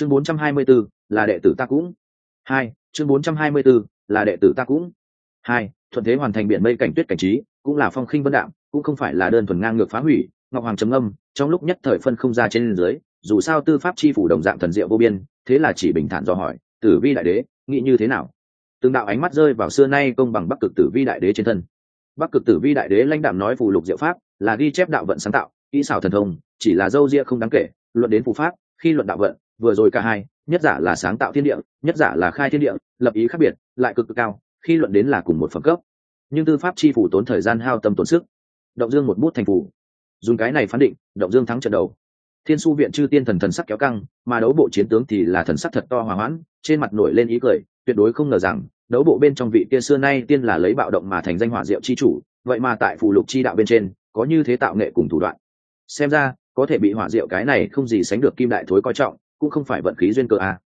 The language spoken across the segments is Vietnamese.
chương 424, là đệ tử ta cũng. Hai chương 424, là đệ tử ta cũng. Hai thuận thế hoàn thành biển mây cảnh tuyết cảnh trí cũng là phong khinh vân đạm cũng không phải là đơn thuần ngang ngược phá hủy ngọc hoàng trầm âm trong lúc nhất thời phân không ra trên dưới dù sao tư pháp chi phủ đồng dạng thần diệu vô biên thế là chỉ bình thản do hỏi tử vi đại đế nghĩ như thế nào? Từng đạo ánh mắt rơi vào xưa nay công bằng bắc cực tử vi đại đế trên thân. Bắc cực tử vi đại đế lãnh đạm nói phù lục diệu pháp là ghi chép đạo vận sáng tạo kỹ xảo thần thông chỉ là dâu ria không đáng kể luận đến phù pháp khi luận đạo vận vừa rồi cả hai, nhất giả là sáng tạo thiên địa, nhất giả là khai thiên địa, lập ý khác biệt, lại cực cực cao, khi luận đến là cùng một phẩm cấp. Nhưng tư pháp chi phủ tốn thời gian hao tâm tốn sức. Động dương một bút thành phủ dùng cái này phán định, động dương thắng trận đầu. Thiên su viện chư tiên thần thần sắc kéo căng, mà đấu bộ chiến tướng thì là thần sắc thật to hòa hoãn, trên mặt nổi lên ý cười, tuyệt đối không ngờ rằng, đấu bộ bên trong vị kia xưa nay tiên là lấy bạo động mà thành danh hỏa diệu chi chủ, vậy mà tại phù lục chi đạo bên trên, có như thế tạo nghệ cùng thủ đoạn. Xem ra, có thể bị hỏa diệu cái này không gì sánh được kim đại thối coi trọng cũng không phải vận khí duyên cơ a à.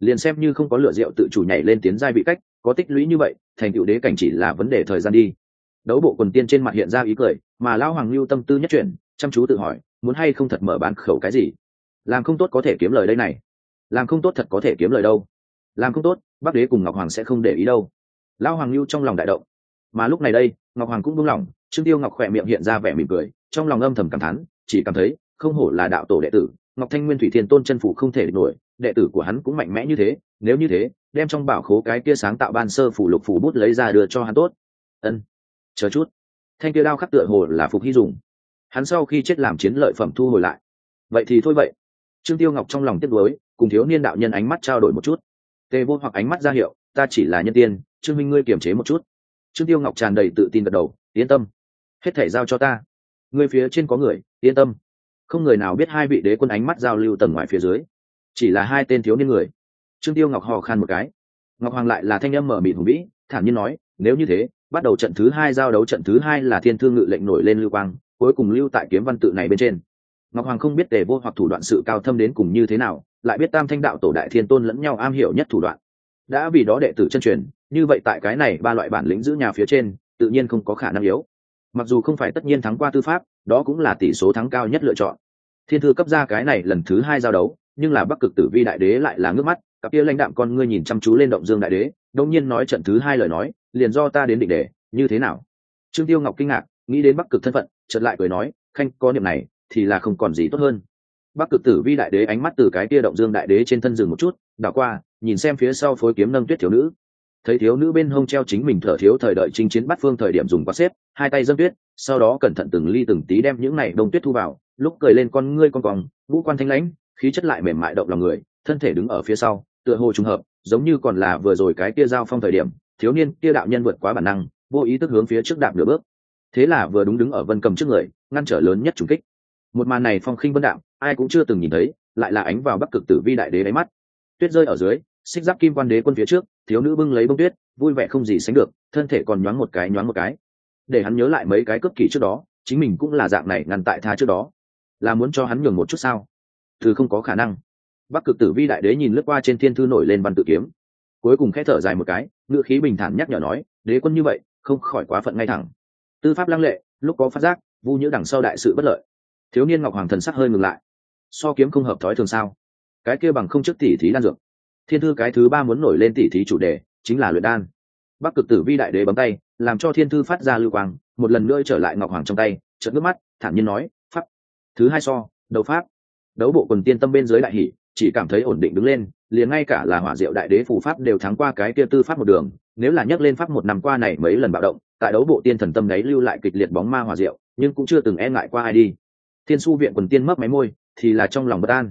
liền xem như không có lựa rượu tự chủ nhảy lên tiến giai vị cách, có tích lũy như vậy, thành tựu đế cảnh chỉ là vấn đề thời gian đi. Đấu bộ quần tiên trên mặt hiện ra ý cười, mà lão hoàng lưu tâm tư nhất chuyển, chăm chú tự hỏi, muốn hay không thật mở bán khẩu cái gì? Làm không tốt có thể kiếm lời đây này. Làm không tốt thật có thể kiếm lời đâu. Làm không tốt, bắc đế cùng ngọc hoàng sẽ không để ý đâu. Lão hoàng lưu trong lòng đại động. Mà lúc này đây, ngọc hoàng cũng buông lỏng, trương tiêu ngọc khỏe miệng hiện ra vẻ mỉm cười, trong lòng âm thầm cảm thán, chỉ cảm thấy không hổ là đạo tổ đệ tử ngọc thanh nguyên thủy thiên tôn chân phủ không thể nổi, đệ tử của hắn cũng mạnh mẽ như thế, nếu như thế, đem trong bảo khố cái kia sáng tạo ban sơ phủ lục phủ bút lấy ra đưa cho hắn tốt. Ân, chờ chút. Thanh kia đao khắc tựa hồ là phục hy dùng. Hắn sau khi chết làm chiến lợi phẩm thu hồi lại. Vậy thì thôi vậy. Trương tiêu ngọc trong lòng tiếc nuối, cùng thiếu niên đạo nhân ánh mắt trao đổi một chút. Tề vô hoặc ánh mắt ra hiệu, ta chỉ là nhân tiên, trương minh ngươi kiềm chế một chút. Trương tiêu ngọc tràn đầy tự tin gật đầu, yên tâm. Hết thể giao cho ta. Ngươi phía trên có người, yên tâm không người nào biết hai vị đế quân ánh mắt giao lưu tầng ngoài phía dưới. Chỉ là hai tên thiếu niên người. Trương tiêu ngọc hò khan một cái. Ngọc hoàng lại là thanh âm mở mịt hùng vĩ, thản nhiên nói, nếu như thế, bắt đầu trận thứ hai giao đấu trận thứ hai là thiên thương ngự lệnh nổi lên lưu quang, cuối cùng lưu tại kiếm văn tự này bên trên. Ngọc hoàng không biết tề vô hoặc thủ đoạn sự cao thâm đến cùng như thế nào, lại biết tam thanh đạo tổ đại thiên tôn lẫn nhau am hiểu nhất thủ đoạn. Đã vì đó đệ tử chân truyền, như vậy tại cái này ba loại bản lĩnh giữ nhà phía trên, tự nhiên không có khả năng yếu. Mặc dù không phải tất nhiên thắng qua tư pháp đó cũng là tỷ số thắng cao nhất lựa chọn. Thiên thư cấp ra cái này lần thứ hai giao đấu, nhưng là bắc cực tử vi đại đế lại là ngước mắt, cặp kia lãnh đạm con ngươi nhìn chăm chú lên động dương đại đế đông nhiên nói trận thứ hai lời nói, liền do ta đến định đề, như thế nào? Trương tiêu ngọc kinh ngạc, nghĩ đến bắc cực thân phận, chợt lại cười nói, khanh, có niệm này, thì là không còn gì tốt hơn. Bắc cực tử vi đại đế ánh mắt từ cái kia động dương đại đế trên thân rừng một chút, đảo qua, nhìn xem phía sau phối kiếm nâng tuyết thiếu nữ thấy thiếu nữ bên hông treo chính mình thở thiếu thời đợi chinh chiến bắt phương thời điểm dùng quá xếp, hai tay dâng tuyết, sau đó cẩn thận từng ly từng tí đem những này đông tuyết thu vào, lúc cười lên con ngươi con còng vũ quan thanh lãnh, khí chất lại mềm mại động lòng người, thân thể đứng ở phía sau, tựa hồ trùng hợp, giống như còn là vừa rồi cái kia giao phong thời điểm, thiếu niên kia đạo nhân vượt quá bản năng, vô ý thức hướng phía trước đạp nửa bước. Thế là vừa đúng đứng ở vân cầm trước người, ngăn trở lớn nhất trùng kích. Một màn này phong khinh vân đạo, ai cũng chưa từng nhìn thấy, lại là ánh vào bắc cực tử vi đại đế đáy mắt. Tuyết rơi ở dưới xích giáp kim quan đế quân phía trước, thiếu nữ bưng lấy bông tuyết, vui vẻ không gì sánh được, thân thể còn nhoáng một cái, nhoáng một cái. Để hắn nhớ lại mấy cái cướp kỷ trước đó, chính mình cũng là dạng này ngăn tại tha trước đó. Là muốn cho hắn nhường một chút sao? Thứ không có khả năng. Bắc cực tử vi đại đế nhìn lướt qua trên thiên thư nổi lên văn tự kiếm. Cuối cùng khẽ thở dài một cái ngựa khí bình thản nhắc nhở nói, đế quân như vậy, không khỏi quá phận ngay thẳng. Tư pháp lăng lệ, lúc có phát giác, vu nhữ đằng sau đại sự bất lợi. Thiếu niên ngọc hoàng thần sắc hơi ngừng lại. So kiếm không hợp thói thường sao? Cái kia bằng không trước tỉ thí đan dược thiên thư cái thứ ba muốn nổi lên tỉ thí chủ đề, chính là luyện đan. Bắc cực tử vi đại đế bấm tay, làm cho thiên thư phát ra lưu quang, một lần nữa trở lại ngọc hoàng trong tay, chợt nước mắt, thản nhiên nói, pháp. Thứ hai so, đấu pháp. Đấu bộ quần tiên tâm bên dưới đại hỷ, chỉ cảm thấy ổn định đứng lên, liền ngay cả là hỏa diệu đại đế phù pháp đều thắng qua cái kia tư pháp một đường. Nếu là nhắc lên pháp một năm qua này mấy lần bạo động, tại đấu bộ tiên thần tâm đấy lưu lại kịch liệt bóng ma hỏa diệu, nhưng cũng chưa từng e ngại qua ai đi. Thiên su viện quần tiên mấp máy môi, thì là trong lòng bất an.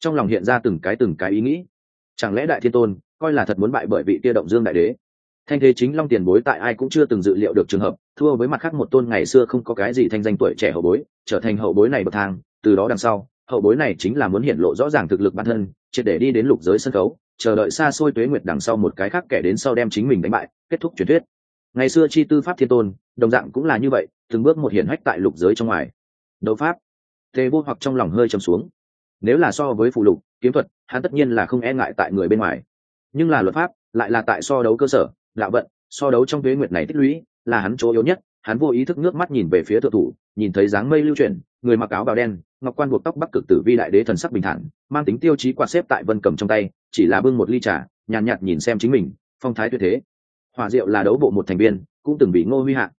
Trong lòng hiện ra từng cái từng cái ý nghĩ chẳng lẽ đại thiên tôn coi là thật muốn bại bởi vị kia động dương đại đế? Thanh thế chính long tiền bối tại ai cũng chưa từng dự liệu được trường hợp, thua với mặt khác một tôn ngày xưa không có cái gì thanh danh tuổi trẻ hậu bối, trở thành hậu bối này bậc thang, từ đó đằng sau, hậu bối này chính là muốn hiện lộ rõ ràng thực lực bản thân, triệt để đi đến lục giới sân khấu, chờ đợi xa xôi tuế nguyệt đằng sau một cái khác kẻ đến sau đem chính mình đánh bại, kết thúc truyền thuyết. Ngày xưa chi tư pháp thiên tôn, đồng dạng cũng là như vậy, từng bước một hiển hách tại lục giới trong ngoài. Đấu pháp. Tề vô hoặc trong lòng hơi trầm xuống nếu là so với phụ lục kiếm thuật hắn tất nhiên là không e ngại tại người bên ngoài. Nhưng là luật pháp lại là tại so đấu cơ sở lạ vận so đấu trong thuế nguyệt này tích lũy là hắn chỗ yếu nhất. Hắn vô ý thức nước mắt nhìn về phía thượng thủ nhìn thấy dáng mây lưu chuyển người mặc áo bào đen ngọc quan buộc tóc bắc cực tử vi đại đế thần sắc bình thản mang tính tiêu chí quạt xếp tại vân cầm trong tay chỉ là bưng một ly trà nhàn nhạt, nhạt nhìn xem chính mình phong thái tuyệt thế. Hỏa diệu là đấu bộ một thành viên cũng từng bị ngô huy hạ.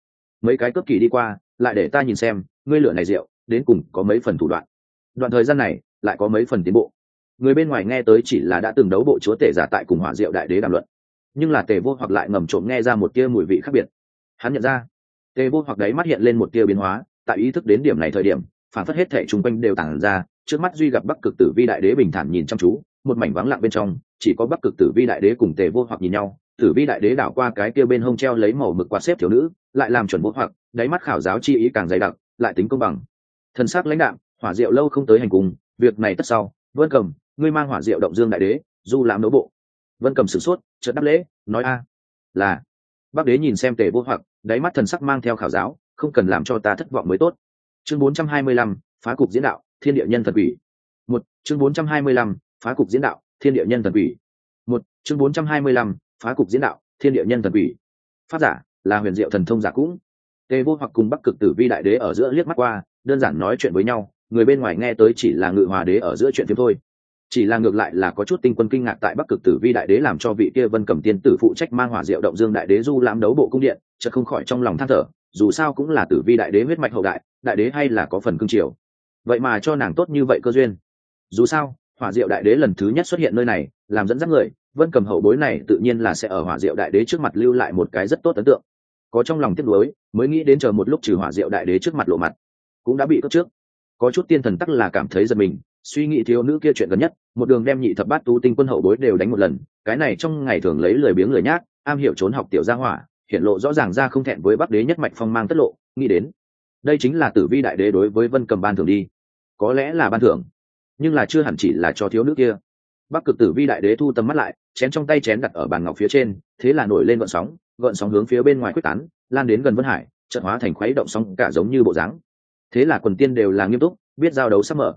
Mấy cái cấp kỳ đi qua lại để ta nhìn xem ngươi lửa này rượu đến cùng có mấy phần thủ đoạn. Đoạn thời gian này lại có mấy phần tiến bộ. Người bên ngoài nghe tới chỉ là đã từng đấu bộ chúa tể giả tại cùng hỏa diệu đại đế đàm luận. Nhưng là tề vô hoặc lại ngầm trộm nghe ra một tia mùi vị khác biệt. Hắn nhận ra, tề vô hoặc đấy mắt hiện lên một tia biến hóa, tại ý thức đến điểm này thời điểm, phản phất hết thể chung quanh đều tản ra, trước mắt duy gặp bắc cực tử vi đại đế bình thản nhìn chăm chú, một mảnh vắng lặng bên trong, chỉ có bắc cực tử vi đại đế cùng tề vô hoặc nhìn nhau. Tử vi đại đế đảo qua cái kia bên hông treo lấy màu mực quạt xếp thiếu nữ, lại làm chuẩn vô hoặc, đáy mắt khảo giáo chi ý càng dày đặc, lại tính công bằng. Thần sắc lãnh đạm, hỏa diệu lâu không tới hành cùng việc này tất sau vân cầm ngươi mang hỏa diệu động dương đại đế du lãm nỗ bộ. Vân cầm sửng sốt chợt đáp lễ nói a là. Bác đế nhìn xem tề vô hoặc đáy mắt thần sắc mang theo khảo giáo không cần làm cho ta thất vọng mới tốt. Chương 425, phá cục diễn đạo thiên địa nhân thần quỷ. Một chương 425, phá cục diễn đạo thiên địa nhân thần quỷ. Một chương 425, phá cục diễn đạo thiên địa nhân thần quỷ. Pháp giả là huyền diệu thần thông giả cũng. Tề vô hoặc cùng bắc cực tử vi đại đế ở giữa liếc mắt qua đơn giản nói chuyện với nhau người bên ngoài nghe tới chỉ là ngự hòa đế ở giữa chuyện phim thôi. Chỉ là ngược lại là có chút tinh quân kinh ngạc tại bắc cực tử vi đại đế làm cho vị kia vân cầm tiên tử phụ trách mang hỏa diệu động dương đại đế du lãm đấu bộ cung điện, chợt không khỏi trong lòng than thở, dù sao cũng là tử vi đại đế huyết mạch hậu đại đại đế hay là có phần cương triều. Vậy mà cho nàng tốt như vậy cơ duyên. Dù sao, hỏa diệu đại đế lần thứ nhất xuất hiện nơi này, làm dẫn dắt người, vân cầm hậu bối này tự nhiên là sẽ ở hỏa diệu đại đế trước mặt lưu lại một cái rất tốt ấn tượng. Có trong lòng tiếc nuối, mới nghĩ đến chờ một lúc trừ hỏa diệu đại đế trước mặt lộ mặt, cũng đã bị cất trước có chút tiên thần tắc là cảm thấy giật mình, suy nghĩ thiếu nữ kia chuyện gần nhất, một đường đem nhị thập bát tu tinh quân hậu bối đều đánh một lần, cái này trong ngày thường lấy lời biếng lời nhác, am hiểu trốn học tiểu gia hỏa, hiện lộ rõ ràng ra không thẹn với bắc đế nhất mạch phong mang tất lộ, nghĩ đến, đây chính là tử vi đại đế đối với vân cầm ban thưởng đi. Có lẽ là ban thưởng, nhưng là chưa hẳn chỉ là cho thiếu nữ kia. Bắc cực tử vi đại đế thu tầm mắt lại, chén trong tay chén đặt ở bàn ngọc phía trên, thế là nổi lên gợn sóng gợn sóng hướng phía bên ngoài quyết tán, lan đến gần vân hải trận hóa thành khuấy động sóng cả giống như bộ dáng thế là quần tiên đều là nghiêm túc, biết giao đấu sắp mở.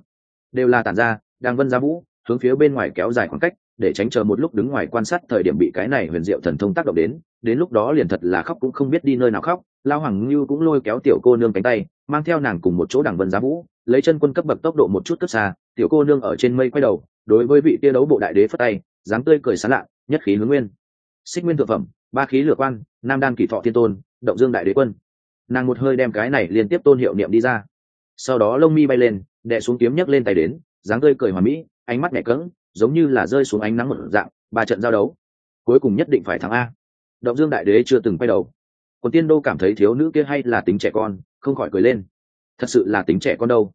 Đều là tản ra, đang vân ra vũ, hướng phía bên ngoài kéo dài khoảng cách, để tránh chờ một lúc đứng ngoài quan sát thời điểm bị cái này huyền diệu thần thông tác động đến đến lúc đó liền thật là khóc cũng không biết đi nơi nào khóc. Lao hoàng như cũng lôi kéo tiểu cô nương cánh tay, mang theo nàng cùng một chỗ đằng vân giá vũ, lấy chân quân cấp bậc tốc độ một chút cấp xa, tiểu cô nương ở trên mây quay đầu, đối với vị tia đấu bộ đại đế phất tay, dáng tươi cười sán lạ, nhất khí hướng nguyên. Xích nguyên thực phẩm, ba khí lửa quan nam đan kỳ thọ thiên tôn, động dương đại đế quân nàng một hơi đem cái này liên tiếp tôn hiệu niệm đi ra. Sau đó lông mi bay lên đệ xuống kiếm nhấc lên tay đến, dáng tươi cười hòa mỹ, ánh mắt nhẹ cỡng giống như là rơi xuống ánh nắng một dạng, ba trận giao đấu. Cuối cùng nhất định phải thắng a. Động dương đại đế chưa từng quay đầu. Còn tiên đô cảm thấy thiếu nữ kia hay là tính trẻ con, không khỏi cười lên. Thật sự là tính trẻ con đâu.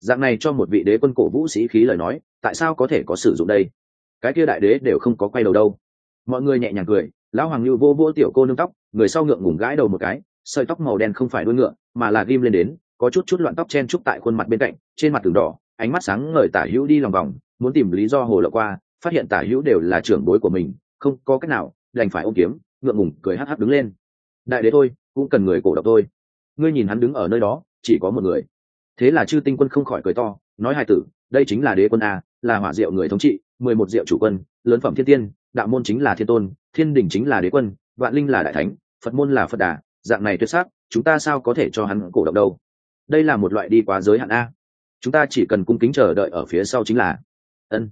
Dạng này cho một vị đế quân cổ vũ sĩ khí lời nói, tại sao có thể có sử dụng đây? Cái kia đại đế đều không có quay đầu đâu. Mọi người nhẹ nhàng cười, lão hoàng như vô vô tiểu cô nương tóc, người sau ngượng ngủng gãi đầu một cái sợi tóc màu đen không phải đuôi ngựa, mà là ghim lên đến, có chút chút loạn tóc chen trúc tại khuôn mặt bên cạnh, trên mặt tường đỏ, ánh mắt sáng ngời tả hữu đi lòng vòng, muốn tìm lý do hồ lộ qua, phát hiện tả hữu đều là trưởng bối của mình, không có cách nào, đành phải ôm kiếm, ngượng ngùng cười hắc hắc đứng lên. Đại đế thôi cũng cần người cổ độc thôi ngươi nhìn hắn đứng ở nơi đó, chỉ có một người. Thế là chư tinh quân không khỏi cười to, nói hai tử, đây chính là đế quân a, là hỏa diệu người thống trị, mười một diệu chủ quân, lớn phẩm thiên tiên, đạo môn chính là thiên tôn, thiên đình chính là đế quân, vạn linh là đại thánh, phật môn là phật đà dạng này tuyệt sắc, chúng ta sao có thể cho hắn cổ động đâu? Đây là một loại đi quá giới hạn a. Chúng ta chỉ cần cung kính chờ đợi ở phía sau chính là. Ân.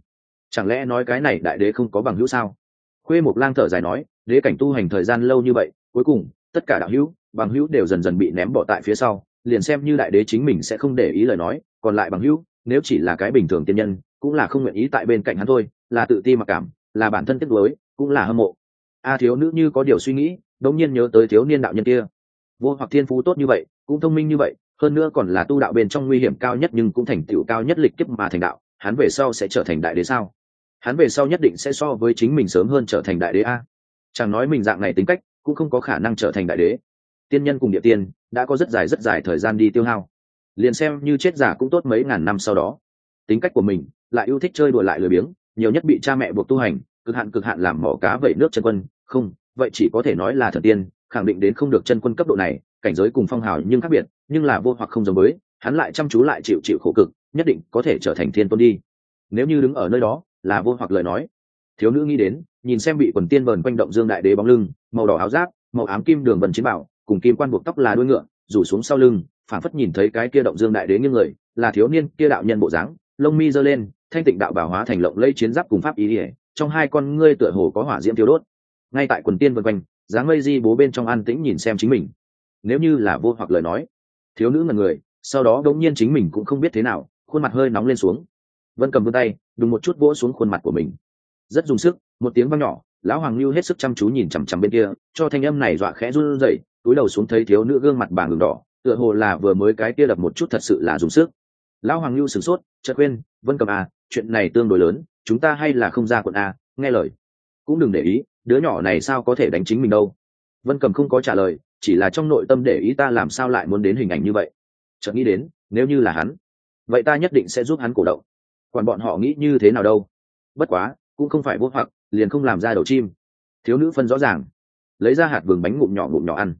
Chẳng lẽ nói cái này đại đế không có bằng hữu sao? Khuê một lang thở dài nói, đế cảnh tu hành thời gian lâu như vậy, cuối cùng, tất cả đạo hữu, bằng hữu đều dần dần bị ném bỏ tại phía sau, liền xem như đại đế chính mình sẽ không để ý lời nói, còn lại bằng hữu, nếu chỉ là cái bình thường tiên nhân, cũng là không nguyện ý tại bên cạnh hắn thôi, là tự ti mặc cảm, là bản thân tiếc nuối, cũng là hâm mộ. A thiếu nữ như có điều suy nghĩ đống nhiên nhớ tới thiếu niên đạo nhân kia. Vô hoặc thiên phú tốt như vậy, cũng thông minh như vậy, hơn nữa còn là tu đạo bên trong nguy hiểm cao nhất nhưng cũng thành tựu cao nhất lịch kiếp mà thành đạo, hắn về sau sẽ trở thành đại đế sao? Hắn về sau nhất định sẽ so với chính mình sớm hơn trở thành đại đế a. Chẳng nói mình dạng này tính cách, cũng không có khả năng trở thành đại đế. Tiên nhân cùng địa tiên, đã có rất dài rất dài thời gian đi tiêu hao. Liền xem như chết giả cũng tốt mấy ngàn năm sau đó. Tính cách của mình, lại yêu thích chơi đùa lại lười biếng, nhiều nhất bị cha mẹ buộc tu hành, cực hạn cực hạn làm mỏ cá vậy nước chân quân, không vậy chỉ có thể nói là thần tiên, khẳng định đến không được chân quân cấp độ này, cảnh giới cùng phong hào nhưng khác biệt, nhưng là vô hoặc không giống với, hắn lại chăm chú lại chịu chịu khổ cực, nhất định có thể trở thành thiên tôn đi. Nếu như đứng ở nơi đó, là vô hoặc lời nói. Thiếu nữ nghĩ đến, nhìn xem bị quần tiên vờn quanh động dương đại đế bóng lưng, màu đỏ áo giáp, màu ám kim đường vần chiến bảo, cùng kim quan buộc tóc là đuôi ngựa, rủ xuống sau lưng phản phất nhìn thấy cái kia động dương đại đế như người, là thiếu niên kia đạo nhân bộ dáng, lông mi giơ lên, thanh tịnh đạo bảo hóa thành lộng lây chiến giáp cùng pháp ý ỉa trong hai con ngươi tựa hồ có hỏa diễm tiêu đốt ngay tại quần tiên vân quanh, dáng mây di bố bên trong an tĩnh nhìn xem chính mình. Nếu như là vô hoặc lời nói, thiếu nữ ngần người, sau đó đống nhiên chính mình cũng không biết thế nào, khuôn mặt hơi nóng lên xuống. Vân cầm vươn tay, đùng một chút vỗ xuống khuôn mặt của mình. Rất dùng sức, một tiếng vang nhỏ, lão hoàng lưu hết sức chăm chú nhìn chằm chằm bên kia, cho thanh âm này dọa khẽ run rẩy, túi đầu xuống thấy thiếu nữ gương mặt bàng đường đỏ, tựa hồ là vừa mới cái kia đập một chút thật sự là dùng sức. Lão hoàng lưu sửng sốt, chợt quên, vân cầm à chuyện này tương đối lớn, chúng ta hay là không ra quận a nghe lời. Cũng đừng để ý đứa nhỏ này sao có thể đánh chính mình đâu? Vân cầm không có trả lời, chỉ là trong nội tâm để ý ta làm sao lại muốn đến hình ảnh như vậy. Chợt nghĩ đến, nếu như là hắn, vậy ta nhất định sẽ giúp hắn cổ động. Còn bọn họ nghĩ như thế nào đâu. Bất quá, cũng không phải vô hoặc, liền không làm ra đầu chim. Thiếu nữ phân rõ ràng, lấy ra hạt vườn bánh ngụm nhỏ ngụm nhỏ ăn.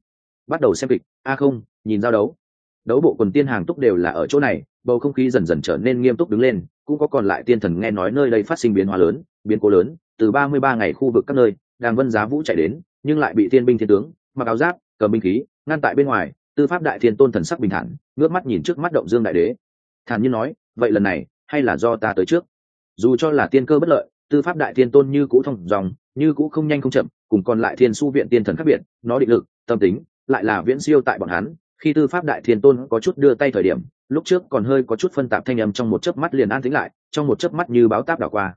Bắt đầu xem kịch. A không, nhìn giao đấu. Đấu bộ quần tiên hàng túc đều là ở chỗ này, bầu không khí dần dần trở nên nghiêm túc đứng lên, cũng có còn lại tiên thần nghe nói nơi đây phát sinh biến hóa lớn, biến cố lớn, từ ba mươi ba ngày khu vực các nơi đang vân giá vũ chạy đến, nhưng lại bị tiên binh thiên tướng, mặc áo giáp, cầm binh khí, ngăn tại bên ngoài, tư pháp đại thiên tôn thần sắc bình thản, ngước mắt nhìn trước mắt động dương đại đế. Thản nhiên nói, vậy lần này, hay là do ta tới trước? Dù cho là tiên cơ bất lợi, tư pháp đại thiên tôn như cũ thông dòng, như cũ không nhanh không chậm, cùng còn lại thiên su viện tiên thần khác biệt, nó định lực, tâm tính, lại là viễn siêu tại bọn hắn. Khi tư pháp đại thiên tôn có chút đưa tay thời điểm, lúc trước còn hơi có chút phân tạp thanh âm trong một chớp mắt liền an tĩnh lại, trong một chớp mắt như báo táp đảo qua.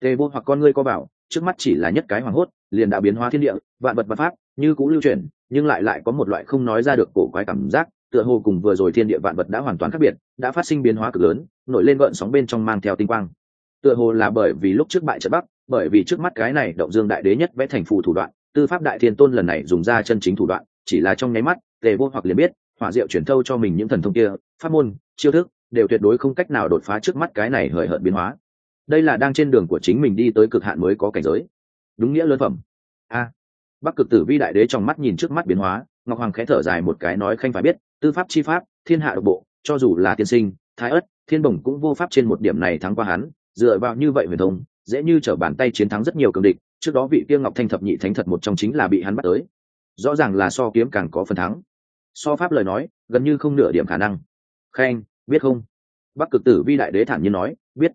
Tề vô hoặc con ngươi co bảo, trước mắt chỉ là nhất cái hoàng hốt liền đã biến hóa thiên địa, vạn vật vật pháp, như cũ lưu chuyển, nhưng lại lại có một loại không nói ra được cổ quái cảm giác, tựa hồ cùng vừa rồi thiên địa vạn vật đã hoàn toàn khác biệt, đã phát sinh biến hóa cực lớn, nổi lên gợn sóng bên trong mang theo tinh quang. Tựa hồ là bởi vì lúc trước bại trận bắc, bởi vì trước mắt cái này động dương đại đế nhất vẽ thành phù thủ đoạn, tư pháp đại thiên tôn lần này dùng ra chân chính thủ đoạn, chỉ là trong nháy mắt, tề vô hoặc liền biết, hỏa diệu chuyển thâu cho mình những thần thông kia, pháp môn, chiêu thức, đều tuyệt đối không cách nào đột phá trước mắt cái này hời hợt biến hóa. Đây là đang trên đường của chính mình đi tới cực hạn mới có cảnh giới đúng nghĩa lớn phẩm. A. Bắc cực tử vi đại đế trong mắt nhìn trước mắt biến hóa, ngọc hoàng khẽ thở dài một cái nói khanh phải biết, tư pháp chi pháp, thiên hạ độc bộ, cho dù là tiên sinh, thái ất thiên bổng cũng vô pháp trên một điểm này thắng qua hắn, dựa vào như vậy huyền thông, dễ như trở bàn tay chiến thắng rất nhiều cường địch, trước đó vị kia ngọc thanh thập nhị thánh thật một trong chính là bị hắn bắt tới. Rõ ràng là so kiếm càng có phần thắng. So pháp lời nói, gần như không nửa điểm khả năng. Khanh, biết không? Bắc cực tử vi đại đế thản nhiên nói, biết.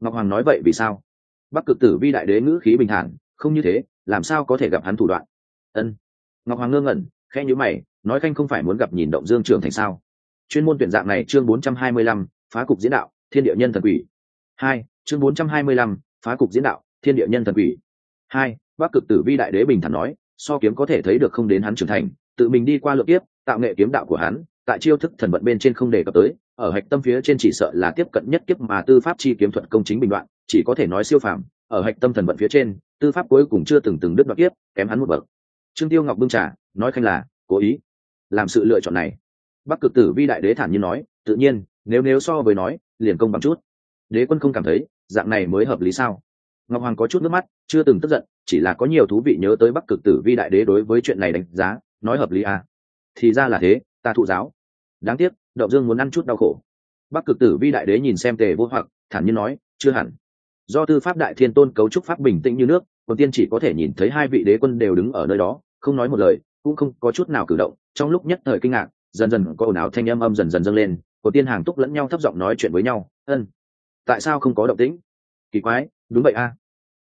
Ngọc hoàng nói vậy vì sao? Bắc cực tử vi đại đế ngữ khí bình thản không như thế, làm sao có thể gặp hắn thủ đoạn? Ân. Ngọc hoàng ngơ ngẩn, khẽ nhữ mày, nói khanh không phải muốn gặp nhìn động dương trường thành sao? Chuyên môn tuyển dạng này chương bốn trăm hai mươi lăm, phá cục diễn đạo, thiên địa nhân thần quỷ. Hai, chương bốn trăm hai mươi lăm, phá cục diễn đạo, thiên địa nhân thần quỷ. Hai, bắc cực tử vi đại đế bình thản nói, so kiếm có thể thấy được không đến hắn trưởng thành, tự mình đi qua lượt tiếp tạo nghệ kiếm đạo của hắn, tại chiêu thức thần vận bên trên không đề cập tới, ở hạch tâm phía trên chỉ sợ là tiếp cận nhất kiếp mà tư pháp chi kiếm thuật công chính bình đoạn, chỉ có thể nói siêu phàm, ở hạch tâm thần vận phía trên tư pháp cuối cùng chưa từng từng đứt đoạn tiếp, kém hắn một bậc. Trương tiêu ngọc bưng trà nói khanh là cố ý. Làm sự lựa chọn này. Bắc cực tử vi đại đế thản nhiên nói tự nhiên nếu nếu so với nói liền công bằng chút. Đế quân không cảm thấy dạng này mới hợp lý sao? Ngọc hoàng có chút nước mắt chưa từng tức giận chỉ là có nhiều thú vị nhớ tới bắc cực tử vi đại đế đối với chuyện này đánh giá nói hợp lý à. thì ra là thế ta thụ giáo. Đáng tiếc đậu dương muốn ăn chút đau khổ. Bắc cực tử vi đại đế nhìn xem tề vô hoặc thản nhiên nói chưa hẳn do tư pháp đại thiên tôn cấu trúc pháp bình tĩnh như nước còn tiên chỉ có thể nhìn thấy hai vị đế quân đều đứng ở nơi đó, không nói một lời, cũng không có chút nào cử động. Trong lúc nhất thời kinh ngạc, dần dần có ồn ào thanh âm âm dần dần dâng lên của tiên hàng túc lẫn nhau thấp giọng nói chuyện với nhau, ân, tại sao không có động tĩnh? Kỳ quái, đúng vậy a.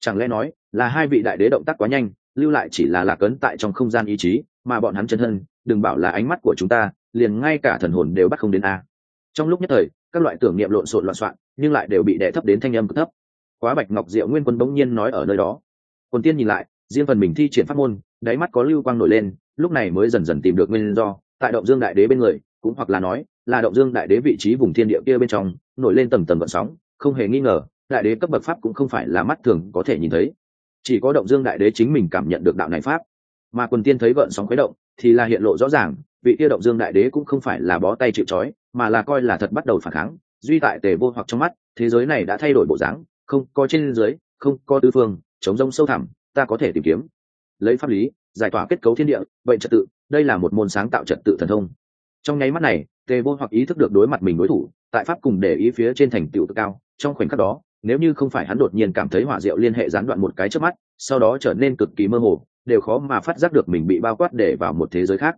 Chẳng lẽ nói là hai vị đại đế động tác quá nhanh, lưu lại chỉ là lạc ấn tại trong không gian ý chí, mà bọn hắn chân thân, đừng bảo là ánh mắt của chúng ta, liền ngay cả thần hồn đều bắt không đến a. Trong lúc nhất thời, các loại tưởng niệm lộn xộn loạn soạn, nhưng lại đều bị đè thấp đến thanh âm cực thấp quá bạch ngọc diệu nguyên quân bỗng nhiên nói ở nơi đó. Quân tiên nhìn lại, riêng phần mình thi triển pháp môn, đáy mắt có lưu quang nổi lên, lúc này mới dần dần tìm được nguyên do, tại động dương đại đế bên người, cũng hoặc là nói, là động dương đại đế vị trí vùng thiên địa kia bên trong, nổi lên tầng tầng vận sóng, không hề nghi ngờ, đại đế cấp bậc pháp cũng không phải là mắt thường có thể nhìn thấy. Chỉ có động dương đại đế chính mình cảm nhận được đạo này pháp. Mà quần tiên thấy gợn sóng khuấy động, thì là hiện lộ rõ ràng, vị tiêu động dương đại đế cũng không phải là bó tay chịu trói, mà là coi là thật bắt đầu phản kháng, duy tại tề vô hoặc trong mắt, thế giới này đã thay đổi bộ dáng không có trên dưới, không có tư phương chống rông sâu thẳm, ta có thể tìm kiếm. Lấy pháp lý, giải tỏa kết cấu thiên địa vậy trật tự, đây là một môn sáng tạo trật tự thần thông. Trong nháy mắt này, tề vô hoặc ý thức được đối mặt mình đối thủ, tại pháp cùng để ý phía trên thành tựu tự cao, trong khoảnh khắc đó, nếu như không phải hắn đột nhiên cảm thấy hỏa diệu liên hệ gián đoạn một cái trước mắt, sau đó trở nên cực kỳ mơ hồ, đều khó mà phát giác được mình bị bao quát để vào một thế giới khác.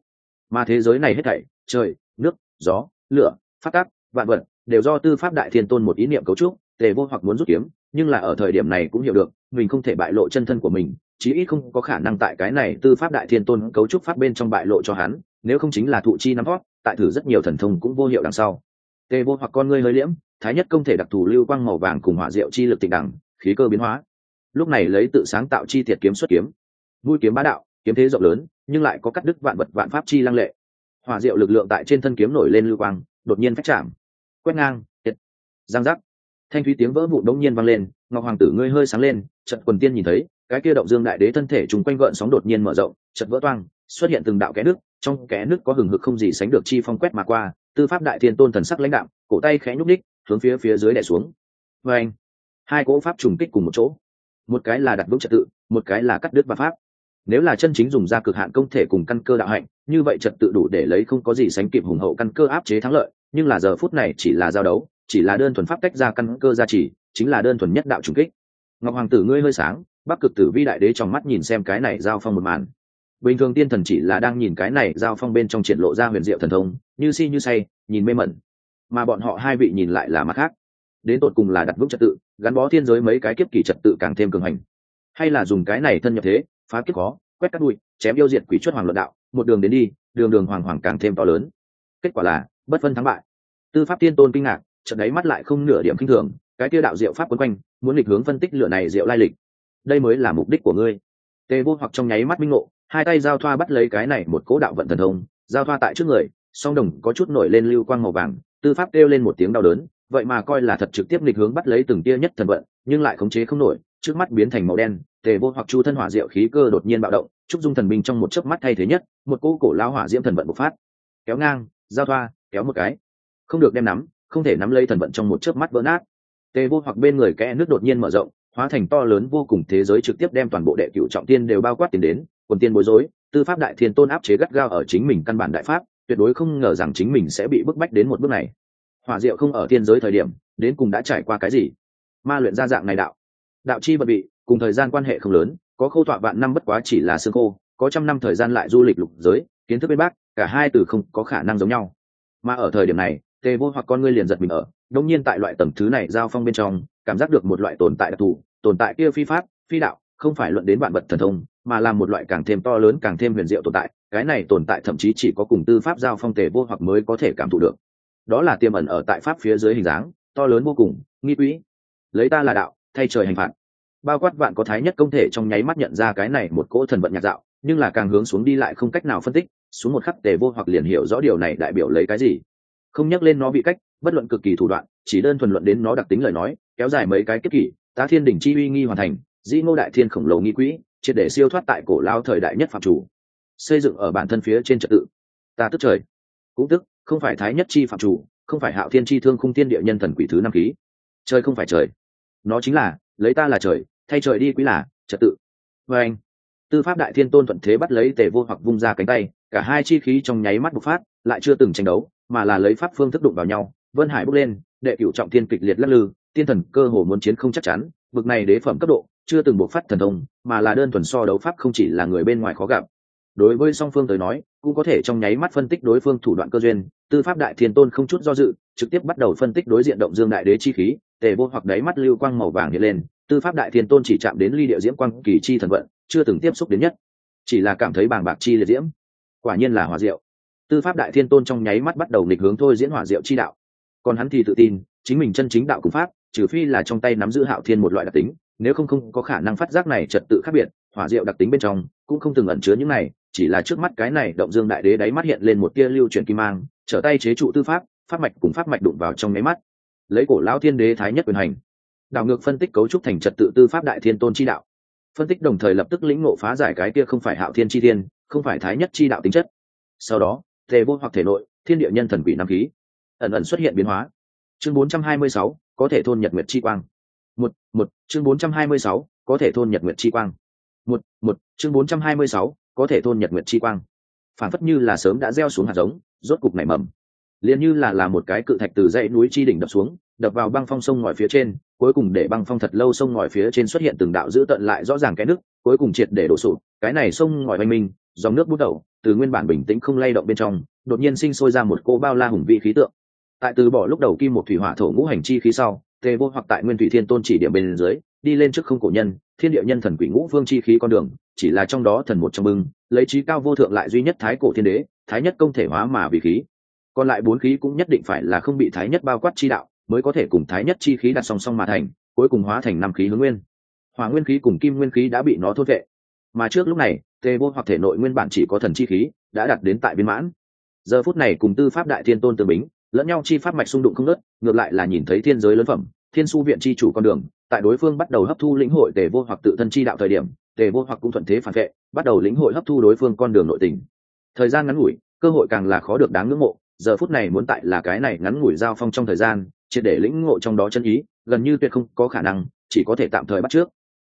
Mà thế giới này hết thảy, trời, nước, gió, lửa, phát tác, vạn vật, đều do tư pháp đại thiên tôn một ý niệm cấu trúc, tề vô hoặc muốn rút kiếm nhưng là ở thời điểm này cũng hiểu được, mình không thể bại lộ chân thân của mình, chí ít không có khả năng tại cái này tư pháp đại thiên tôn cấu trúc pháp bên trong bại lộ cho hắn, nếu không chính là thụ chi nắm hót tại thử rất nhiều thần thông cũng vô hiệu đằng sau. Tề vô hoặc con ngươi hơi liễm, thái nhất công thể đặc thù lưu quang màu vàng cùng hỏa diệu chi lực tịnh đẳng, khí cơ biến hóa. Lúc này lấy tự sáng tạo chi thiệt kiếm xuất kiếm. Vui kiếm bá đạo, kiếm thế rộng lớn, nhưng lại có cắt đứt vạn vật vạn pháp chi lăng lệ. Hỏa diệu lực lượng tại trên thân kiếm nổi lên lưu quang, đột nhiên phách chạm. Quét ngang tiệt giang giác thanh thúy tiếng vỡ vụn đống nhiên vang lên, ngọc hoàng tử ngươi hơi sáng lên trận quần tiên nhìn thấy, cái kia động dương đại đế thân thể trùng quanh gợn sóng đột nhiên mở rộng trận vỡ toang, xuất hiện từng đạo kẽ nước, trong kẽ nước có hừng hực không gì sánh được chi phong quét mà qua, tư pháp đại thiên tôn thần sắc lãnh đạo cổ tay khẽ nhúc đích hướng phía phía dưới đè xuống. Và anh hai cỗ pháp trùng kích cùng một chỗ. Một cái là đặt vững trật tự, một cái là cắt đứt và pháp. Nếu là chân chính dùng ra cực hạn công thể cùng căn cơ đạo hạnh, như vậy trật tự đủ để lấy không có gì sánh kịp hùng hậu căn cơ áp chế thắng lợi, nhưng là giờ phút này chỉ là giao đấu chỉ là đơn thuần pháp tách ra căn cơ gia trì, chính là đơn thuần nhất đạo trùng kích. Ngọc hoàng tử ngươi hơi sáng, bắc cực tử vi đại đế trong mắt nhìn xem cái này giao phong một màn. Bình thường tiên thần chỉ là đang nhìn cái này giao phong bên trong triển lộ ra huyền diệu thần thông, như si như say, nhìn mê mẩn. Mà bọn họ hai vị nhìn lại là mặt khác. Đến tột cùng là đặt vững trật tự, gắn bó thiên giới mấy cái kiếp kỳ trật tự càng thêm cường hành. Hay là dùng cái này thân nhập thế, phá kiếp khó, quét cắt bụi, chém yêu diệt quỷ chuất hoàng luận đạo, một đường đến đi, đường đường hoàng hoàng càng thêm to lớn. Kết quả là, bất phân thắng bại. Tư pháp tiên tôn kinh ngạc chợt đấy mắt lại không nửa điểm kinh thường, cái kia đạo diệu pháp quấn quanh, muốn lịch hướng phân tích lửa này diệu lai lịch. Đây mới là mục đích của ngươi. Tề vô hoặc trong nháy mắt minh ngộ, hai tay giao thoa bắt lấy cái này một cố đạo vận thần thông, giao thoa tại trước người, song đồng có chút nổi lên lưu quang màu vàng, tư pháp kêu lên một tiếng đau đớn, vậy mà coi là thật trực tiếp lịch hướng bắt lấy từng tia nhất thần vận, nhưng lại khống chế không nổi, trước mắt biến thành màu đen tề vô hoặc chu thân hỏa diệu khí cơ đột nhiên bạo động trúc dung thần binh trong một chớp mắt thay thế nhất, một cỗ cổ lao hỏa diễm thần vận bộc phát. Kéo ngang, giao thoa, kéo một cái. Không được đem nắm không thể nắm lấy thần vận trong một chớp mắt vỡ nát. Tề vô hoặc bên người kẽ nước đột nhiên mở rộng, hóa thành to lớn vô cùng thế giới trực tiếp đem toàn bộ đệ cựu trọng tiên đều bao quát tiền đến, quần tiên bối rối, tư pháp đại thiên tôn áp chế gắt gao ở chính mình căn bản đại pháp, tuyệt đối không ngờ rằng chính mình sẽ bị bức bách đến một bước này. Hỏa diệu không ở thiên giới thời điểm, đến cùng đã trải qua cái gì? Ma luyện ra dạng này đạo. Đạo chi vật bị, cùng thời gian quan hệ không lớn, có khâu tọa vạn năm bất quá chỉ là xương khô, có trăm năm thời gian lại du lịch lục giới, kiến thức bên bác, cả hai từ không có khả năng giống nhau. Mà ở thời điểm này tề vô hoặc con ngươi liền giật mình ở đông nhiên tại loại tầng thứ này giao phong bên trong, cảm giác được một loại tồn tại đặc thù, tồn tại kia phi pháp, phi đạo, không phải luận đến vạn vật thần thông, mà là một loại càng thêm to lớn, càng thêm huyền diệu tồn tại, cái này tồn tại thậm chí chỉ có cùng tư pháp giao phong tề vô hoặc mới có thể cảm thụ được. Đó là tiềm ẩn ở tại pháp phía dưới hình dáng, to lớn vô cùng, nghi quỹ. Lấy ta là đạo, thay trời hành phạt. Bao quát vạn có thái nhất công thể trong nháy mắt nhận ra cái này một cỗ thần vận nhạc dạo, nhưng là càng hướng xuống đi lại không cách nào phân tích, xuống một khắc tề vô hoặc liền hiểu rõ điều này đại biểu lấy cái gì không nhắc lên nó bị cách, bất luận cực kỳ thủ đoạn, chỉ đơn thuần luận đến nó đặc tính lời nói, kéo dài mấy cái kết kỷ, tá thiên đỉnh chi uy nghi hoàn thành, dĩ ngô đại thiên khổng lồ nghi quỹ, triệt để siêu thoát tại cổ lao thời đại nhất phạm chủ. Xây dựng ở bản thân phía trên trật tự. Ta tức trời. Cũng tức, không phải thái nhất chi phạm chủ, không phải hạo thiên chi thương khung thiên địa nhân thần quỷ thứ năm khí trời không phải trời. Nó chính là, lấy ta là trời, thay trời đi quý là, trật tự. Và anh, tư pháp đại thiên tôn thuận thế bắt lấy tề vô hoặc vung ra cánh tay, cả hai chi khí trong nháy mắt bộc phát, lại chưa từng tranh đấu mà là lấy pháp phương thức đụng vào nhau, vân hải bước lên, đệ cửu trọng thiên kịch liệt lắc lư, tiên thần cơ hồ muốn chiến không chắc chắn, bực này đế phẩm cấp độ, chưa từng bộc phát thần thông, mà là đơn thuần so đấu pháp không chỉ là người bên ngoài khó gặp. Đối với song phương tới nói, cũng có thể trong nháy mắt phân tích đối phương thủ đoạn cơ duyên, tư pháp đại thiên tôn không chút do dự, trực tiếp bắt đầu phân tích đối diện động dương đại đế chi khí, tề vô hoặc đáy mắt lưu quang màu vàng hiện lên, tư pháp đại thiên tôn chỉ chạm đến ly địa diễm quang kỳ chi thần vận, chưa từng tiếp xúc đến nhất. Chỉ là cảm thấy bàng bạc chi liệt diễm, quả nhiên là hòa diệu tư pháp đại thiên tôn trong nháy mắt bắt đầu nghịch hướng thôi diễn hỏa diệu chi đạo. Còn hắn thì tự tin, chính mình chân chính đạo cùng pháp, trừ phi là trong tay nắm giữ hạo thiên một loại đặc tính, nếu không không có khả năng phát giác này trật tự khác biệt, hỏa diệu đặc tính bên trong cũng không từng ẩn chứa những này, chỉ là trước mắt cái này động dương đại đế đáy mắt hiện lên một tia lưu chuyển kim mang, trở tay chế trụ tư pháp pháp mạch cùng pháp mạch đụng vào trong nháy mắt. Lấy cổ lão thiên đế thái nhất quyền hành, đảo ngược phân tích cấu trúc thành trật tự tư pháp đại thiên tôn chi đạo. Phân tích đồng thời lập tức lĩnh ngộ phá giải cái kia không phải hạo thiên chi thiên, không phải thái nhất chi đạo tính chất. Sau đó tề vô hoặc thể nội thiên địa nhân thần quỷ nam khí. Ẩn ẩn xuất hiện biến hóa. Chương 426, có thể thôn nhật nguyệt chi quang. Một một chương 426, có thể thôn nhật nguyệt chi quang. Một một chương 426, có thể thôn nhật nguyệt chi quang. Phản phất như là sớm đã gieo xuống hạt giống rốt cục nảy mầm. Liền như là là một cái cự thạch từ dãy núi chi đỉnh đập xuống đập vào băng phong sông ngòi phía trên cuối cùng để băng phong thật lâu sông ngòi phía trên xuất hiện từng đạo giữ tận lại rõ ràng cái nước cuối cùng triệt để đổ sụp. Cái này sông ngòi oanh minh dòng nước bút đầu từ nguyên bản bình tĩnh không lay động bên trong, đột nhiên sinh sôi ra một cô bao la hùng vị khí tượng. Tại từ bỏ lúc đầu kim một thủy hỏa thổ ngũ hành chi khí sau, tề vô hoặc tại nguyên thủy thiên tôn chỉ điểm bên dưới, đi lên trước không cổ nhân, thiên địa nhân thần quỷ ngũ phương chi khí con đường, chỉ là trong đó thần một trong bưng, lấy trí cao vô thượng lại duy nhất thái cổ thiên đế, thái nhất công thể hóa mà vì khí. Còn lại bốn khí cũng nhất định phải là không bị thái nhất bao quát chi đạo, mới có thể cùng thái nhất chi khí đặt song song mà thành, cuối cùng hóa thành năm khí hướng nguyên. Hỏa nguyên khí cùng kim nguyên khí đã bị nó thốt vệ. Mà trước lúc này tề vô hoặc thể nội nguyên bản chỉ có thần chi khí, đã đạt đến tại viên mãn. Giờ phút này cùng tư pháp đại thiên tôn tương bính, lẫn nhau chi pháp mạch xung đụng không nớt ngược lại là nhìn thấy thiên giới lớn phẩm, thiên su viện chi chủ con đường, tại đối phương bắt đầu hấp thu lĩnh hội tề vô hoặc tự thân chi đạo thời điểm, tề vô hoặc cũng thuận thế phản vệ, bắt đầu lĩnh hội hấp thu đối phương con đường nội tình. Thời gian ngắn ngủi, cơ hội càng là khó được đáng ngưỡng mộ, giờ phút này muốn tại là cái này ngắn ngủi giao phong trong thời gian, triệt để lĩnh ngộ trong đó chân ý, gần như tuyệt không có khả năng, chỉ có thể tạm thời bắt trước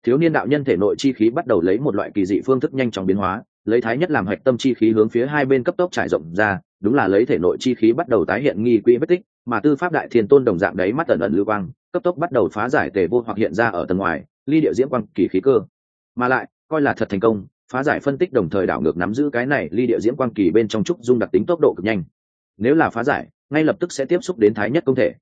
thiếu niên đạo nhân thể nội chi khí bắt đầu lấy một loại kỳ dị phương thức nhanh chóng biến hóa, lấy thái nhất làm hạch tâm chi khí hướng phía hai bên cấp tốc trải rộng ra, đúng là lấy thể nội chi khí bắt đầu tái hiện nghi quỹ vết tích, mà tư pháp đại thiên tôn đồng dạng đấy mắt ẩn ẩn lưu quang, cấp tốc bắt đầu phá giải tề vô hoặc hiện ra ở tầng ngoài, ly địa diễm quang kỳ khí cơ. Mà lại, coi là thật thành công, phá giải phân tích đồng thời đảo ngược nắm giữ cái này ly địa diễm quang kỳ bên trong trúc dung đặc tính tốc độ cực nhanh. Nếu là phá giải, ngay lập tức sẽ tiếp xúc đến thái nhất công thể.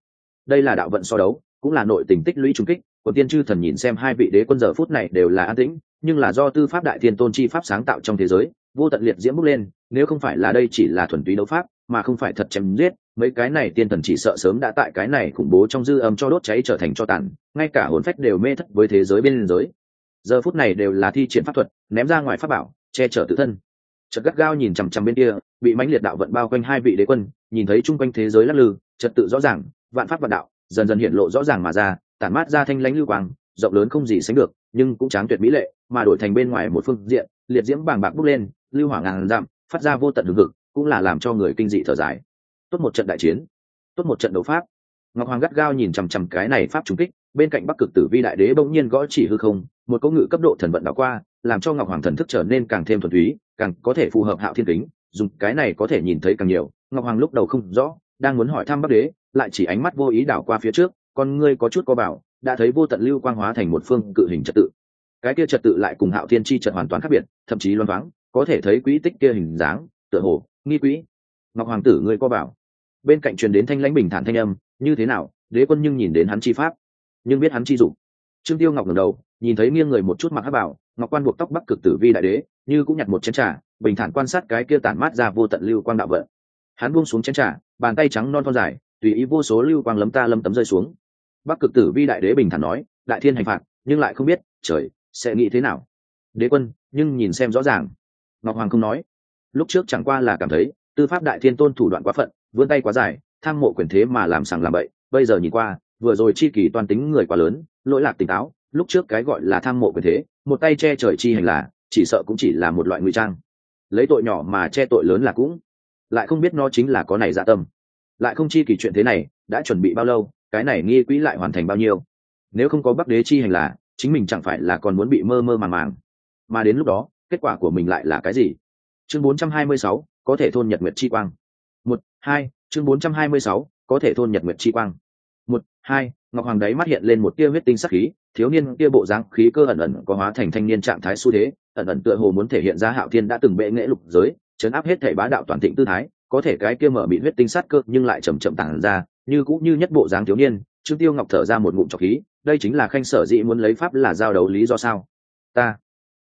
Đây là đạo vận so đấu, cũng là nội tình tích lũy trung kích của tiên chư thần nhìn xem hai vị đế quân giờ phút này đều là an tĩnh, nhưng là do tư pháp đại thiên tôn chi pháp sáng tạo trong thế giới, vô tận liệt diễm bước lên, nếu không phải là đây chỉ là thuần túy đấu pháp, mà không phải thật chém giết, mấy cái này tiên thần chỉ sợ sớm đã tại cái này khủng bố trong dư âm cho đốt cháy trở thành cho tàn, ngay cả hồn phách đều mê thất với thế giới bên giới giờ phút này đều là thi triển pháp thuật, ném ra ngoài pháp bảo, che chở tự thân. Chợt gắt gao nhìn chằm chằm bên kia, bị mãnh liệt đạo vận bao quanh hai vị đế quân, nhìn thấy chung quanh thế giới lắc lư, trật tự rõ ràng, vạn pháp vạn đạo, dần dần hiện lộ rõ ràng mà ra tản mát ra thanh lãnh lưu quang, rộng lớn không gì sánh được, nhưng cũng tráng tuyệt mỹ lệ, mà đổi thành bên ngoài một phương diện, liệt diễm bàng bạc bốc lên, lưu hỏa ngàn dặm, phát ra vô tận hương cực cũng là làm cho người kinh dị thở dài. Tốt một trận đại chiến, tốt một trận đấu pháp. Ngọc hoàng gắt gao nhìn chằm chằm cái này pháp trùng kích, bên cạnh bắc cực tử vi đại đế bỗng nhiên gõ chỉ hư không, một câu ngự cấp độ thần vận đảo qua, làm cho ngọc hoàng thần thức trở nên càng thêm thuần túy, càng có thể phù hợp hạo thiên kính, dùng cái này có thể nhìn thấy càng nhiều. Ngọc hoàng lúc đầu không rõ, đang muốn hỏi thăm bắc đế, lại chỉ ánh mắt vô ý đảo qua phía trước con ngươi có chút co bảo, đã thấy vô tận lưu quang hóa thành một phương cự hình trật tự. Cái kia trật tự lại cùng hạo thiên chi trật hoàn toàn khác biệt, thậm chí loan vắng có thể thấy quỹ tích kia hình dáng, tựa hồ, nghi quỹ. Ngọc hoàng tử ngươi co bảo. Bên cạnh truyền đến thanh lãnh bình thản thanh âm, như thế nào, đế quân nhưng nhìn đến hắn chi pháp, nhưng biết hắn chi dụng. Trương tiêu ngọc ngẩng đầu, nhìn thấy nghiêng người một chút mặc hát bảo, ngọc quan buộc tóc bắc cực tử vi đại đế, như cũng nhặt một chén trà, bình thản quan sát cái kia tản mát ra vô tận lưu quang đạo vận. Hắn buông xuống chén trà, bàn tay trắng non thon dài, tùy ý vô số lưu quang lấm ta lâm tấm rơi xuống bắc cực tử vi đại đế bình thản nói, đại thiên hành phạt, nhưng lại không biết trời sẽ nghĩ thế nào. Đế quân, nhưng nhìn xem rõ ràng. Ngọc hoàng không nói. Lúc trước chẳng qua là cảm thấy, tư pháp đại thiên tôn thủ đoạn quá phận, vươn tay quá dài, tham mộ quyền thế mà làm sằng làm bậy. Bây giờ nhìn qua, vừa rồi chi kỳ toàn tính người quá lớn, lỗi lạc tỉnh táo, lúc trước cái gọi là tham mộ quyền thế, một tay che trời chi hành là, chỉ sợ cũng chỉ là một loại ngụy trang. Lấy tội nhỏ mà che tội lớn là cũng, lại không biết nó chính là có này dạ tâm. Lại không chi kỳ chuyện thế này, đã chuẩn bị bao lâu cái này nghi quỹ lại hoàn thành bao nhiêu? Nếu không có bắc đế chi hành là chính mình chẳng phải là còn muốn bị mơ mơ màng màng. Mà đến lúc đó kết quả của mình lại là cái gì? Chương 426, có thể thôn nhật nguyệt chi quang. Một hai chương 426, có thể thôn nhật nguyệt chi quang. Một hai ngọc hoàng đấy mắt hiện lên một tia huyết tinh sắc khí thiếu niên kia bộ dáng khí cơ ẩn ẩn có hóa thành thanh niên trạng thái xu thế ẩn ẩn tựa hồ muốn thể hiện ra hạo thiên đã từng bệ nghệ lục giới chấn áp hết thể bá đạo toàn thịnh tư thái có thể cái kia mở bị huyết tinh sát cơ nhưng lại chậm chậm tản ra như cũng như nhất bộ dáng thiếu niên, trương tiêu ngọc thở ra một ngụm trọc khí, đây chính là khanh sở dĩ muốn lấy pháp là giao đấu lý do sao? Ta,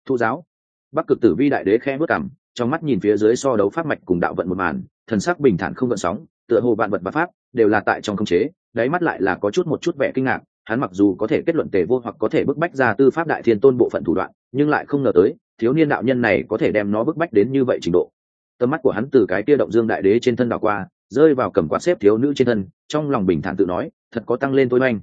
thu giáo. Bắc cực tử vi đại đế khe bước cảm trong mắt nhìn phía dưới so đấu pháp mạch cùng đạo vận một màn, thần sắc bình thản không gợn sóng, tựa hồ vạn vật và pháp đều là tại trong không chế, đáy mắt lại là có chút một chút vẻ kinh ngạc, hắn mặc dù có thể kết luận tề vô hoặc có thể bức bách ra tư pháp đại thiên tôn bộ phận thủ đoạn, nhưng lại không ngờ tới, thiếu niên đạo nhân này có thể đem nó bức bách đến như vậy trình độ. Tầm mắt của hắn từ cái kia động dương đại đế trên thân đảo qua rơi vào cầm quạt xếp thiếu nữ trên thân, trong lòng bình thản tự nói, thật có tăng lên thôi oanh.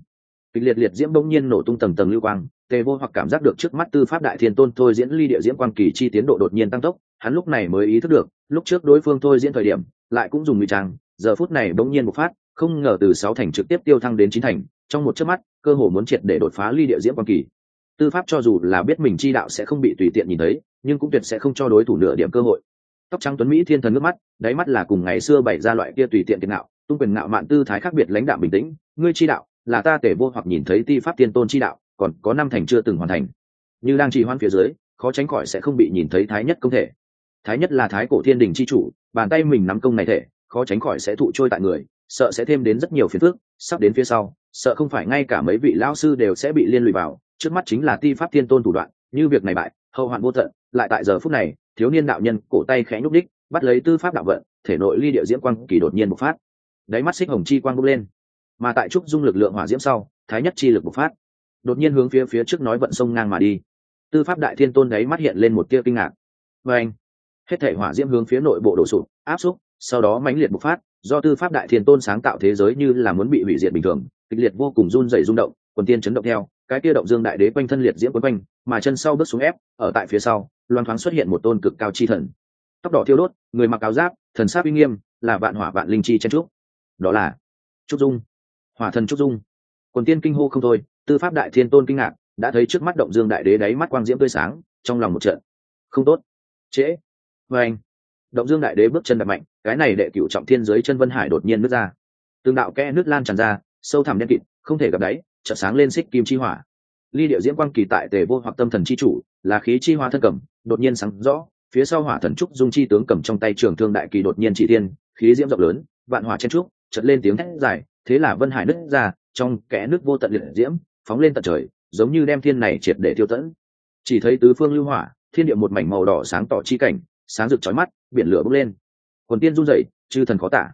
Kịch liệt liệt diễm bỗng nhiên nổ tung tầng tầng lưu quang, tề vô hoặc cảm giác được trước mắt tư pháp đại thiên tôn thôi diễn ly địa diễm quang kỳ chi tiến độ đột nhiên tăng tốc, hắn lúc này mới ý thức được, lúc trước đối phương thôi diễn thời điểm, lại cũng dùng ngụy trang, giờ phút này bỗng nhiên một phát, không ngờ từ sáu thành trực tiếp tiêu thăng đến chín thành, trong một chớp mắt, cơ hồ muốn triệt để đột phá ly địa diễm quang kỳ. Tư pháp cho dù là biết mình chi đạo sẽ không bị tùy tiện nhìn thấy, nhưng cũng tuyệt sẽ không cho đối thủ nửa điểm cơ hội tóc trắng tuấn mỹ thiên thần nước mắt, đáy mắt là cùng ngày xưa bày ra loại kia tùy tiện tiền nạo tung quyền nạo mạn tư thái khác biệt lãnh đạo bình tĩnh, ngươi chi đạo, là ta tể vô hoặc nhìn thấy ti pháp tiên tôn chi đạo, còn có năm thành chưa từng hoàn thành. Như đang trì hoan phía dưới, khó tránh khỏi sẽ không bị nhìn thấy thái nhất công thể. Thái nhất là thái cổ thiên đình chi chủ, bàn tay mình nắm công này thể, khó tránh khỏi sẽ thụ trôi tại người, sợ sẽ thêm đến rất nhiều phiền phức, sắp đến phía sau, sợ không phải ngay cả mấy vị lão sư đều sẽ bị liên lụy vào, trước mắt chính là ti pháp thiên tôn thủ đoạn, như việc này bại, hậu hoạn vô tận, lại tại giờ phút này thiếu niên đạo nhân cổ tay khẽ nhúc đích, bắt lấy tư pháp đạo vận, thể nội ly địa diễm quang kỳ đột nhiên bộc phát. Đáy mắt xích hồng chi quang bốc lên. Mà tại trúc dung lực lượng hỏa diễm sau, thái nhất chi lực bộc phát. Đột nhiên hướng phía phía trước nói vận sông ngang mà đi. Tư pháp đại thiên tôn đáy mắt hiện lên một tia kinh ngạc. Và anh hết thể hỏa diễm hướng phía nội bộ đổ sụp, áp xúc, sau đó mãnh liệt bộc phát, do tư pháp đại thiên tôn sáng tạo thế giới như là muốn bị hủy diệt bình thường, kịch liệt vô cùng run dày rung động, quần tiên chấn động theo, cái kia động dương đại đế quanh thân liệt diễm quấn quanh, mà chân sau bước xuống ép, ở tại phía sau loan thoáng xuất hiện một tôn cực cao chi thần. Tóc đỏ thiêu đốt, người mặc áo giáp, thần sát uy nghiêm, là vạn hỏa vạn linh chi chen trúc. Đó là trúc dung. Hỏa thần trúc dung. Quần tiên kinh hô không thôi, tư pháp đại thiên tôn kinh ngạc, đã thấy trước mắt động dương đại đế đáy mắt quang diễm tươi sáng, trong lòng một trận. Không tốt. Trễ. Vê anh, động dương đại đế bước chân đập mạnh, cái này đệ cựu trọng thiên giới chân vân hải đột nhiên nước ra. Tương đạo kẽ nước lan tràn ra, sâu thẳm đen kịt, không thể gặp đáy, chợt sáng lên xích kim chi hỏa. Ly điệu diễm quang kỳ tại tề vô hoặc tâm thần chi chủ, là khí chi hoa thân cầm đột nhiên sáng rõ phía sau hỏa thần trúc dung chi tướng cầm trong tay trường thương đại kỳ đột nhiên chỉ thiên, khí diễm rộng lớn vạn hỏa chen trúc chật lên tiếng thét dài thế là vân hải nứt ra trong kẽ nước vô tận liệt diễm phóng lên tận trời giống như đem thiên này triệt để tiêu tẫn. Chỉ thấy tứ phương lưu hỏa thiên địa một mảnh màu đỏ sáng tỏ chi cảnh sáng rực chói mắt biển lửa bốc lên. Quần tiên run rẩy chư thần khó tả.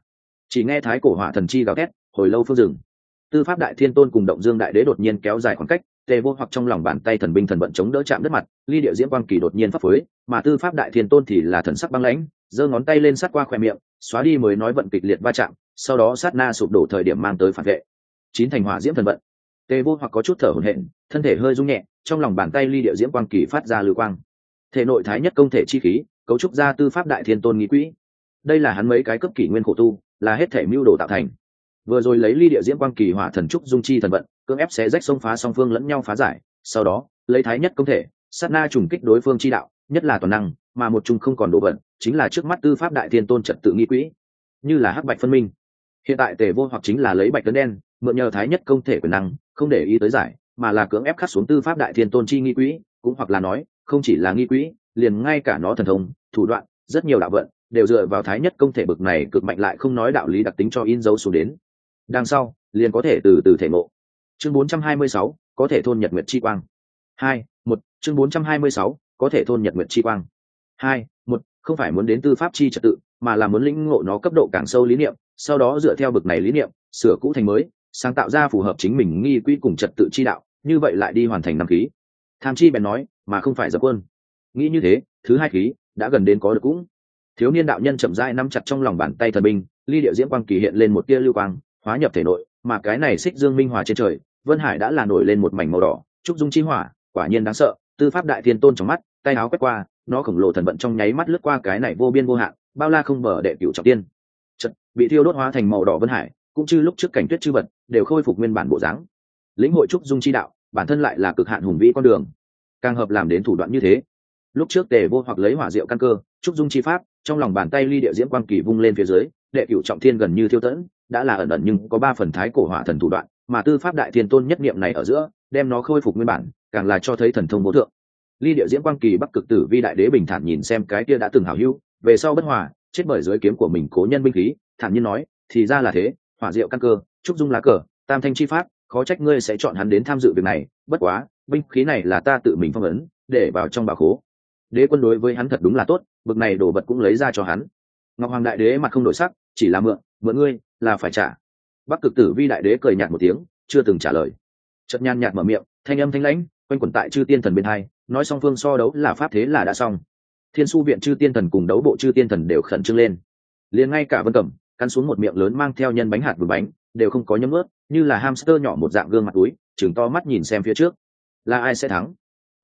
Chỉ nghe thái cổ hỏa thần chi gào thét hồi lâu phương rừng tư pháp đại thiên tôn cùng động dương đại đế đột nhiên kéo dài khoảng cách tề vô hoặc trong lòng bàn tay thần binh thần vận chống đỡ chạm đất mặt, ly điệu diễm quang kỳ đột nhiên pháp phối mà tư pháp đại thiên tôn thì là thần sắc băng lãnh, giơ ngón tay lên sát qua khoe miệng, xóa đi mới nói vận kịch liệt va chạm, sau đó sát na sụp đổ thời điểm mang tới phản vệ. Chín thành hỏa diễm thần vận. Tề vô hoặc có chút thở hổn hển, thân thể hơi rung nhẹ, trong lòng bàn tay ly điệu diễm quang kỳ phát ra lưu quang. Thể nội thái nhất công thể chi khí, cấu trúc ra tư pháp đại thiên tôn nghĩ quỹ. Đây là hắn mấy cái cấp kỷ nguyên khổ tu, là hết thể mưu đồ tạo thành. Vừa rồi lấy ly địa diễm quang kỳ hỏa thần trúc dung chi thần vận cưỡng ép xé rách sông phá song phương lẫn nhau phá giải, sau đó, lấy thái nhất công thể, sát na trùng kích đối phương chi đạo, nhất là toàn năng, mà một chung không còn đổ vận chính là trước mắt tư pháp đại thiên tôn trật tự nghi quỹ, như là hắc bạch phân minh. Hiện tại tề vô hoặc chính là lấy bạch tấn đen, mượn nhờ thái nhất công thể quyền năng, không để ý tới giải, mà là cưỡng ép khắc xuống tư pháp đại thiên tôn chi nghi quỹ, cũng hoặc là nói, không chỉ là nghi quỹ, liền ngay cả nó thần thông, thủ đoạn, rất nhiều đạo vận, đều dựa vào thái nhất công thể bực này cực mạnh lại không nói đạo lý đặc tính cho in dấu xuống đến. Đằng sau, liền có thể từ từ thể ngộ chương 426, có thể thôn nhật nguyệt chi quang. Hai một chương 426, có thể thôn nhật nguyệt chi quang. Hai một không phải muốn đến tư pháp chi trật tự mà là muốn lĩnh ngộ nó cấp độ càng sâu lý niệm sau đó dựa theo bực này lý niệm sửa cũ thành mới sáng tạo ra phù hợp chính mình nghi quy cùng trật tự chi đạo như vậy lại đi hoàn thành năm khí. Tham chi bèn nói mà không phải dập quân. Nghĩ như thế thứ hai khí đã gần đến có được cũng. Thiếu niên đạo nhân chậm rãi nắm chặt trong lòng bàn tay thần binh ly điệu diễm quang kỳ hiện lên một tia lưu quang hóa nhập thể nội mà cái này xích dương minh hòa trên trời vân hải đã là nổi lên một mảnh màu đỏ trúc dung chi hỏa quả nhiên đáng sợ tư pháp đại thiên tôn trong mắt tay áo quét qua nó khổng lồ thần vận trong nháy mắt lướt qua cái này vô biên vô hạn bao la không bờ đệ cửu trọng tiên. Chật, bị thiêu đốt hóa thành màu đỏ vân hải cũng như lúc trước cảnh tuyết chư vật đều khôi phục nguyên bản bộ dáng. Lĩnh hội trúc dung chi đạo bản thân lại là cực hạn hùng vĩ con đường. Càng hợp làm đến thủ đoạn như thế lúc trước tề vô hoặc lấy hỏa diệu căn cơ, trúc dung chi pháp, trong lòng bàn tay ly địa diễm quang kỳ vung lên phía dưới, đệ cửu trọng thiên gần như thiêu tẫn, đã là ẩn ẩn nhưng có ba phần thái cổ hỏa thần thủ đoạn, mà tư pháp đại thiên tôn nhất niệm này ở giữa, đem nó khôi phục nguyên bản, càng là cho thấy thần thông vô thượng. Ly địa diễm quang kỳ bắc cực tử vi đại đế bình thản nhìn xem cái kia đã từng hảo hữu, về sau bất hòa, chết bởi dưới kiếm của mình cố nhân binh khí, thản nhiên nói, thì ra là thế, hỏa diệu căn cơ, trúc dung lá cờ, tam thanh chi pháp, khó trách ngươi sẽ chọn hắn đến tham dự việc này, bất quá, binh khí này là ta tự mình phong ấn, để vào trong bà khố đế quân đối với hắn thật đúng là tốt, bực này đổ vật cũng lấy ra cho hắn. Ngọc hoàng đại đế mặt không đổi sắc, chỉ là mượn mượn ngươi, là phải trả. Bắc cực tử vi đại đế cười nhạt một tiếng, chưa từng trả lời. Chật nhàn nhạt mở miệng, thanh âm thanh lãnh, quanh quẩn tại chư tiên thần bên hai, nói song phương so đấu là pháp thế là đã xong. Thiên su viện chư tiên thần cùng đấu bộ chư tiên thần đều khẩn trương lên. Liền ngay cả vân cẩm, cắn xuống một miệng lớn mang theo nhân bánh hạt vừa bánh, đều không có nhấm ướt như là hamster nhỏ một dạng gương mặt túi chừng to mắt nhìn xem phía trước. Là ai sẽ thắng?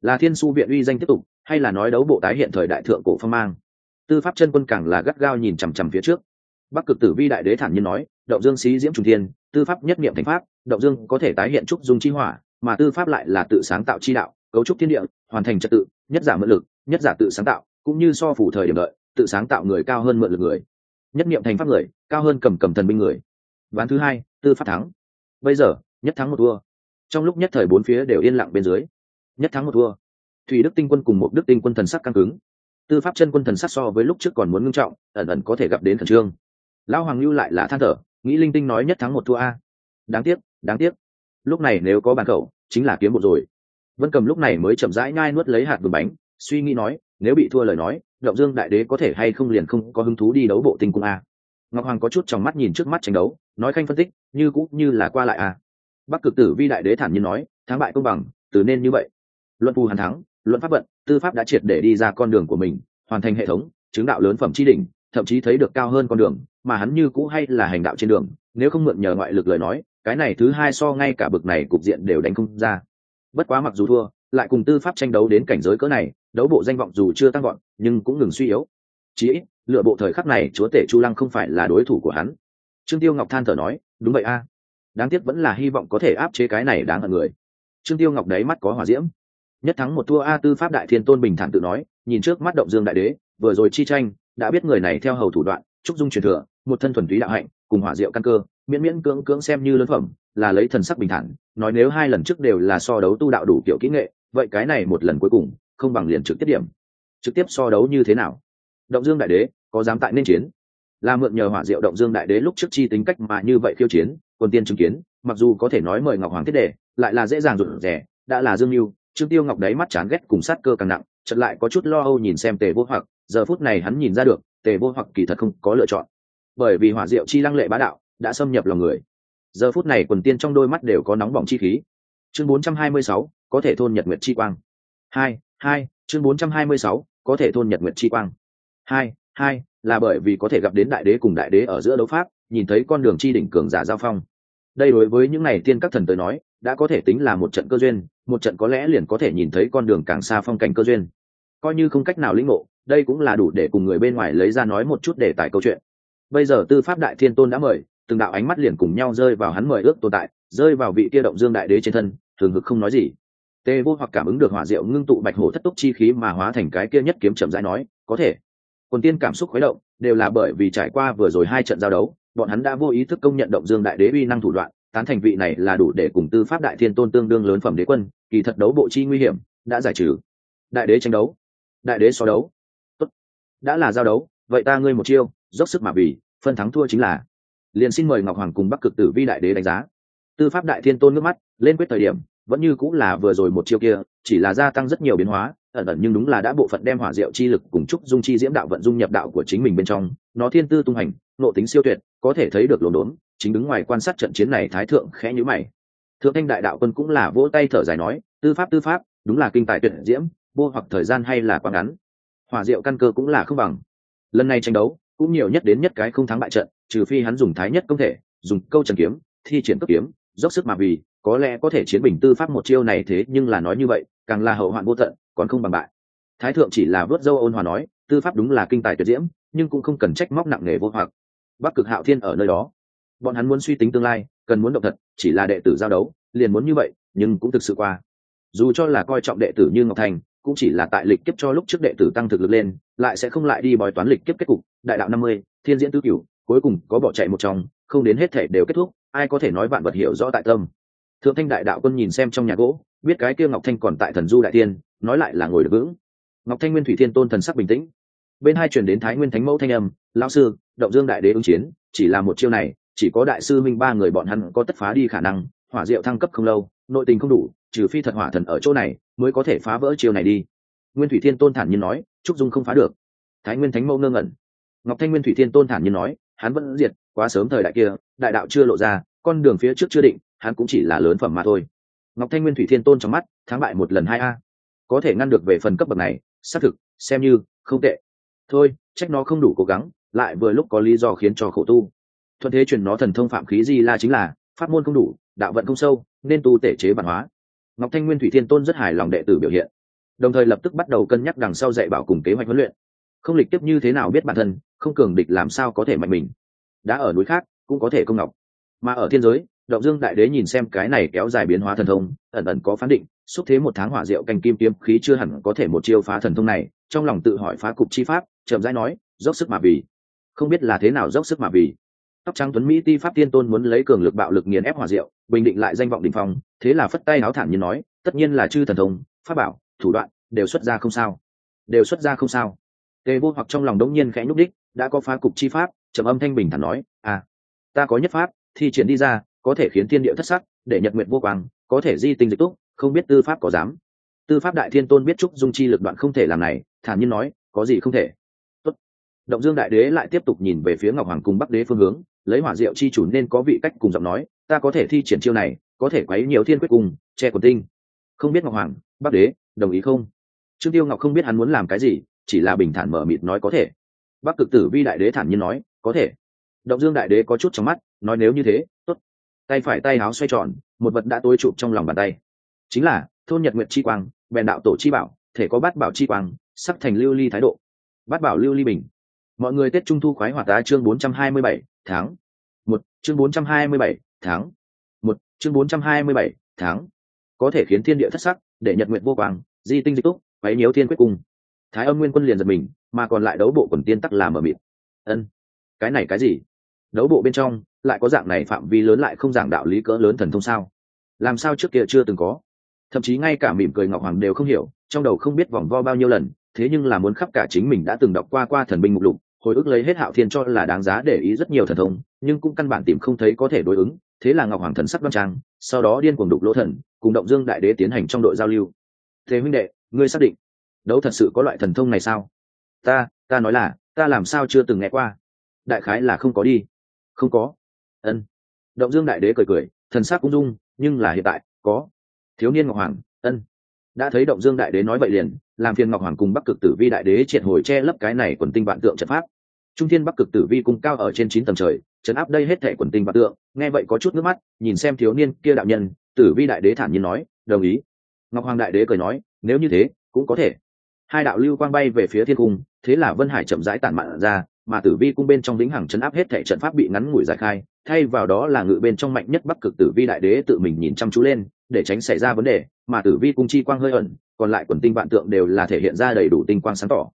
Là thiên su viện uy danh tiếp tục hay là nói đấu bộ tái hiện thời đại thượng cổ phong mang. Tư pháp chân quân càng là gắt gao nhìn chằm chằm phía trước. Bắc cực tử vi đại đế thản nhiên nói, động dương sĩ diễm trung thiên, tư pháp nhất niệm thành pháp, động dương có thể tái hiện trúc dung chi hỏa, mà tư pháp lại là tự sáng tạo chi đạo, cấu trúc thiên địa, hoàn thành trật tự, nhất giả mượn lực, nhất giả tự sáng tạo, cũng như so phủ thời điểm đợi, tự sáng tạo người cao hơn mượn lực người. Nhất niệm thành pháp người, cao hơn cầm cầm thần binh người. Ván thứ hai, tư pháp thắng. Bây giờ, nhất thắng một thua trong lúc nhất thời bốn phía đều yên lặng bên dưới. Nhất thắng một thua thủy đức tinh quân cùng một đức tinh quân thần sắc căng cứng. Tư pháp chân quân thần sắc so với lúc trước còn muốn ngưng trọng, ẩn ẩn có thể gặp đến thần trương. Lão hoàng lưu lại là than thở, nghĩ linh tinh nói nhất thắng một thua a. Đáng tiếc đáng tiếc. Lúc này nếu có bàn cậu chính là kiếm một rồi. Vân cầm lúc này mới chậm rãi ngai nuốt lấy hạt vườn bánh, suy nghĩ nói, nếu bị thua lời nói, động dương đại đế có thể hay không liền không có hứng thú đi đấu bộ tinh cung a. Ngọc hoàng có chút trong mắt nhìn trước mắt tranh đấu, nói khanh phân tích, như cũng như là qua lại a. Bắc cực tử vi đại đế thản nhiên nói, thắng bại công bằng, từ nên như vậy. Luận phù hàn thắng luận pháp vận, tư pháp đã triệt để đi ra con đường của mình, hoàn thành hệ thống, chứng đạo lớn phẩm chi đỉnh, thậm chí thấy được cao hơn con đường, mà hắn như cũ hay là hành đạo trên đường, nếu không mượn nhờ ngoại lực lời nói, cái này thứ hai so ngay cả bực này cục diện đều đánh không ra. Bất quá mặc dù thua, lại cùng tư pháp tranh đấu đến cảnh giới cỡ này, đấu bộ danh vọng dù chưa tăng gọn nhưng cũng ngừng suy yếu. Chí ít, lựa bộ thời khắc này, chúa tể chu lăng không phải là đối thủ của hắn. Trương tiêu ngọc than thở nói, đúng vậy a. Đáng tiếc vẫn là hy vọng có thể áp chế cái này đáng hận người. Trương tiêu ngọc đấy mắt có hỏa diễm nhất thắng một thua a tư pháp đại thiên tôn bình thản tự nói, nhìn trước mắt động dương đại đế, vừa rồi chi tranh, đã biết người này theo hầu thủ đoạn trúc dung truyền thừa, một thân thuần túy đạo hạnh, cùng hỏa diệu căn cơ, miễn miễn cưỡng cưỡng xem như lớn phẩm, là lấy thần sắc bình thản, nói nếu hai lần trước đều là so đấu tu đạo đủ kiểu kỹ nghệ, vậy cái này một lần cuối cùng, không bằng liền trực tiếp điểm. Trực tiếp so đấu như thế nào? Động dương đại đế, có dám tại nên chiến? Là mượn nhờ hỏa diệu động dương đại đế lúc trước chi tính cách mà như vậy khiêu chiến, quân tiên chứng kiến, mặc dù có thể nói mời ngọc hoàng thiết đề, lại là dễ dàng rụt rẻ đã là dương mưu trương tiêu ngọc đấy mắt chán ghét cùng sát cơ càng nặng chật lại có chút lo âu nhìn xem tề vô hoặc giờ phút này hắn nhìn ra được tề vô hoặc kỳ thật không có lựa chọn. Bởi vì hỏa diệu chi lăng lệ bá đạo đã xâm nhập lòng người. Giờ phút này quần tiên trong đôi mắt đều có nóng bỏng chi khí. Chương 426, có thể thôn nhật nguyệt chi quang. Hai hai chương 426, có thể thôn nhật nguyệt chi quang. Hai hai là bởi vì có thể gặp đến đại đế cùng đại đế ở giữa đấu pháp nhìn thấy con đường chi đỉnh cường giả giao phong. Đây đối với những này tiên các thần tới nói đã có thể tính là một trận cơ duyên, một trận có lẽ liền có thể nhìn thấy con đường càng xa phong cảnh cơ duyên. Coi như không cách nào lĩnh ngộ, đây cũng là đủ để cùng người bên ngoài lấy ra nói một chút để tải câu chuyện. Bây giờ tư pháp đại thiên tôn đã mời, từng đạo ánh mắt liền cùng nhau rơi vào hắn mời ước tồn tại, rơi vào vị kia động dương đại đế trên thân, thường hực không nói gì. Tê vô hoặc cảm ứng được hỏa diệu ngưng tụ bạch hổ thất túc chi khí mà hóa thành cái kia nhất kiếm chậm rãi nói, có thể. Quần tiên cảm xúc khuấy động, đều là bởi vì trải qua vừa rồi hai trận giao đấu, bọn hắn đã vô ý thức công nhận động dương đại đế uy năng thủ đoạn tán thành vị này là đủ để cùng tư pháp đại thiên tôn tương đương lớn phẩm đế quân, kỳ thật đấu bộ chi nguy hiểm, đã giải trừ. Đại đế tranh đấu. Đại đế so đấu. Tốt. đã là giao đấu, vậy ta ngươi một chiêu, dốc sức mà vì, phân thắng thua chính là. Liền xin mời ngọc hoàng cùng bắc cực tử vi đại đế đánh giá. Tư pháp đại thiên tôn nước mắt, lên quyết thời điểm, vẫn như cũng là vừa rồi một chiêu kia, chỉ là gia tăng rất nhiều biến hóa ẩn ẩn nhưng đúng là đã bộ phận đem hỏa diệu chi lực cùng trúc dung chi diễm đạo vận dung nhập đạo của chính mình bên trong, nó thiên tư tung hành nộ tính siêu tuyệt, có thể thấy được lồn đốn, chính đứng ngoài quan sát trận chiến này thái thượng khẽ nhữ mày. Thượng thanh đại đạo quân cũng là vỗ tay thở dài nói, tư pháp tư pháp, đúng là kinh tài tuyệt diễm, vô hoặc thời gian hay là quá ngắn. Hỏa diệu căn cơ cũng là không bằng. Lần này tranh đấu, cũng nhiều nhất đến nhất cái không thắng bại trận, trừ phi hắn dùng thái nhất công thể, dùng câu trần kiếm, thi triển cấp kiếm, dốc sức mà vì, có lẽ có thể chiến bình tư pháp một chiêu này thế nhưng là nói như vậy, càng là hậu hoạn vô tận còn không bằng bại. Thái thượng chỉ là vớt dâu ôn hòa nói, tư pháp đúng là kinh tài tuyệt diễm, nhưng cũng không cần trách móc nặng nề vô hoặc. Bắc cực hạo thiên ở nơi đó. Bọn hắn muốn suy tính tương lai, cần muốn động thật, chỉ là đệ tử giao đấu, liền muốn như vậy, nhưng cũng thực sự qua. Dù cho là coi trọng đệ tử như ngọc thành, cũng chỉ là tại lịch kiếp cho lúc trước đệ tử tăng thực lực lên, lại sẽ không lại đi bói toán lịch kiếp kết cục. Đại đạo năm mươi, thiên diễn tứ cửu, cuối cùng có bỏ chạy một trong không đến hết thể đều kết thúc, ai có thể nói bạn vật hiểu rõ tại tâm thượng thanh đại đạo quân nhìn xem trong nhà gỗ, biết cái kia ngọc thanh còn tại thần du đại tiên, nói lại là ngồi được vững. Ngọc thanh nguyên thủy thiên tôn thần sắc bình tĩnh. Bên hai chuyển đến thái nguyên thánh mẫu thanh âm, lão sư, động dương đại đế ứng chiến, chỉ là một chiêu này, chỉ có đại sư minh ba người bọn hắn có tất phá đi khả năng, hỏa diệu thăng cấp không lâu, nội tình không đủ, trừ phi thật hỏa thần ở chỗ này, mới có thể phá vỡ chiêu này đi. Nguyên thủy thiên tôn thản nhiên nói, trúc dung không phá được. Thái nguyên thánh mẫu ngơ ngẩn. Ngọc thanh nguyên thủy thiên tôn thản nhiên nói, hắn vẫn diệt quá sớm thời đại kia, đại đạo chưa lộ ra, con đường phía trước chưa định hắn cũng chỉ là lớn phẩm mà thôi. Ngọc thanh nguyên thủy thiên tôn trong mắt, thắng bại một lần hai a. Có thể ngăn được về phần cấp bậc này, xác thực, xem như không tệ. Thôi, trách nó không đủ cố gắng, lại vừa lúc có lý do khiến cho khổ tu. Thuận thế truyền nó thần thông phạm khí di la chính là, pháp môn không đủ, đạo vận không sâu, nên tu tể chế bản hóa. Ngọc thanh nguyên thủy thiên tôn rất hài lòng đệ tử biểu hiện. Đồng thời lập tức bắt đầu cân nhắc đằng sau dạy bảo cùng kế hoạch huấn luyện. Không lịch tiếp như thế nào biết bản thân, không cường địch làm sao có thể mạnh mình. Đã ở núi khác, cũng có thể công ngọc. Mà ở thiên giới động dương đại đế nhìn xem cái này kéo dài biến hóa thần thông, ẩn ẩn có phán định, xúc thế một tháng hỏa diệu canh kim kiếm khí chưa hẳn có thể một chiêu phá thần thông này, trong lòng tự hỏi phá cục chi pháp, chậm rãi nói, dốc sức mà vì. Không biết là thế nào dốc sức mà vì. Tóc trắng tuấn mỹ ti pháp tiên tôn muốn lấy cường lực bạo lực nghiền ép hỏa diệu, bình định lại danh vọng đình phong, thế là phất tay áo thản như nói, tất nhiên là chư thần thông, pháp bảo, thủ đoạn, đều xuất ra không sao. Đều xuất ra không sao. Tề vô hoặc trong lòng đống nhiên khẽ nhúc đích đã có phá cục chi pháp, trầm âm thanh bình thản nói à ta có nhất pháp, thi triển đi ra có thể khiến thiên địa thất sắc, để nhật nguyện vô quang, có thể di tinh dịch túc, không biết tư pháp có dám. Tư pháp đại thiên tôn biết trúc dung chi lực đoạn không thể làm này, thản nhiên nói, có gì không thể. Tốt. động dương đại đế lại tiếp tục nhìn về phía ngọc hoàng cùng bắc đế phương hướng, lấy hỏa diệu chi chủ nên có vị cách cùng giọng nói, ta có thể thi triển chiêu này, có thể quấy nhiều thiên quyết cùng, che quần tinh. Không biết ngọc hoàng, bắc đế, đồng ý không? Trương tiêu ngọc không biết hắn muốn làm cái gì, chỉ là bình thản mở mịt nói có thể. Bắc cực tử vi đại đế thản nhiên nói, có thể. Động dương đại đế có chút trong mắt, nói nếu như thế, tốt tay phải tay áo xoay tròn, một vật đã tối trụ trong lòng bàn tay. Chính là, thôn nhật nguyện chi quang, bèn đạo tổ chi bảo, thể có bát bảo chi quang sắc thành lưu ly thái độ. Bát bảo lưu ly bình. Mọi người tết trung thu khoái hỏa tá chương bốn trăm hai mươi bảy, tháng một. Chương bốn trăm hai mươi bảy, tháng một. Chương bốn trăm hai mươi bảy, tháng có thể khiến thiên địa thất sắc, để nhật nguyện vô quang, di tinh dịch túc váy nhiễu thiên quyết cung. Thái âm nguyên quân liền giật mình, mà còn lại đấu bộ quần tiên tắc làm ở mịt. Ân, cái này cái gì? Đấu bộ bên trong lại có dạng này phạm vi lớn lại không giảng đạo lý cỡ lớn thần thông sao? Làm sao trước kia chưa từng có? Thậm chí ngay cả mỉm cười ngọc hoàng đều không hiểu, trong đầu không biết vòng vo bao nhiêu lần, thế nhưng là muốn khắp cả chính mình đã từng đọc qua qua thần binh mục lục, hồi ức lấy hết hạo thiên cho là đáng giá để ý rất nhiều thần thông, nhưng cũng căn bản tìm không thấy có thể đối ứng, thế là ngọc hoàng thần sắc đoan trang, sau đó điên cuồng đục lỗ thần, cùng động dương đại đế tiến hành trong đội giao lưu. Thế huynh đệ, ngươi xác định, đấu thật sự có loại thần thông này sao? Ta ta nói là, ta làm sao chưa từng nghe qua. Đại khái là không có đi. Không có ân. Động dương đại đế cười cười, thần sắc cũng dung nhưng là hiện tại, có. Thiếu niên ngọc hoàng, ân. Đã thấy động dương đại đế nói vậy liền, làm phiền ngọc hoàng cùng bắc cực tử vi đại đế triệt hồi che lấp cái này quần tinh vạn tượng trận pháp. Trung thiên bắc cực tử vi cung cao ở trên chín tầng trời chấn áp đây hết thẻ quần tinh vạn tượng, nghe vậy có chút nước mắt, nhìn xem thiếu niên kia đạo nhân, tử vi đại đế thản nhiên nói, đồng ý. Ngọc hoàng đại đế cười nói, nếu như thế, cũng có thể. Hai đạo lưu quang bay về phía thiên cung, thế là vân hải chậm rãi tản mạn ra mà tử vi cung bên trong lĩnh hằng chấn áp hết thể trận pháp bị ngắn ngủi giải khai, thay vào đó là ngự bên trong mạnh nhất bắc cực tử vi đại đế tự mình nhìn chăm chú lên, để tránh xảy ra vấn đề, mà tử vi cung chi quang hơi ẩn, còn lại quần tinh vạn tượng đều là thể hiện ra đầy đủ tinh quang sáng tỏ.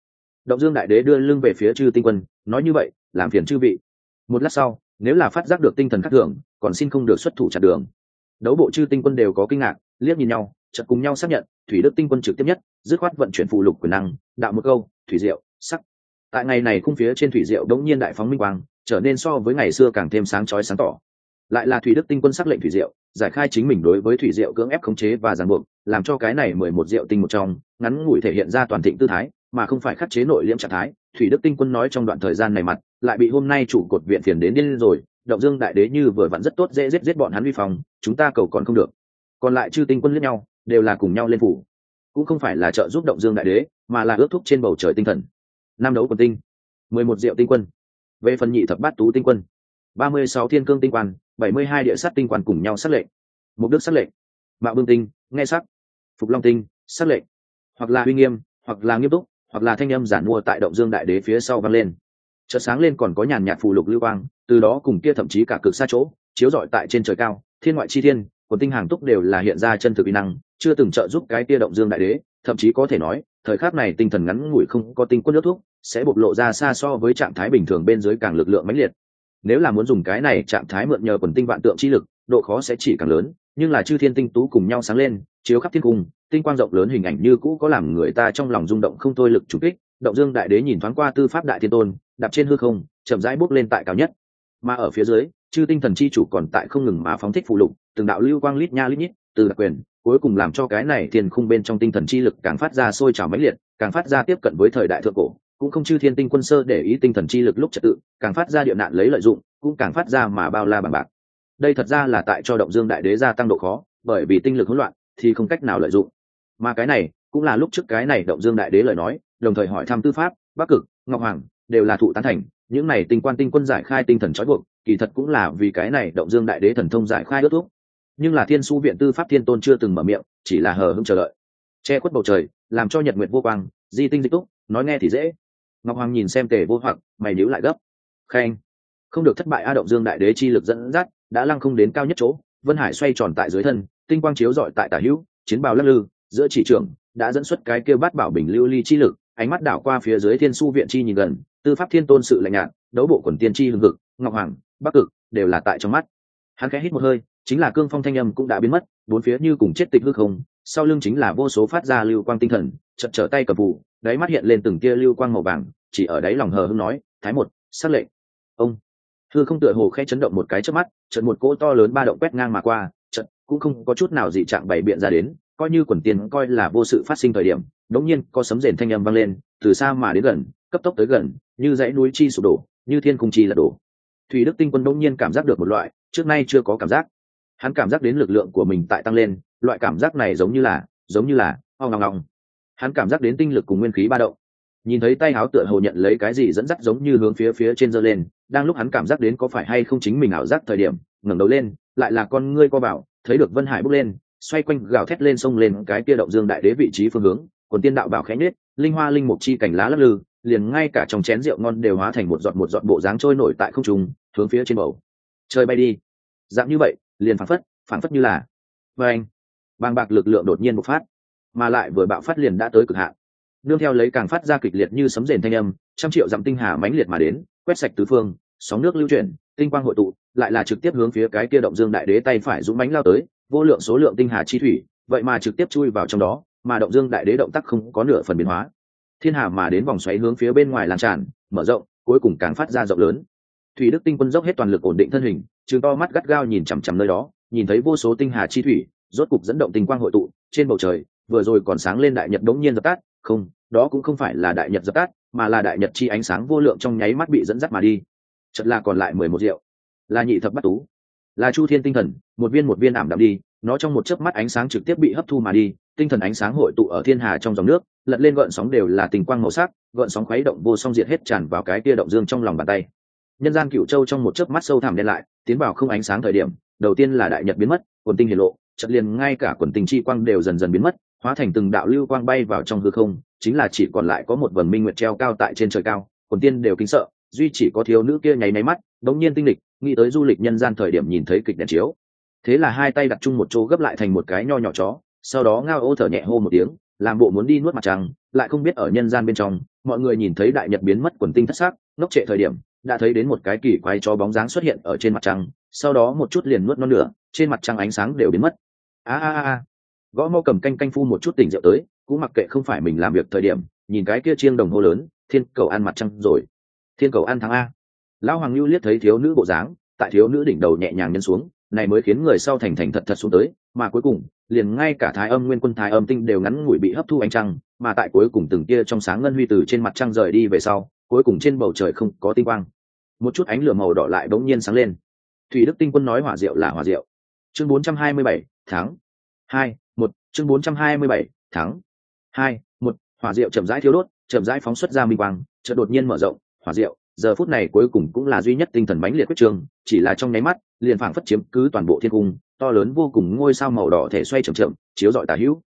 Động dương đại đế đưa lưng về phía chư tinh quân, nói như vậy, làm phiền chư vị. Một lát sau, nếu là phát giác được tinh thần khắc thường, còn xin không được xuất thủ chặt đường. Đấu bộ chư tinh quân đều có kinh ngạc, liếc nhìn nhau chật cùng nhau xác nhận, thủy đức tinh quân trực tiếp nhất, dứt khoát vận chuyển phụ lục quyền năng, đạo một câu, thủy diệu, sắc tại ngày này khung phía trên thủy diệu đống nhiên đại phóng minh quang, trở nên so với ngày xưa càng thêm sáng chói sáng tỏ. Lại là thủy đức tinh quân sắc lệnh thủy diệu, giải khai chính mình đối với thủy diệu cưỡng ép khống chế và ràng buộc, làm cho cái này mười một diệu tinh một trong, ngắn ngủi thể hiện ra toàn thịnh tư thái, mà không phải khắc chế nội liễm trạng thái, thủy đức tinh quân nói trong đoạn thời gian này mặt, lại bị hôm nay chủ cột viện phiền đến điên rồi, động dương đại đế như vừa vặn rất tốt dễ giết giết bọn hắn vi phòng chúng ta cầu còn không được. Còn lại chư tinh quân lẫn nhau, đều là cùng nhau lên phủ. Cũng không phải là trợ giúp động dương đại đế, mà là ước thúc trên bầu trời tinh thần năm đấu quần tinh. mười một diệu tinh quân. Về phần nhị thập bát tú tinh quân. ba mươi sáu thiên cương tinh quan, bảy mươi hai địa sát tinh quan cùng nhau sát lệnh. Mục đức sát lệnh. Mạo bương tinh, nghe sắc. Phục long tinh, sát lệnh. Hoặc là uy nghiêm, hoặc là nghiêm túc, hoặc là thanh âm giản mua tại động dương đại đế phía sau vang lên. Chợt sáng lên còn có nhàn nhạt phù lục lưu quang, từ đó cùng kia thậm chí cả cực xa chỗ, chiếu rọi tại trên trời cao, thiên ngoại chi thiên của tinh hàng túc đều là hiện ra chân thực uy năng, chưa từng trợ giúp cái tia động dương đại đế, thậm chí có thể nói thời khắc này tinh thần ngắn ngủi không có tinh quân nước thuốc, sẽ bộc lộ ra xa so với trạng thái bình thường bên dưới càng lực lượng mãnh liệt. Nếu là muốn dùng cái này trạng thái mượn nhờ quần tinh vạn tượng chi lực, độ khó sẽ chỉ càng lớn, nhưng là chư thiên tinh tú cùng nhau sáng lên, chiếu khắp thiên cung, tinh quang rộng lớn hình ảnh như cũ có làm người ta trong lòng rung động không thôi lực chủ kích, động dương đại đế nhìn thoáng qua tư pháp đại thiên tôn, đạp trên hư không, chậm rãi bốc lên tại cao nhất. Mà ở phía dưới, chư tinh thần chi chủ còn tại không ngừng mà phóng thích phụ lục, từng đạo lưu quang lít nha lít nhít, từ đặc quyền cuối cùng làm cho cái này thiên khung bên trong tinh thần chi lực càng phát ra sôi trào mãnh liệt, càng phát ra tiếp cận với thời đại thượng cổ, cũng không chư thiên tinh quân sơ để ý tinh thần chi lực lúc trật tự, càng phát ra địa nạn lấy lợi dụng, cũng càng phát ra mà bao la bằng bạc. Đây thật ra là tại cho động dương đại đế gia tăng độ khó, bởi vì tinh lực hỗn loạn thì không cách nào lợi dụng. Mà cái này cũng là lúc trước cái này động dương đại đế lời nói, đồng thời hỏi thăm tư pháp, bắc cực, ngọc hoàng, đều là thụ tán thành, những này tinh quan tinh quân giải khai tinh thần trói buộc, kỳ thật cũng là vì cái này động dương đại đế thần thông giải khai ước thuốc nhưng là thiên su viện tư pháp thiên tôn chưa từng mở miệng, chỉ là hờ hững chờ đợi. Che khuất bầu trời, làm cho nhật nguyệt vô quang, di tinh dịch túc, nói nghe thì dễ. Ngọc hoàng nhìn xem tề vô hoặc, mày níu lại gấp. Khen. Không được thất bại a động dương đại đế chi lực dẫn dắt, đã lăng không đến cao nhất chỗ, vân hải xoay tròn tại dưới thân, tinh quang chiếu dọi tại tả hữu, chiến bào lắc lư, giữa chỉ trưởng, đã dẫn xuất cái kêu bát bảo bình lưu ly chi lực, ánh mắt đảo qua phía dưới thiên su viện chi nhìn gần, tư pháp thiên tôn sự lạnh nhạt, đấu bộ quần tiên chi hưng cực ngọc hoàng, bắc cực, đều là tại trong mắt. Hắn khẽ hít một hơi chính là cương phong thanh âm cũng đã biến mất, bốn phía như cùng chết tịch hư không, sau lưng chính là vô số phát ra lưu quang tinh thần chật trở tay cầm vụ, đáy mắt hiện lên từng tia lưu quang màu vàng, chỉ ở đáy lòng hờ hưng nói, thái một, sát lệnh. Ông, hư không tựa hồ khẽ chấn động một cái trước mắt trận một cỗ to lớn ba động quét ngang mà qua trận cũng không có chút nào dị trạng bày biện ra đến, coi như quần tiền coi là vô sự phát sinh thời điểm đống nhiên có sấm rền thanh âm vang lên, từ xa mà đến gần, cấp tốc tới gần, như dãy núi chi sụp đổ, như thiên cung chi là đổ. Thủy đức tinh quân đống nhiên cảm giác được một loại, trước nay chưa có cảm giác hắn cảm giác đến lực lượng của mình tại tăng lên, loại cảm giác này giống như là, giống như là ho ngong ngong hắn cảm giác đến tinh lực cùng nguyên khí ba động. Nhìn thấy tay áo tựa hồ nhận lấy cái gì dẫn dắt giống như hướng phía phía trên giơ lên, đang lúc hắn cảm giác đến có phải hay không chính mình ảo giác thời điểm, ngẩng đầu lên, lại là con ngươi co bảo thấy được vân hải bốc lên, xoay quanh gào thét lên sông lên cái kia động dương đại đế vị trí phương hướng còn tiên đạo bảo khẽ nhết linh hoa linh mục chi cảnh lá lắc lư, liền ngay cả trong chén rượu ngon đều hóa thành một giọt một giọt bộ dáng trôi nổi tại không trung, hướng phía trên bầu. Trời bay đi. Dạng như vậy liền phảng phất phảng phất như là và anh. Bàng bạc lực lượng đột nhiên bộc phát, mà lại vừa bạo phát liền đã tới cực hạn. Đương theo lấy càng phát ra kịch liệt như sấm rền thanh âm, trăm triệu dặm tinh hà mãnh liệt mà đến, quét sạch tứ phương, sóng nước lưu chuyển, tinh quang hội tụ, lại là trực tiếp hướng phía cái kia động dương đại đế tay phải dũng mãnh lao tới, vô lượng số lượng tinh hà chi thủy, vậy mà trực tiếp chui vào trong đó, mà động dương đại đế động tác không có nửa phần biến hóa. Thiên hà mà đến vòng xoáy hướng phía bên ngoài lan tràn, mở rộng, cuối cùng càng phát ra rộng lớn thủy đức tinh quân dốc hết toàn lực ổn định thân hình trường to mắt gắt gao nhìn chằm chằm nơi đó, nhìn thấy vô số tinh hà chi thủy, rốt cục dẫn động tinh quang hội tụ, trên bầu trời, vừa rồi còn sáng lên đại nhật đống nhiên dập tắt. Không, đó cũng không phải là đại nhật dập tắt, mà là đại nhật chi ánh sáng vô lượng trong nháy mắt bị dẫn dắt mà đi. Chật là còn lại mười một rượu. Là nhị thập bắt tú. Là chu thiên tinh thần, một viên một viên ảm đạm đi, nó trong một chớp mắt ánh sáng trực tiếp bị hấp thu mà đi, tinh thần ánh sáng hội tụ ở thiên hà trong dòng nước, lật lên gợn sóng đều là tình quang màu sắc, gợn sóng khuấy động vô song diệt hết tràn vào cái kia động dương trong lòng bàn tay nhân gian cựu châu trong một chớp mắt sâu thẳm đen lại, tiến vào không ánh sáng thời điểm, đầu tiên là đại nhật biến mất, quần tinh hiển lộ chật liền ngay cả quần tinh chi quang đều dần dần biến mất, hóa thành từng đạo lưu quang bay vào trong hư không, chính là chỉ còn lại có một vầng minh nguyệt treo cao tại trên trời cao, quần tiên đều kính sợ, duy chỉ có thiếu nữ kia nháy máy mắt, đống nhiên tinh lịch, nghĩ tới du lịch nhân gian thời điểm nhìn thấy kịch đèn chiếu. Thế là hai tay đặt chung một chỗ gấp lại thành một cái nho nhỏ chó, sau đó ngao ô thở nhẹ hô một tiếng, làm bộ muốn đi nuốt mặt trăng, lại không biết ở nhân gian bên trong, mọi người nhìn thấy đại nhật biến mất quần tinh thất xác ngốc trệ thời điểm đã thấy đến một cái kỳ quái cho bóng dáng xuất hiện ở trên mặt trăng, sau đó một chút liền nuốt non lửa trên mặt trăng ánh sáng đều biến mất. A a a gõ mau cầm canh canh phu một chút tỉnh rượu tới, cũng mặc kệ không phải mình làm việc thời điểm, nhìn cái kia chiêng đồng hồ lớn, thiên cầu ăn mặt trăng rồi. Thiên cầu ăn thắng a. Lão hoàng lưu liếc thấy thiếu nữ bộ dáng, tại thiếu nữ đỉnh đầu nhẹ nhàng nhân xuống, này mới khiến người sau thành thành thật thật xuống tới, mà cuối cùng, liền ngay cả thái âm, nguyên quân thái âm tinh đều ngắn ngủi bị hấp thu ánh trăng, mà tại cuối cùng từng kia trong sáng ngân huy từ trên mặt trăng rời đi về sau, cuối cùng trên bầu trời không có tinh quang một chút ánh lửa màu đỏ lại bỗng nhiên sáng lên. Thủy đức tinh quân nói hỏa diệu là hỏa diệu. Chương 427, tháng hai một chương 427, tháng hai một hỏa diệu chậm rãi thiếu đốt chậm rãi phóng xuất ra minh quang chợt đột nhiên mở rộng hỏa diệu. Giờ phút này cuối cùng cũng là duy nhất tinh thần mãnh liệt quyết trường chỉ là trong nháy mắt liền phảng phất chiếm cứ toàn bộ thiên cung to lớn vô cùng ngôi sao màu đỏ thể xoay chậm chậm chiếu rọi tà hữu.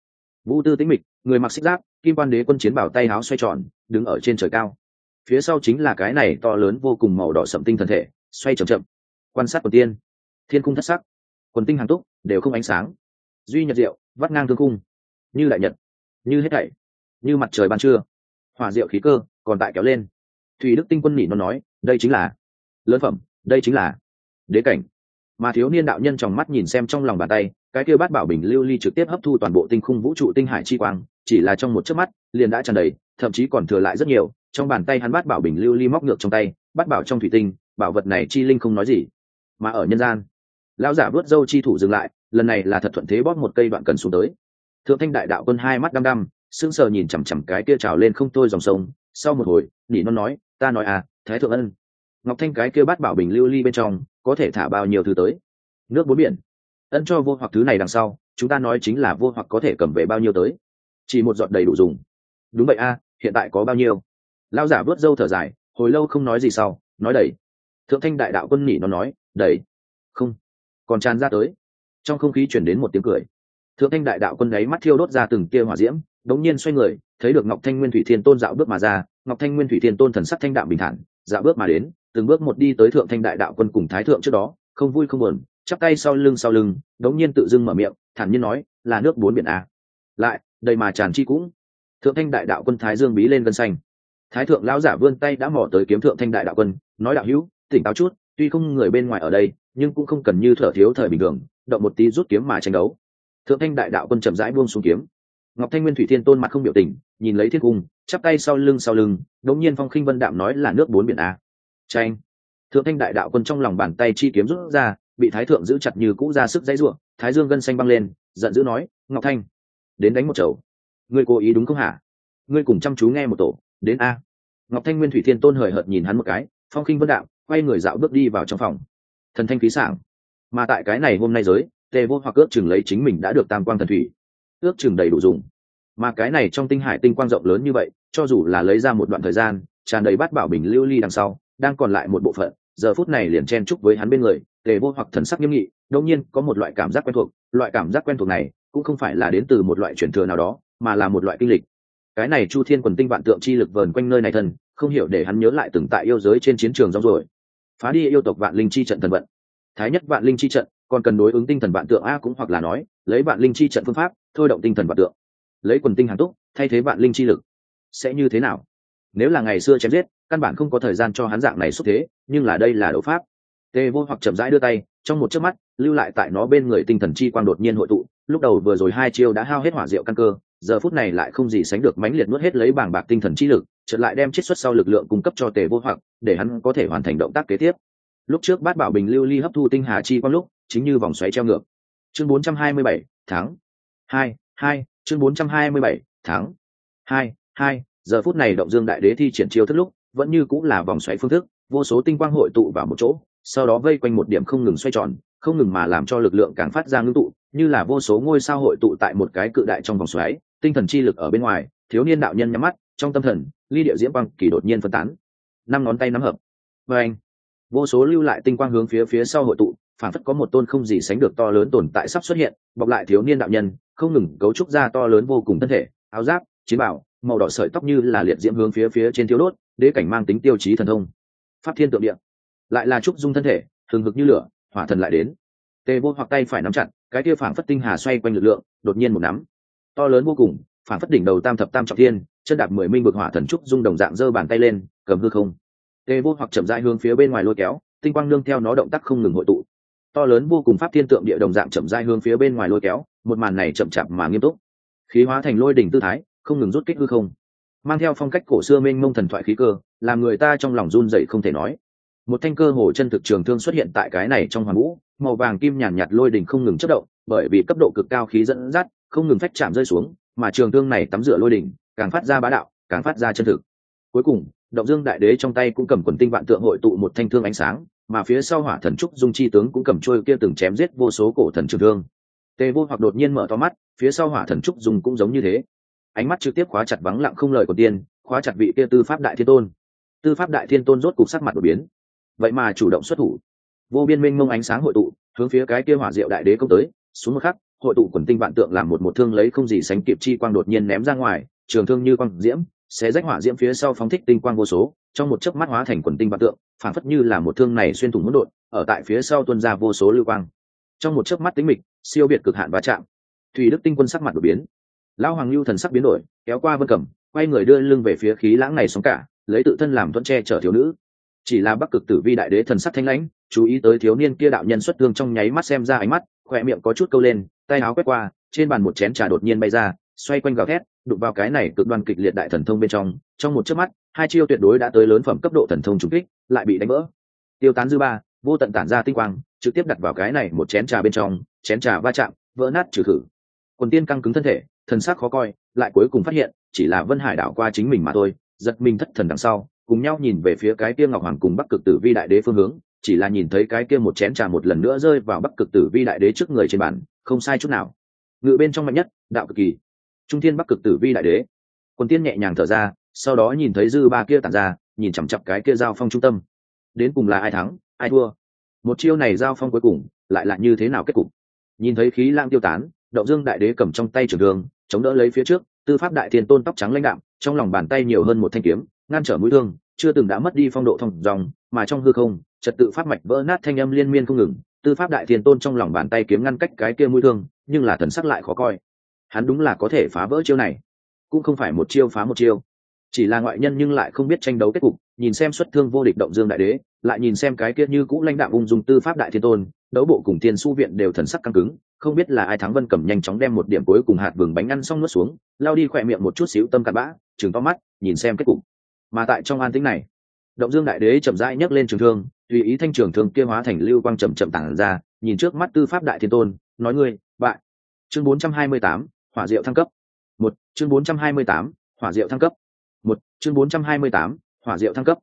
Vũ tư tĩnh mịch người mặc xích giáp kim quan đế quân chiến bảo tay áo xoay tròn đứng ở trên trời cao phía sau chính là cái này to lớn vô cùng màu đỏ sậm tinh thần thể, xoay chậm chậm. Quan sát quần tiên. Thiên cung thất sắc. Quần tinh hàng túc, đều không ánh sáng. Duy nhật diệu, vắt ngang thương cung như đại nhật. Như hết thảy. Như mặt trời ban trưa. Hỏa diệu khí cơ, còn tại kéo lên. Thủy đức tinh quân nhỉ nó nói, đây chính là lớn phẩm, đây chính là đế cảnh. Mà thiếu niên đạo nhân trong mắt nhìn xem trong lòng bàn tay, cái kia bát bảo bình lưu ly trực tiếp hấp thu toàn bộ tinh khung vũ trụ tinh hải chi quang, chỉ là trong một chớp mắt, liền đã tràn đầy, thậm chí còn thừa lại rất nhiều trong bàn tay hắn bắt bảo bình lưu ly móc ngược trong tay bắt bảo trong thủy tinh, bảo vật này chi linh không nói gì. Mà ở nhân gian, lão giả vớt dâu chi thủ dừng lại, lần này là thật thuận thế bóp một cây đoạn cần xuống tới. Thượng thanh đại đạo quân hai mắt đăm đăm, sững sờ nhìn chằm chằm cái kia trào lên không thôi dòng sông. Sau một hồi, nỉ non nói, ta nói à thái thượng ân. Ngọc thanh cái kia bắt bảo bình lưu ly bên trong, có thể thả bao nhiêu thứ tới? Nước bốn biển. Ân cho vô hoặc thứ này đằng sau, chúng ta nói chính là vô hoặc có thể cầm về bao nhiêu tới? Chỉ một giọt đầy đủ dùng. Đúng vậy a, hiện tại có bao nhiêu? Lao giả vớt dâu thở dài, hồi lâu không nói gì sau, nói đầy thượng thanh đại đạo quân nhỉ nó nói đầy không. Còn tràn ra tới. Trong không khí chuyển đến một tiếng cười. Thượng thanh đại đạo quân ấy mắt thiêu đốt ra từng tia hỏa diễm, đống nhiên xoay người, thấy được ngọc thanh nguyên thủy thiên tôn dạo bước mà ra, ngọc thanh nguyên thủy thiên tôn thần sắc thanh đạm bình thản, dạo bước mà đến, từng bước một đi tới thượng thanh đại đạo quân cùng thái thượng trước đó, không vui không buồn, chắp tay sau lưng sau lưng, đống nhiên tự dưng mở miệng, thản nhiên nói, là nước bốn biển a. Lại, đầy mà tràn chi cũng. Thượng thanh đại đạo quân thái dương bí lên vân xanh thái thượng lão giả vươn tay đã mò tới kiếm thượng thanh đại đạo quân, nói đạo hữu, tỉnh táo chút, tuy không người bên ngoài ở đây, nhưng cũng không cần như thở thiếu thời bình thường, động một tí rút kiếm mà tranh đấu. Thượng thanh đại đạo quân chậm rãi buông xuống kiếm. Ngọc thanh nguyên thủy thiên tôn mặt không biểu tình, nhìn lấy thiết cung, chắp tay sau lưng sau lưng, đống nhiên phong khinh vân đạm nói là nước bốn biển a. Tranh. Thượng thanh đại đạo quân trong lòng bàn tay chi kiếm rút ra, bị thái thượng giữ chặt như cũ ra sức dãy ruộng thái dương gân xanh băng lên, giận dữ nói, ngọc thanh, đến đánh một chầu. Ngươi cố ý đúng không hả? Ngươi cùng chăm chú nghe một tổ đến a. Ngọc thanh nguyên thủy thiên tôn hời hợt nhìn hắn một cái, phong khinh vân đạo, quay người dạo bước đi vào trong phòng. Thần thanh khí sảng. Mà tại cái này hôm nay giới, tề vô hoặc ước chừng lấy chính mình đã được tam quang thần thủy, ước chừng đầy đủ dùng. Mà cái này trong tinh hải tinh quang rộng lớn như vậy, cho dù là lấy ra một đoạn thời gian, tràn đầy bát bảo bình lưu ly đằng sau, đang còn lại một bộ phận, giờ phút này liền chen chúc với hắn bên người, tề vô hoặc thần sắc nghiêm nghị đông nhiên có một loại cảm giác quen thuộc, loại cảm giác quen thuộc này cũng không phải là đến từ một loại truyền thừa nào đó, mà là một loại kinh lịch cái này chu thiên quần tinh vạn tượng chi lực vờn quanh nơi này thân không hiểu để hắn nhớ lại từng tại yêu giới trên chiến trường rong rồi phá đi yêu tộc vạn linh chi trận thần vận. Thái nhất vạn linh chi trận, còn cần đối ứng tinh thần vạn tượng a cũng hoặc là nói, lấy vạn linh chi trận phương pháp, thôi động tinh thần vạn tượng. Lấy quần tinh hàn túc, thay thế vạn linh chi lực. Sẽ như thế nào? Nếu là ngày xưa chém giết, căn bản không có thời gian cho hắn dạng này xúc thế, nhưng là đây là đấu pháp. Tê vô hoặc chậm rãi đưa tay, trong một chớp mắt, lưu lại tại nó bên người tinh thần chi quang đột nhiên hội tụ, lúc đầu vừa rồi hai chiêu đã hao hết hỏa diệu căn cơ giờ phút này lại không gì sánh được mãnh liệt nuốt hết lấy bảng bạc tinh thần chi lực chợt lại đem chiết xuất sau lực lượng cung cấp cho tề vô hoặc để hắn có thể hoàn thành động tác kế tiếp. Lúc trước bát bảo bình lưu ly hấp thu tinh hà chi quang lúc chính như vòng xoáy treo ngược. Chương 427, tháng hai hai chương 427, tháng hai hai giờ phút này động dương đại đế thi triển chiêu thức lúc vẫn như cũng là vòng xoáy phương thức vô số tinh quang hội tụ vào một chỗ sau đó vây quanh một điểm không ngừng xoay tròn không ngừng mà làm cho lực lượng càng phát ra ngưng tụ, như là vô số ngôi sao hội tụ tại một cái cự đại trong vòng xoáy, tinh thần chi lực ở bên ngoài, thiếu niên đạo nhân nhắm mắt, trong tâm thần, ly điệu diễm quang kỳ đột nhiên phân tán. Năm ngón tay nắm hợp. Và anh, vô số lưu lại tinh quang hướng phía phía sau hội tụ, phản phất có một tôn không gì sánh được to lớn tồn tại sắp xuất hiện, bọc lại thiếu niên đạo nhân, không ngừng cấu trúc ra to lớn vô cùng thân thể, áo giáp, chiến bảo màu đỏ sợi tóc như là liệt diễm hướng phía phía trên thiếu đốt, đế cảnh mang tính tiêu chí thần thông. Pháp thiên tượng địa. Lại là trúc dung thân thể thường hực như lửa hỏa thần lại đến. Tê vô hoặc tay phải nắm chặt, cái kia phảng phất tinh hà xoay quanh lực lượng, đột nhiên một nắm. To lớn vô cùng, phảng phất đỉnh đầu tam thập tam trọng thiên, chân đạp mười minh vực hỏa thần trúc dung đồng dạng giơ bàn tay lên, cầm hư không. Tê vô hoặc chậm rãi hướng phía bên ngoài lôi kéo, tinh quang nương theo nó động tác không ngừng hội tụ. To lớn vô cùng pháp thiên tượng địa đồng dạng chậm rãi hướng phía bên ngoài lôi kéo, một màn này chậm chạp mà nghiêm túc. Khí hóa thành lôi đỉnh tư thái, không ngừng rút kích hư không. Mang theo phong cách cổ xưa mênh mông thần thoại khí cơ, làm người ta trong lòng run dậy không thể nói một thanh cơ hồ chân thực trường thương xuất hiện tại cái này trong hoàng vũ màu vàng kim nhàn nhạt, lôi đình không ngừng chất động bởi vì cấp độ cực cao khí dẫn dắt không ngừng phách chạm rơi xuống mà trường thương này tắm rửa lôi đình càng phát ra bá đạo càng phát ra chân thực. Cuối cùng động dương đại đế trong tay cũng cầm quần tinh vạn tượng hội tụ một thanh thương ánh sáng mà phía sau hỏa thần trúc dung chi tướng cũng cầm trôi kia từng chém giết vô số cổ thần trường thương. Tề vô hoặc đột nhiên mở to mắt phía sau hỏa thần trúc dung cũng giống như thế. Ánh mắt trực tiếp khóa chặt vắng lặng không lời của tiên khóa chặt vị kia tư pháp đại thiên tôn. Tư pháp đại thiên tôn rốt cục sắc mặt đột biến vậy mà chủ động xuất thủ. Vô biên minh mông ánh sáng hội tụ, hướng phía cái kia hỏa diệu đại đế công tới, xuống một khắc, hội tụ quần tinh vạn tượng làm một một thương lấy không gì sánh kịp chi quang đột nhiên ném ra ngoài, trường thương như quang diễm sẽ rách hỏa diễm phía sau phóng thích tinh quang vô số, trong một chớp mắt hóa thành quần tinh vạn tượng phản phất như là một thương này xuyên thủng hỗn độn, ở tại phía sau tuôn ra vô số lưu quang. Trong một chớp mắt tính mịch, siêu biệt cực hạn va chạm. Thủy đức tinh quân sắc mặt đột biến. Lão hoàng lưu thần sắc biến đổi, kéo qua vân cẩm, quay người đưa lưng về phía khí lãng này xuống cả, lấy tự thân làm thuận che chở thiếu nữ chỉ là bắc cực tử vi đại đế thần sắc thanh lãnh, chú ý tới thiếu niên kia đạo nhân xuất thương trong nháy mắt xem ra ánh mắt, khỏe miệng có chút câu lên, tay áo quét qua, trên bàn một chén trà đột nhiên bay ra, xoay quanh gào thét, đụng vào cái này cực đoan kịch liệt đại thần thông bên trong trong một chớp mắt, hai chiêu tuyệt đối đã tới lớn phẩm cấp độ thần thông trùng kích, lại bị đánh vỡ. Tiêu tán dư ba, vô tận tản ra tinh quang, trực tiếp đặt vào cái này một chén trà bên trong, chén trà va chạm, vỡ nát trừ khử. Quần tiên căng cứng thân thể, thần sắc khó coi, lại cuối cùng phát hiện, chỉ là vân hải đảo qua chính mình mà thôi, giật mình thất thần đằng sau cùng nhau nhìn về phía cái kia ngọc hoàng cùng bắc cực tử vi đại đế phương hướng, chỉ là nhìn thấy cái kia một chén trà một lần nữa rơi vào bắc cực tử vi đại đế trước người trên bàn, không sai chút nào. Ngự bên trong mạnh nhất, đạo cực kỳ. Trung thiên bắc cực tử vi đại đế. Quân tiên nhẹ nhàng thở ra, sau đó nhìn thấy dư ba kia tàn ra, nhìn chằm chặp cái kia giao phong trung tâm. Đến cùng là ai thắng, ai thua? Một chiêu này giao phong cuối cùng, lại là như thế nào kết cục? Nhìn thấy khí lang tiêu tán đậu dương đại đế cầm trong tay trường đường chống đỡ lấy phía trước, tư pháp đại thiên tôn tóc trắng lãnh đạm, trong lòng bàn tay nhiều hơn một thanh kiếm ngăn trở mũi thương, chưa từng đã mất đi phong độ thông dòng, mà trong hư không, trật tự pháp mạch vỡ nát thanh âm liên miên không ngừng, tư pháp đại thiên tôn trong lòng bàn tay kiếm ngăn cách cái kia mũi thương, nhưng là thần sắc lại khó coi. Hắn đúng là có thể phá vỡ chiêu này, cũng không phải một chiêu phá một chiêu. Chỉ là ngoại nhân nhưng lại không biết tranh đấu kết cục, nhìn xem xuất thương vô địch động dương đại đế, lại nhìn xem cái kia như cũ lãnh đạo ung dung tư pháp đại thiên tôn, đấu bộ cùng tiên su viện đều thần sắc căng cứng, không biết là ai thắng vân cầm nhanh chóng đem một điểm cuối cùng hạt vừng bánh ăn xong nuốt xuống, lao đi khỏe miệng một chút xíu tâm cặn bã chừng to mắt, nhìn xem kết cục mà tại trong an tĩnh này động dương đại đế chậm rãi nhấc lên trường thương tùy ý thanh trường thương kia hóa thành lưu quang chậm chậm tản ra nhìn trước mắt tư pháp đại thiên tôn nói ngươi bại chương 428, hỏa diệu thăng cấp. Một chương 428, hỏa diệu thăng cấp. Một chương 428, hỏa diệu thăng cấp.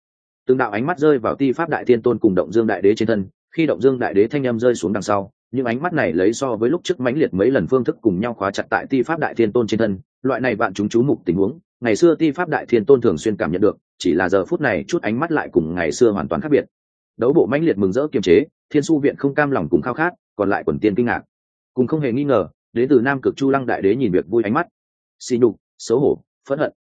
Từng đạo ánh mắt rơi vào ti pháp đại thiên tôn cùng động dương đại đế trên thân khi động dương đại đế thanh â m rơi xuống đằng sau những ánh mắt này lấy so với lúc trước mãnh liệt mấy lần phương thức cùng nhau khóa chặt tại ti pháp đại thiên tôn trên thân loại này bạn chúng chú mục tình huống ngày xưa ti pháp đại thiên tôn thường xuyên cảm nhận được, chỉ là giờ phút này chút ánh mắt lại cùng ngày xưa hoàn toàn khác biệt. Đấu bộ mãnh liệt mừng rỡ kiềm chế, thiên su viện không cam lòng cùng khao khát, còn lại quần tiên kinh ngạc. Cùng không hề nghi ngờ đến từ nam cực chu lăng đại đế nhìn việc vui ánh mắt. Xì nhục, xấu hổ, phẫn hận.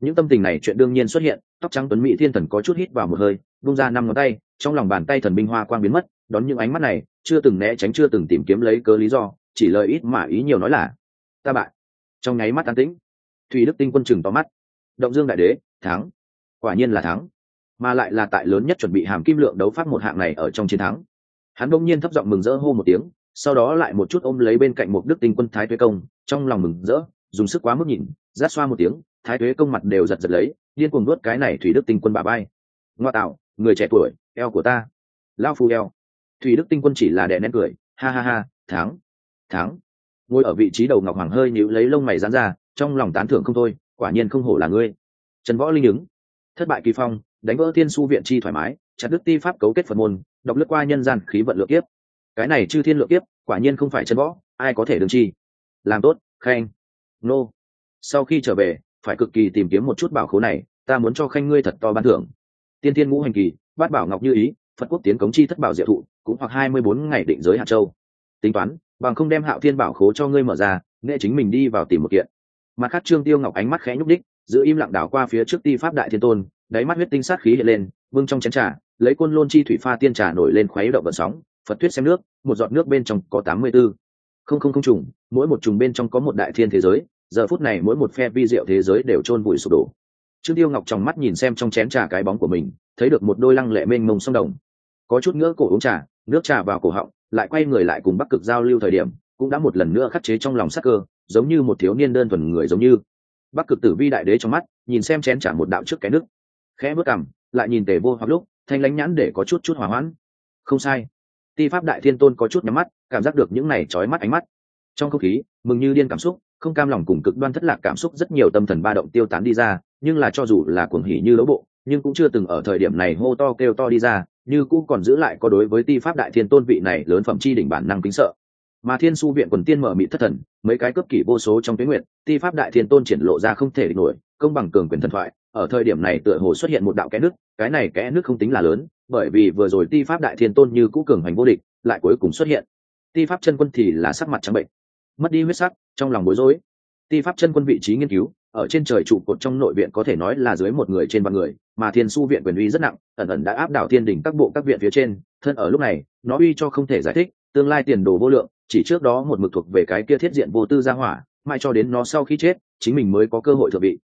Những tâm tình này chuyện đương nhiên xuất hiện, tóc trắng tuấn mỹ thiên thần có chút hít vào một hơi bung ra năm ngón tay, trong lòng bàn tay thần binh hoa quang biến mất, đón những ánh mắt này, chưa từng né tránh chưa từng tìm kiếm lấy cớ lý do, chỉ lời ít mà ý nhiều nói là, ta bại trong nháy mắt an tĩnh thủy đức tinh quân chừng to mắt. Động dương đại đế, thắng. Quả nhiên là thắng. Mà lại là tại lớn nhất chuẩn bị hàm kim lượng đấu pháp một hạng này ở trong chiến thắng. Hắn đông nhiên thấp giọng mừng rỡ hô một tiếng, sau đó lại một chút ôm lấy bên cạnh một đức tinh quân thái tuế công, trong lòng mừng rỡ, dùng sức quá mức nhìn, rát xoa một tiếng, thái tuế công mặt đều giật giật lấy, điên cuồng nuốt cái này thủy đức tinh quân bà bay. Ngoa tạo, người trẻ tuổi, eo của ta. Lao phu eo. Thủy đức tinh quân chỉ là đè nén cười, ha ha ha, thắng thắng. Ngồi ở vị trí đầu ngọc hoàng hơi nhíu lấy lông mày dán ra trong lòng tán thưởng không thôi, quả nhiên không hổ là ngươi. Trần võ linh ứng. Thất bại kỳ phong, đánh vỡ thiên su viện chi thoải mái, chặt đức ti pháp cấu kết phật môn, đọc lướt qua nhân gian khí vận lượng kiếp. Cái này chư thiên lượng kiếp, quả nhiên không phải chân võ, ai có thể đương chi. Làm tốt, khanh. Nô. Sau khi trở về, phải cực kỳ tìm kiếm một chút bảo khố này, ta muốn cho khanh ngươi thật to ban thưởng. Tiên tiên ngũ hành kỳ, bát bảo ngọc như ý, phật quốc tiến cống chi thất bảo diệu thụ, cũng hoặc hai mươi bốn ngày định giới hạt châu. Tính toán, bằng không đem hạo thiên bảo khố cho ngươi mở ra, nghệ chính mình đi vào tìm một kiện mặt khác trương tiêu ngọc ánh mắt khẽ nhúc đích giữ im lặng đảo qua phía trước ti pháp đại thiên tôn, đáy mắt huyết tinh sát khí hiện lên, vương trong chén trà, lấy côn lôn chi thủy pha tiên trà nổi lên khoáy động vận sóng, phật thuyết xem nước, một giọt nước bên trong có tám mươi bốn không không không trùng, mỗi một trùng bên trong có một đại thiên thế giới, giờ phút này mỗi một phe vi diệu thế giới đều chôn vùi sụp đổ. Trương tiêu ngọc trong mắt nhìn xem trong chén trà cái bóng của mình, thấy được một đôi lăng lệ mênh mông sông đồng. Có chút ngỡ cổ uống trà, nước trà vào cổ họng, lại quay người lại cùng bắc cực giao lưu thời điểm, cũng đã một lần nữa khắc chế trong lòng sắc cơ giống như một thiếu niên đơn thuần người giống như. Bắc cực tử vi đại đế trong mắt, nhìn xem chén trả một đạo trước cái nước. Khẽ bước cằm, lại nhìn tề vô hoặc lúc, thanh lánh nhãn để có chút chút hỏa hoãn. Không sai. Ti pháp đại thiên tôn có chút nhắm mắt, cảm giác được những này trói mắt ánh mắt. Trong không khí, mừng như điên cảm xúc, không cam lòng cùng cực đoan thất lạc cảm xúc rất nhiều tâm thần ba động tiêu tán đi ra, nhưng là cho dù là cuồng hỉ như lỗ bộ, nhưng cũng chưa từng ở thời điểm này hô to kêu to đi ra, như cũng còn giữ lại có đối với ti pháp đại thiên tôn vị này lớn phẩm chi đỉnh bản năng kính sợ mà thiên su viện quần tiên mở mị thất thần, mấy cái cấp kỷ vô số trong tuyến nguyện ti pháp đại thiên tôn triển lộ ra không thể địch nổi, công bằng cường quyền thần thoại, ở thời điểm này tựa hồ xuất hiện một đạo kẽ nước, cái này kẽ nước không tính là lớn, bởi vì vừa rồi ti pháp đại thiên tôn như cũ cường hành vô địch, lại cuối cùng xuất hiện. Ti pháp chân quân thì là sắc mặt trắng bệnh, mất đi huyết sắc, trong lòng bối rối. Ti pháp chân quân vị trí nghiên cứu, ở trên trời trụ cột trong nội viện có thể nói là dưới một người trên ba người, mà thiên su viện quyền uy rất nặng, ẩn ẩn đã áp đảo thiên đỉnh các bộ các viện phía trên, thân ở lúc này, nó uy cho không thể giải thích, tương lai tiền đồ vô lượng chỉ trước đó một mực thuộc về cái kia thiết diện vô tư gia hỏa mai cho đến nó sau khi chết, chính mình mới có cơ hội thượng vị.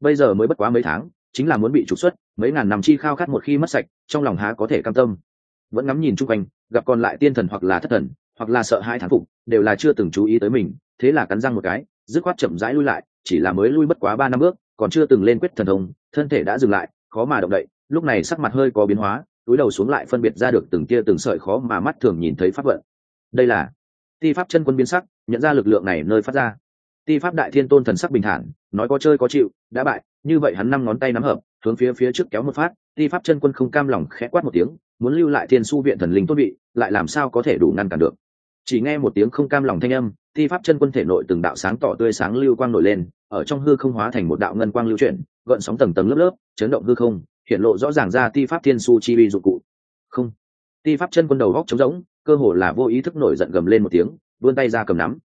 Bây giờ mới bất quá mấy tháng, chính là muốn bị trục xuất, mấy ngàn năm chi khao khát một khi mất sạch, trong lòng há có thể cam tâm. Vẫn ngắm nhìn chung quanh, gặp còn lại tiên thần hoặc là thất thần, hoặc là sợ hai thán phục, đều là chưa từng chú ý tới mình, thế là cắn răng một cái, dứt khoát chậm rãi lui lại, chỉ là mới lui bất quá ba năm bước, còn chưa từng lên quyết thần thông, thân thể đã dừng lại, khó mà động đậy, lúc này sắc mặt hơi có biến hóa, túi đầu xuống lại phân biệt ra được từng tia từng sợi khó mà mắt thường nhìn thấy pháp vận. Đây là ti pháp chân quân biến sắc, nhận ra lực lượng này nơi phát ra. Ti pháp đại thiên tôn thần sắc bình thản, nói có chơi có chịu, đã bại, như vậy hắn năm ngón tay nắm hợp, hướng phía phía trước kéo một phát, ti pháp chân quân không cam lòng khẽ quát một tiếng, muốn lưu lại thiên su viện thần linh tốt vị lại làm sao có thể đủ ngăn cản được. Chỉ nghe một tiếng không cam lòng thanh âm, ti pháp chân quân thể nội từng đạo sáng tỏ tươi sáng lưu quang nổi lên, ở trong hư không hóa thành một đạo ngân quang lưu chuyển, gợn sóng tầng tầng lớp lớp, chấn động hư không, hiện lộ rõ ràng ra ti pháp thiên su chi vi dụng cụ. Không. Ti pháp chân quân đầu góc trống rỗng cơ hồ là vô ý thức nổi giận gầm lên một tiếng, vươn tay ra cầm nắm.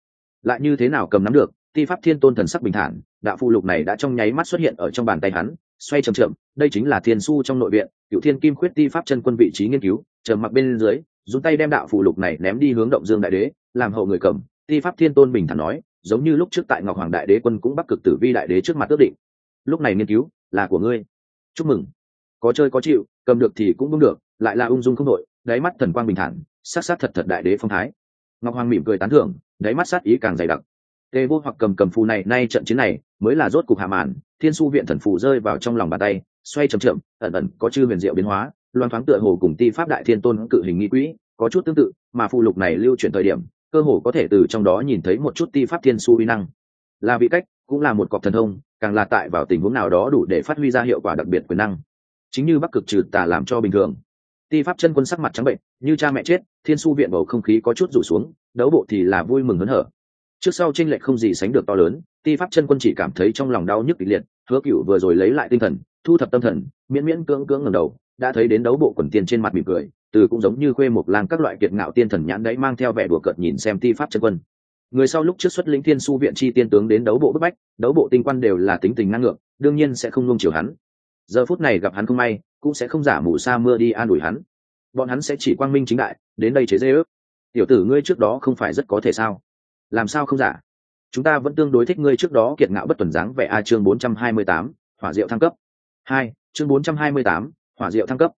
Lại như thế nào cầm nắm được, ti pháp thiên tôn thần sắc bình thản, đạo phụ lục này đã trong nháy mắt xuất hiện ở trong bàn tay hắn, xoay chậm chậm, đây chính là thiên su trong nội viện, cựu thiên kim khuyết ti pháp chân quân vị trí nghiên cứu, trầm mặc bên dưới, dùng tay đem đạo phụ lục này ném đi hướng động dương đại đế, làm hậu người cầm, ti pháp thiên tôn bình thản nói, giống như lúc trước tại ngọc hoàng đại đế quân cũng bắc cực tử vi đại đế trước mặt ước định. Lúc này nghiên cứu, là của ngươi. Chúc mừng. Có chơi có chịu, cầm được thì cũng đúng được, lại là ung dung không đội đáy mắt thần quang bình thản sát sát thật thật đại đế phong thái. Ngọc hoàng mỉm cười tán thưởng, đáy mắt sát ý càng dày đặc. Tê vô hoặc cầm cầm phù này, nay trận chiến này mới là rốt cục hạ màn, thiên su viện thần phù rơi vào trong lòng bàn tay, xoay trầm chậm, ẩn ẩn có chư huyền diệu biến hóa, loan thoáng tựa hồ cùng ti pháp đại thiên tôn cự hình nghi quỹ, có chút tương tự, mà phù lục này lưu chuyển thời điểm, cơ hồ có thể từ trong đó nhìn thấy một chút ti pháp thiên su uy năng. Là vị cách, cũng là một cọc thần thông, càng là tại vào tình huống nào đó đủ để phát huy ra hiệu quả đặc biệt quyền năng. Chính như bắc cực trừ tà làm cho bình thường ti pháp chân quân sắc mặt trắng bệnh, như cha mẹ chết, thiên su viện bầu không khí có chút rủ xuống, đấu bộ thì là vui mừng hớn hở. Trước sau tranh lệch không gì sánh được to lớn, ti pháp chân quân chỉ cảm thấy trong lòng đau nhức kịch liệt, hứa cựu vừa rồi lấy lại tinh thần, thu thập tâm thần, miễn miễn cưỡng cưỡng ngầm đầu, đã thấy đến đấu bộ quần tiên trên mặt mỉm cười, từ cũng giống như khuê một lang các loại kiệt ngạo tiên thần nhãn đấy mang theo vẻ đùa cợt nhìn xem ti pháp chân quân. Người sau lúc trước xuất lĩnh thiên su viện chi tiên tướng đến đấu bộ bức bách, đấu bộ tinh quan đều là tính tình năng lượng đương nhiên sẽ không luông chiều hắn. Giờ phút này gặp hắn không may cũng sẽ không giả mù sa mưa đi an ủi hắn. Bọn hắn sẽ chỉ quang minh chính đại, đến đây chế dê ước tiểu tử ngươi trước đó không phải rất có thể sao? Làm sao không giả? Chúng ta vẫn tương đối thích ngươi trước đó kiệt ngạo bất tuần dáng vẻ a chương bốn trăm hai mươi tám, hỏa diệu thăng cấp. Hai, chương bốn trăm hai mươi tám, hỏa diệu thăng cấp.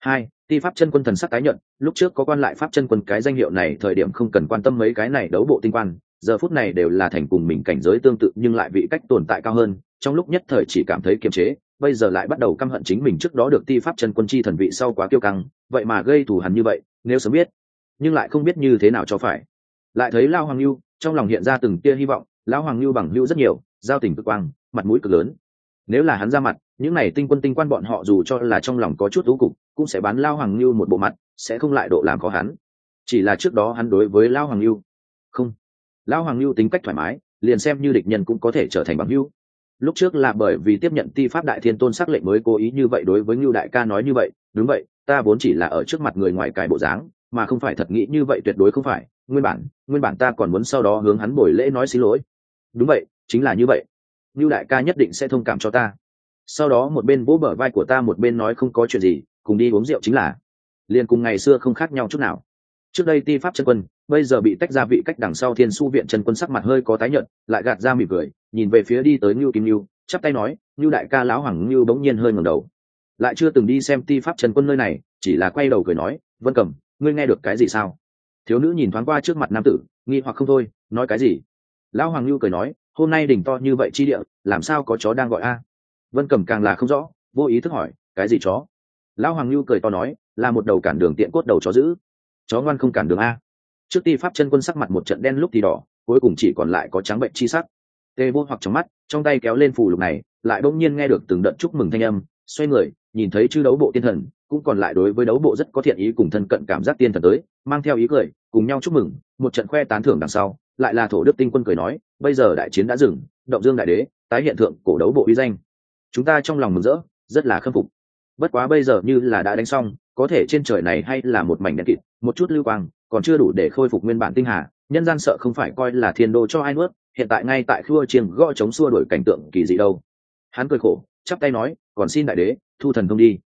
Hai ti pháp chân quân thần sắc tái nhận lúc trước có quan lại pháp chân quân cái danh hiệu này thời điểm không cần quan tâm mấy cái này đấu bộ tinh quan, giờ phút này đều là thành cùng mình cảnh giới tương tự nhưng lại vị cách tồn tại cao hơn, trong lúc nhất thời chỉ cảm thấy kiềm chế bây giờ lại bắt đầu căm hận chính mình trước đó được ti pháp chân quân chi thần vị sau quá kiêu căng, vậy mà gây thù hằn như vậy, nếu sớm biết, nhưng lại không biết như thế nào cho phải. Lại thấy lao hoàng lưu trong lòng hiện ra từng tia hy vọng lão hoàng lưu bằng lưu rất nhiều, giao tình cực quang, mặt mũi cực lớn. Nếu là hắn ra mặt, những này tinh quân tinh quan bọn họ dù cho là trong lòng có chút thú cục, cũng sẽ bán lao hoàng lưu một bộ mặt, sẽ không lại độ làm khó hắn. Chỉ là trước đó hắn đối với lao hoàng lưu không. Lao hoàng lưu tính cách thoải mái, liền xem như địch nhân cũng có thể trở thành bằng hưu lúc trước là bởi vì tiếp nhận ti pháp đại thiên tôn sắc lệnh mới cố ý như vậy đối với ngưu đại ca nói như vậy. Đúng vậy, ta vốn chỉ là ở trước mặt người ngoài cải bộ dáng, mà không phải thật nghĩ như vậy tuyệt đối không phải. Nguyên bản nguyên bản ta còn muốn sau đó hướng hắn buổi lễ nói xin lỗi. Đúng vậy, chính là như vậy. Ngưu đại ca nhất định sẽ thông cảm cho ta. Sau đó một bên vỗ bờ vai của ta một bên nói không có chuyện gì, cùng đi uống rượu chính là. Liền cùng ngày xưa không khác nhau chút nào. Trước đây ti pháp chân quân, bây giờ bị tách ra vị cách đằng sau thiên su viện chân quân sắc mặt hơi có tái nhợt, lại gạt ra mỉm cười nhìn về phía đi tới ngưu kim ngưu, chắp tay nói, ngưu đại ca lão hoàng ngưu bỗng nhiên hơi ngẩng đầu. Lại chưa từng đi xem ti pháp Trần quân nơi này, chỉ là quay đầu cười nói, vân cầm ngươi nghe được cái gì sao? Thiếu nữ nhìn thoáng qua trước mặt nam tử, nghi hoặc không thôi, nói cái gì? Lão hoàng ngưu cười nói, hôm nay đỉnh to như vậy chi địa, làm sao có chó đang gọi a? Vân cầm càng là không rõ, vô ý thức hỏi, cái gì chó? Lão hoàng ngưu cười to nói, là một đầu cản đường tiện cốt đầu chó giữ chó ngoan không cản đường a. Trước ti pháp chân quân sắc mặt một trận đen lúc thì đỏ, cuối cùng chỉ còn lại có trắng bệnh chi sắc tê vô hoặc trong mắt, trong tay kéo lên phù lục này, lại bỗng nhiên nghe được từng đợt chúc mừng thanh âm, xoay người, nhìn thấy chư đấu bộ tiên thần, cũng còn lại đối với đấu bộ rất có thiện ý cùng thân cận cảm giác tiên thần tới, mang theo ý cười, cùng nhau chúc mừng, một trận khoe tán thưởng đằng sau, lại là thổ đức tinh quân cười nói, bây giờ đại chiến đã dừng, động dương đại đế, tái hiện thượng cổ đấu bộ uy danh. Chúng ta trong lòng mừng rỡ, rất là khâm phục. Bất quá bây giờ như là đã đánh xong, có thể trên trời này hay là một mảnh đen kịt, một chút lưu quang, còn chưa đủ để khôi phục nguyên bản tinh hà, nhân gian sợ không phải coi là thiên đô cho ai nuốt hiện tại ngay tại khua chiêng gõ chống xua đổi cảnh tượng kỳ dị đâu. Hắn cười khổ, chắp tay nói, còn xin đại đế, thu thần thông đi.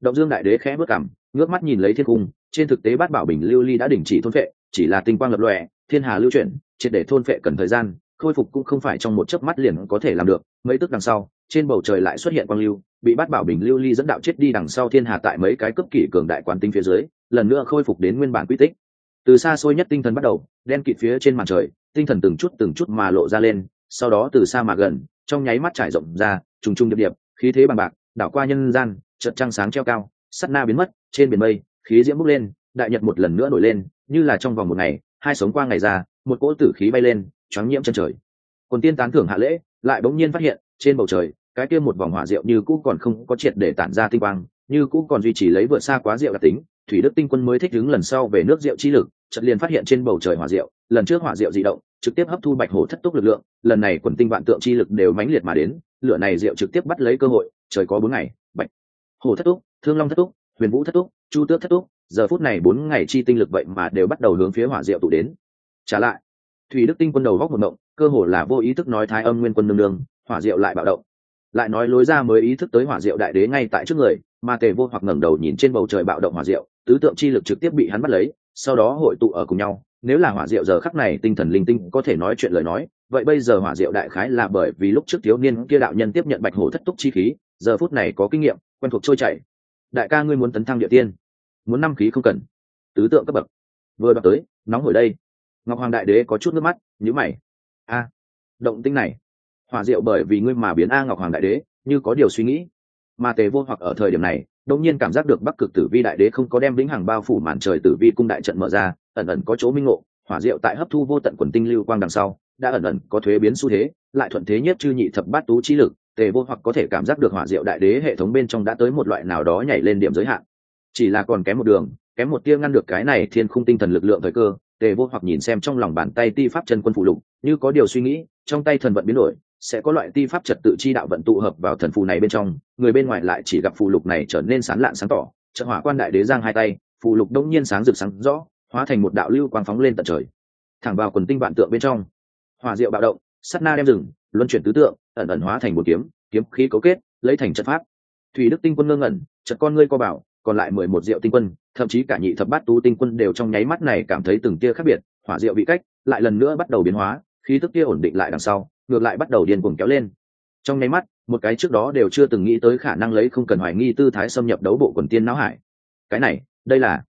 Động dương đại đế khẽ bước cảm ngước mắt nhìn lấy thiên cung, trên thực tế bát bảo bình lưu ly đã đình chỉ thôn phệ, chỉ là tinh quang lập lòe, thiên hà lưu chuyển, triệt để thôn phệ cần thời gian, khôi phục cũng không phải trong một chớp mắt liền có thể làm được. Mấy tức đằng sau, trên bầu trời lại xuất hiện quang lưu, bị bát bảo bình lưu ly dẫn đạo chết đi đằng sau thiên hà tại mấy cái cấp kỷ cường đại quán tinh phía dưới, lần nữa khôi phục đến nguyên bản quy tích từ xa xôi nhất tinh thần bắt đầu, đen kịt phía trên màn trời, tinh thần từng chút từng chút mà lộ ra lên, sau đó từ xa mà gần, trong nháy mắt trải rộng ra, trùng trùng điệp điệp, khí thế bằng bạc, đảo qua nhân gian trận trăng sáng treo cao, sắt na biến mất, trên biển mây, khí diễm bốc lên, đại nhật một lần nữa nổi lên, như là trong vòng một ngày, hai sống qua ngày ra một cỗ tử khí bay lên, choáng nhiễm chân trời. Còn tiên tán thưởng hạ lễ, lại bỗng nhiên phát hiện, trên bầu trời, cái kia một vòng hỏa diệu như cũ còn không có triệt để tản ra tinh quang, như cũ còn duy trì lấy vượt xa quá diệu đặc tính thủy đức tinh quân mới thích ứng lần sau về nước rượu chi lực, chợt liền phát hiện trên bầu trời hỏa diệu lần trước hỏa diệu di động, trực tiếp hấp thu bạch hổ thất túc lực lượng, lần này quần tinh vạn tượng chi lực đều mãnh liệt mà đến, lửa này diệu trực tiếp bắt lấy cơ hội, trời có bốn ngày, bạch hổ thất túc, thương long thất túc, huyền vũ thất túc, chu tước thất túc, giờ phút này bốn ngày chi tinh lực vậy mà đều bắt đầu hướng phía hỏa diệu tụ đến. Trả lại, thủy đức tinh quân đầu góc một động, cơ hồ là vô ý thức nói thái âm nguyên quân nương nương, hỏa diệu lại bạo động. Lại nói lối ra mới ý thức tới hỏa diệu đại đế ngay tại trước người mà tề vô hoặc ngẩng đầu nhìn trên bầu trời bạo động hỏa diệu tứ tượng chi lực trực tiếp bị hắn bắt lấy, sau đó hội tụ ở cùng nhau. Nếu là hỏa diệu giờ khắc này tinh thần linh tinh có thể nói chuyện lời nói, vậy bây giờ hỏa diệu đại khái là bởi vì lúc trước thiếu niên kia đạo nhân tiếp nhận bạch hổ thất túc chi khí, giờ phút này có kinh nghiệm, quen thuộc trôi chảy. Đại ca ngươi muốn tấn thăng địa tiên, muốn năm khí không cần. Tứ tượng cấp bậc. Vừa đoạt tới, nóng hổi đây. Ngọc hoàng đại đế có chút nước mắt nhữ mày. A, động tinh này. Hỏa diệu bởi vì ngươi mà biến a ngọc hoàng đại đế, như có điều suy nghĩ. Mà tề vô hoặc ở thời điểm này đông nhiên cảm giác được bắc cực tử vi đại đế không có đem vĩnh hằng bao phủ màn trời tử vi cung đại trận mở ra, ẩn ẩn có chỗ minh ngộ, hỏa diệu tại hấp thu vô tận quần tinh lưu quang đằng sau, đã ẩn ẩn có thuế biến xu thế, lại thuận thế nhất chư nhị thập bát tú trí lực, tề vô hoặc có thể cảm giác được hỏa diệu đại đế hệ thống bên trong đã tới một loại nào đó nhảy lên điểm giới hạn. Chỉ là còn kém một đường, kém một tia ngăn được cái này thiên khung tinh thần lực lượng thời cơ, tề vô hoặc nhìn xem trong lòng bàn tay ti pháp chân quân phụ lục, như có điều suy nghĩ, trong tay thần vận biến đổi sẽ có loại ti pháp trật tự chi đạo vận tụ hợp vào thần phù này bên trong, người bên ngoài lại chỉ gặp phù lục này trở nên sán lạn sáng tỏ trợ hỏa quan đại đế giang hai tay, phù lục đông nhiên sáng rực sáng rõ, hóa thành một đạo lưu quang phóng lên tận trời. Thẳng vào quần tinh vạn tượng bên trong Hòa diệu bạo động sắt na đem rừng, luân chuyển tứ tượng, ẩn ẩn hóa thành một kiếm kiếm khí cấu kết, lấy thành trận pháp. Thủy đức tinh quân ngơ ngẩn chật con ngươi co bảo, còn lại mười một diệu tinh quân, thậm chí cả nhị thập bát tú tinh quân đều trong nháy mắt này cảm thấy từng tia khác biệt, hỏa diệu bị cách, lại lần nữa bắt đầu biến hóa, khí tức kia ổn định lại đằng sau ngược lại bắt đầu điên cuồng kéo lên. Trong nháy mắt, một cái trước đó đều chưa từng nghĩ tới khả năng lấy không cần hoài nghi tư thái xâm nhập đấu bộ quần tiên não hải. Cái này, đây là,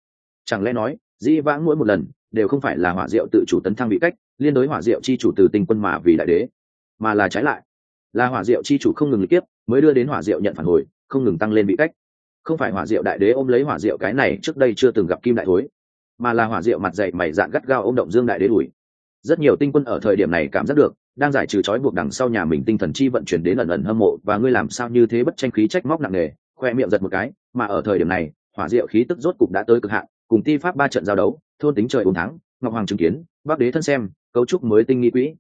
chẳng lẽ nói, dĩ vãng mỗi một lần đều không phải là hỏa diệu tự chủ tấn thăng bị cách, liên đối hỏa diệu chi chủ từ tình quân mà vì đại đế, mà là trái lại. Là hỏa diệu chi chủ không ngừng tiếp mới đưa đến hỏa diệu nhận phản hồi, không ngừng tăng lên bị cách. Không phải hỏa diệu đại đế ôm lấy hỏa diệu cái này trước đây chưa từng gặp kim đại thối, mà là hỏa diệu mặt dậy mày dạn gắt gao ôm động dương đại đế đuổi. Rất nhiều tinh quân ở thời điểm này cảm giác được đang giải trừ trói buộc đằng sau nhà mình tinh thần chi vận chuyển đến ẩn ẩn hâm mộ, và ngươi làm sao như thế bất tranh khí trách móc nặng nề, khoe miệng giật một cái, mà ở thời điểm này, hỏa diệu khí tức rốt cục đã tới cực hạn, cùng ti pháp ba trận giao đấu, thôn tính trời uống thắng, ngọc hoàng chứng kiến bắc đế thân xem, cấu trúc mới tinh nghi quỹ.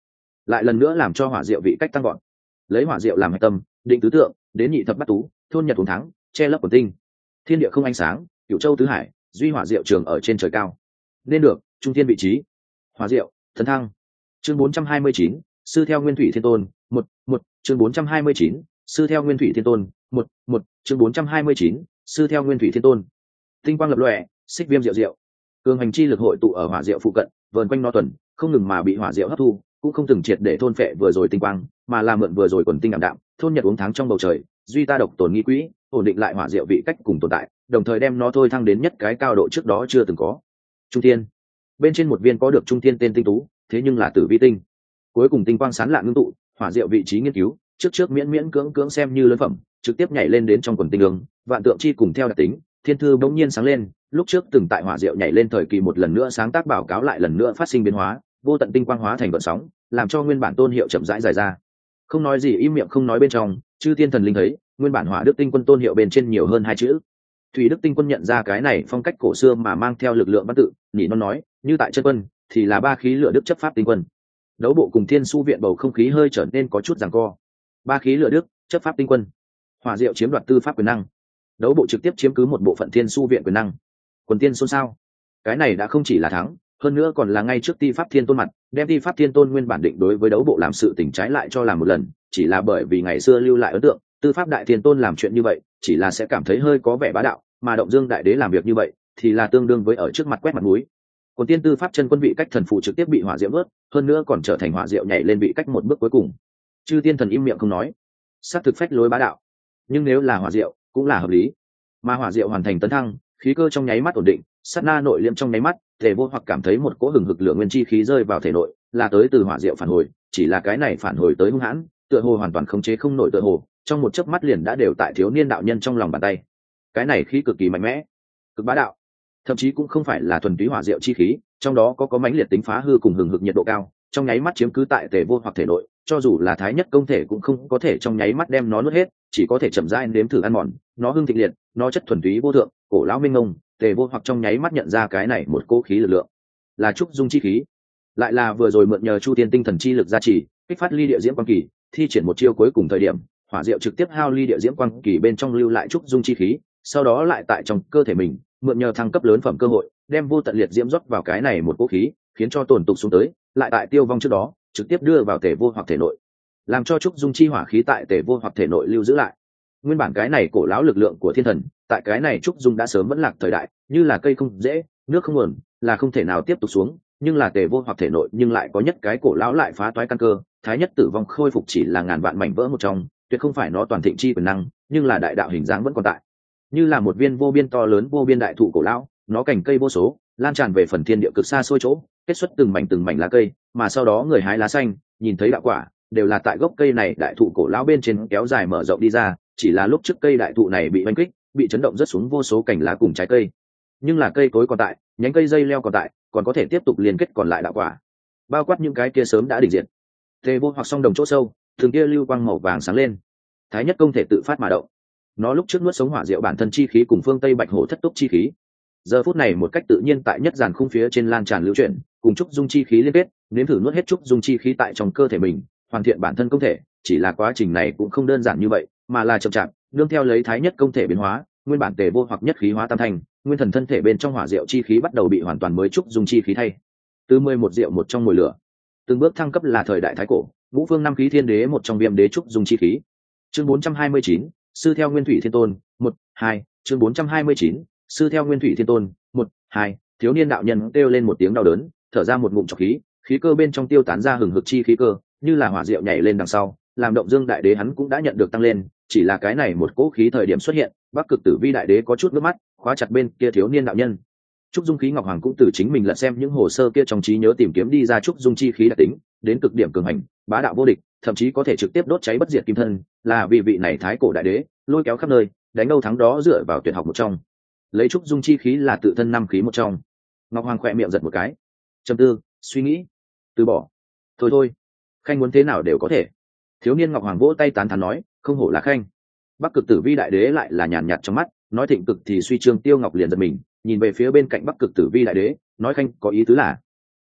Lại lần nữa làm cho hỏa diệu vị cách tăng gọn lấy hỏa diệu làm hạch tâm, định tứ tượng, đến nhị thập bắt tú, thôn nhật uống thắng, che lấp quần tinh. Thiên địa không ánh sáng cựu châu tứ hải, duy hỏa diệu trường ở trên trời cao. Nên được, trung thiên vị trí. Hỏa diệu, thần thăng. Chương bốn trăm hai mươi chín sư theo nguyên thủy thiên tôn, một một, chương bốn trăm hai mươi chín, sư theo nguyên thủy thiên tôn, một một, chương bốn trăm hai mươi chín, sư theo nguyên thủy thiên tôn. Tinh quang lập lòe, xích viêm diệu diệu. Cường hành chi lực hội tụ ở hỏa diệu phụ cận, vờn quanh no tuần, không ngừng mà bị hỏa diệu hấp thu, cũng không từng triệt để thôn phệ vừa rồi tinh quang, mà làm mượn vừa rồi quần tinh ảm đạm, thôn nhật uống tháng trong bầu trời, duy ta độc tồn nghi quỹ, ổn định lại hỏa diệu vị cách cùng tồn tại, đồng thời đem nó thôi thăng đến nhất cái cao độ trước đó chưa từng có. Trung tiên bên trên một viên có được trung tiên tên tinh tú, thế nhưng là tử vi tinh cuối cùng tinh quang sán lạ ngưng tụ, hỏa diệu vị trí nghiên cứu, trước trước miễn miễn cưỡng cưỡng xem như lớn phẩm, trực tiếp nhảy lên đến trong quần tinh đường. vạn tượng chi cùng theo đặc tính, thiên thư bỗng nhiên sáng lên, lúc trước từng tại hỏa diệu nhảy lên thời kỳ một lần nữa sáng tác báo cáo lại lần nữa phát sinh biến hóa, vô tận tinh quang hóa thành vận sóng, làm cho nguyên bản tôn hiệu chậm rãi dài ra không nói gì im miệng không nói bên trong, chư thiên thần linh thấy, nguyên bản hỏa đức tinh quân tôn hiệu bên trên nhiều hơn hai chữ thủy đức tinh quân nhận ra cái này phong cách cổ xưa mà mang theo lực lượng văn tự, nhị non nói, như tại chân quân, thì là ba khí lửa đức chấp pháp tinh quân đấu bộ cùng thiên su viện bầu không khí hơi trở nên có chút rằng co. Ba khí lửa đức, chấp pháp tinh quân. Hòa diệu chiếm đoạt tư pháp quyền năng. Đấu bộ trực tiếp chiếm cứ một bộ phận thiên su viện quyền năng. Quần tiên xôn xao. Cái này đã không chỉ là thắng, hơn nữa còn là ngay trước ti pháp thiên tôn mặt, đem ti pháp thiên tôn nguyên bản định đối với đấu bộ làm sự tỉnh trái lại cho làm một lần, chỉ là bởi vì ngày xưa lưu lại ấn tượng, tư pháp đại thiên tôn làm chuyện như vậy, chỉ là sẽ cảm thấy hơi có vẻ bá đạo, mà động dương đại đế làm việc như vậy, thì là tương đương với ở trước mặt quét mặt núi còn tiên tư pháp chân quân vị cách thần phụ trực tiếp bị hỏa diễm vớt, hơn nữa còn trở thành hỏa diệu nhảy lên vị cách một bước cuối cùng. Chư tiên thần im miệng không nói. S á c thực phách lối bá đạo. Nhưng nếu là hỏa diệu, cũng là hợp lý. Mà hỏa diệu hoàn thành tấn thăng, khí cơ trong nháy mắt ổn định, sát na nội liêm trong nháy mắt, thể vô hoặc cảm thấy một cỗ hừng hực lượng nguyên chi khí rơi vào thể nội, là tới từ hỏa diệu phản hồi, chỉ là cái này phản hồi tới hung hãn, tựa hồ hoàn toàn khống chế không nổi tựa hồ, trong một chớp mắt liền đã đều tại thiếu niên đạo nhân trong lòng bàn tay. Cái này khí cực kỳ mạnh mẽ, cực bá đạo thậm chí cũng không phải là thuần túy hỏa diệu chi khí, trong đó có có mãnh liệt tính phá hư cùng hừng hực nhiệt độ cao, trong nháy mắt chiếm cứ tại tề vô hoặc thể nội, cho dù là thái nhất công thể cũng không có thể trong nháy mắt đem nó nuốt hết, chỉ có thể chậm rãi nếm thử ăn mòn, nó hưng thịnh liệt, nó chất thuần túy vô thượng, cổ lão minh ông tề vô hoặc trong nháy mắt nhận ra cái này một cỗ khí lực lượng, là trúc dung chi khí. Lại là vừa rồi mượn nhờ chu tiên tinh thần chi lực gia trì, kích phát ly địa diễm quan kỳ, thi triển một chiêu cuối cùng thời điểm, hỏa diệu trực tiếp hao ly địa diễm quan kỳ bên trong lưu lại trúc dung chi khí, sau đó lại tại trong cơ thể mình mượn nhờ thăng cấp lớn phẩm cơ hội, đem vô tận liệt diễm rót vào cái này một vũ khí, khiến cho tổn tục xuống tới, lại tại tiêu vong trước đó, trực tiếp đưa vào thể vô hoặc thể nội. Làm cho trúc dung chi hỏa khí tại thể vô hoặc thể nội lưu giữ lại. Nguyên bản cái này cổ lão lực lượng của thiên thần, tại cái này trúc dung đã sớm vẫn lạc thời đại, như là cây không dễ, nước không nguồn, là không thể nào tiếp tục xuống, nhưng là tề vô hoặc thể nội nhưng lại có nhất cái cổ lão lại phá toái căn cơ, thái nhất tử vong khôi phục chỉ là ngàn vạn mảnh vỡ một trong, tuyệt không phải nó toàn thịnh chi quyền năng, nhưng là đại đạo hình dáng vẫn còn tại như là một viên vô biên to lớn, vô biên đại thụ cổ lão, nó cành cây vô số, lan tràn về phần thiên địa cực xa xôi chỗ, kết xuất từng mảnh từng mảnh lá cây, mà sau đó người hái lá xanh, nhìn thấy đạo quả, đều là tại gốc cây này đại thụ cổ lão bên trên kéo dài mở rộng đi ra, chỉ là lúc trước cây đại thụ này bị oanh kích, bị chấn động rất xuống vô số cành lá cùng trái cây. Nhưng là cây cối còn tại, nhánh cây dây leo còn tại, còn có thể tiếp tục liên kết còn lại đạo quả. Bao quát những cái kia sớm đã đỉnh diện. Tê vô hoặc song đồng chỗ sâu, thường kia lưu quang màu vàng sáng lên. Thái nhất công thể tự phát mà động nó lúc trước nuốt sống hỏa diệu bản thân chi khí cùng phương tây bạch hổ thất túc chi khí. Giờ phút này một cách tự nhiên tại nhất giàn khung phía trên lan tràn lưu chuyển, cùng trúc dung chi khí liên kết, nếm thử nuốt hết trúc dung chi khí tại trong cơ thể mình, hoàn thiện bản thân công thể, chỉ là quá trình này cũng không đơn giản như vậy, mà là chậm chạp, nương theo lấy thái nhất công thể biến hóa, nguyên bản tề vô hoặc nhất khí hóa tam thành, nguyên thần thân thể bên trong hỏa diệu chi khí bắt đầu bị hoàn toàn mới trúc dung chi khí thay. Từ mười một diệu một trong mùi lửa, từng bước thăng cấp là thời đại thái cổ, ngũ phương năm khí thiên đế một trong viêm đế trúc dung chi khí. Chương bốn trăm hai mươi chín sư theo nguyên thủy thiên tôn, một, hai, chương bốn trăm hai mươi chín, sư theo nguyên thủy thiên tôn, một, hai, thiếu niên đạo nhân kêu lên một tiếng đau đớn, thở ra một ngụm trọc khí khí cơ bên trong tiêu tán ra hừng hực chi khí cơ, như là hỏa diệu nhảy lên đằng sau, làm động dương đại đế hắn cũng đã nhận được tăng lên, chỉ là cái này một cỗ khí thời điểm xuất hiện, bắc cực tử vi đại đế có chút nước mắt, khóa chặt bên kia thiếu niên đạo nhân. Trúc dung khí ngọc hoàng cũng từ chính mình lật xem những hồ sơ kia trong trí nhớ tìm kiếm đi ra trúc dung chi khí đặc tính đến cực điểm cường hành, bá đạo vô địch, thậm chí có thể trực tiếp đốt cháy bất diệt kim thân, là vì vị này thái cổ đại đế, lôi kéo khắp nơi, đánh đâu thắng đó dựa vào tuyệt học một trong. Lấy trúc dung chi khí là tự thân năm khí một trong. Ngọc hoàng khỏe miệng giật một cái. Châm tư, suy nghĩ, từ bỏ. Thôi thôi, khanh muốn thế nào đều có thể. Thiếu niên ngọc hoàng vỗ tay tán thán nói, không hổ là khanh. Bắc cực tử vi đại đế lại là nhàn nhạt trong mắt, nói thịnh cực thì suy trương tiêu ngọc liền giật mình, nhìn về phía bên cạnh bắc cực tử vi đại đế, nói khanh có ý tứ là,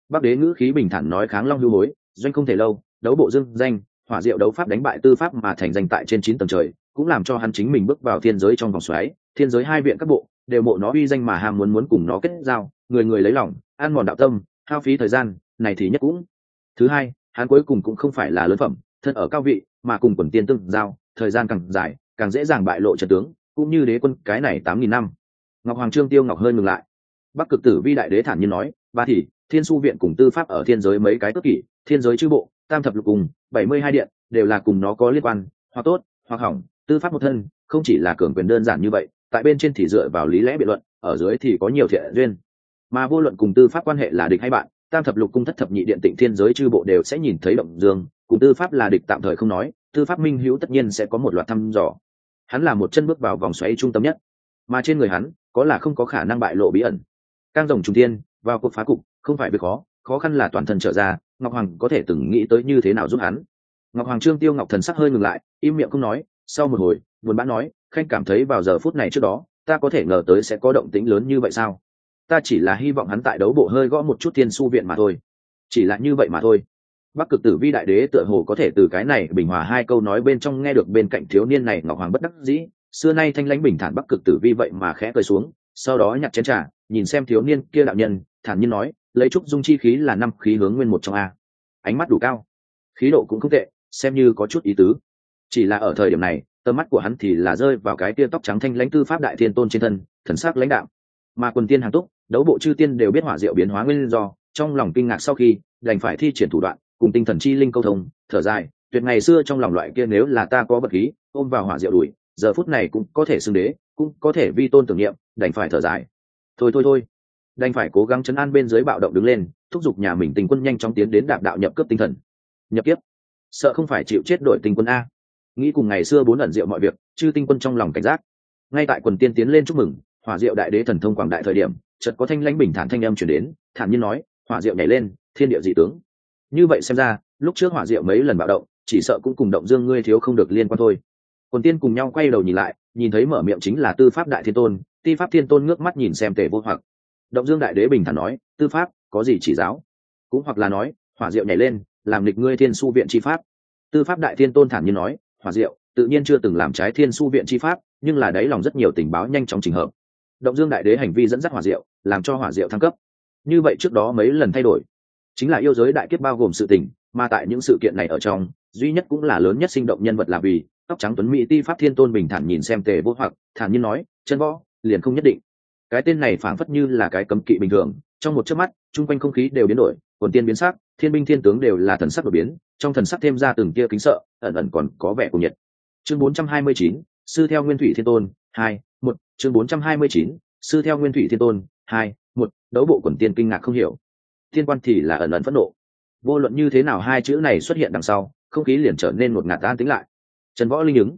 bắc đế ngữ khí bình thản nói kháng long hưu hối doanh không thể lâu, đấu bộ dương danh, hỏa diệu đấu pháp đánh bại tư pháp mà thành danh tại trên chín tầng trời, cũng làm cho hắn chính mình bước vào thiên giới trong vòng xoáy. Thiên giới hai viện các bộ, đều mộ nó uy danh mà ham muốn muốn cùng nó kết giao, người người lấy lòng an mòn đạo tâm, hao phí thời gian, này thì nhất cũng. Thứ hai, hắn cuối cùng cũng không phải là lớn phẩm, thân ở cao vị, mà cùng quần tiên tương giao, thời gian càng dài, càng dễ dàng bại lộ trận tướng, cũng như đế quân cái này tám nghìn năm. Ngọc hoàng trương tiêu ngọc hơi ngừng lại. Bắc cực tử vi đại đế thản nhiên nói, ba thì, thiên su viện cùng tư pháp ở thiên giới mấy cái tức kỷ thiên giới chư bộ, tam thập lục cùng, bảy mươi hai điện, đều là cùng nó có liên quan, hoặc tốt, hoặc hỏng, tư pháp một thân, không chỉ là cường quyền đơn giản như vậy, tại bên trên thì dựa vào lý lẽ biện luận, ở dưới thì có nhiều thiện duyên. Mà vô luận cùng tư pháp quan hệ là địch hay bạn, tam thập lục cung thất thập nhị điện tịnh thiên giới chư bộ đều sẽ nhìn thấy động dương, cùng tư pháp là địch tạm thời không nói, tư pháp minh hữu tất nhiên sẽ có một loạt thăm dò. Hắn là một chân bước vào vòng xoáy trung tâm nhất, mà trên người hắn, có là không có khả năng bại lộ bí ẩn. Cang rồng trung tiên vào cuộc phá cục, không phải việc khó khó khăn là toàn thân trở ra ngọc hoàng có thể từng nghĩ tới như thế nào giúp hắn. Ngọc hoàng trương tiêu ngọc thần sắc hơi ngừng lại, im miệng không nói, sau một hồi, buồn bã nói, khanh cảm thấy vào giờ phút này trước đó, ta có thể ngờ tới sẽ có động tĩnh lớn như vậy sao? Ta chỉ là hy vọng hắn tại đấu bộ hơi gõ một chút thiên su viện mà thôi. Chỉ là như vậy mà thôi. Bắc cực tử vi đại đế tựa hồ có thể từ cái này bình hòa hai câu nói bên trong nghe được bên cạnh thiếu niên này ngọc hoàng bất đắc dĩ. Xưa nay thanh lãnh bình thản bắc cực tử vi vậy mà khẽ cười xuống, sau đó nhặt chén trà, nhìn xem thiếu niên kia đạo nhân, thản nhiên nói lấy trúc dung chi khí là năm khí hướng nguyên một trong a. Ánh mắt đủ cao. Khí độ cũng không tệ, xem như có chút ý tứ. Chỉ là ở thời điểm này, tầm mắt của hắn thì là rơi vào cái tia tóc trắng thanh lãnh tư pháp đại thiên tôn trên thân, thần sắc lãnh đạo mà quần tiên hàng túc, đấu bộ chư tiên đều biết hỏa diệu biến hóa nguyên do, trong lòng kinh ngạc sau khi, đành phải thi triển thủ đoạn, cùng tinh thần chi linh câu thông, thở dài, tuyệt ngày xưa trong lòng loại kia nếu là ta có vật khí, ôm vào hỏa diệu đuổi, giờ phút này cũng có thể xưng đế, cũng có thể vi tôn tưởng niệm, đành phải thở dài. Thôi thôi thôi đành phải cố gắng chấn an bên dưới bạo động đứng lên, thúc giục nhà mình tình quân nhanh chóng tiến đến đạp đạo nhập cấp tinh thần. Nhập kiếp. Sợ không phải chịu chết đội tình quân a. Nghĩ cùng ngày xưa bốn ẩn diệu mọi việc, chư tinh quân trong lòng cảnh giác. Ngay tại quần tiên tiến lên chúc mừng, hỏa diệu đại đế thần thông quảng đại thời điểm, chợt có thanh lãnh bình thản thanh âm chuyển đến, thản nhiên nói, hỏa diệu nhảy lên, thiên địa dị tướng. Như vậy xem ra, lúc trước hỏa diệu mấy lần bạo động, chỉ sợ cũng cùng động dương ngươi thiếu không được liên quan thôi. Quần tiên cùng nhau quay đầu nhìn lại, nhìn thấy mở miệng chính là tư pháp đại thiên tôn, ti pháp thiên tôn ngước mắt nhìn xem tề vô hoặc động dương đại đế bình thản nói, tư pháp, có gì chỉ giáo? Cũng hoặc là nói, hỏa diệu nhảy lên, làm lịch ngươi thiên su viện chi pháp. Tư pháp đại thiên tôn thản nhiên nói, hỏa diệu, tự nhiên chưa từng làm trái thiên su viện chi pháp, nhưng là đáy lòng rất nhiều tình báo nhanh chóng trình hợp. Động dương đại đế hành vi dẫn dắt hỏa diệu, làm cho hỏa diệu thăng cấp. Như vậy trước đó mấy lần thay đổi, chính là yêu giới đại kiếp bao gồm sự tình, mà tại những sự kiện này ở trong, duy nhất cũng là lớn nhất sinh động nhân vật là vì tóc trắng tuấn mỹ ti pháp thiên tôn bình thản nhìn xem tề vô hoặc, thản nhiên nói, chân võ, liền không nhất định cái tên này phảng phất như là cái cấm kỵ bình thường trong một chớp mắt chung quanh không khí đều biến đổi quần tiên biến sắc thiên binh thiên tướng đều là thần sắc đột biến trong thần sắc thêm ra từng tia kính sợ ẩn ẩn còn có vẻ cùng nhiệt. Chương 429, sư theo nguyên thủy thiên tôn hai một chương 429, sư theo nguyên thủy thiên tôn hai một đấu bộ quần tiên kinh ngạc không hiểu. Thiên quan thì là ẩn ẩn phẫn nộ. Vô luận như thế nào hai chữ này xuất hiện đằng sau không khí liền trở nên một ngạt tan tính lại. Trần võ linh ứng.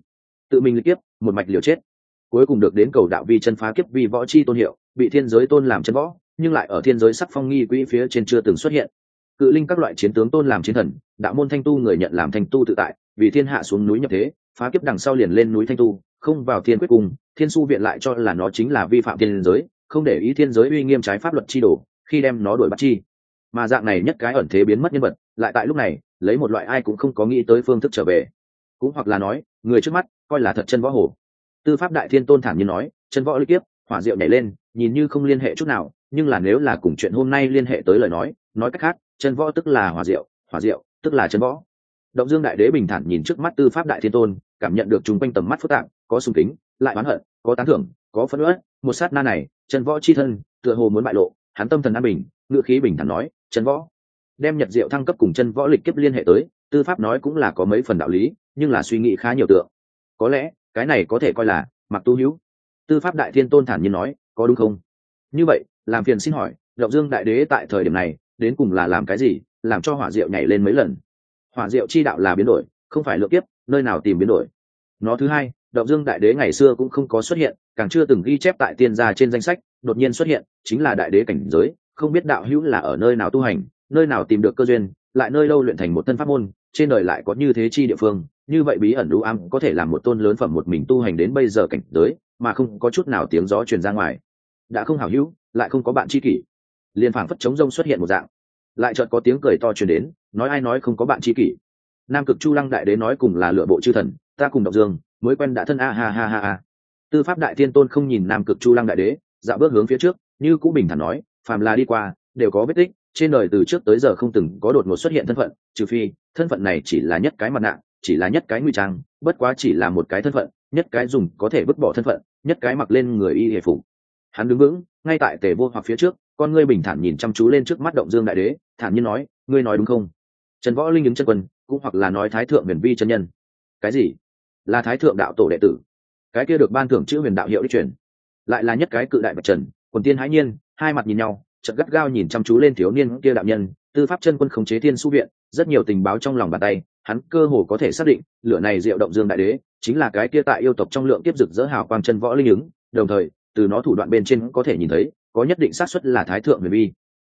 Tự mình kiếp một mạch liều chết cuối cùng được đến cầu đạo vi chân phá kiếp vì võ chi tôn hiệu, bị thiên giới tôn làm chân võ, nhưng lại ở thiên giới sắc phong nghi quỹ phía trên chưa từng xuất hiện. Cự linh các loại chiến tướng tôn làm chiến thần, đạo môn thanh tu người nhận làm thanh tu tự tại, vì thiên hạ xuống núi nhập thế, phá kiếp đằng sau liền lên núi thanh tu, không vào thiên quyết cung thiên su viện lại cho là nó chính là vi phạm thiên giới, không để ý thiên giới uy nghiêm trái pháp luật chi đổ khi đem nó đuổi bắt chi. Mà dạng này nhất cái ẩn thế biến mất nhân vật, lại tại lúc này, lấy một loại ai cũng không có nghĩ tới phương thức trở về. Cũng hoặc là nói, người trước mắt, coi là thật chân võ hồ tư pháp đại thiên tôn thản nhiên nói, chân võ lý kiếp, hỏa diệu nhảy lên, nhìn như không liên hệ chút nào, nhưng là nếu là cùng chuyện hôm nay liên hệ tới lời nói nói cách khác, chân võ tức là hỏa diệu hỏa diệu, tức là chân võ. Động dương đại đế bình thản nhìn trước mắt tư pháp đại thiên tôn, cảm nhận được chung quanh tầm mắt phức tạp, có sung kính, lại oán hận, có tán thưởng, có phấn uất, một sát na này, chân võ chi thân, tựa hồ muốn bại lộ, hắn tâm thần an bình, ngựa khí bình thản nói, chân võ. Đem nhật diệu thăng cấp cùng chân võ lịch kiếp liên hệ tới, tư pháp nói cũng là có mấy phần đạo lý, nhưng là suy nghĩ khá nhiều tượng. Có lẽ cái này có thể coi là mặc tu hữu. Tư pháp đại thiên tôn thản nhiên nói, có đúng không? Như vậy, làm phiền xin hỏi động dương đại đế tại thời điểm này, đến cùng là làm cái gì, làm cho hỏa diệu nhảy lên mấy lần? Hỏa diệu chi đạo là biến đổi, không phải lượng tiếp nơi nào tìm biến đổi? Nó thứ hai động dương đại đế ngày xưa cũng không có xuất hiện, càng chưa từng ghi chép tại tiên gia trên danh sách, đột nhiên xuất hiện, chính là đại đế cảnh giới, không biết đạo hữu là ở nơi nào tu hành, nơi nào tìm được cơ duyên, lại nơi đâu luyện thành một thân pháp môn trên đời lại có như thế chi địa phương, như vậy bí ẩn lũ am có thể làm một tôn lớn phẩm một mình tu hành đến bây giờ cảnh giới, mà không có chút nào tiếng gió truyền ra ngoài. Đã không hảo hữu, lại không có bạn tri kỷ. Liền phảng phất chống rông xuất hiện một dạng. Lại chợt có tiếng cười to truyền đến, nói ai nói không có bạn tri kỷ. Nam cực chu lăng đại đế nói cùng là lựa bộ chư thần, ta cùng đọc dương, mới quen đã thân a ha ha ha ha. Tư pháp đại thiên tôn không nhìn nam cực chu lăng đại đế dạo bước hướng phía trước, như cũ bình thản nói, phàm là đi qua, đều có vết tích trên đời từ trước tới giờ không từng có đột ngột xuất hiện thân phận, trừ phi, thân phận này chỉ là nhất cái mặt nạ, chỉ là nhất cái nguy trang, bất quá chỉ là một cái thân phận, nhất cái dùng có thể vứt bỏ thân phận, nhất cái mặc lên người y hệ phục. Hắn đứng vững, ngay tại tề vô hoặc phía trước, con ngươi bình thản nhìn chăm chú lên trước mắt động dương đại đế, thản nhiên nói, ngươi nói đúng không? Trần võ linh đứng chân quân, cũng hoặc là nói thái thượng huyền vi chân nhân. Cái gì? Là thái thượng đạo tổ đệ tử. Cái kia được ban thưởng chữ huyền đạo hiệu đi truyền. Lại là nhất cái cự đại bạch trần. Quần tiên hãi nhiên, hai mặt nhìn nhau chợt gắt gao nhìn chăm chú lên thiếu niên kia đạo nhân, tư pháp chân quân khống chế thiên su viện, rất nhiều tình báo trong lòng bàn tay, hắn cơ hồ có thể xác định, lửa này diệu động dương đại đế, chính là cái kia tại yêu tộc trong lượng tiếp dực dỡ hào quang chân võ linh ứng, đồng thời, từ nó thủ đoạn bên trên có thể nhìn thấy, có nhất định xác suất là thái thượng huyền vi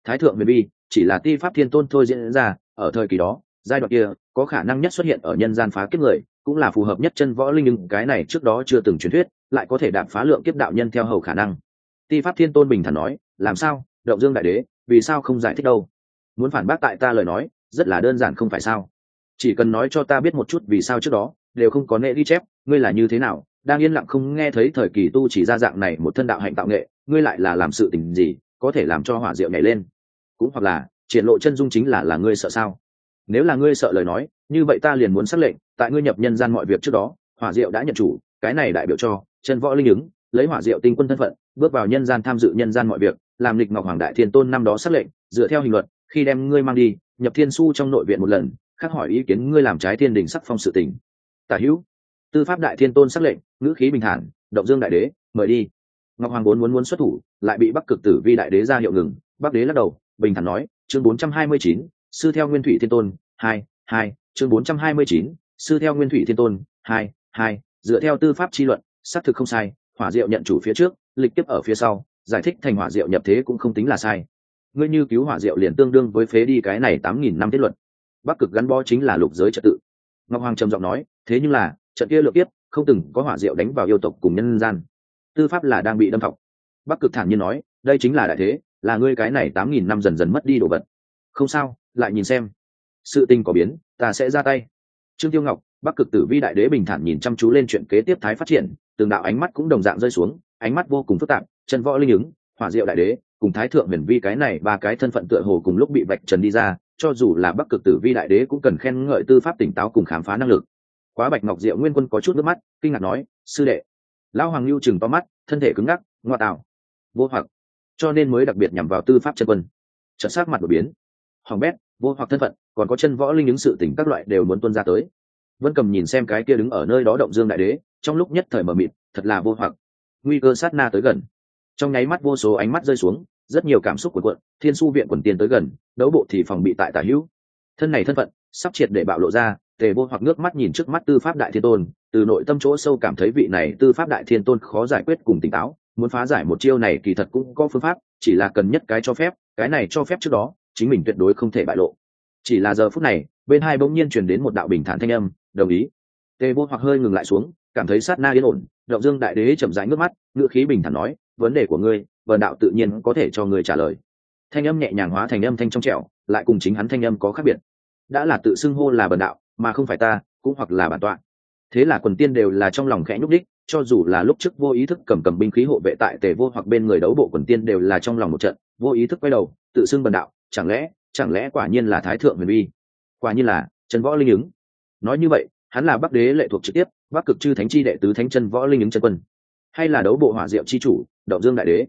thái thượng huyền vi chỉ là ti pháp thiên tôn thôi diễn ra, ở thời kỳ đó, giai đoạn kia, có khả năng nhất xuất hiện ở nhân gian phá kiếp người, cũng là phù hợp nhất chân võ linh ứng, cái này trước đó chưa từng truyền thuyết, lại có thể đạp phá lượng kiếp đạo nhân theo hầu khả năng. Ti pháp thiên tôn bình thản nói, làm sao? Động dương đại đế, vì sao không giải thích đâu? Muốn phản bác tại ta lời nói, rất là đơn giản không phải sao? Chỉ cần nói cho ta biết một chút vì sao trước đó, đều không có nệ ghi chép, ngươi là như thế nào? Đang yên lặng không nghe thấy thời kỳ tu chỉ ra dạng này một thân đạo hạnh tạo nghệ, ngươi lại là làm sự tình gì, có thể làm cho hỏa diệu nhảy lên? Cũng hoặc là, triển lộ chân dung chính là là ngươi sợ sao? Nếu là ngươi sợ lời nói, như vậy ta liền muốn xác lệnh, tại ngươi nhập nhân gian mọi việc trước đó, hỏa diệu đã nhận chủ, cái này đại biểu cho chân võ linh ứng lấy hỏa diệu tinh quân thân phận, bước vào nhân gian tham dự nhân gian mọi việc, làm lịch ngọc hoàng đại thiên tôn năm đó xác lệnh, dựa theo hình luật, khi đem ngươi mang đi, nhập thiên su trong nội viện một lần, khắc hỏi ý kiến ngươi làm trái thiên đình sắc phong sự tình. Tả hữu, tư pháp đại thiên tôn xác lệnh, ngữ khí bình thản, động dương đại đế, mời đi. Ngọc hoàng bốn muốn muốn xuất thủ, lại bị bắc cực tử vi đại đế ra hiệu ngừng, bắc đế lắc đầu, bình thản nói, chương bốn trăm hai mươi chín, sư theo nguyên thủy thiên tôn, hai hai, chương bốn trăm hai mươi chín, sư theo nguyên thủy thiên tôn, hai hai, dựa theo tư pháp chi luận xác thực không sai hỏa diệu nhận chủ phía trước, lịch tiếp ở phía sau, giải thích thành hỏa diệu nhập thế cũng không tính là sai. Ngươi như cứu hỏa diệu liền tương đương với phế đi cái này tám nghìn năm thiết luật bắc cực gắn bó chính là lục giới trật tự. Ngọc hoàng trầm giọng nói, thế nhưng là, trận kia lược tiếp không từng có hỏa diệu đánh vào yêu tộc cùng nhân gian. Tư pháp là đang bị đâm thọc. Bắc cực thản nhiên nói, đây chính là đại thế, là ngươi cái này tám nghìn năm dần dần mất đi đồ vật. Không sao, lại nhìn xem. Sự tình có biến, ta sẽ ra tay. Trương tiêu ngọc, bắc cực tử vi đại đế bình thản nhìn chăm chú lên chuyện kế tiếp thái phát triển từng đạo ánh mắt cũng đồng dạng rơi xuống, ánh mắt vô cùng phức tạp, chân võ linh ứng, hỏa diệu đại đế, cùng thái thượng huyền vi cái này ba cái thân phận tựa hồ cùng lúc bị vạch trần đi ra, cho dù là bắc cực tử vi đại đế cũng cần khen ngợi tư pháp tỉnh táo cùng khám phá năng lực. Quá bạch ngọc diệu nguyên quân có chút nước mắt, kinh ngạc nói, sư đệ. Lão hoàng lưu chừng to mắt, thân thể cứng ngắc, ngoa tạo. Vô hoặc. Cho nên mới đặc biệt nhằm vào tư pháp chân quân. Trận sát mặt đột biến. Hoàng bét, vô hoặc thân phận, còn có chân võ linh ứng sự tỉnh các loại đều muốn tuân ra tới vân cầm nhìn xem cái kia đứng ở nơi đó động dương đại đế, trong lúc nhất thời mờ mịt, thật là vô hoặc. Nguy cơ sát na tới gần. Trong nháy mắt vô số ánh mắt rơi xuống, rất nhiều cảm xúc của quận thiên su viện quần tiền tới gần, đấu bộ thì phòng bị tại tả hữu. Thân này thân phận, sắp triệt để bạo lộ ra, tề vô hoặc nước mắt nhìn trước mắt tư pháp đại thiên tôn, từ nội tâm chỗ sâu cảm thấy vị này tư pháp đại thiên tôn khó giải quyết cùng tỉnh táo, muốn phá giải một chiêu này kỳ thật cũng có phương pháp, chỉ là cần nhất cái cho phép, cái này cho phép trước đó, chính mình tuyệt đối không thể bại lộ. Chỉ là giờ phút này, bên hai bỗng nhiên truyền đến một đạo bình thản thanh âm đồng ý. Tề vô hoặc hơi ngừng lại xuống, cảm thấy sát na yên ổn, động dương đại đế chậm rãi nước mắt, ngữ khí bình thản nói, vấn đề của ngươi, vần đạo tự nhiên có thể cho ngươi trả lời. Thanh âm nhẹ nhàng hóa thành âm thanh trong trẻo, lại cùng chính hắn thanh âm có khác biệt. Đã là tự xưng hô là bần đạo, mà không phải ta, cũng hoặc là bản tọa. Thế là quần tiên đều là trong lòng khẽ nhúc đích cho dù là lúc trước vô ý thức cầm cầm binh khí hộ vệ tại tề vô hoặc bên người đấu bộ quần tiên đều là trong lòng một trận, vô ý thức quay đầu, tự xưng bần đạo, chẳng lẽ chẳng lẽ quả nhiên là thái thượng huyền vi quả nhiên là trần võ linh ứng nói như vậy, hắn là bắc đế lệ thuộc trực tiếp, bắc cực chư thánh chi đệ tứ thánh chân võ linh ứng chân quân. Hay là đấu bộ hỏa diệu chi chủ, động dương đại đế?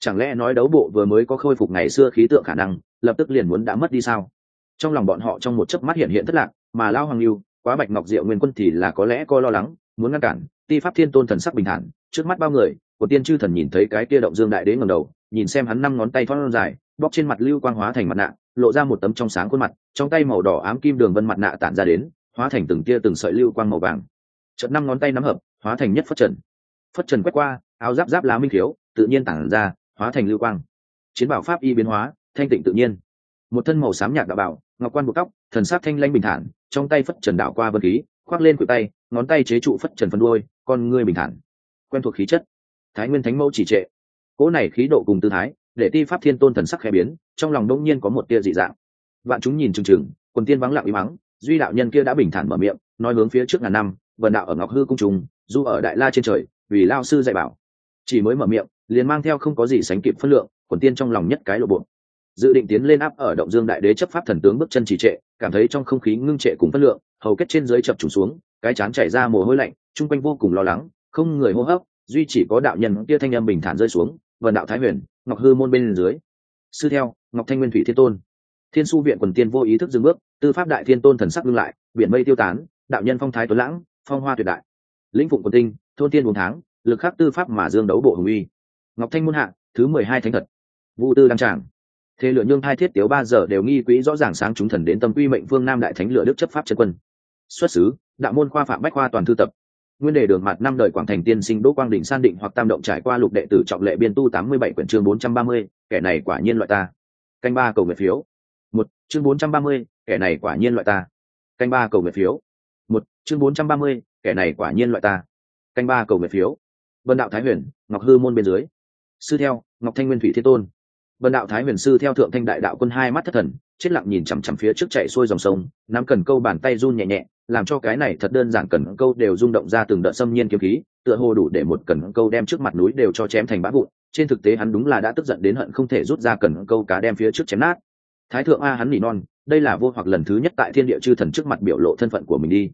Chẳng lẽ nói đấu bộ vừa mới có khôi phục ngày xưa khí tượng khả năng, lập tức liền muốn đã mất đi sao? Trong lòng bọn họ trong một chớp mắt hiện hiện thất lạc, mà lao hoàng lưu, quá bạch ngọc diệu nguyên quân thì là có lẽ coi lo lắng, muốn ngăn cản, ti pháp thiên tôn thần sắc bình thản, trước mắt bao người, của tiên chư thần nhìn thấy cái kia động dương đại đế ngầm đầu, nhìn xem hắn năm ngón tay thoát dài bóc trên mặt lưu quang hóa thành mặt nạ, lộ ra một tấm trong sáng khuôn mặt, trong tay màu đỏ ám kim đường vân mặt nạ tản ra đến hóa thành từng tia từng sợi lưu quang màu vàng. Chợt năm ngón tay nắm hợp, hóa thành nhất phất trần. Phất trần quét qua, áo giáp giáp lá minh thiếu, tự nhiên tản ra, hóa thành lưu quang. Chiến bảo pháp y biến hóa, thanh tịnh tự nhiên. Một thân màu xám nhạt đạo bảo, ngọc quan buộc tóc, thần sát thanh lanh bình thản, trong tay phất trần đạo qua vân khí, khoác lên cụi tay, ngón tay chế trụ phất trần phân đôi con ngươi bình thản. Quen thuộc khí chất. Thái nguyên thánh mẫu chỉ trệ. Cỗ này khí độ cùng tư thái, để ti pháp thiên tôn thần sắc khẽ biến, trong lòng đông nhiên có một tia dị dạng. Vạn chúng nhìn chừng chừng, quần tiên vắng lặng im mắng duy đạo nhân kia đã bình thản mở miệng, nói hướng phía trước ngàn năm, vần đạo ở ngọc hư cung trùng, du ở đại la trên trời, vì lao sư dạy bảo. Chỉ mới mở miệng, liền mang theo không có gì sánh kịp phân lượng, quần tiên trong lòng nhất cái lộ bộ. Dự định tiến lên áp ở động dương đại đế chấp pháp thần tướng bước chân trì trệ, cảm thấy trong không khí ngưng trệ cùng phân lượng, hầu kết trên dưới chập trùng xuống, cái chán chảy ra mồ hôi lạnh, chung quanh vô cùng lo lắng, không người hô hấp, duy chỉ có đạo nhân kia thanh âm bình thản rơi xuống, vần đạo thái huyền, ngọc hư môn bên dưới. Sư theo, ngọc thanh nguyên thủy thiên tôn. Thiên su viện quần tiên vô ý thức dừng bước tư pháp đại thiên tôn thần sắc ngưng lại, biển mây tiêu tán, đạo nhân phong thái tuấn lãng, phong hoa tuyệt đại. Lĩnh phụng quần tinh, thôn tiên bốn tháng, lực khắc tư pháp mà dương đấu bộ hùng uy. Ngọc thanh môn hạ, thứ mười hai thánh thật vũ tư đăng tràng. Thế lựa nhương hai thiết tiếu ba giờ đều nghi quỹ rõ ràng sáng chúng thần đến tâm quy mệnh vương nam đại thánh lựa đức chấp pháp trần quân. Xuất xứ, đạo môn khoa phạm bách khoa toàn thư tập. Nguyên đề đường mặt năm đời quảng thành tiên sinh đỗ quang đỉnh san định hoặc tam động trải qua lục đệ tử trọng lệ biên tu tám mươi bảy quyển chương bốn trăm ba mươi, kẻ này quả nhiên loại ta. Canh ba cầu nguyện phiếu một, chương bốn trăm ba mươi, kẻ này quả nhiên loại ta. Canh ba cầu nguyện phiếu. Một, chương bốn trăm ba mươi, kẻ này quả nhiên loại ta. Canh ba cầu nguyện phiếu. Vân đạo thái huyền, ngọc hư môn bên dưới. Sư theo, ngọc thanh nguyên thủy thiên tôn. Vân đạo thái huyền, sư theo thượng thanh đại đạo quân hai mắt thất thần, chết lặng nhìn chằm chằm phía trước chạy xuôi dòng sông, nắm cần câu bàn tay run nhẹ nhẹ, làm cho cái này thật đơn giản cần câu đều rung động ra từng đợt xâm nhiên kiếm khí, tựa hồ đủ để một cần câu đem trước mặt núi đều cho chém thành bã vụn. Trên thực tế hắn đúng là đã tức giận đến hận không thể rút ra cần câu cá đem phía trước chém nát thái thượng a hắn nỉ non, đây là vô hoặc lần thứ nhất tại thiên địa chư thần trước mặt biểu lộ thân phận của mình đi.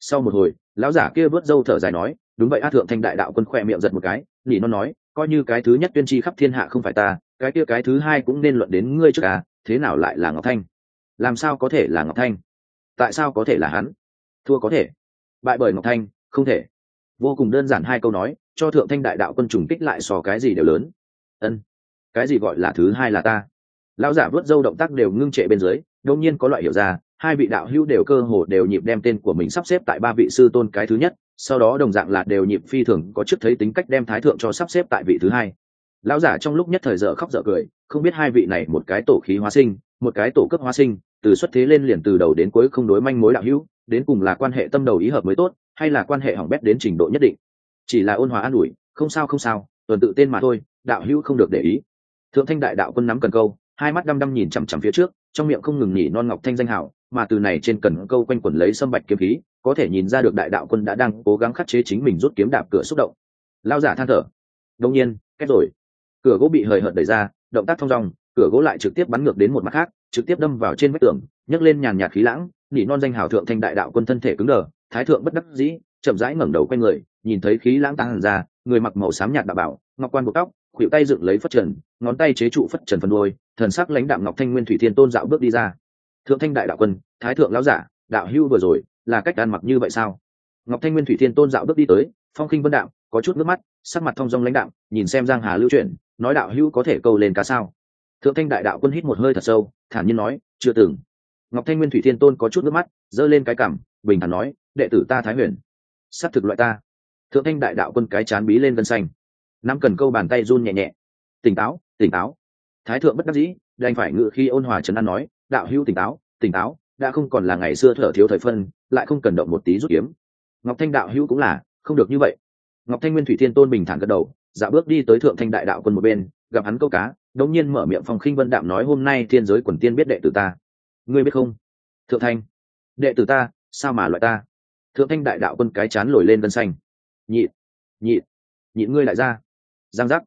Sau một hồi, lão giả kia vớt dâu thở dài nói, đúng vậy a thượng thanh đại đạo quân khoe miệng giật một cái, nỉ non nói, coi như cái thứ nhất tuyên tri khắp thiên hạ không phải ta, cái kia cái thứ hai cũng nên luận đến ngươi trước à thế nào lại là ngọc thanh? Làm sao có thể là ngọc thanh? Tại sao có thể là hắn? Thua có thể. Bại bởi ngọc thanh, không thể. Vô cùng đơn giản hai câu nói, cho thượng thanh đại đạo quân trùng kích lại so cái gì đều lớn. Ân, cái gì gọi là thứ hai là ta? Lão giả vớt dâu động tác đều ngưng trệ bên dưới đông nhiên có loại hiểu ra, hai vị đạo hữu đều cơ hồ đều nhịp đem tên của mình sắp xếp tại ba vị sư tôn cái thứ nhất, sau đó đồng dạng là đều nhịp phi thường, có chức thấy tính cách đem thái thượng cho sắp xếp tại vị thứ hai. Lão giả trong lúc nhất thời dở khóc dở cười, không biết hai vị này một cái tổ khí hóa sinh, một cái tổ cấp hóa sinh, từ xuất thế lên liền từ đầu đến cuối không đối manh mối đạo hữu, đến cùng là quan hệ tâm đầu ý hợp mới tốt, hay là quan hệ hỏng bét đến trình độ nhất định. Chỉ là ôn hòa an ủi, không sao không sao, tuần tự tên mà thôi, đạo hữu không được để ý. Thượng thanh đại đạo quân nắm cần câu hai mắt đăm đăm nhìn chằm chằm phía trước, trong miệng không ngừng nhỉ non ngọc thanh danh hảo mà từ này trên cần câu quanh quẩn lấy sâm bạch kiếm khí, có thể nhìn ra được đại đạo quân đã đang cố gắng khắc chế chính mình rút kiếm đạp cửa xúc động. Lao giả than thở. Đông nhiên, kết rồi. Cửa gỗ bị hời hợt đẩy ra, động tác thong dong, cửa gỗ lại trực tiếp bắn ngược đến một mặt khác, trực tiếp đâm vào trên vách tường, nhấc lên nhàn nhạt khí lãng nỉ non danh hào thượng thanh đại đạo quân thân thể cứng đờ, thái thượng bất đắc dĩ, chậm rãi ngẩng đầu quay người, nhìn thấy khí lãng tăng ra, người mặc màu xám nhạt đạo bảo, ngọc quan buộc tóc, khuỷu tay dựng lấy phất trần, ngón tay chế trụ phất trần phần đôi thần sắc lãnh đạm ngọc thanh nguyên thủy thiên tôn dạo bước đi ra. Thượng thanh đại đạo quân, thái thượng lão giả, đạo hưu vừa rồi, là cách ăn mặc như vậy sao? Ngọc thanh nguyên thủy thiên tôn dạo bước đi tới, phong khinh vân đạo có chút nước mắt, sắc mặt thông dong lãnh đạo nhìn xem giang hà lưu chuyển, nói đạo hưu có thể câu lên cá sao? Thượng thanh đại đạo quân hít một hơi thật sâu, thản nhiên nói, chưa từng. Ngọc thanh nguyên thủy thiên tôn có chút nước mắt, giơ lên cái cằm, bình thản nói, đệ tử ta thái huyền s á thực loại ta. Thượng thanh đại đạo quân cái chán bí lên gân xanh. Nắm cần câu bàn tay run nhẹ nhẹ. Tỉnh táo tỉnh táo thái thượng bất đắc dĩ, đành phải ngự khi ôn hòa trấn an nói, đạo hữu tỉnh táo tỉnh táo, đã không còn là ngày xưa thở thiếu thời phân, lại không cần động một tí rút kiếm. Ngọc thanh đạo hữu cũng là, không được như vậy. Ngọc thanh nguyên thủy thiên tôn bình thản gật đầu dạo bước đi tới thượng thanh đại đạo quân một bên, gặp hắn câu cá, đống nhiên mở miệng phong khinh vân đạm nói, hôm nay thiên giới quần tiên biết đệ tử ta. Ngươi biết không? Thượng thanh. Đệ tử ta, sao mà loại ta? Thượng thanh đại đạo quân cái chán lồi lên vân xanh. Nhị nhị nhịn ngươi lại ra. Giang giác.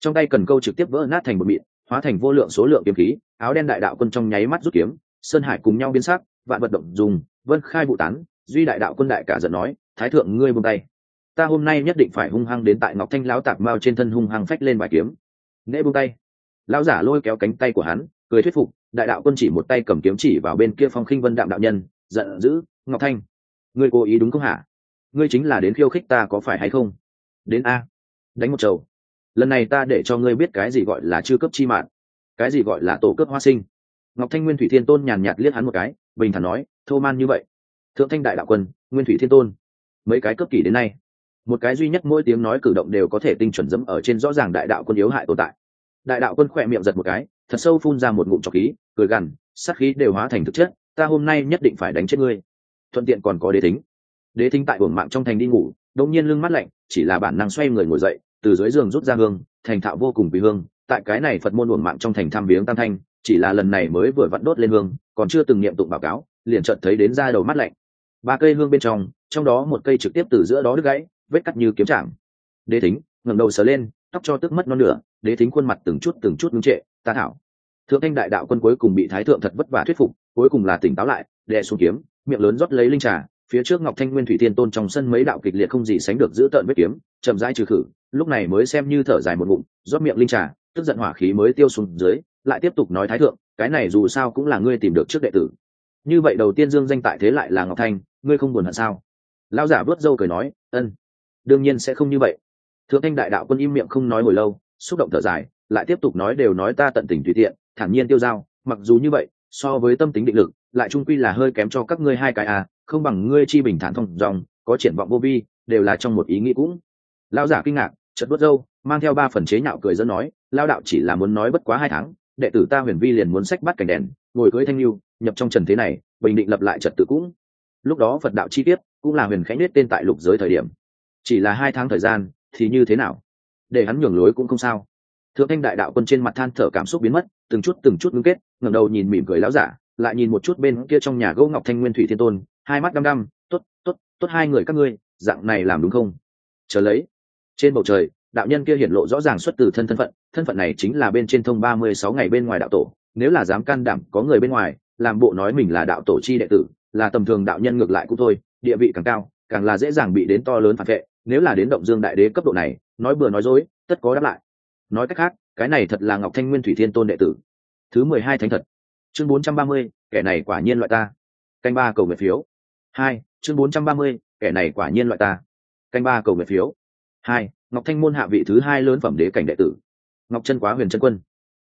Trong tay cần câu trực tiếp vỡ nát thành một mịn hóa thành vô lượng số lượng kiếm khí, áo đen đại đạo quân trong nháy mắt rút kiếm, sơn hải cùng nhau biến sắc, vạn vật động dùng, vân khai vụ tán, duy đại đạo quân đại cả giận nói, thái thượng, ngươi buông tay. Ta hôm nay nhất định phải hung hăng đến tại ngọc thanh lão tạc mao trên thân hung hăng phách lên bài kiếm. Nễ buông tay. Lão giả lôi kéo cánh tay của hắn, cười thuyết phục, đại đạo quân chỉ một tay cầm kiếm chỉ vào bên kia phong khinh vân đạm đạo nhân, giận dữ, ngọc thanh, ngươi cố ý đúng không hả? Ngươi chính là đến khiêu khích ta có phải hay không? Đến a. Đánh một trầu lần này ta để cho ngươi biết cái gì gọi là chư cấp chi mạng, cái gì gọi là tổ cấp hoa sinh. Ngọc thanh nguyên thủy thiên tôn nhàn nhạt liếc hắn một cái, bình thản nói, thô man như vậy. Thượng thanh đại đạo quân, nguyên thủy thiên tôn, mấy cái cấp kỷ đến nay, một cái duy nhất mỗi tiếng nói cử động đều có thể tinh chuẩn dẫm ở trên rõ ràng đại đạo quân yếu hại tồn tại. Đại đạo quân khỏe miệng giật một cái, thật sâu phun ra một ngụm trọc khí, cười gằn, sát khí đều hóa thành thực chất, ta hôm nay nhất định phải đánh chết ngươi. Thuận tiện còn có đế thính. Đế thính tại uổng mạng trong thành đi ngủ đông nhiên lưng mắt lạnh, chỉ là bản năng xoay người ngồi dậy từ dưới giường rút ra hương, thành thạo vô cùng vì hương. Tại cái này phật môn uổng mạng trong thành tham viếng tam thanh, chỉ là lần này mới vừa vặn đốt lên hương, còn chưa từng nghiệm tụng báo cáo, liền chợt thấy đến ra đầu mắt lạnh. Ba cây hương bên trong trong đó một cây trực tiếp từ giữa đó đứt gãy, vết cắt như kiếm chạm đế thính, ngẩng đầu sờ lên, tóc cho tức mất non nửa, đế thính khuôn mặt từng chút từng chút ngưng trệ, ta thảo. Thượng thanh đại đạo quân cuối cùng bị thái thượng thật vất vả thuyết phục, cuối cùng là tỉnh táo lại, đè xuống kiếm, miệng lớn rót lấy linh trà phía trước ngọc thanh nguyên thủy tiên tôn trong sân mấy đạo kịch liệt không gì sánh được giữ tợn vết kiếm, chậm rãi trừ khử, lúc này mới xem như thở dài một bụng rót miệng linh trà, tức giận hỏa khí mới tiêu xuống dưới, lại tiếp tục nói thái thượng, cái này dù sao cũng là ngươi tìm được trước đệ tử. Như vậy đầu tiên dương danh tại thế lại là ngọc thanh, ngươi không buồn hận sao? Lão giả vớt dâu cười nói, ân, đương nhiên sẽ không như vậy. Thượng thanh đại đạo quân im miệng không nói hồi lâu, xúc động thở dài, lại tiếp tục nói đều nói ta tận tình tùy tiện, thản nhiên tiêu dao mặc dù như vậy, so với tâm tính định lực, lại trung quy là hơi kém cho các ngươi hai cái à không bằng ngươi chi bình thản thông dòng, có triển vọng vô vi, đều là trong một ý nghĩ cũng. Lão giả kinh ngạc chật bớt dâu mang theo ba phần chế nhạo cười dẫn nói lao đạo chỉ là muốn nói bất quá hai tháng, đệ tử ta huyền vi liền muốn sách bắt cảnh đèn, ngồi cưới thanh lưu, nhập trong trần thế này, bình định lập lại trật tự cũng. Lúc đó phật đạo chi tiết cũng là huyền khánh nết tên tại lục giới thời điểm. Chỉ là hai tháng thời gian, thì như thế nào? Để hắn nhường lối cũng không sao. Thượng thanh đại đạo quân trên mặt than thở cảm xúc biến mất, từng chút từng chút ngưng kết, ngẩng đầu nhìn mỉm cười lão giả, lại nhìn một chút bên kia trong nhà gỗ ngọc thanh nguyên thủy thiên tôn hai mắt đăm đăm t ố t t ố t t ố t hai người các ngươi, dạng này làm đúng không? Chờ lấy, trên bầu trời, đạo nhân kia hiển lộ rõ ràng xuất từ thân thân phận thân phận này chính là bên trên thông ba mươi sáu ngày bên ngoài đạo tổ, nếu là dám can đảm có người bên ngoài, làm bộ nói mình là đạo tổ chi đệ tử, là tầm thường đạo nhân ngược lại cũng thôi, địa vị càng cao, càng là dễ dàng bị đến to lớn phản vệ, nếu là đến động dương đại đế cấp độ này, nói bừa nói dối, tất có đáp lại. Nói cách khác, cái này thật là ngọc thanh nguyên thủy thiên tôn đệ tử. Thứ mười hai thánh thật. Chương bốn trăm ba mươi, kẻ này quả nhiên loại ta. Canh ba cầu nguyện phiếu hai, chương bốn trăm ba mươi, kẻ này quả nhiên loại ta. Canh ba cầu nguyện phiếu. Hai, ngọc thanh môn hạ vị thứ hai lớn phẩm đế cảnh đệ tử. Ngọc chân quá huyền chân quân.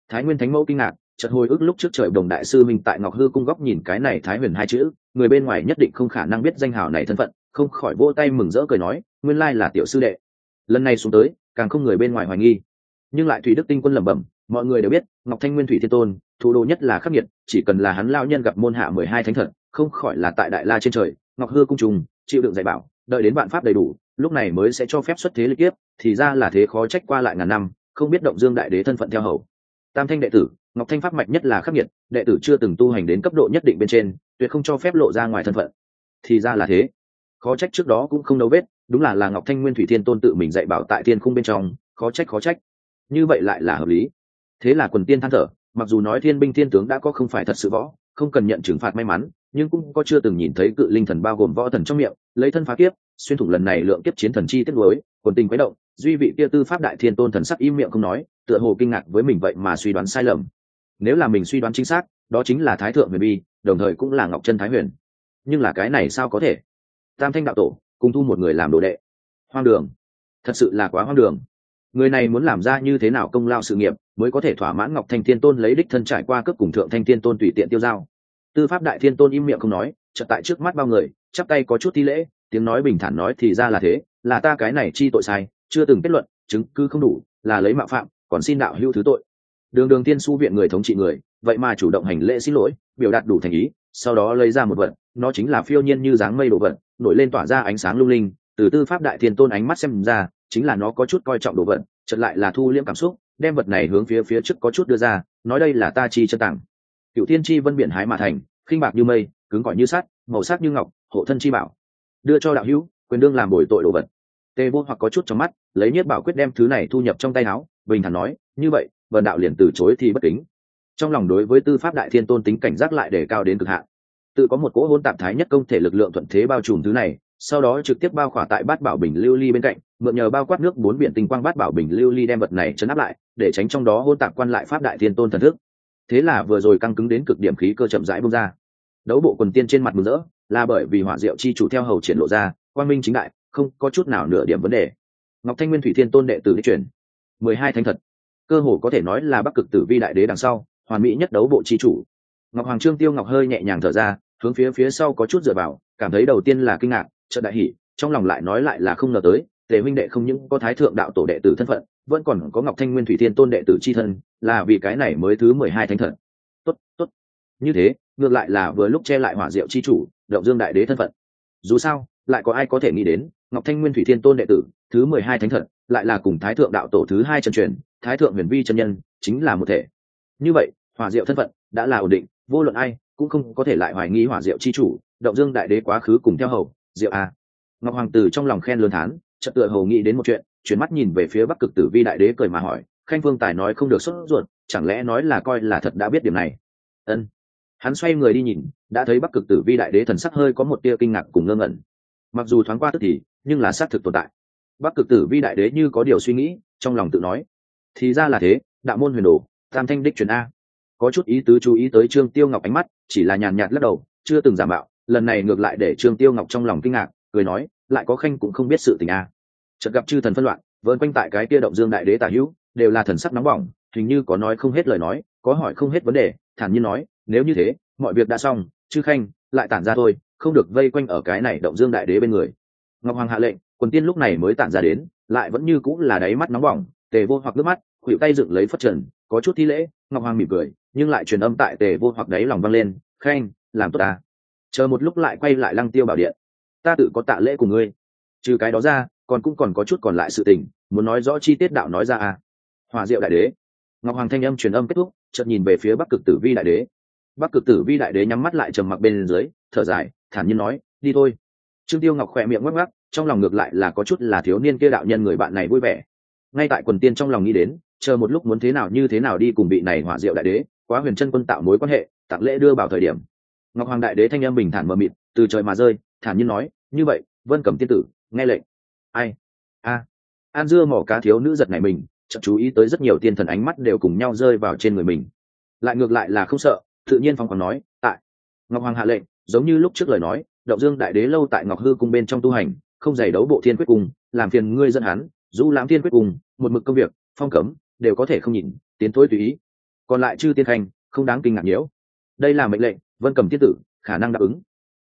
Thái nguyên thánh mẫu kinh ngạc, chợt hồi ức lúc trước trời đồng đại sư minh tại ngọc hư cung góc nhìn cái này thái huyền hai chữ, người bên ngoài nhất định không khả năng biết danh hào này thân phận, không khỏi vỗ tay mừng rỡ cười nói, nguyên lai là tiểu sư đệ. Lần này xuống tới, càng không người bên ngoài hoài nghi. Nhưng lại thủy đức tinh quân lẩm bẩm, mọi người đều biết, ngọc thanh nguyên thủy thiên tôn, thủ đô nhất là khắc nghiệt, chỉ cần là hắn lao nhân gặp môn hạ mười hai thánh thật không khỏi là tại đại la trên trời, ngọc hư cung trùng, chịu đựng dạy bảo, đợi đến bạn pháp đầy đủ, lúc này mới sẽ cho phép xuất thế lịch kiếp, thì ra là thế khó trách qua lại ngàn năm, không biết động dương đại đế thân phận theo hầu. Tam thanh đệ tử, ngọc thanh pháp mạnh nhất là khắc nghiệt, đệ tử chưa từng tu hành đến cấp độ nhất định bên trên, tuyệt không cho phép lộ ra ngoài thân phận. Thì ra là thế. Khó trách trước đó cũng không đấu vết, đúng là là ngọc thanh nguyên thủy thiên tôn tự mình dạy bảo tại thiên khung bên trong, khó trách khó trách. Như vậy lại là hợp lý. Thế là quần tiên than thở, mặc dù nói thiên binh thiên tướng đã có không phải thật sự võ không cần nhận trừng phạt may mắn, nhưng cũng có chưa từng nhìn thấy cự linh thần bao gồm võ thần trong miệng, lấy thân phá kiếp, xuyên thủng lần này lượng kiếp chiến thần chi tiết lối, quần tình quấy động, duy vị kia tư pháp đại thiên tôn thần sắc im miệng không nói, tựa hồ kinh ngạc với mình vậy mà suy đoán sai lầm. Nếu là mình suy đoán chính xác, đó chính là thái thượng huyền bi đồng thời cũng là ngọc chân thái huyền. Nhưng là cái này sao có thể? Tam thanh đạo tổ, cùng thu một người làm đồ đệ. Hoang đường. Thật sự là quá hoang đường người này muốn làm ra như thế nào công lao sự nghiệp, mới có thể thỏa mãn ngọc thanh thiên tôn lấy đích thân trải qua cước cùng thượng thanh thiên tôn tùy tiện tiêu giao. Tư pháp đại thiên tôn im miệng không nói, chợt tại trước mắt bao người, chắp tay có chút thi lễ, tiếng nói bình thản nói thì ra là thế, là ta cái này chi tội sai, chưa từng kết luận, chứng cứ không đủ, là lấy mạo phạm, còn xin đạo hữu thứ tội. Đường đường tiên su viện người thống trị người, vậy mà chủ động hành lễ xin lỗi, biểu đạt đủ thành ý, sau đó lấy ra một vật, nó chính là phiêu nhiên như dáng mây đồ vật, nổi lên tỏa ra ánh sáng lung linh, từ tư pháp đại thiên tôn ánh mắt xem ra chính là nó có chút coi trọng đồ vật chật lại là thu liễm cảm xúc, đem vật này hướng phía phía trước có chút đưa ra, nói đây là ta chi chân tặng cựu thiên chi vân biển hái mà thành, khinh bạc như mây, cứng cỏi như sắt, màu sắc như ngọc, hộ thân chi bảo. Đưa cho đạo hữu, quyền đương làm bồi tội đồ vật. Tê vô hoặc có chút trong mắt, lấy niết bảo quyết đem thứ này thu nhập trong tay áo, bình thản nói, như vậy vần đạo liền từ chối thì bất kính. Trong lòng đối với tư pháp đại thiên tôn tính cảnh giác lại để cao đến cực hạn. Tự có một cỗ hôn tạp thái nhất công thể lực lượng thuận thế bao trùm thứ này sau đó trực tiếp bao khỏa tại bát bảo bình lưu ly bên cạnh, mượn nhờ bao quát nước bốn biển tinh quang bát bảo bình lưu ly đem vật này chấn áp lại, để tránh trong đó hôn tạc quan lại pháp đại thiên tôn thần thức. Thế là vừa rồi căng cứng đến cực điểm khí cơ chậm rãi bung ra. Đấu bộ quần tiên trên mặt mừng rỡ, là bởi vì hỏa diệu chi chủ theo hầu triển lộ ra quan minh chính đại, không có chút nào nửa điểm vấn đề. Ngọc thanh nguyên thủy thiên tôn đệ tử đi chuyển mười hai thanh thật cơ hồ có thể nói là bắc cực tử vi đại đế đằng sau, hoàn mỹ nhất đấu bộ chi chủ. Ngọc hoàng trương tiêu ngọc hơi nhẹ nhàng thở ra, hướng phía phía sau có chút dựa vào, cảm thấy đầu tiên là kinh ngạc chợt đại hỉ trong lòng lại nói lại là không ngờ tới, tề minh đệ không những có thái thượng đạo tổ đệ tử thân phận, vẫn còn có ngọc thanh nguyên thủy thiên tôn đệ tử c h i thân, là vì cái này mới thứ mười hai thánh thần. Tốt tốt. Như thế, ngược lại là vừa lúc che lại hỏa diệu c h i chủ, động dương đại đế thân phận. Dù sao, lại có ai có thể nghĩ đến, ngọc thanh nguyên thủy thiên tôn đệ tử, thứ mười hai thánh thần, lại là cùng thái thượng đạo tổ thứ hai trần truyền, thái thượng huyền vi chân nhân, chính là một thể. Như vậy, hỏa diệu thân phận đã là ổn định, vô luận ai cũng không có thể lại hoài nghi hỏa diệu c h i chủ, động dương đại đế quá khứ cùng theo hầu diệu a. Ngọc hoàng tử trong lòng khen lớn thán, chợt tựa hầu nghĩ đến một chuyện, chuyển mắt nhìn về phía bắc cực tử vi đại đế cười mà hỏi, khanh phương tài nói không được sốt ruột, chẳng lẽ nói là coi là thật đã biết điểm này? Ân. Hắn xoay người đi nhìn, đã thấy bắc cực tử vi đại đế thần sắc hơi có một tia kinh ngạc cùng ngơ ngẩn. Mặc dù thoáng qua tức thì, nhưng là xác thực tồn tại. Bắc cực tử vi đại đế như có điều suy nghĩ, trong lòng tự nói, thì ra là thế, đạo môn huyền đồ, tam thanh đích truyền a. Có chút ý tứ chú ý tới trương tiêu ngọc ánh mắt, chỉ là nhàn nhạt lắc đầu, chưa từng giả mạo lần này ngược lại để trương tiêu ngọc trong lòng kinh ngạc, cười nói, lại có khanh cũng không biết sự tình a chợt gặp chư thần phân loạn vớn quanh tại cái tia động dương đại đế tả hữu, đều là thần sắc nóng bỏng, hình như có nói không hết lời nói, có hỏi không hết vấn đề, thản nhiên nói, nếu như thế, mọi việc đã xong, chư khanh, lại tản ra thôi, không được vây quanh ở cái này động dương đại đế bên người. Ngọc hoàng hạ lệnh, quần tiên lúc này mới tản ra đến, lại vẫn như cũng là đáy mắt nóng bỏng, tề vô hoặc nước mắt khuỵu tay dựng lấy phất trần, có chút thi lễ, ngọc hoàng mỉm cười, nhưng lại truyền âm tại tề vô hoặc đáy lòng vang lên, khanh, làm tốt ta chờ một lúc lại quay lại lăng tiêu bảo điện. Ta tự có tạ lễ của ngươi. Trừ cái đó ra, còn cũng còn có chút còn lại sự tình, muốn nói rõ chi tiết đạo nói ra à. Hòa diệu đại đế. Ngọc hoàng thanh âm truyền âm kết thúc, chợt nhìn về phía bắc cực tử vi đại đế. Bắc cực tử vi đại đế nhắm mắt lại trầm mặc bên dưới, thở dài, thản nhiên nói, đi thôi. Trương tiêu ngọc khỏe miệng ngắc ngắc trong lòng ngược lại là có chút là thiếu niên kia đạo nhân người bạn này vui vẻ. Ngay tại quần tiên trong lòng nghĩ đến, chờ một lúc muốn thế nào như thế nào đi cùng vị này hỏa diệu đại đế, quá huyền chân quân tạo mối quan hệ, tặng lễ đưa vào thời điểm ngọc hoàng đại đế thanh âm bình thản mờ mịt, từ trời mà rơi, thản nhiên nói, như vậy, vân cầm tiên tử, nghe lệnh. Ai? A. An dưa mỏ cá thiếu nữ giật này mình chậm chú ý tới rất nhiều tiên thần ánh mắt đều cùng nhau rơi vào trên người mình. Lại ngược lại là không sợ, tự nhiên phong còn nói, tại. Ngọc hoàng hạ lệnh, giống như lúc trước lời nói, động dương đại đế lâu tại ngọc hư cung bên trong tu hành, không giày đấu bộ thiên quyết cùng làm phiền ngươi dân hắn, du lãm thiên quyết cùng một mực công việc, phong cấm, đều có thể không nhìn, tiến thối tùy ý. Còn lại chư tiên khanh, không đáng kinh ngạc nhiễu. Đây là mệnh lệnh vân cầm tiên tử, khả năng đáp ứng.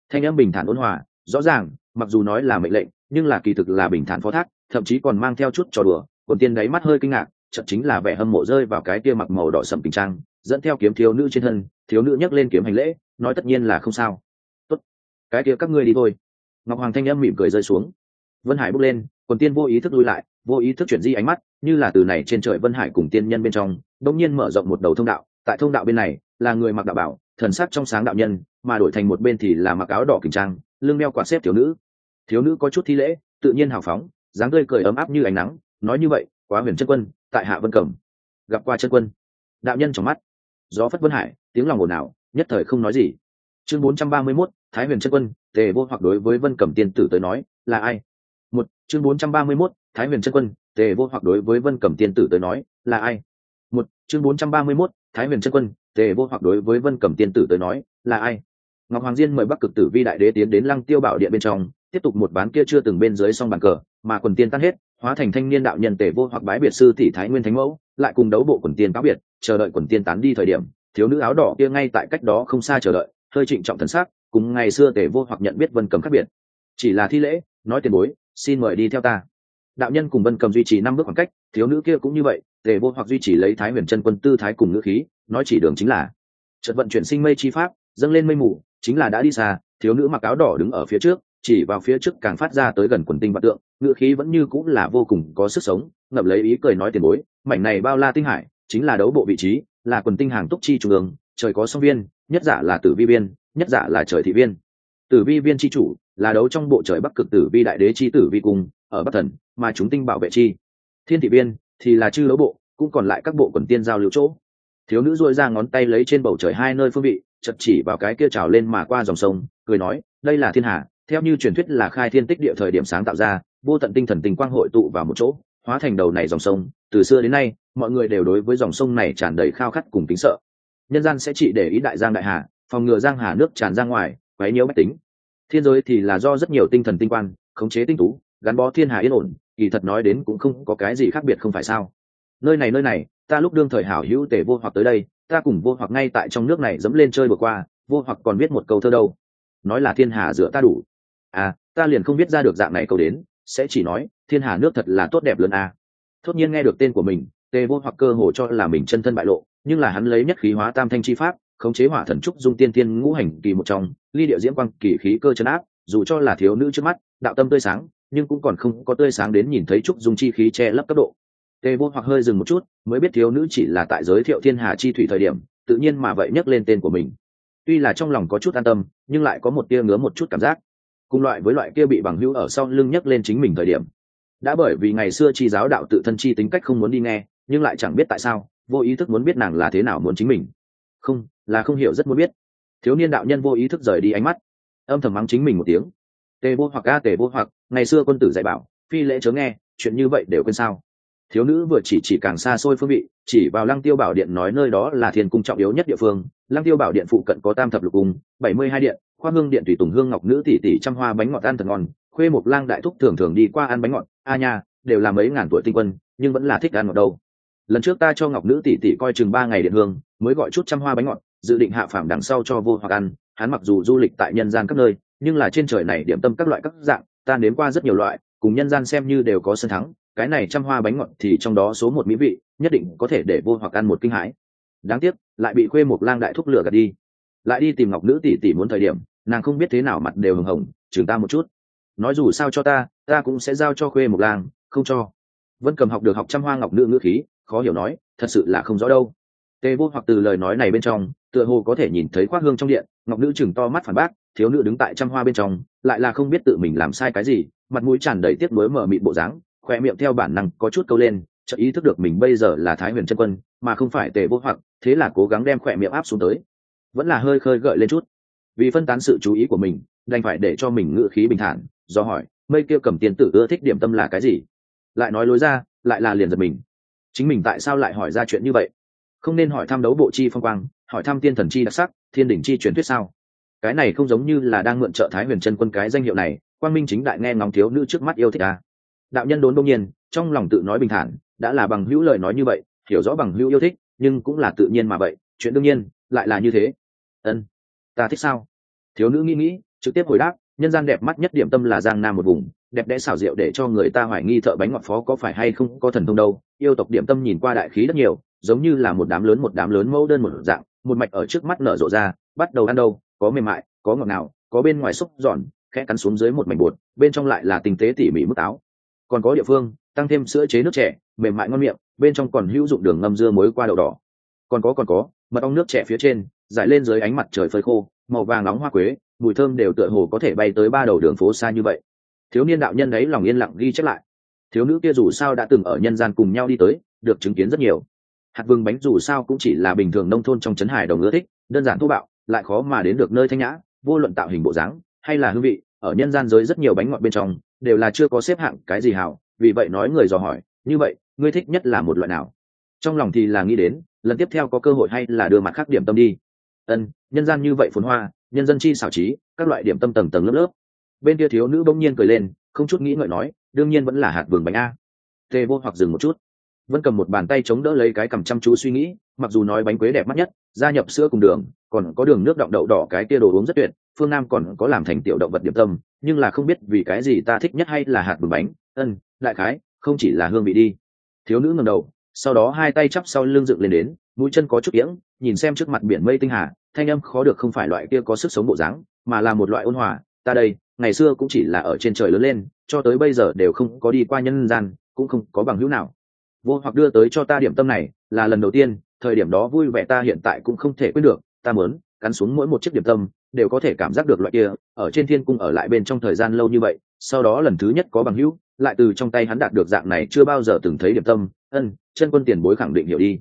Thanh âm bình thản ôn hòa, rõ ràng, mặc dù nói là mệnh lệnh, nhưng là kỳ thực là bình thản phó thác, thậm chí còn mang theo chút trò đùa, còn tiên đáy mắt hơi kinh ngạc chậm chính là vẻ hâm mộ rơi vào cái kia mặc màu đỏ sầm tình trang, dẫn theo kiếm thiếu nữ trên thân, thiếu nữ nhấc lên kiếm hành lễ, nói tất nhiên là không sao. Tốt, cái kia các ngươi đi thôi. Ngọc hoàng thanh âm mỉm cười rơi xuống. Vân hải bước lên, còn tiên vô ý thức lui lại, vô ý thức chuyển di ánh mắt, như là từ này trên trời vân hải cùng tiên nhân bên trong đông nhiên mở rộng một đầu thông đạo. Tại thông đạo bên này, là người mặc đạo bảo thần sắc trong sáng đạo nhân mà đổi thành một bên thì là mặc áo đỏ kình trang lưng đeo quạt xếp thiếu nữ. Thiếu nữ có chút thi lễ tự nhiên hào phóng dáng tươi cười ấm áp như ánh nắng nói như vậy quá huyền chân quân tại hạ vân cẩm gặp qua chân quân. Đạo nhân trong mắt. Gió phất vân hải tiếng lòng ồn ào nhất thời không nói gì. Chương 431, thái huyền chân quân tề vô hoặc đối với vân cẩm tiên tử tới nói là ai? Một chương 431, thái huyền chân quân tề vô hoặc đối với vân cẩm tiên tử tới nói là ai? Một chương 431, thái huyền chân quân tề vô hoặc đối với vân cẩm tiên tử tới nói, là ai? Ngọc hoàng diên mời bắc cực tử vi đại đế tiến đến lăng tiêu bảo điện bên trong, tiếp tục một ván kia chưa từng bên dưới song bàn cờ, mà quần tiên tan hết, hóa thành thanh niên đạo nhân tề vô hoặc bái biệt sư tỷ thái nguyên thánh mẫu, lại cùng đấu bộ quần tiên cáo biệt, chờ đợi quần tiên tán đi thời điểm, thiếu nữ áo đỏ kia ngay tại cách đó không xa chờ đợi, hơi trịnh trọng thần sắc, cùng ngày xưa tề vô hoặc nhận biết vân cầm khác biệt. Chỉ là thi lễ, nói tiền bối, xin mời đi theo ta. Đạo nhân cùng vân cầm duy trì năm bước khoảng cách, thiếu nữ kia cũng như vậy, tề vô hoặc duy trì lấy thái huyền chân quân tư thái cùng ngữ khí nói chỉ đường chính là. Chợt vận chuyển sinh mây chi pháp, dâng lên mây mù, chính là đã đi xa, thiếu nữ mặc áo đỏ đứng ở phía trước, chỉ vào phía trước càng phát ra tới gần quần tinh vạn tượng, ngữ khí vẫn như cũng là vô cùng có sức sống, ngậm lấy ý cười nói tiền bối, mảnh này bao la tinh hải, chính là đấu bộ vị trí, là quần tinh hàng túc chi trung ương, trời có song viên, nhất giả là tử vi viên, nhất giả là trời thị viên. Tử vi viên chi chủ, là đấu trong bộ trời bắc cực tử vi đại đế chi tử vi cùng ở bắc thần, mà chúng tinh bảo vệ chi. Thiên thị viên, thì là chư đấu bộ, cũng còn lại các bộ quần tiên giao lưu chỗ thiếu nữ dôi ra ngón tay lấy trên bầu trời hai nơi phương vị, chật chỉ vào cái kia trào lên mà qua dòng sông, cười nói, đây là thiên hà theo như truyền thuyết là khai thiên tích địa thời điểm sáng tạo ra, vô tận tinh thần tình quang hội tụ vào một chỗ, hóa thành đầu này dòng sông. Từ xưa đến nay, mọi người đều đối với dòng sông này tràn đầy khao khát cùng tính sợ. Nhân gian sẽ chỉ để ý đại giang đại hà, phòng ngừa giang hà nước tràn ra ngoài, quấy nhiễu bách tính. Thiên giới thì là do rất nhiều tinh thần tinh quan khống chế tinh tú, gắn bó thiên hà yên ổn, kỳ thật nói đến cũng không có cái gì khác biệt không phải sao. Nơi này nơi này ta lúc đương thời hảo hữu tề vô hoặc tới đây, ta cùng vô hoặc ngay tại trong nước này dẫm lên chơi vừa qua, vô hoặc còn biết một câu thơ đâu. Nói là thiên hà dựa ta đủ. À ta liền không biết ra được dạng này câu đến, sẽ chỉ nói, thiên hà nước thật là tốt đẹp lớn à. thốt nhiên nghe được tên của mình, tề vô hoặc cơ hồ cho là mình chân thân bại lộ, nhưng là hắn lấy nhất khí hóa tam thanh chi pháp, khống chế hỏa thần trúc dung tiên tiên ngũ hành kỳ một trong, ly điệu diễm quang kỳ khí cơ chân áp, dù cho là thiếu nữ trước mắt, đạo tâm tươi sáng, nhưng cũng còn không có tươi sáng đến nhìn thấy trúc dung chi khí che lấp cấp độ tề vô hoặc hơi dừng một chút, mới biết thiếu nữ chỉ là tại giới thiệu thiên hà chi thủy thời điểm, tự nhiên mà vậy nhắc lên tên của mình. Tuy là trong lòng có chút an tâm, nhưng lại có một tia ngứa một chút cảm giác. Cùng loại với loại kia bị bằng hữu ở sau lưng nhắc lên chính mình thời điểm. Đã bởi vì ngày xưa chi giáo đạo tự thân chi tính cách không muốn đi nghe, nhưng lại chẳng biết tại sao, vô ý thức muốn biết nàng là thế nào muốn chính mình. Không, là không hiểu rất muốn biết. Thiếu niên đạo nhân vô ý thức rời đi ánh mắt. Âm thầm mắng chính mình một tiếng. Tề vô hoặc A tề vô hoặc, ngày xưa quân tử dạy bảo, phi lễ chớ nghe, chuyện như vậy đều quên sao? Thiếu nữ vừa chỉ chỉ càng xa xôi phương vị, chỉ vào lăng tiêu bảo điện nói nơi đó là thiên cung trọng yếu nhất địa phương. Lăng tiêu bảo điện phụ cận có tam thập lục cung, bảy mươi hai điện, khoa hương điện tùy tùng hương ngọc nữ tỷ tỷ trăm hoa bánh ngọt ăn thật ngon, khuê một lang đại thúc thường thường đi qua ăn bánh ngọt, a nha, đều là mấy ngàn tuổi tinh quân, nhưng vẫn là thích ăn ngọt đâu. Lần trước ta cho ngọc nữ tỷ tỷ coi chừng ba ngày điện hương, mới gọi chút trăm hoa bánh ngọt, dự định hạ phàm đằng sau cho vô hoặc ăn. Hắn mặc dù du lịch tại nhân gian các nơi, nhưng là trên trời này điểm tâm các loại các dạng, ta nếm qua rất nhiều loại, cùng nhân gian xem như đều có sân thắng cái này trăm hoa bánh ngọt thì trong đó số một mỹ vị, nhất định có thể để vô hoặc ăn một kinh hãi. Đáng tiếc, lại bị khuê một lang đại thúc lửa gạt đi. Lại đi tìm ngọc nữ tỷ tỷ muốn thời điểm, nàng không biết thế nào mặt đều hừng hồng, chừng ta một chút. Nói dù sao cho ta ta cũng sẽ giao cho khuê một lang, không cho. Vân cầm học được học trăm hoa ngọc nữ ngữ khí, khó hiểu nói, thật sự là không rõ đâu. Tề vô hoặc từ lời nói này bên trong, tựa hồ có thể nhìn thấy khoác hương trong điện, ngọc nữ chừng to mắt phản bác, thiếu nữ đứng tại trăm hoa bên trong, lại là không biết tự mình làm sai cái gì, mặt mũi tràn đầy tiếc mới mở mịt bộ dáng khoe miệng theo bản năng có chút câu lên, chợt ý thức được mình bây giờ là thái huyền chân quân, mà không phải tề vô hoặc, thế là cố gắng đem khoe miệng áp xuống tới. Vẫn là hơi khơi gợi lên chút. Vì phân tán sự chú ý của mình, đành phải để cho mình ngự khí bình thản, do hỏi, mây kia cầm tiền tử ưa thích điểm tâm là cái gì? Lại nói lối ra, lại là liền giật mình. Chính mình tại sao lại hỏi ra chuyện như vậy? Không nên hỏi thăm đấu bộ chi phong quang, hỏi thăm tiên thần chi đặc sắc, thiên đỉnh chi truyền thuyết sao? Cái này không giống như là đang mượn trợ thái huyền chân quân cái danh hiệu này, quang minh chính đại nghe ngóng thiếu nữ trước mắt yêu thích à đạo nhân đốn đông nhiên, trong lòng tự nói bình thản, đã là bằng hữu lời nói như vậy, hiểu rõ bằng hữu yêu thích, nhưng cũng là tự nhiên mà vậy, chuyện đương nhiên, lại là như thế. Ân, ta thích sao? Thiếu nữ nghĩ nghĩ, trực tiếp hồi đáp, nhân gian đẹp mắt nhất điểm tâm là giang nam một vùng, đẹp đẽ xảo diệu để cho người ta hoài nghi thợ bánh ngọt phó có phải hay không có thần thông đâu, yêu tộc điểm tâm nhìn qua đại khí rất nhiều, giống như là một đám lớn một đám lớn mẫu đơn một dạng, một mạch ở trước mắt nở rộ ra, bắt đầu ăn đâu, có mềm mại, có ngọt nào có bên ngoài xúc giòn, khẽ cắn xuống dưới một mảnh bột, bên trong lại là tinh tế tỉ mỉ mức táo còn có địa phương, tăng thêm sữa chế nước trẻ, mềm mại ngon miệng, bên trong còn hữu dụng đường ngâm dưa muối qua đậu đỏ. Còn có còn có, mật ong nước trẻ phía trên dải lên dưới ánh mặt trời phơi khô, màu vàng nóng hoa quế, mùi thơm đều tựa hồ có thể bay tới ba đầu đường phố xa như vậy. Thiếu niên đạo nhân ấy lòng yên lặng ghi chép lại. Thiếu nữ kia dù sao đã từng ở nhân gian cùng nhau đi tới, được chứng kiến rất nhiều. Hạt vừng bánh dù sao cũng chỉ là bình thường nông thôn trong trấn hải đồng ưa thích, đơn giản thô bạo, lại khó mà đến được nơi thanh nhã, vô luận tạo hình bộ dáng, hay là hương vị, ở nhân gian giới rất nhiều bánh ngọt bên trong đều là chưa có xếp hạng cái gì hảo, vì vậy nói người dò hỏi, như vậy, ngươi thích nhất là một loại nào? Trong lòng thì là nghĩ đến, lần tiếp theo có cơ hội hay là đưa mặt khác điểm tâm đi. Ân, nhân gian như vậy phồn hoa, nhân dân chi xảo trí, các loại điểm tâm tầng tầng lớp lớp. Bên kia thiếu nữ bỗng nhiên cười lên, không chút nghĩ ngợi nói, đương nhiên vẫn là hạt vườn bánh a. Tê vô hoặc dừng một chút. Vẫn cầm một bàn tay chống đỡ lấy cái cầm chăm chú suy nghĩ, mặc dù nói bánh quế đẹp mắt nhất, gia nhập sữa cùng đường, còn có đường nước đọng đậu đỏ cái tia đồ uống rất tuyệt phương nam còn có làm thành tiểu động vật điểm tâm, nhưng là không biết vì cái gì ta thích nhất hay là hạt bừng bánh, ân, đại khái, không chỉ là hương vị đi. Thiếu nữ ngầm đầu, sau đó hai tay chắp sau lưng dựng lên đến, mũi chân có chút yễng nhìn xem trước mặt biển mây tinh hà, thanh âm khó được không phải loại kia có sức sống bộ dáng, mà là một loại ôn hòa, ta đây, ngày xưa cũng chỉ là ở trên trời lớn lên, cho tới bây giờ đều không có đi qua nhân gian, cũng không có bằng hữu nào. Vô hoặc đưa tới cho ta điểm tâm này, là lần đầu tiên, thời điểm đó vui vẻ ta hiện tại cũng không thể quên được, ta muốn cắn xuống mỗi một chiếc điểm tâm đều có thể cảm giác được loại kia ở trên thiên cung ở lại bên trong thời gian lâu như vậy sau đó lần thứ nhất có bằng hữu lại từ trong tay hắn đạt được dạng này chưa bao giờ từng thấy điểm tâm. Ân chân quân tiền bối khẳng định hiểu đi.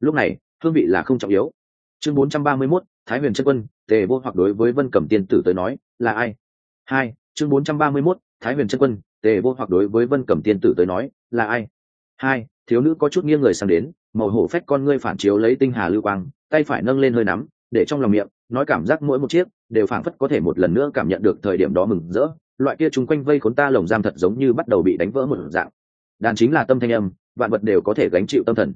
Lúc này hương vị là không trọng yếu. Chương 431, thái huyền chân quân tề vô hoặc đối với vân cẩm tiên tử tới nói là ai? Hai chương 431, thái huyền chân quân tề vô hoặc đối với vân cẩm tiên tử tới nói là ai? Hai thiếu nữ có chút nghiêng người sang đến màu hổ phách con ngươi phản chiếu lấy tinh hà lưu quang tay phải nâng lên hơi nắm để trong lòng miệng, nói cảm giác mỗi một chiếc đều phảng phất có thể một lần nữa cảm nhận được thời điểm đó mừng rỡ, loại kia chung quanh vây khốn ta lồng giam thật giống như bắt đầu bị đánh vỡ một dạng. Đàn chính là tâm thanh âm, vạn vật đều có thể gánh chịu tâm thần.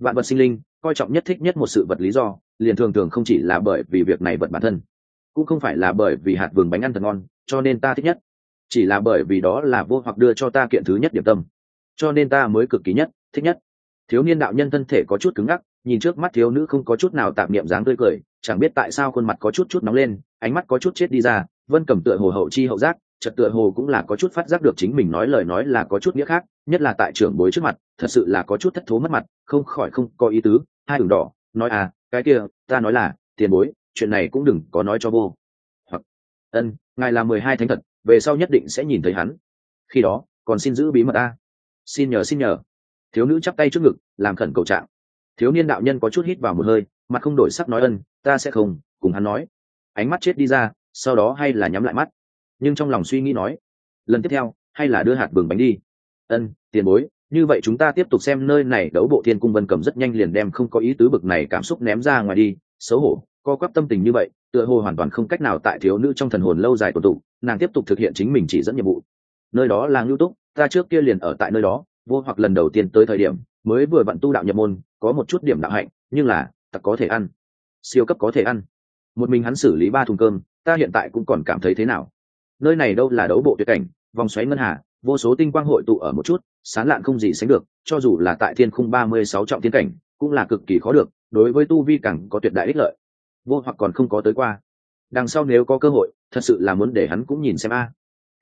Vạn vật sinh linh, coi trọng nhất thích nhất một sự vật lý do, liền thường thường không chỉ là bởi vì việc này vật bản thân, cũng không phải là bởi vì hạt vườn bánh ăn thật ngon, cho nên ta thích nhất. Chỉ là bởi vì đó là vô hoặc đưa cho ta kiện thứ nhất điểm tâm, cho nên ta mới cực kỳ nhất, thích nhất. Thiếu niên đạo nhân thân thể có chút cứng ngắc, nhìn trước mắt thiếu nữ không có chút nào tạm niệm dáng tươi cười chẳng biết tại sao khuôn mặt có chút chút nóng lên, ánh mắt có chút chết đi ra, vân cầm tựa hồ hậu chi hậu giác trật tựa hồ cũng là có chút phát giác được chính mình nói lời nói là có chút nghĩa khác, nhất là tại trưởng bối trước mặt, thật sự là có chút thất thố mất mặt, không khỏi không có ý tứ, hai đường đỏ, nói à cái kia, ta nói là, tiền bối, chuyện này cũng đừng có nói cho vô. Hoặc, ân, ngài là mười hai thánh thật, về sau nhất định sẽ nhìn thấy hắn. Khi đó, còn xin giữ bí mật a. Xin nhờ xin nhờ. Thiếu nữ chắp tay trước ngực, làm khẩn cầu trạng. Thiếu niên đạo nhân có chút hít vào một hơi mặt không đổi sắc nói ân, ta sẽ không, cùng hắn nói. Ánh mắt chết đi ra, sau đó hay là nhắm lại mắt. Nhưng trong lòng suy nghĩ nói, lần tiếp theo, hay là đưa hạt bừng bánh đi. Ân, tiền bối, như vậy chúng ta tiếp tục xem nơi này đấu bộ thiên cung vân cầm rất nhanh liền đem không có ý tứ bực này cảm xúc ném ra ngoài đi. Xấu hổ, co quắp tâm tình như vậy, tựa hồ hoàn toàn không cách nào tại thiếu nữ trong thần hồn lâu dài của tụ, nàng tiếp tục thực hiện chính mình chỉ dẫn nhiệm vụ. Nơi đó là ngưu túc, ta trước kia liền ở tại nơi đó, vô hoặc lần đầu tiên tới thời điểm, mới vừa vặn tu đạo nhập môn, có một chút điểm đạo hạnh, nhưng là tặc có thể ăn. Siêu cấp có thể ăn. Một mình hắn xử lý ba thùng cơm, ta hiện tại cũng còn cảm thấy thế nào? Nơi này đâu là đấu bộ tuyệt cảnh, vòng xoáy ngân hà, vô số tinh quang hội tụ ở một chút, sán lạn không gì sánh được, cho dù là tại thiên khung ba mươi sáu trọng thiên cảnh, cũng là cực kỳ khó được, đối với tu vi càng có tuyệt đại ích lợi. Vô hoặc còn không có tới qua. Đằng sau nếu có cơ hội, thật sự là muốn để hắn cũng nhìn xem a.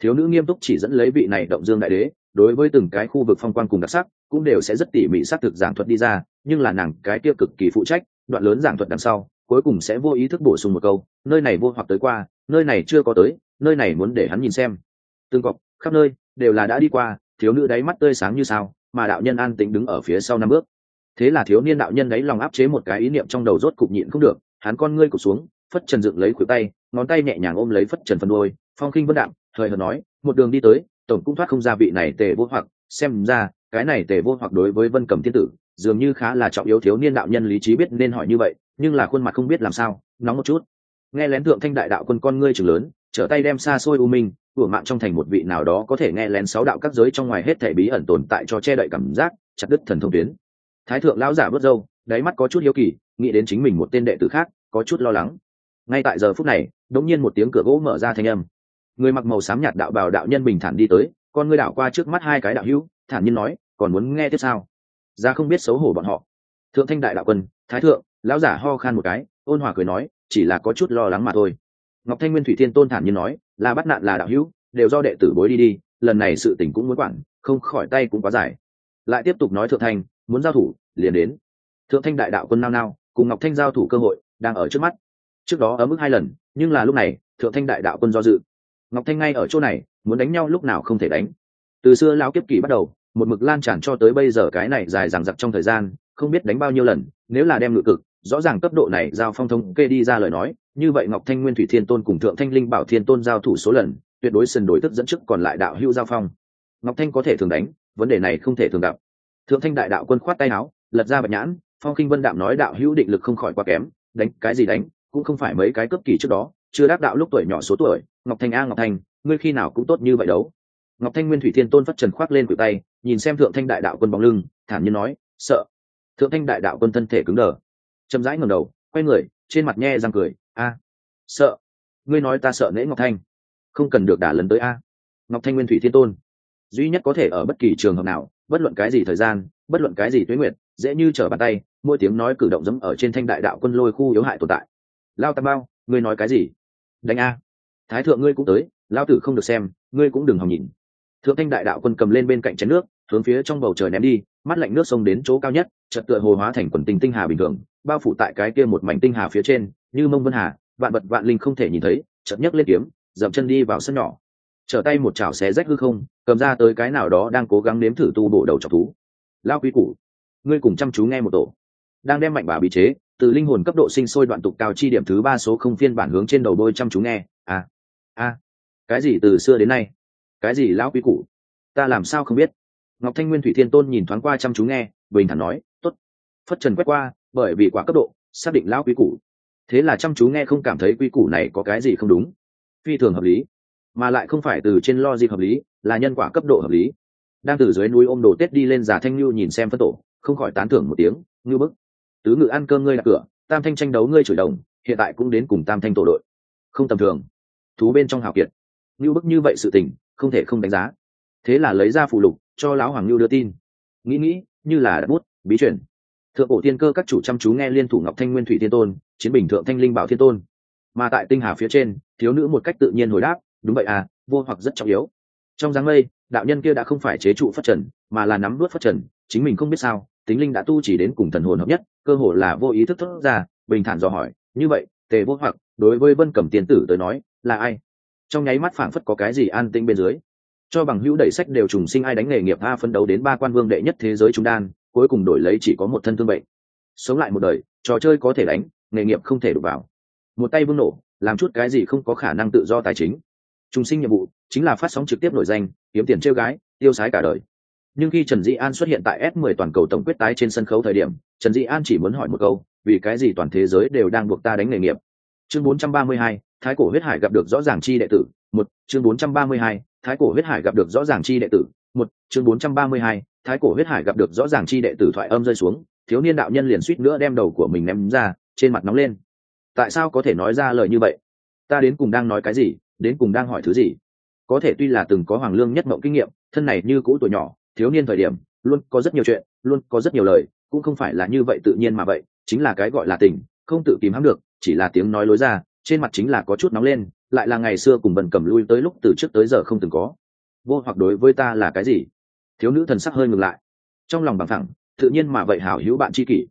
Thiếu nữ nghiêm túc chỉ dẫn lấy vị này động dương đại đế, đối với từng cái khu vực phong quan cùng đặc sắc, cũng đều sẽ rất tỉ mỉ xác thực giảng thuật đi ra, nhưng là nàng cái tiêu cực kỳ phụ trách đoạn lớn giảng thuật đằng sau, cuối cùng sẽ vô ý thức bổ sung một câu, nơi này vô hoặc tới qua, nơi này chưa có tới, nơi này muốn để hắn nhìn xem. Tương cọc, khắp nơi, đều là đã đi qua, thiếu nữ đáy mắt tươi sáng như sao, mà đạo nhân an tĩnh đứng ở phía sau năm bước. Thế là thiếu niên đạo nhân ấy lòng áp chế một cái ý niệm trong đầu rốt cục nhịn không được, hắn con ngươi cụt xuống, phất trần dựng lấy khuỷu tay, ngón tay nhẹ nhàng ôm lấy phất trần phân đôi phong khinh vân đạm thời hợt nói, một đường đi tới, tổng cũng thoát không ra vị này tề vô hoặc, xem ra, cái này tề vô hoặc đối với vân cầm thiên tử dường như khá là trọng yếu thiếu niên đạo nhân lý trí biết nên hỏi như vậy, nhưng là khuôn mặt không biết làm sao, nóng một chút. Nghe lén thượng thanh đại đạo quân con ngươi chừng lớn, trở tay đem xa xôi u minh, của mạng trong thành một vị nào đó có thể nghe lén sáu đạo các giới trong ngoài hết thể bí ẩn tồn tại cho che đậy cảm giác, chặt đứt thần thông tuyến. Thái thượng lão giả bớt râu đáy mắt có chút hiếu kỳ, nghĩ đến chính mình một tên đệ tử khác, có chút lo lắng. Ngay tại giờ phút này, đống nhiên một tiếng cửa gỗ mở ra thanh âm. Người mặc màu xám nhạt đạo bào đạo nhân bình thản đi tới, con ngươi đảo qua trước mắt hai cái đạo hữu, thản nhiên nói, còn muốn nghe tiếp sao? Ra không biết xấu hổ bọn họ. Thượng thanh đại đạo quân, thái thượng, lão giả ho khan một cái, ôn hòa cười nói, chỉ là có chút lo lắng mà thôi. Ngọc thanh nguyên thủy thiên tôn thản nhiên nói, là bắt nạn là đạo hữu, đều do đệ tử bối đi đi, lần này sự tình cũng muốn quản, không khỏi tay cũng quá dài. Lại tiếp tục nói thượng thanh, muốn giao thủ, liền đến. Thượng thanh đại đạo quân nao nao, cùng ngọc thanh giao thủ cơ hội, đang ở trước mắt. Trước đó ở mức hai lần, nhưng là lúc này, thượng thanh đại đạo quân do dự. Ngọc thanh ngay ở chỗ này, muốn đánh nhau lúc nào không thể đánh. Từ xưa lao kiếp kỷ bắt đầu một mực lan tràn cho tới bây giờ cái này dài dằng dặc trong thời gian, không biết đánh bao nhiêu lần, nếu là đem ngự cực, rõ ràng cấp độ này giao phong thông kê đi ra lời nói, như vậy ngọc thanh nguyên thủy thiên tôn cùng thượng thanh linh bảo thiên tôn giao thủ số lần, tuyệt đối sân đối tức dẫn trước còn lại đạo hữu giao phong. Ngọc thanh có thể thường đánh, vấn đề này không thể thường gặp. Thượng thanh đại đạo quân khoát tay áo, lật ra bạch nhãn, phong khinh vân đạm nói đạo hữu định lực không khỏi quá kém, đánh cái gì đánh, cũng không phải mấy cái cấp kỳ trước đó, chưa đắc đạo lúc tuổi nhỏ số tuổi, ngọc thanh a ngọc thanh, ngươi khi nào cũng tốt như vậy đấu ngọc thanh nguyên thủy thiên tôn phất trần khoác lên cửa tay, nhìn xem thượng thanh đại đạo quân bóng lưng, thản nhiên nói, sợ. Thượng thanh đại đạo quân thân thể cứng đờ. Chậm rãi ngầm đầu, quay người, trên mặt nhe răng cười, a, sợ. Ngươi nói ta sợ nễ ngọc thanh. Không cần được đả lần tới a. Ngọc thanh nguyên thủy thiên tôn. Duy nhất có thể ở bất kỳ trường hợp nào, bất luận cái gì thời gian, bất luận cái gì tuế nguyệt, dễ như trở bàn tay, mỗi tiếng nói cử động dẫm ở trên thanh đại đạo quân lôi khu yếu hại tồn tại. Lao tam bao ngươi nói cái gì? Đánh a. Thái thượng ngươi cũng tới lao tử không được xem, ngươi cũng đừng hòng nhìn thượng thanh đại đạo quân cầm lên bên cạnh chén nước hướng phía trong bầu trời ném đi mắt lạnh nước sông đến chỗ cao nhất chợt tựa hồ hóa thành quần tinh tinh hà bình thường bao phủ tại cái kia một mảnh tinh hà phía trên như mông vân hà vạn vật vạn linh không thể nhìn thấy chợt nhấc lên kiếm dậm chân đi vào sân nhỏ. Trở tay một chảo xé rách hư không cầm ra tới cái nào đó đang cố gắng nếm thử tu bổ đầu trọc thú. Lao quý củ ngươi cùng chăm chú nghe một tổ. Đang đem mạnh bà bị chế từ linh hồn cấp độ sinh sôi đoạn tục cao chi điểm thứ ba số không phiên bản hướng trên đầu đôi chăm chú nghe. À à, cái gì từ xưa đến nay? Cái gì lão quý củ? Ta làm sao không biết? Ngọc thanh nguyên thủy thiên tôn nhìn thoáng qua chăm chú nghe, bình thản nói t ố t phất trần quét qua, bởi vì quả cấp độ, xác định lão quý củ. Thế là chăm chú nghe không cảm thấy quý củ này có cái gì không đúng. Phi thường hợp lý, mà lại không phải từ trên lo gì hợp lý, là nhân quả cấp độ hợp lý. Đang từ dưới núi ôm đồ tết đi lên giả thanh lưu nhìn xem phân tổ, không khỏi tán thưởng một tiếng, ngư bức, tứ ngự ăn cơm ngươi đặt cửa, tam thanh tranh đấu ngươi chửi đồng, hiện tại cũng đến cùng tam thanh tổ đội. Không tầm thường. Thú bên trong hào kiệt. Ngư bức như vậy sự tình không thể không đánh giá. Thế là lấy ra phụ lục, cho lão hoàng lưu đưa tin. Nghĩ nghĩ, như là bút, bí chuyển. Thượng cổ tiên cơ các chủ chăm chú nghe liên thủ ngọc thanh nguyên thủy thiên tôn, chiến bình thượng thanh linh bảo thiên tôn. Mà tại tinh hà phía trên, thiếu nữ một cách tự nhiên hồi đáp, đúng vậy à vô hoặc rất trọng yếu. Trong dáng mây, đạo nhân kia đã không phải chế trụ phát trần, mà là nắm vớt phát trần, chính mình không biết sao, tính linh đã tu chỉ đến cùng thần hồn hợp nhất, cơ hồ là vô ý thức thốt ra, bình thản dò hỏi, như vậy, tề vô hoặc, đối với vân cẩm tiên tử tới nói, là ai? Trong nháy mắt phảng phất có cái gì an tĩnh bên dưới. Cho bằng hữu đẩy sách đều trùng sinh ai đánh nghề nghiệp a phấn đấu đến ba quan vương đệ nhất thế giới trung đan cuối cùng đổi lấy chỉ có một thân thương bệnh. Sống lại một đời trò chơi có thể đánh nghề nghiệp không thể đụng vào. Một tay vương nổ làm chút cái gì không có khả năng tự do tài chính. Trùng sinh nhiệm vụ chính là phát sóng trực tiếp nổi danh kiếm tiền trêu gái tiêu sái cả đời. Nhưng khi trần dĩ an xuất hiện tại s 10 toàn cầu tổng quyết tái trên sân khấu thời điểm trần dĩ an chỉ muốn hỏi một câu vì cái gì toàn thế giới đều đang buộc ta đánh nghề nghiệp? Chương 432, thái cổ huyết hải gặp được rõ ràng chi đệ tử một chương 432, thái cổ huyết hải gặp được rõ ràng chi đệ tử một chương 432, thái cổ huyết hải gặp được rõ ràng chi đệ tử thoại âm rơi xuống thiếu niên đạo nhân liền suýt nữa đem đầu của mình ném ra trên mặt nóng lên. Tại sao có thể nói ra lời như vậy? Ta đến cùng đang nói cái gì? Đến cùng đang hỏi thứ gì? Có thể tuy là từng có hoàng lương nhất mộng kinh nghiệm thân này như cũ tuổi nhỏ thiếu niên thời điểm luôn có rất nhiều chuyện luôn có rất nhiều lời cũng không phải là như vậy tự nhiên mà vậy chính là cái gọi là tình không tự kìm hãm được chỉ là tiếng nói lối ra trên mặt chính là có chút nóng lên, lại là ngày xưa cùng bần cầm lui tới lúc từ trước tới giờ không từng có. Vô hoặc đối với ta là cái gì? Thiếu nữ thần sắc hơi ngừng lại. Trong lòng bằng thẳng, tự nhiên mà vậy hảo hữu bạn tri kỷ.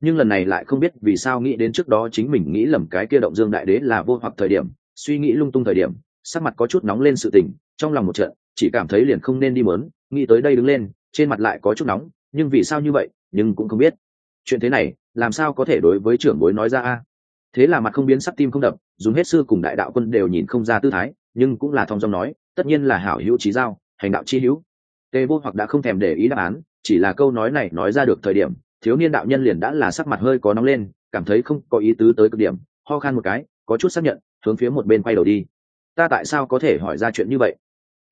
Nhưng lần này lại không biết vì sao nghĩ đến trước đó chính mình nghĩ lầm cái kia động dương đại đế là vô hoặc thời điểm, suy nghĩ lung tung thời điểm, sắc mặt có chút nóng lên sự tình, trong lòng một trận, chỉ cảm thấy liền không nên đi mớn, nghĩ tới đây đứng lên, trên mặt lại có chút nóng, nhưng vì sao như vậy, nhưng cũng không biết. Chuyện thế này, làm sao có thể đối với trưởng bối nói ra a? Thế là mặt không biến sắc tim không đập, dùng hết sư cùng đại đạo quân đều nhìn không ra tư thái, nhưng cũng là thong dong nói, tất nhiên là hảo hữu trí giao, hành đạo chi hữu. Tề vô hoặc đã không thèm để ý đáp án, chỉ là câu nói này nói ra được thời điểm, thiếu niên đạo nhân liền đã là sắc mặt hơi có nóng lên, cảm thấy không có ý tứ tới cực điểm, ho khan một cái, có chút xác nhận, hướng phía một bên quay đầu đi. Ta tại sao có thể hỏi ra chuyện như vậy?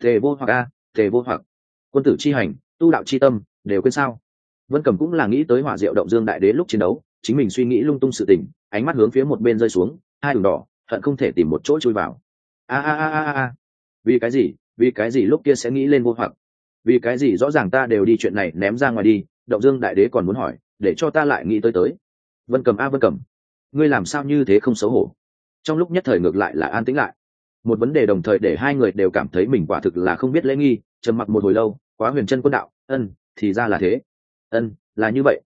Tề vô hoặc a, tề vô hoặc. Quân tử chi hành, tu đạo chi tâm, đều quên sao? Vân cầm cũng là nghĩ tới hỏa diệu động dương đại đế lúc chiến đấu chính mình suy nghĩ lung tung sự tình, ánh mắt hướng phía một bên rơi xuống, hai đường đỏ thận không thể tìm một chỗ chui vào. A a a a a. Vì cái gì? Vì cái gì lúc kia sẽ nghĩ lên vô hoặc? Vì cái gì rõ ràng ta đều đi chuyện này ném ra ngoài đi, động dương đại đế còn muốn hỏi, để cho ta lại nghĩ tới tới. Vân cầm a, vân cầm. Ngươi làm sao như thế không xấu hổ? Trong lúc nhất thời ngược lại là an tĩnh lại. Một vấn đề đồng thời để hai người đều cảm thấy mình quả thực là không biết lễ nghi, trầm mặc một hồi lâu, quá huyền chân quân đạo, ân, thì ra là thế. Ân, là như vậy.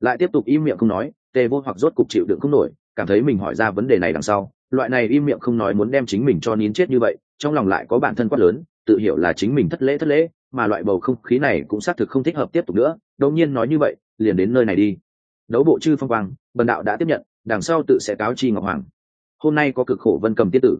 Lại tiếp tục im miệng không nói tề vô hoặc rốt cục chịu đựng không nổi, cảm thấy mình hỏi ra vấn đề này đằng sau, loại này im miệng không nói muốn đem chính mình cho nín chết như vậy, trong lòng lại có bản thân quát lớn, tự hiểu là chính mình thất lễ thất lễ, mà loại bầu không khí này cũng xác thực không thích hợp tiếp tục nữa, đột nhiên nói như vậy, liền đến nơi này đi. Đấu bộ chư phong quang, bần đạo đã tiếp nhận, đằng sau tự sẽ cáo chi ngọc hoàng. Hôm nay có cực khổ vân cầm tiết tử.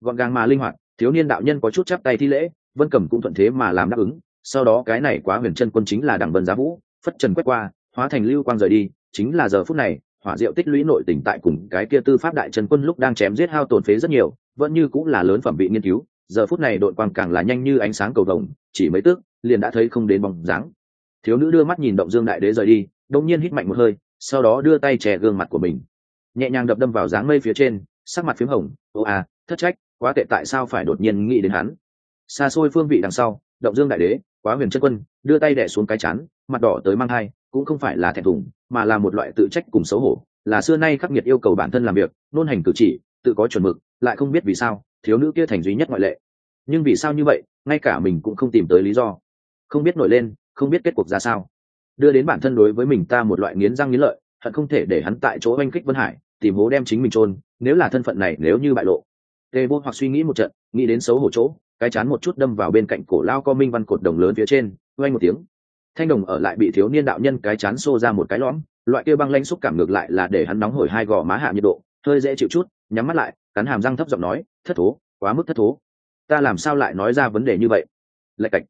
Gọn gàng mà linh hoạt, thiếu niên đạo nhân có chút chắp tay thi lễ, vân cầm cũng thuận thế mà làm đáp ứng, sau đó cái này quá huyền chân quân chính là đặng vân giá vũ, phất trần quét qua, hóa thành lưu quang rời đi chính là giờ phút này, hỏa diệu tích lũy nội tỉnh tại cùng cái kia tư pháp đại trần quân lúc đang chém giết hao tổn phế rất nhiều, vẫn như cũng là lớn phẩm vị nghiên cứu, giờ phút này đội quang càng là nhanh như ánh sáng cầu vồng, chỉ mấy tước, liền đã thấy không đến bóng dáng. Thiếu nữ đưa mắt nhìn động dương đại đế rời đi đông nhiên hít mạnh một hơi, sau đó đưa tay chè gương mặt của mình. Nhẹ nhàng đập đâm vào dáng mây phía trên, sắc mặt p h í m hồng, ô à thất trách, quá tệ tại sao phải đột nhiên nghĩ đến hắn? Xa xôi phương vị đằng sau, động dương đại đế, quá huyền chân quân, đưa tay đẻ xuống cái chán, mặt đỏ tới mang hai cũng không phải là thẹn thùng, mà là một loại tự trách cùng xấu hổ. Là xưa nay khắc nghiệt yêu cầu bản thân làm việc, nôn hành cử chỉ, tự có chuẩn mực, lại không biết vì sao, thiếu nữ kia thành duy nhất ngoại lệ. Nhưng vì sao như vậy, ngay cả mình cũng không tìm tới lý do. Không biết nổi lên, không biết kết cuộc ra sao. Đưa đến bản thân đối với mình ta một loại nghiến răng nghiến lợi, hận không thể để hắn tại chỗ oanh kích vân hải, tìm hố đem chính mình trôn nếu là thân phận này nếu như bại lộ. Tê vô hoặc suy nghĩ một trận, nghĩ đến xấu hổ chỗ, cái chán một chút đâm vào bên cạnh cổ lao co minh văn cột đồng lớn phía trên, oanh một tiếng thanh đồng ở lại bị thiếu niên đạo nhân cái chán xô ra một cái lõm, loại kia băng lanh xúc cảm ngược lại là để hắn nóng hổi hai gò má hạ nhiệt độ, hơi dễ chịu chút, nhắm mắt lại, cắn hàm răng thấp giọng nói, thất thố, quá mức thất thố. Ta làm sao lại nói ra vấn đề như vậy? Lạch cạch.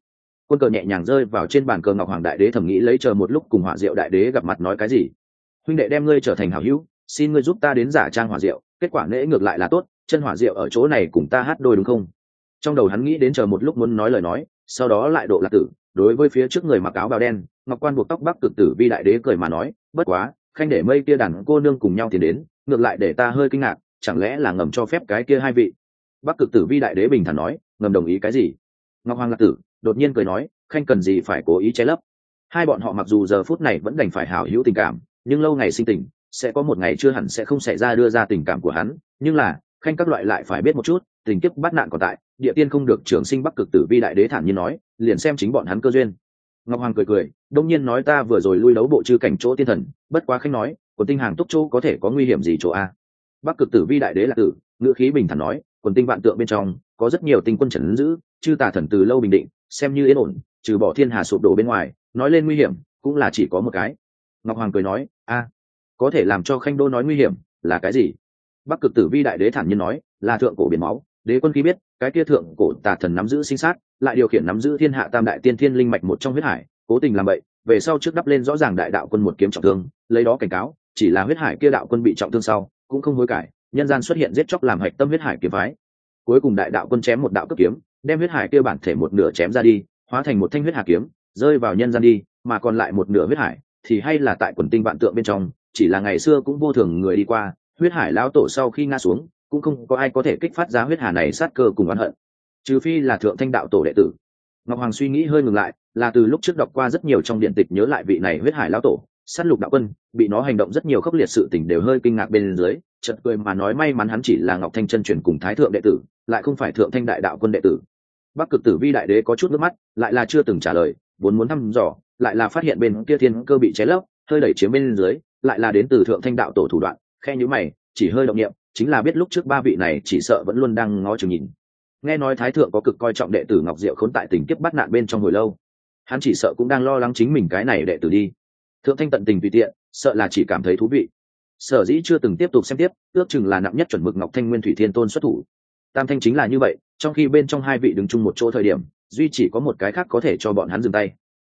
Quân cờ nhẹ nhàng rơi vào trên bàn cờ ngọc hoàng đại đế thầm nghĩ lấy chờ một lúc cùng hỏa diệu đại đế gặp mặt nói cái gì. Huynh đệ đem ngươi trở thành hảo hữu, xin ngươi giúp ta đến giả trang hỏa diệu, kết quả nễ ngược lại là tốt, chân hỏa diệu ở chỗ này cùng ta hát đôi đúng không? Trong đầu hắn nghĩ đến chờ một lúc muốn nói lời nói, sau đó lại độ lạc tử đối với phía trước người mặc áo bào đen, ngọc quan buộc tóc bắc cực tử vi đại đế cười mà nói, bất quá, khanh để mây kia đàn cô nương cùng nhau tiến đến, ngược lại để ta hơi kinh ngạc, chẳng lẽ là ngầm cho phép cái kia hai vị? Bắc cực tử vi đại đế bình thản nói, ngầm đồng ý cái gì? Ngọc hoàng lạc tử đột nhiên cười nói, khanh cần gì phải cố ý che lấp? Hai bọn họ mặc dù giờ phút này vẫn đành phải hảo hữu tình cảm, nhưng lâu ngày sinh tình, sẽ có một ngày chưa hẳn sẽ không xảy ra đưa ra tình cảm của hắn, nhưng là, khanh các loại lại phải biết một chút tình kiếp bắt nạn còn tại, địa tiên không được trường sinh bắc cực tử vi đại đế thản nhiên nói, liền xem chính bọn hắn cơ duyên. Ngọc hoàng cười cười, đông nhiên nói ta vừa rồi lui đấu bộ chư cảnh chỗ tiên thần, bất quá khanh nói, quần tinh hàng túc chỗ có thể có nguy hiểm gì chỗ a? Bắc cực tử vi đại đế là tử, ngữ khí bình thản nói, quần tinh vạn tượng bên trong, có rất nhiều tinh quân trần giữ, chư tà thần từ lâu bình định, xem như yên ổn, trừ bỏ thiên hà sụp đổ bên ngoài, nói lên nguy hiểm, cũng là chỉ có một cái. Ngọc hoàng cười nói, a, có thể làm cho khanh đô nói nguy hiểm, là cái gì? Bắc cực tử vi đại đế thản nhiên nói, là thượng cổ biển máu đế quân khi biết, cái kia thượng cổ tà thần nắm giữ sinh sát, lại điều khiển nắm giữ thiên hạ tam đại tiên thiên linh mạch một trong huyết hải, cố tình làm vậy về sau trước đắp lên rõ ràng đại đạo quân một kiếm trọng thương, lấy đó cảnh cáo, chỉ là huyết hải kia đạo quân bị trọng thương sau, cũng không hối cải, nhân gian xuất hiện giết chóc làm hạch tâm huyết hải kiếm phái. Cuối cùng đại đạo quân chém một đạo cấp kiếm, đem huyết hải kia bản thể một nửa chém ra đi, hóa thành một thanh huyết hà kiếm, rơi vào nhân gian đi, mà còn lại một nửa huyết hải, thì hay là tại quần tinh vạn tượng bên trong, chỉ là ngày xưa cũng vô thường người đi qua, huyết hải lão tổ sau khi ngã xuống cũng không có ai có thể kích phát ra huyết hà này sát cơ cùng oán hận. Trừ phi là thượng thanh đạo tổ đệ tử. Ngọc hoàng suy nghĩ hơi ngừng lại, là từ lúc trước đọc qua rất nhiều trong điện tịch nhớ lại vị này huyết hải lão tổ, sát lục đạo quân, bị nó hành động rất nhiều khốc liệt sự tình đều hơi kinh ngạc bên dưới, chợt cười mà nói may mắn hắn chỉ là ngọc thanh chân truyền cùng thái thượng đệ tử, lại không phải thượng thanh đại đạo quân đệ tử. Bắc cực tử vi đại đế có chút nước mắt, lại là chưa từng trả lời, vốn muốn thăm dò, lại là phát hiện bên kia thiên cơ bị cháy lấp, hơi đẩy chiếm bên dưới, lại là đến từ thượng thanh đạo tổ thủ đoạn, khe nhữ mày, chỉ hơi động nghiệm chính là biết lúc trước ba vị này chỉ sợ vẫn luôn đang ngó chừng nhìn. Nghe nói thái thượng có cực coi trọng đệ tử ngọc diệu khốn tại tình kiếp bắt nạn bên trong hồi lâu. Hắn chỉ sợ cũng đang lo lắng chính mình cái này đệ tử đi. Thượng thanh tận tình tùy tiện sợ là chỉ cảm thấy thú vị. Sở dĩ chưa từng tiếp tục xem tiếp ước chừng là nặng nhất chuẩn mực ngọc thanh nguyên thủy thiên tôn xuất thủ. Tam thanh chính là như vậy trong khi bên trong hai vị đứng chung một chỗ thời điểm duy chỉ có một cái khác có thể cho bọn hắn dừng tay.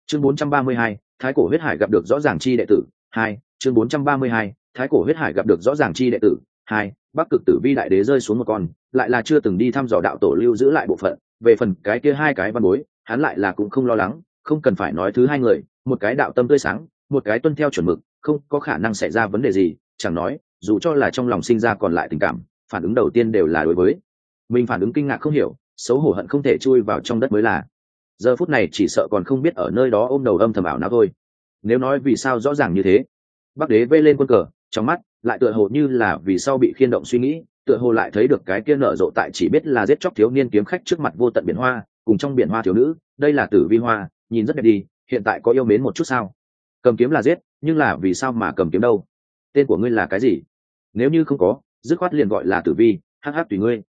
Chương 432, thái cổ huyết hải gặp được rõ ràng chi đệ tử. Hai chương 432, thái cổ huyết hải gặp được rõ ràng chi đệ tử. Hai bắc cực tử vi đại đế rơi xuống một con, lại là chưa từng đi thăm dò đạo tổ lưu giữ lại bộ phận. Về phần cái kia hai cái văn bối, hắn lại là cũng không lo lắng, không cần phải nói thứ hai người, một cái đạo tâm tươi sáng, một cái tuân theo chuẩn mực, không có khả năng xảy ra vấn đề gì, chẳng nói, dù cho là trong lòng sinh ra còn lại tình cảm, phản ứng đầu tiên đều là đối với. Mình phản ứng kinh ngạc không hiểu, xấu hổ hận không thể chui vào trong đất mới là. Giờ phút này chỉ sợ còn không biết ở nơi đó ôm đầu âm thầm ảo nào thôi. Nếu nói vì sao rõ ràng như thế, bắc đế vây lên quân cờ, trong mắt lại tựa hồ như là vì sao bị khiên động suy nghĩ, tựa hồ lại thấy được cái kia nở rộ tại chỉ biết là giết chóc thiếu niên kiếm khách trước mặt vô tận biển hoa, cùng trong biển hoa thiếu nữ, đây là tử vi hoa, nhìn rất đẹp đi, hiện tại có yêu mến một chút sao? Cầm kiếm là giết, nhưng là vì sao mà cầm kiếm đâu? Tên của ngươi là cái gì? Nếu như không có, dứt khoát liền gọi là tử vi, hắc hắc tùy ngươi.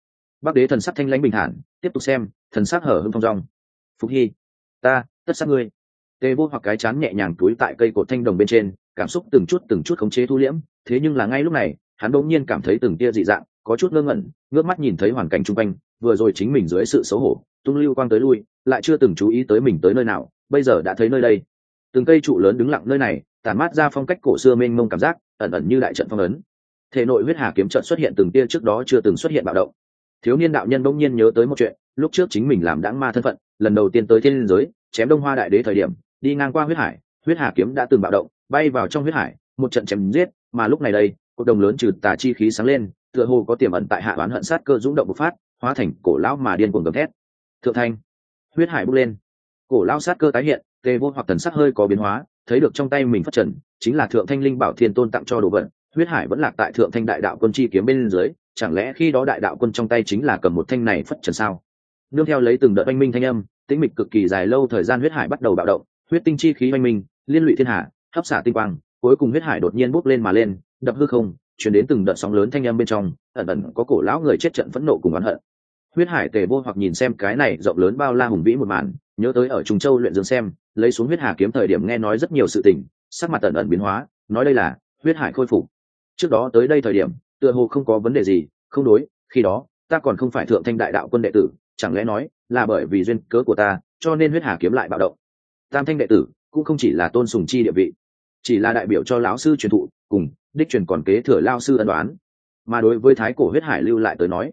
Bắc đế thần sắc thanh lãnh bình thản, tiếp tục xem, thần sắc hở hưng phong dong. Phúc hy, ta, tất sát ngươi. Tê vô hoặc cái chán nhẹ nhàng túi tại cây cột thanh đồng bên trên cảm xúc từng chút từng chút khống chế thu liễm, thế nhưng là ngay lúc này, hắn bỗng nhiên cảm thấy từng tia dị dạng, có chút ngơ ngẩn, ngước mắt nhìn thấy hoàn cảnh chung quanh, vừa rồi chính mình dưới sự xấu hổ, tung lưu quang tới lui, lại chưa từng chú ý tới mình tới nơi nào, bây giờ đã thấy nơi đây. Từng cây trụ lớn đứng lặng nơi này, tản mát ra phong cách cổ xưa mênh mông cảm giác, ẩn ẩn như đại trận phong ấn. Thể nội huyết hà kiếm trận xuất hiện từng tia trước đó chưa từng xuất hiện bạo động. Thiếu niên đạo nhân bỗng nhiên nhớ tới một chuyện, lúc trước chính mình làm đãng ma thân phận, lần đầu tiên tới thiên giới, chém đông hoa đại đế thời điểm, đi ngang qua huyết hải, huyết hà kiếm đã từng bạo động bay vào trong huyết hải, một trận chém giết, mà lúc này đây cuộc đồng lớn trừ tà chi khí sáng lên, tựa hồ có tiềm ẩn tại hạ oán hận sát cơ dũng động bộc phát, hóa thành cổ lão mà điên cuồng gầm thét. Thượng thanh, huyết hải bốc lên. Cổ lão sát cơ tái hiện, tê vô hoặc thần sắc hơi có biến hóa, thấy được trong tay mình phát trần, chính là thượng thanh linh bảo thiên tôn tặng cho đồ vật, huyết hải vẫn lạc tại thượng thanh đại đạo quân chi kiếm bên dưới, chẳng lẽ khi đó đại đạo quân trong tay chính là cầm một thanh này phất trần sao? Nương theo lấy từng đợt oanh minh thanh âm, tĩnh mịch cực kỳ dài lâu thời gian huyết hải bắt đầu bạo động, huyết tinh chi khí oanh minh, liên lụy thiên hạ hấp xả tinh quang, cuối cùng huyết hải đột nhiên bốc lên mà lên, đập hư không, chuyển đến từng đợt sóng lớn thanh âm bên trong, ẩn ẩn có cổ lão người chết trận phẫn nộ cùng oán hận. Huyết hải tề vô hoặc nhìn xem cái này rộng lớn bao la hùng vĩ một màn, nhớ tới ở trung châu luyện dương xem, lấy xuống huyết hà kiếm thời điểm nghe nói rất nhiều sự tình, sắc mặt ẩn ẩn biến hóa, nói đây là huyết hải khôi phục. Trước đó tới đây thời điểm, tựa hồ không có vấn đề gì, không đối, khi đó, ta còn không phải thượng thanh đại đạo quân đệ tử, chẳng lẽ nói là bởi vì duyên cớ của ta, cho nên huyết hà kiếm lại bạo động. Tam thanh đệ tử cũng không chỉ là tôn sùng chi địa vị chỉ là đại biểu cho lão sư truyền thụ, cùng đích truyền còn kế thừa lao sư ân đoán mà đối với thái cổ huyết hải lưu lại tới nói,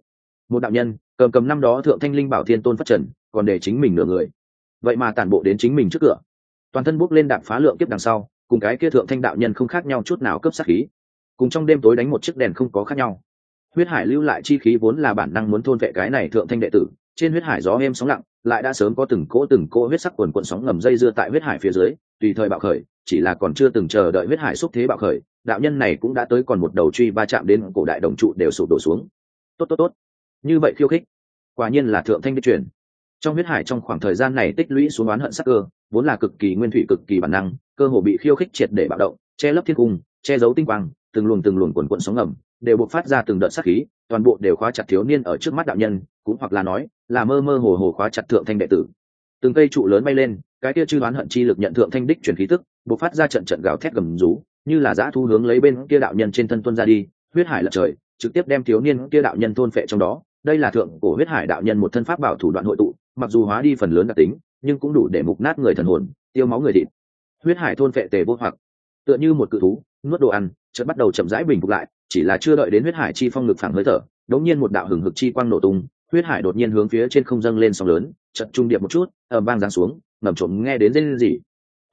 một đạo nhân, cầm cầm năm đó thượng thanh linh bảo thiên tôn phát trần, còn để chính mình nửa người. Vậy mà tản bộ đến chính mình trước cửa. Toàn thân bốc lên đạp phá lượng kiếp đằng sau, cùng cái kia thượng thanh đạo nhân không khác nhau chút nào cấp sát khí. Cùng trong đêm tối đánh một chiếc đèn không có khác nhau. Huyết hải lưu lại chi khí vốn là bản năng muốn thôn vệ cái này thượng thanh đệ tử, trên huyết hải gió êm sóng lặng, lại đã sớm có từng cỗ từng cỗ huyết sắc quần quận sóng ngầm dây dưa tại huyết hải phía dưới, tùy thời bạo khởi chỉ là còn chưa từng chờ đợi huyết hải xúc thế bạo khởi, đạo nhân này cũng đã tới còn một đầu truy va chạm đến cổ đại đồng trụ đều sụp đổ xuống. Tốt tốt tốt. Như vậy khiêu khích, quả nhiên là thượng thanh đi truyền. Trong huyết hải trong khoảng thời gian này tích lũy xuống oán hận sắc cơ, vốn là cực kỳ nguyên thủy cực kỳ bản năng, cơ hồ bị khiêu khích triệt để bạo động, che lấp thiên cung, che giấu tinh quang, từng luồng từng luồng quần quận sóng ngầm, đều buộc phát ra từng đợt sát khí, toàn bộ đều khóa chặt thiếu niên ở trước mắt đạo nhân, cũng hoặc là nói, là mơ mơ hồ hồ khóa chặt thượng thanh đệ tử. Từng cây trụ lớn bay lên, cái kia chư đoán hận chi lực nhận thượng thanh đích truyền khí tức bộc phát ra trận trận gào thét gầm rú, như là dã thu hướng lấy bên kia đạo nhân trên thân tuân ra đi, huyết hải lật trời, trực tiếp đem thiếu niên kia đạo nhân thôn phệ trong đó. Đây là thượng cổ huyết hải đạo nhân một thân pháp bảo thủ đoạn hội tụ, mặc dù hóa đi phần lớn đặc tính, nhưng cũng đủ để mục nát người thần hồn, tiêu máu người thịt. Huyết hải thôn phệ tề vô hoặc. Tựa như một cự thú, nuốt đồ ăn, chợt bắt đầu chậm rãi bình phục lại, chỉ là chưa đợi đến huyết hải chi phong ngực phẳng hơi thở đống nhiên một đạo hừng hực chi quang nổ tung, huyết hải đột nhiên hướng phía trên không dâng lên sóng lớn chật trung điệp một chút, ầm vang giáng xuống, ngầm trộm nghe đến rên gì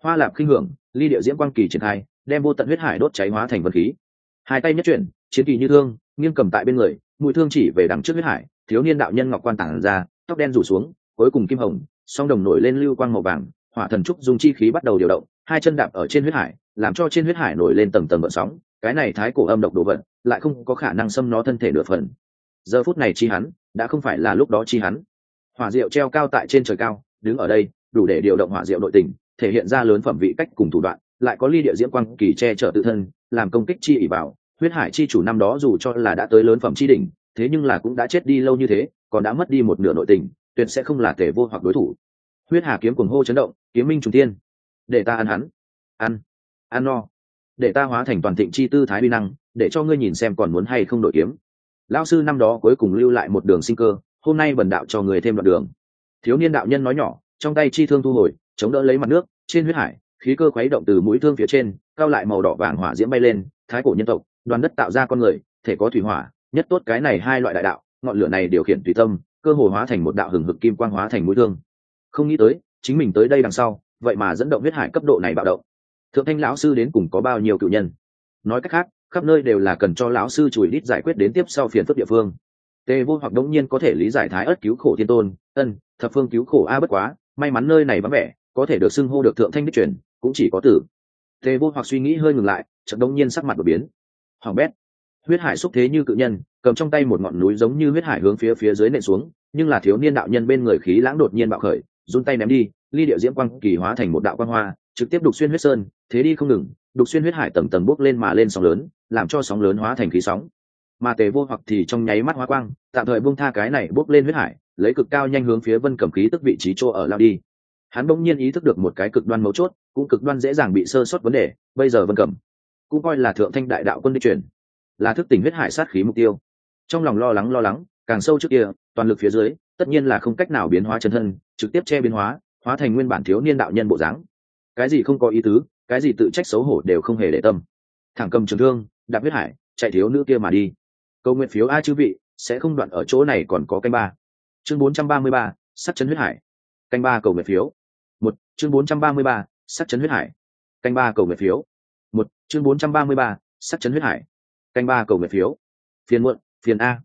hoa lạp khinh hưởng, ly điệu diễm quang kỳ triển khai, đem vô tận huyết hải đốt cháy hóa thành vật khí. Hai tay nhất chuyển, chiến kỳ như thương, nghiêng cầm tại bên người, mũi thương chỉ về đằng trước huyết hải, thiếu niên đạo nhân ngọc quan tản ra, tóc đen rủ xuống, cuối cùng kim hồng, song đồng nổi lên lưu quang màu vàng, hỏa thần trúc dùng chi khí bắt đầu điều động, hai chân đạp ở trên huyết hải, làm cho trên huyết hải nổi lên tầng tầng vận sóng, cái này thái cổ âm độc đồ vật, lại không có khả năng xâm nó thân thể nửa phần. Giờ phút này chi hắn, đã không phải là lúc đó chi hắn. Hỏa diệu treo cao tại trên trời cao, đứng ở đây, đủ để điều động hỏa diệu nội tình thể hiện ra lớn phẩm vị cách cùng thủ đoạn, lại có ly địa diễm quang kỳ che chở tự thân, làm công kích chi ỉ vào. Huyết hải chi chủ năm đó dù cho là đã tới lớn phẩm chi đỉnh, thế nhưng là cũng đã chết đi lâu như thế, còn đã mất đi một nửa nội tình, tuyệt sẽ không là tề vô hoặc đối thủ. Huyết hà kiếm cuồng hô chấn động, kiếm minh trùng tiên để ta ăn hắn. Ăn. Ăn no. Để ta hóa thành toàn thịnh chi tư thái vi năng, để cho ngươi nhìn xem còn muốn hay không đổi kiếm. Lão sư năm đó cuối cùng lưu lại một đường sinh cơ, hôm nay bần đạo cho người thêm đoạn đường. Thiếu niên đạo nhân nói nhỏ, trong tay chi thương thu hồi chống đỡ lấy mặt nước, trên huyết hải, khí cơ khuấy động từ mũi thương phía trên, cao lại màu đỏ vàng hỏa diễm bay lên, thái cổ nhân tộc, đoàn đất tạo ra con người, thể có thủy hỏa, nhất tốt cái này hai loại đại đạo, ngọn lửa này điều khiển tùy tâm, cơ hồ hóa thành một đạo hừng hực kim quang hóa thành mũi thương. Không nghĩ tới, chính mình tới đây đằng sau, vậy mà dẫn động huyết hải cấp độ này bạo động. Thượng thanh lão sư đến cùng có bao nhiêu cựu nhân? Nói cách khác, khắp nơi đều là cần cho lão sư chùi đít giải quyết đến tiếp sau phiền phức địa phương. Tề vô hoặc đống nhiên có thể lý giải thái ất cứu khổ thiên tôn, ân, thập phương cứu khổ a, bất quá, may mắn nơi này vắng vẻ có thể được xưng hô được thượng thanh đích truyền, cũng chỉ có tử tề vô hoặc suy nghĩ hơi ngừng lại, chợt đông nhiên sắc mặt đột biến. Hoàng bét, huyết hải xúc thế như cự nhân, cầm trong tay một ngọn núi giống như huyết hải hướng phía phía dưới nện xuống, nhưng là thiếu niên đạo nhân bên người khí lãng đột nhiên bạo khởi, run tay ném đi, ly điệu diễm quang kỳ hóa thành một đạo quang hoa, trực tiếp đục xuyên huyết sơn, thế đi không ngừng, đục xuyên huyết hải tầng tầng bốc lên mà lên sóng lớn, làm cho sóng lớn hóa thành khí sóng. Mà tề vô hoặc thì trong nháy mắt hóa quang, tạm thời buông tha cái này bốc lên huyết hải, lấy cực cao nhanh hướng phía vân cầm khí tức vị trí chỗ ở lao đi hắn bỗng nhiên ý thức được một cái cực đoan mấu chốt, cũng cực đoan dễ dàng bị sơ sót vấn đề, bây giờ vân cầm. Cũng coi là thượng thanh đại đạo quân đi chuyển là thức tỉnh huyết hải sát khí mục tiêu. Trong lòng lo lắng lo lắng, càng sâu trước kia, toàn lực phía dưới, tất nhiên là không cách nào biến hóa chân thân, trực tiếp che biến hóa hóa thành nguyên bản thiếu niên đạo nhân bộ dáng. Cái gì không có ý tứ, cái gì tự trách xấu hổ đều không hề để tâm. Thẳng cầm trường thương, đạp huyết hải, chạy thiếu nữ kia mà đi. Câu nguyện phiếu a chư vị, sẽ không đoạn ở chỗ này còn có canh ba. Chương bốn trăm ba mươi ba sắc chân huyết hải. Canh ba cầu nguyện phiếu một, chương bốn trăm ba mươi ba sắc chấn huyết hải. Canh ba cầu nguyện phiếu. Một, chương bốn trăm ba mươi ba sắc chấn huyết hải. Canh ba cầu nguyện phiếu. Phiền muộn, phiền a.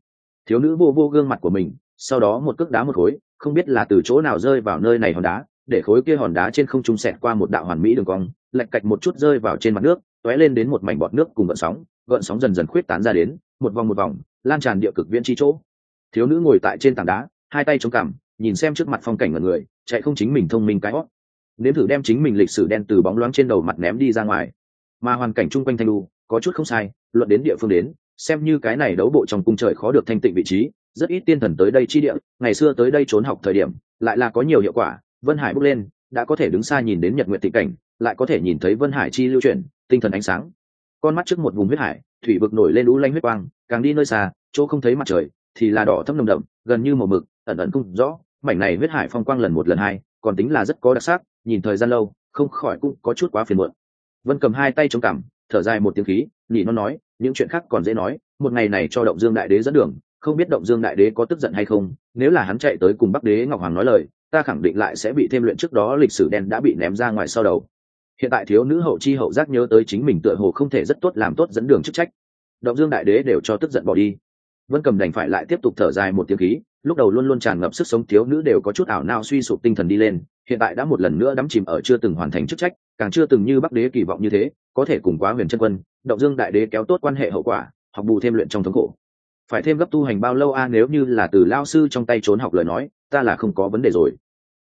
Thiếu nữ vô vô gương mặt của mình, sau đó một cước đá một khối, không biết là từ chỗ nào rơi vào nơi này hòn đá, để khối kia hòn đá trên không trung xẹt qua một đạo hoàn mỹ đường cong lạch cạch một chút rơi vào trên mặt nước t lên đến một mảnh bọt nước cùng gợn sóng gợn sóng dần dần khuyết tán ra đến, một vòng một vòng, lan tràn địa cực viễn chi chỗ. Thiếu nữ ngồi tại trên tảng đá, hai tay chống cằm nhìn xem trước mặt phong cảnh ở người, chạy không chính mình thông minh cái hót. Nếm thử đem chính mình lịch sử đen từ bóng loáng trên đầu mặt ném đi ra ngoài. Mà hoàn cảnh chung quanh thanh lu có chút không sai, luận đến địa phương đến, xem như cái này đấu bộ trong cung trời khó được thanh tịnh vị trí, rất ít tiên thần tới đây chi địa, ngày xưa tới đây trốn học thời điểm, lại là có nhiều hiệu quả, vân hải bước lên, đã có thể đứng xa nhìn đến nhật nguyện thị cảnh, lại có thể nhìn thấy vân hải chi lưu chuyển, tinh thần ánh sáng. Con mắt trước một vùng huyết hải, thủy vực nổi lên lũ lanh huyết quang, càng đi nơi xa, chỗ không thấy mặt trời, thì là đỏ thâm nồng đậm, gần như màu mực, ẩn ẩn không rõ mảnh này huyết hải phong quang lần một lần hai, còn tính là rất có đặc sắc, nhìn thời gian lâu, không khỏi cũng có chút quá phiền muộn. Vân cầm hai tay chống cằm, thở dài một tiếng khí nỉ nó nói, những chuyện khác còn dễ nói, một ngày này cho động dương đại đế dẫn đường, không biết động dương đại đế có tức giận hay không, nếu là hắn chạy tới cùng bắc đế ngọc hoàng nói lời, ta khẳng định lại sẽ bị thêm luyện trước đó lịch sử đen đã bị ném ra ngoài sau đầu. Hiện tại thiếu nữ hậu chi hậu giác nhớ tới chính mình tựa hồ không thể rất tốt làm tốt dẫn đường chức trách. Động dương đại đế đều cho tức giận bỏ đi vân cầm đành phải lại tiếp tục thở dài một tiếng khí, lúc đầu luôn luôn tràn ngập sức sống thiếu nữ đều có chút ảo nao suy sụp tinh thần đi lên, hiện tại đã một lần nữa đắm chìm ở chưa từng hoàn thành chức trách, càng chưa từng như bắc đế kỳ vọng như thế, có thể cùng quá huyền chân quân, động dương đại đế kéo tốt quan hệ hậu quả, học bù thêm luyện trong thống khổ. Phải thêm gấp tu hành bao lâu a à, nếu như là từ lao sư trong tay trốn học lời nói, ta là không có vấn đề rồi.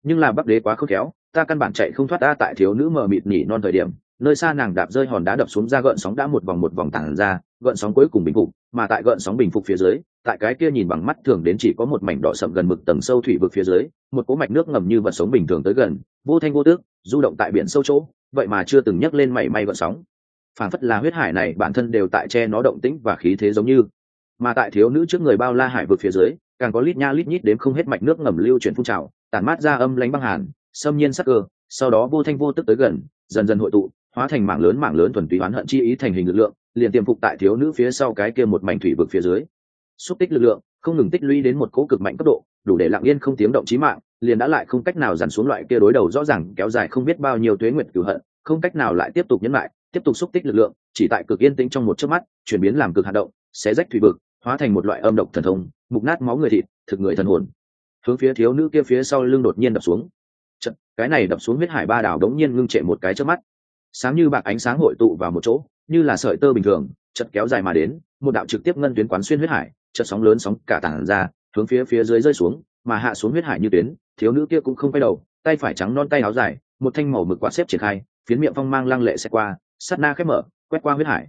Nhưng là bắc đế quá khôn khéo, ta căn bản chạy không thoát ta à, tại thiếu nữ mờ mịt nhỉ non thời điểm, nơi xa nàng đạp rơi hòn đá đập xuống ra gợn sóng đã một vòng một vòng tản ra, gợn sóng cuối cùng bình phục mà tại gợn sóng bình phục phía dưới, tại cái kia nhìn bằng mắt thường đến chỉ có một mảnh đỏ sậm gần mực tầng sâu thủy vực phía dưới, một cỗ mạch nước ngầm như vật sống bình thường tới gần, vô thanh vô tước du động tại biển sâu chỗ, vậy mà chưa từng nhấc lên mảy may gợn sóng. Phản phất là huyết hải này bản thân đều tại che nó động tĩnh và khí thế giống như. Mà tại thiếu nữ trước người bao la hải vực phía dưới, càng có lít nha lít nhít đến không hết mạch nước ngầm lưu chuyển phun trào, tản mát ra âm lánh băng hàn, xâm nhiên sắc cơ, sau đó vô thanh vô tức tới gần, dần dần hội tụ hóa thành mảng lớn mảng lớn thuần túy oán hận chi ý thành hình lực lượng liền tiềm phục tại thiếu nữ phía sau cái kia một mảnh thủy vực phía dưới. Xúc tích lực lượng không ngừng tích lũy đến một cỗ cực mạnh cấp độ đủ để lặng yên không tiếng động chí mạng liền đã lại không cách nào dằn xuống loại kia đối đầu rõ ràng kéo dài không biết bao nhiêu tuế nguyệt cửu hận không cách nào lại tiếp tục nhấn lại tiếp tục xúc tích lực lượng chỉ tại cực yên tĩnh trong một chớp mắt chuyển biến làm cực hạt động xé rách thủy vực hóa thành một loại âm độc thần thông mục nát máu người thịt thực người thần hồn. Hướng phía thiếu nữ kia phía sau lưng đột nhiên đập xuống. Chật, cái này đập xuống huyết hải ba đảo đống nhiên ngưng trệ một cái trước mắt sáng như bạc ánh sáng hội tụ vào một chỗ, như là sợi tơ bình thường, chật kéo dài mà đến, một đạo trực tiếp ngân tuyến quán xuyên huyết hải chật sóng lớn sóng cả tảng ra, hướng phía phía dưới rơi xuống, mà hạ xuống huyết hải như tuyến, thiếu nữ kia cũng không quay đầu, tay phải trắng non tay áo dài, một thanh màu mực quạt xếp triển khai, phiến miệng phong mang lăng lệ xe qua sát na khép mở, quét qua huyết hải.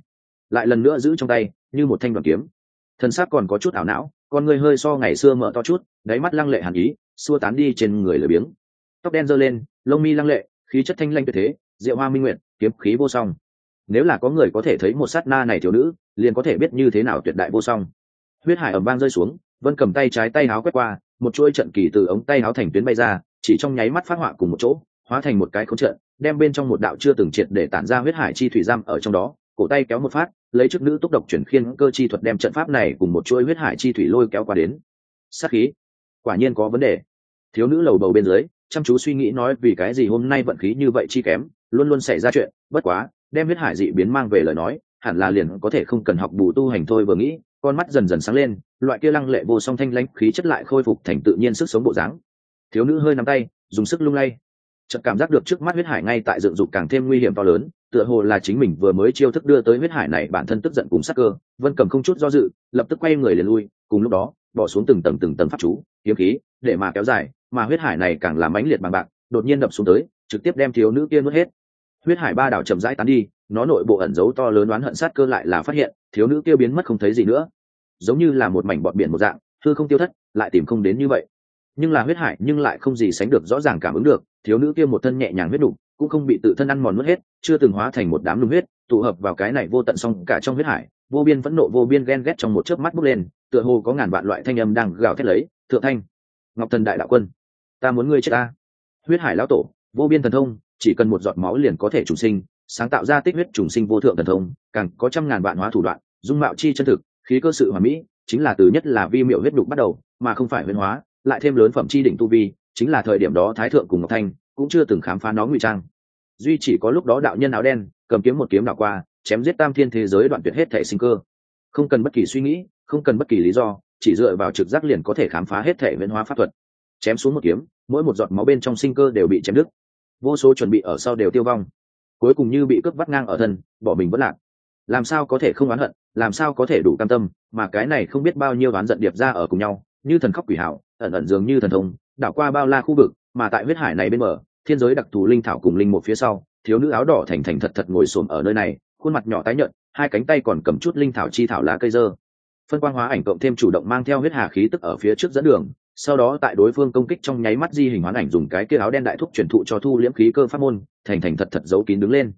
Lại lần nữa giữ trong tay, như một thanh đoàn kiếm. Thân xác còn có chút ảo não, con người hơi so ngày xưa mở to chút, đáy mắt lăng lệ hàn ý, xua tán đi trên người lười biếng. Tóc đen giơ lên, lông mi lăng lệ, khí chất thanh lanh tuyệt thế diệu hoa minh nguyện kiếm khí vô song. Nếu là có người có thể thấy một sát na này thiếu nữ, liền có thể biết như thế nào tuyệt đại vô song. Huyết hải ẩm vang rơi xuống, vân cầm tay trái tay áo quét qua, một chuỗi trận kỳ từ ống tay áo thành tuyến bay ra, chỉ trong nháy mắt phát họa cùng một chỗ, hóa thành một cái khống trận, đem bên trong một đạo chưa từng triệt để tản ra huyết hải chi thủy giam ở trong đó, cổ tay kéo một phát, lấy chức nữ túc độc chuyển khiên cơ chi thuật đem trận pháp này cùng một chuỗi huyết hải chi thủy lôi kéo qua đến. Sát khí, quả nhiên có vấn đề. Thiếu nữ lầu bầu bên dưới, chăm chú suy nghĩ nói vì cái gì hôm nay vận khí như vậy chi kém luôn luôn xảy ra chuyện, bất quá, đem huyết hải dị biến mang về lời nói, hẳn là liền có thể không cần học bù tu hành thôi vừa nghĩ, con mắt dần dần sáng lên, loại kia lăng lệ vô song thanh lãnh khí chất lại khôi phục thành tự nhiên sức sống bộ dáng. Thiếu nữ hơi nắm tay, dùng sức lung lay. Chợt cảm giác được trước mắt huyết hải ngay tại dựng dục càng thêm nguy hiểm to lớn, tựa hồ là chính mình vừa mới chiêu thức đưa tới huyết hải này bản thân tức giận cùng sắc cơ, vân cầm không chút do dự, lập tức quay người liền lui, cùng lúc đó, bỏ xuống từng tầng từng tầng pháp chú, kiếm khí, để mà kéo dài, mà huyết hải này càng làm mãnh liệt bằng bạc, đột nhiên đập xuống tới, trực tiếp đem thiếu nữ kia nuốt hết huyết hải ba đảo chậm rãi tán đi, nó nội bộ ẩn giấu to lớn oán hận sát cơ lại là phát hiện, thiếu nữ kia biến mất không thấy gì nữa. Giống như là một mảnh bọt biển một dạng thư không tiêu thất, lại tìm không đến như vậy. Nhưng là huyết hải nhưng lại không gì sánh được rõ ràng cảm ứng được, thiếu nữ kia một thân nhẹ nhàng huyết đục cũng không bị tự thân ăn mòn mất hết, chưa từng hóa thành một đám lung huyết, tụ hợp vào cái này vô tận xong cả trong huyết hải, vô biên phẫn nộ, vô biên ghen ghét trong một chớp mắt bốc lên, tựa hồ có ngàn vạn loại thanh âm đang gào thét lấy, thượng thanh, ngọc thần đại đạo quân, ta muốn ngươi chết ta. Huyết hải lão tổ, vô biên thần thông chỉ cần một giọt máu liền có thể trùng sinh, sáng tạo ra tích huyết trùng sinh vô thượng thần thông, càng có trăm ngàn vạn hóa thủ đoạn, dung mạo chi chân thực, khí cơ sự hòa mỹ, chính là từ nhất là vi miệu huyết đục bắt đầu, mà không phải huyên hóa, lại thêm lớn phẩm chi đỉnh tu vi, chính là thời điểm đó thái thượng cùng ngọc thanh cũng chưa từng khám phá nó ngụy trang. Duy chỉ có lúc đó đạo nhân áo đen, cầm kiếm một kiếm đạo qua, chém giết tam thiên thế giới đoạn tuyệt hết thể sinh cơ. Không cần bất kỳ suy nghĩ, không cần bất kỳ lý do, chỉ dựa vào trực giác liền có thể khám phá hết thể viễn hóa pháp thuật. Chém xuống một kiếm, mỗi một giọt máu bên trong sinh cơ đều bị chém đứt vô số chuẩn bị ở sau đều tiêu vong. Cuối cùng như bị cướp vắt ngang ở thân bỏ mình vẫn lạc. Làm sao có thể không oán hận làm sao có thể đủ cam tâm mà cái này không biết bao nhiêu oán giận điệp ra ở cùng nhau như thần khóc quỷ hảo ẩn ẩn dường như thần thông đảo qua bao la khu vực mà tại huyết hải này bên mở, thiên giới đặc thù linh thảo cùng linh một phía sau thiếu nữ áo đỏ thành thành thật thật ngồi xổm ở nơi này khuôn mặt nhỏ tái nhợt hai cánh tay còn cầm chút linh thảo chi thảo lá cây dơ. Phân quang hóa ảnh cộng thêm chủ động mang theo huyết hà khí tức ở phía trước dẫn đường sau đó tại đối phương công kích trong nháy mắt di hình hoán ảnh dùng cái kia áo đen đại thúc truyền thụ cho thu liễm khí cơ pháp môn, thành thành thật thật giấu kín đứng lên.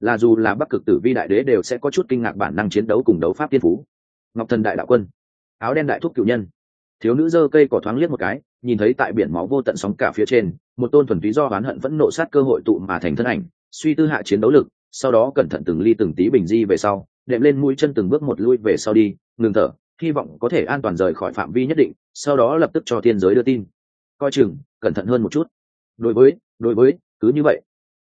Là dù là bắc cực tử vi đại đế đều sẽ có chút kinh ngạc bản năng chiến đấu cùng đấu pháp tiên phú. Ngọc thần đại đạo quân, áo đen đại thúc cựu nhân. Thiếu nữ giơ cây cỏ thoáng liếc một cái, nhìn thấy tại biển máu vô tận sóng cả phía trên, một tôn thuần túy do oán hận vẫn nộ sát cơ hội tụ mà thành thân ảnh, suy tư hạ chiến đấu lực, sau đó cẩn thận từng ly từng tí bình di về sau, đệm lên mũi chân từng bước một lui về sau đi, ngừng thở hy vọng có thể an toàn rời khỏi phạm vi nhất định, sau đó lập tức cho thiên giới đưa tin. Coi chừng, cẩn thận hơn một chút. Đối với đối với, cứ như vậy.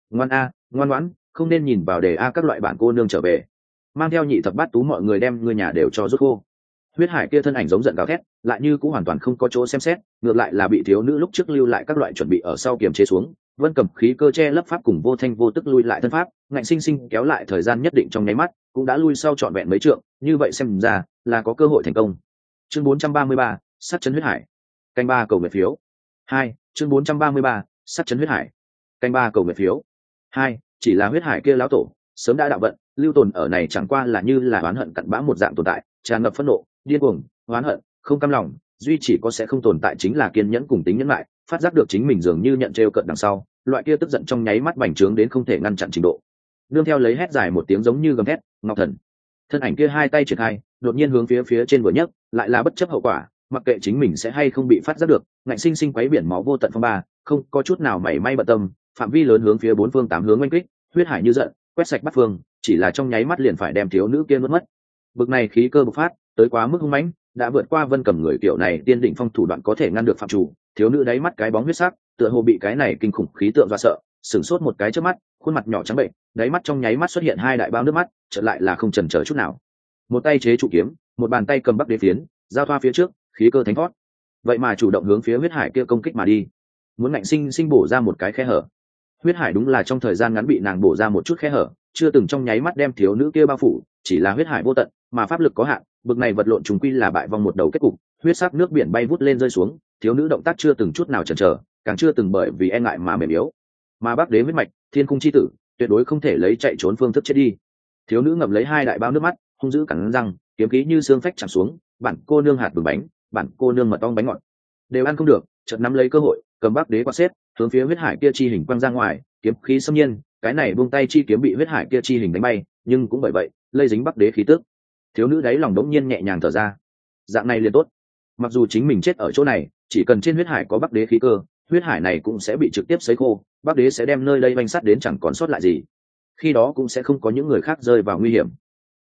Ngoan a, ngoan ngoãn, không nên nhìn vào đề a các loại bản cô nương trở về. Mang theo nhị thập bát tú mọi người đem người nhà đều cho rút khô. Huyết hải kia thân ảnh giống giận gào thét, lại như cũng hoàn toàn không có chỗ xem xét, ngược lại là bị thiếu nữ lúc trước lưu lại các loại chuẩn bị ở sau kiềm chế xuống, vân cầm khí cơ che lấp pháp cùng vô thanh vô tức lui lại thân pháp, ngạnh sinh sinh kéo lại thời gian nhất định trong nháy mắt, cũng đã lui sau trọn vẹn mấy trượng như vậy xem ra là có cơ hội thành công. Chương 433, sát chấn huyết hải. Canh ba cầu nguyện phiếu. Hai chương 433, sát chấn huyết hải. Canh ba cầu nguyện phiếu. Hai chỉ là huyết hải kia lão tổ sớm đã đạo vận lưu tồn ở này chẳng qua là như là oán hận cặn bã một dạng tồn tại tràn ngập phẫn nộ điên cuồng oán hận không cam lòng duy chỉ có sẽ không tồn tại chính là kiên nhẫn cùng tính nhẫn lại phát giác được chính mình dường như nhận trêu cận đằng sau loại kia tức giận trong nháy mắt bành trướng đến không thể ngăn chặn trình độ. Nương theo lấy hét dài một tiếng giống như gầm hét ngọc thần thân ảnh kia hai tay triển khai, đột nhiên hướng phía phía trên vừa nhấc, lại là bất chấp hậu quả, mặc kệ chính mình sẽ hay không bị phát giác được, ngạnh sinh sinh quấy biển máu vô tận phong ba, không có chút nào mảy may bận tâm, phạm vi lớn hướng phía bốn phương tám hướng oanh kích, huyết hải như giận, quét sạch bắt phương, chỉ là trong nháy mắt liền phải đem thiếu nữ kia mất mất. Bực này khí cơ bộc phát, tới quá mức hung mãnh, đã vượt qua vân cầm người kiểu này tiên định phong thủ đoạn có thể ngăn được phạm chủ, thiếu nữ đáy mắt cái bóng huyết sắc, tựa hồ bị cái này kinh khủng khí tượng do sợ sửng sốt một cái trước mắt, khuôn mặt nhỏ trắng bệnh, đáy mắt trong nháy mắt xuất hiện hai đại bao nước mắt trở lại là không trần trở chút nào. Một tay chế trụ kiếm, một bàn tay cầm bắc đế phiến, giao thoa phía trước, khí cơ thánh thoát. Vậy mà chủ động hướng phía huyết hải kia công kích mà đi. Muốn ngạnh sinh sinh bổ ra một cái khe hở. Huyết hải đúng là trong thời gian ngắn bị nàng bổ ra một chút khe hở, chưa từng trong nháy mắt đem thiếu nữ kia bao phủ, chỉ là huyết hải vô tận, mà pháp lực có hạn, bực này vật lộn trùng quy là bại vong một đầu kết cục, huyết sắc nước biển bay vút lên rơi xuống, thiếu nữ động tác chưa từng chút nào chần chờ, càng chưa từng bởi vì e ngại mà mềm yếu mà bác đế huyết mạch, thiên cung chi tử, tuyệt đối không thể lấy chạy trốn phương thức chết đi. Thiếu nữ ngậm lấy hai đại bao nước mắt, hung dữ cắn răng, kiếm khí như xương phách chạm xuống, bản cô nương hạt bừng bánh, bản cô nương mật ong bánh ngọt. Đều ăn không được, chợt nắm lấy cơ hội, cầm bác đế qua xếp, hướng phía huyết hải kia chi hình quăng ra ngoài, kiếm khí xâm nhiên, cái này buông tay chi kiếm bị huyết hải kia chi hình đánh bay, nhưng cũng bởi vậy, lây dính bắc đế khí tước thiếu nữ đáy lòng đống nhiên nhẹ nhàng thở ra. Dạng này liền tốt. Mặc dù chính mình chết ở chỗ này, chỉ cần trên huyết hải có bắc đế khí cơ huyết hải này cũng sẽ bị trực tiếp xấy khô, bắc đế sẽ đem nơi đây banh sắt đến chẳng còn sót lại gì. Khi đó cũng sẽ không có những người khác rơi vào nguy hiểm.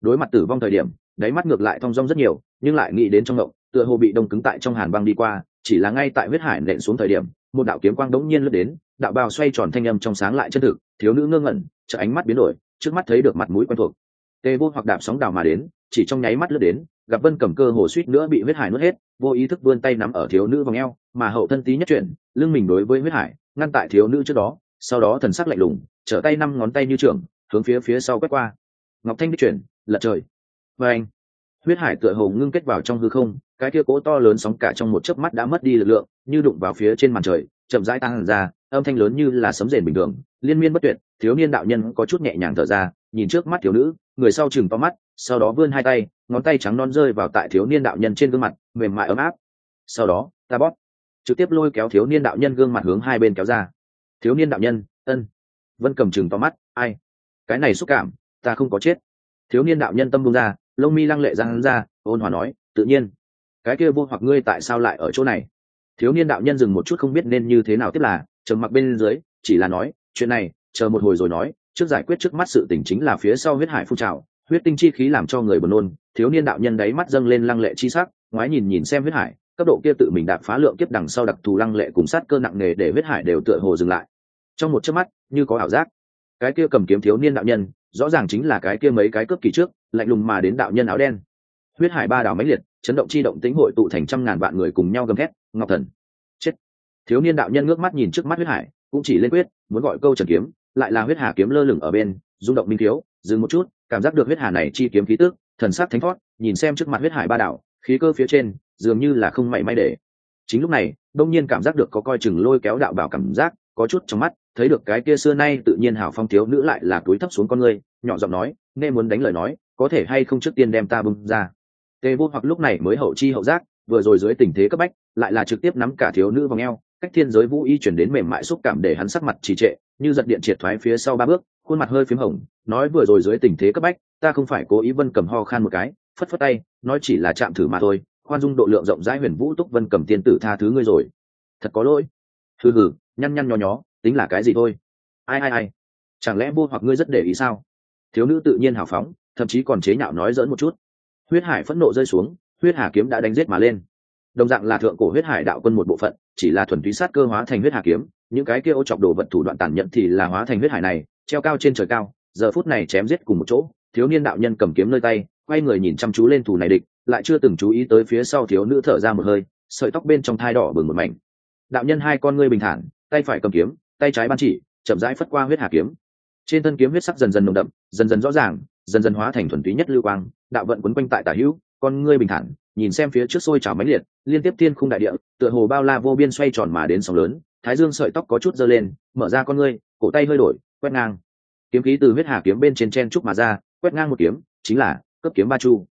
Đối mặt tử vong thời điểm, đáy mắt ngược lại thong dong rất nhiều, nhưng lại nghĩ đến trong ngộng, tựa hồ bị đông cứng tại trong hàn băng đi qua, chỉ là ngay tại huyết hải nện xuống thời điểm, một đạo kiếm quang đống nhiên lướt đến, đạo bào xoay tròn thanh âm trong sáng lại chân thực, thiếu nữ ngơ ngẩn chợ ánh mắt biến đổi, trước mắt thấy được mặt mũi quen thuộc. Tê vô hoặc đạp sóng đào mà đến, chỉ trong nháy mắt lướt đến, gặp vân cầm cơ hồ suýt nữa bị huyết hải nuốt hết, vô ý thức vươn tay nắm ở thiếu nữ vòng eo mà hậu thân tí nhất chuyển, lưng mình đối với huyết hải, ngăn tại thiếu nữ trước đó, sau đó thần sắc lạnh lùng, trở tay năm ngón tay như trường hướng phía phía sau quét qua. Ngọc thanh đi chuyển, lật trời. Và anh, huyết hải tựa hồ ngưng kết vào trong hư không, cái kia cố to lớn sóng cả trong một chớp mắt đã mất đi lực lượng, như đụng vào phía trên màn trời, chậm rãi tăng ra, âm thanh lớn như là sấm rền bình thường, liên miên bất tuyệt, thiếu niên đạo nhân có chút nhẹ nhàng thở ra, nhìn trước mắt thiếu nữ, người sau chừng to mắt, sau đó vươn hai tay, ngón tay trắng non rơi vào tại thiếu niên đạo nhân trên gương mặt, mềm mại ấm áp. Sau đó, ta bóp trực tiếp lôi kéo thiếu niên đạo nhân gương mặt hướng hai bên kéo ra. Thiếu niên đạo nhân, ân. Vân cầm chừng to mắt, ai? Cái này xúc cảm, ta không có chết. Thiếu niên đạo nhân tâm buông ra, lông mi lăng lệ ra hắn ra, ôn hòa nói, tự nhiên. Cái kia vô hoặc ngươi tại sao lại ở chỗ này? Thiếu niên đạo nhân dừng một chút không biết nên như thế nào tiếp là, trầm mặc bên dưới, chỉ là nói, chuyện này, chờ một hồi rồi nói, trước giải quyết trước mắt sự tình chính là phía sau huyết hải phun trào, huyết tinh chi khí làm cho người buồn nôn, thiếu niên đạo nhân đáy mắt dâng lên lăng lệ chi sắc, ngoái nhìn nhìn xem huyết hải cấp độ kia tự mình đạp phá lượng kiếp đằng sau đặc thù lăng lệ cùng sát cơ nặng nề để huyết hải đều tựa hồ dừng lại. Trong một chớp mắt, như có ảo giác. Cái kia cầm kiếm thiếu niên đạo nhân, rõ ràng chính là cái kia mấy cái cướp kỳ trước, lạnh lùng mà đến đạo nhân áo đen. Huyết hải ba đảo mấy liệt, chấn động chi động tính hội tụ thành trăm ngàn vạn người cùng nhau gầm thét, ngọc thần. Chết. Thiếu niên đạo nhân ngước mắt nhìn trước mắt huyết hải, cũng chỉ lên quyết, muốn gọi câu trần kiếm, lại là huyết hà kiếm lơ lửng ở bên, rung động minh thiếu, dừng một chút, cảm giác được huyết hà này chi kiếm khí tước thần sắc thánh thoát, nhìn xem trước mặt huyết hải ba đảo, khí cơ phía trên dường như là không mảy may để. Chính lúc này, đông nhiên cảm giác được có coi chừng lôi kéo đạo bảo cảm giác, có chút trong mắt, thấy được cái kia xưa nay tự nhiên hảo phong thiếu nữ lại là túi thấp xuống con người, nhỏ giọng nói, nghe muốn đánh lời nói, có thể hay không trước tiên đem ta bưng ra? Tề vô hoặc lúc này mới hậu chi hậu giác, vừa rồi dưới tình thế cấp bách, lại là trực tiếp nắm cả thiếu nữ vào ngheo, cách thiên giới vũ y chuyển đến mềm mại xúc cảm để hắn sắc mặt trì trệ, như giật điện triệt thoái phía sau ba bước, khuôn mặt hơi p h í m hồng, nói vừa rồi dưới tình thế cấp bách, ta không phải cố ý vân cầm ho khan một cái, phất phất tay, nói chỉ là chạm thử mà thôi khoan dung độ lượng rộng rãi huyền vũ túc vân cầm tiên tử tha thứ ngươi rồi. Thật có lỗi. Thư hử nhăn nhăn nho nhó, tính là cái gì thôi? Ai ai ai, chẳng lẽ vô hoặc ngươi rất để ý sao? Thiếu nữ tự nhiên hào phóng, thậm chí còn chế nhạo nói dỡn một chút. Huyết hải phẫn nộ rơi xuống, huyết hà kiếm đã đánh giết mà lên. Đồng dạng là thượng cổ huyết hải đạo quân một bộ phận, chỉ là thuần túy sát cơ hóa thành huyết hà kiếm, những cái kia ô chọc đồ vật thủ đoạn tàn nhẫn thì là hóa thành huyết hải này, treo cao trên trời cao, giờ phút này chém giết cùng một chỗ, thiếu niên đạo nhân cầm kiếm nơi tay, quay người nhìn chăm chú lên thủ này địch lại chưa từng chú ý tới phía sau thiếu nữ thở ra một hơi, sợi tóc bên trong thai đỏ bừng một mảnh. Đạo nhân hai con ngươi bình thản, tay phải cầm kiếm, tay trái ban chỉ, chậm rãi phất qua huyết hà kiếm. Trên thân kiếm huyết sắc dần dần nồng đậm, dần dần rõ ràng, dần dần hóa thành thuần túy nhất lưu quang, đạo vận quấn quanh tại tả hữu, con ngươi bình thản, nhìn xem phía trước sôi trào mãnh liệt, liên tiếp thiên khung đại địa, tựa hồ bao la vô biên xoay tròn mà đến sóng lớn, thái dương sợi tóc có chút dơ lên, mở ra con ngươi, cổ tay hơi đổi, quét ngang. Kiếm khí từ huyết hà kiếm bên trên chen trúc mà ra, quét ngang một kiếm, chính là cấp kiếm ba chu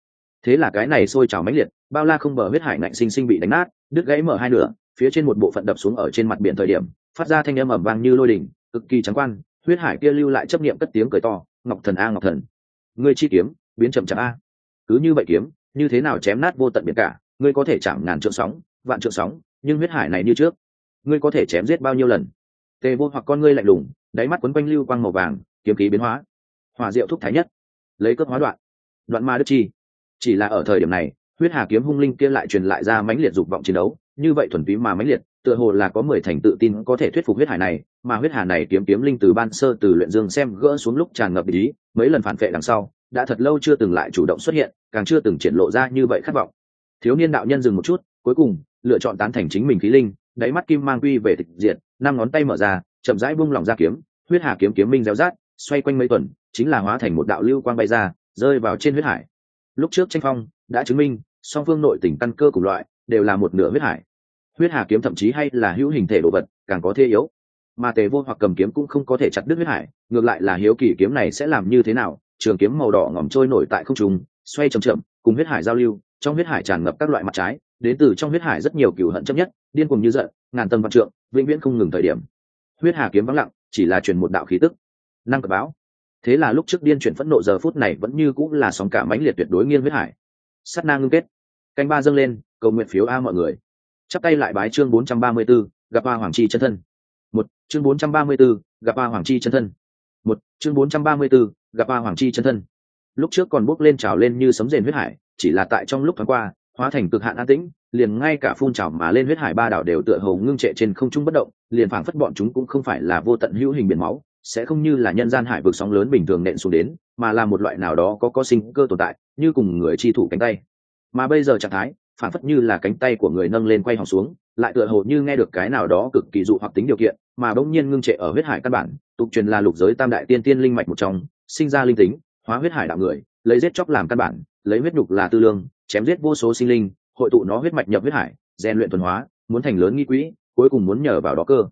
thế là cái này sôi trào mãnh liệt bao la không bờ huyết hải ngạnh sinh sinh bị đánh nát đứt gãy mở hai nửa phía trên một bộ phận đập xuống ở trên mặt biển thời điểm phát ra thanh âm ầm vang như lôi đình, cực kỳ trắng quan huyết hải kia lưu lại chấp niệm cất tiếng cười to ngọc thần a ngọc thần ngươi chi kiếm biến chậm chạp a. Cứ như vậy kiếm như thế nào chém nát vô tận biển cả ngươi có thể chạm ngàn trượng sóng vạn trượng sóng nhưng huyết hải này như trước ngươi có thể chém giết bao nhiêu lần? Tề vô hoặc con ngươi lạnh lùng đáy mắt quấn quanh lưu quang màu vàng kiếm khí biến hóa. Hòa diệu thúc thái nhất lấy cướp hóa đoạn. Đoạn ma đức chi chỉ là ở thời điểm này, huyết hà kiếm hung linh kia lại truyền lại ra mãnh liệt dục vọng chiến đấu, như vậy thuần túy mà mãnh liệt, tựa hồ là có mười thành tự tin có thể thuyết phục huyết hải này, mà huyết hà này kiếm kiếm linh từ ban sơ từ luyện dương xem gỡ xuống lúc tràn ngập ý, mấy lần phản vệ đằng sau, đã thật lâu chưa từng lại chủ động xuất hiện, càng chưa từng triển lộ ra như vậy khát vọng. Thiếu niên đạo nhân dừng một chút, cuối cùng, lựa chọn tán thành chính mình khí linh, đáy mắt kim mang quy về tịch diện năm ngón tay mở ra, chậm rãi buông lỏng ra kiếm, huyết hà kiếm kiếm minh réo rát, xoay quanh mấy tuần, chính là hóa thành một đạo lưu quang bay ra, rơi vào trên huyết hải lúc trước tranh phong, đã chứng minh, song phương nội tỉnh căn cơ cùng loại, đều là một nửa huyết hải. Huyết hà kiếm thậm chí hay là hữu hình thể đồ vật, càng có thế yếu. Mà tề vô hoặc cầm kiếm cũng không có thể chặt đứt huyết hải, ngược lại là hiếu kỳ kiếm này sẽ làm như thế nào, trường kiếm màu đỏ ngỏm trôi nổi tại không trung, xoay chậm chậm, cùng huyết hải giao lưu, trong huyết hải tràn ngập các loại mặt trái, đến từ trong huyết hải rất nhiều cửu hận chấp nhất, điên cùng như giận, ngàn tâm văn trượng, vĩnh viễn không ngừng thời điểm. Huyết hà kiếm vắng lặng, chỉ là truyền một đạo khí tức. Năng cập báo thế là lúc trước điên chuyển phẫn nộ giờ phút này vẫn như cũng là sóng cả mãnh liệt tuyệt đối nghiêng huyết hải. Sắt na ngưng kết. Canh ba dâng lên cầu nguyện phiếu a mọi người. Chắp tay lại bái chương 434, gặp hoa hoàng chi chân thân. Một chương 434, gặp hoa hoàng chi chân thân. Một chương 434, gặp hoa hoàng chi chân thân. Lúc trước còn bốc lên trào lên như sấm rền huyết hải chỉ là tại trong lúc thoáng qua hóa thành cực hạn an tĩnh liền ngay cả phun trào mà lên huyết hải ba đảo đều tựa hồ ngưng trệ trên không trung bất động liền phảng phất bọn chúng cũng không phải là vô tận hữu hình biển máu sẽ không như là nhân gian hải vực sóng lớn bình thường nện xuống đến, mà là một loại nào đó có có sinh cơ tồn tại, như cùng người chi thủ cánh tay. Mà bây giờ trạng thái, phản phất như là cánh tay của người nâng lên quay hòng xuống, lại tựa hồ như nghe được cái nào đó cực kỳ dụ hoặc tính điều kiện, mà bỗng nhiên ngưng trệ ở huyết hải căn bản, tục truyền là lục giới tam đại tiên tiên linh mạch một trong, sinh ra linh tính, hóa huyết hải đạo người, lấy giết chóc làm căn bản, lấy huyết nhục là tư lương, chém giết vô số sinh linh, hội tụ nó huyết mạch nhập huyết hải, rèn luyện thuần hóa, muốn thành lớn nghi quỹ, cuối cùng muốn nhờ vào đó cơ.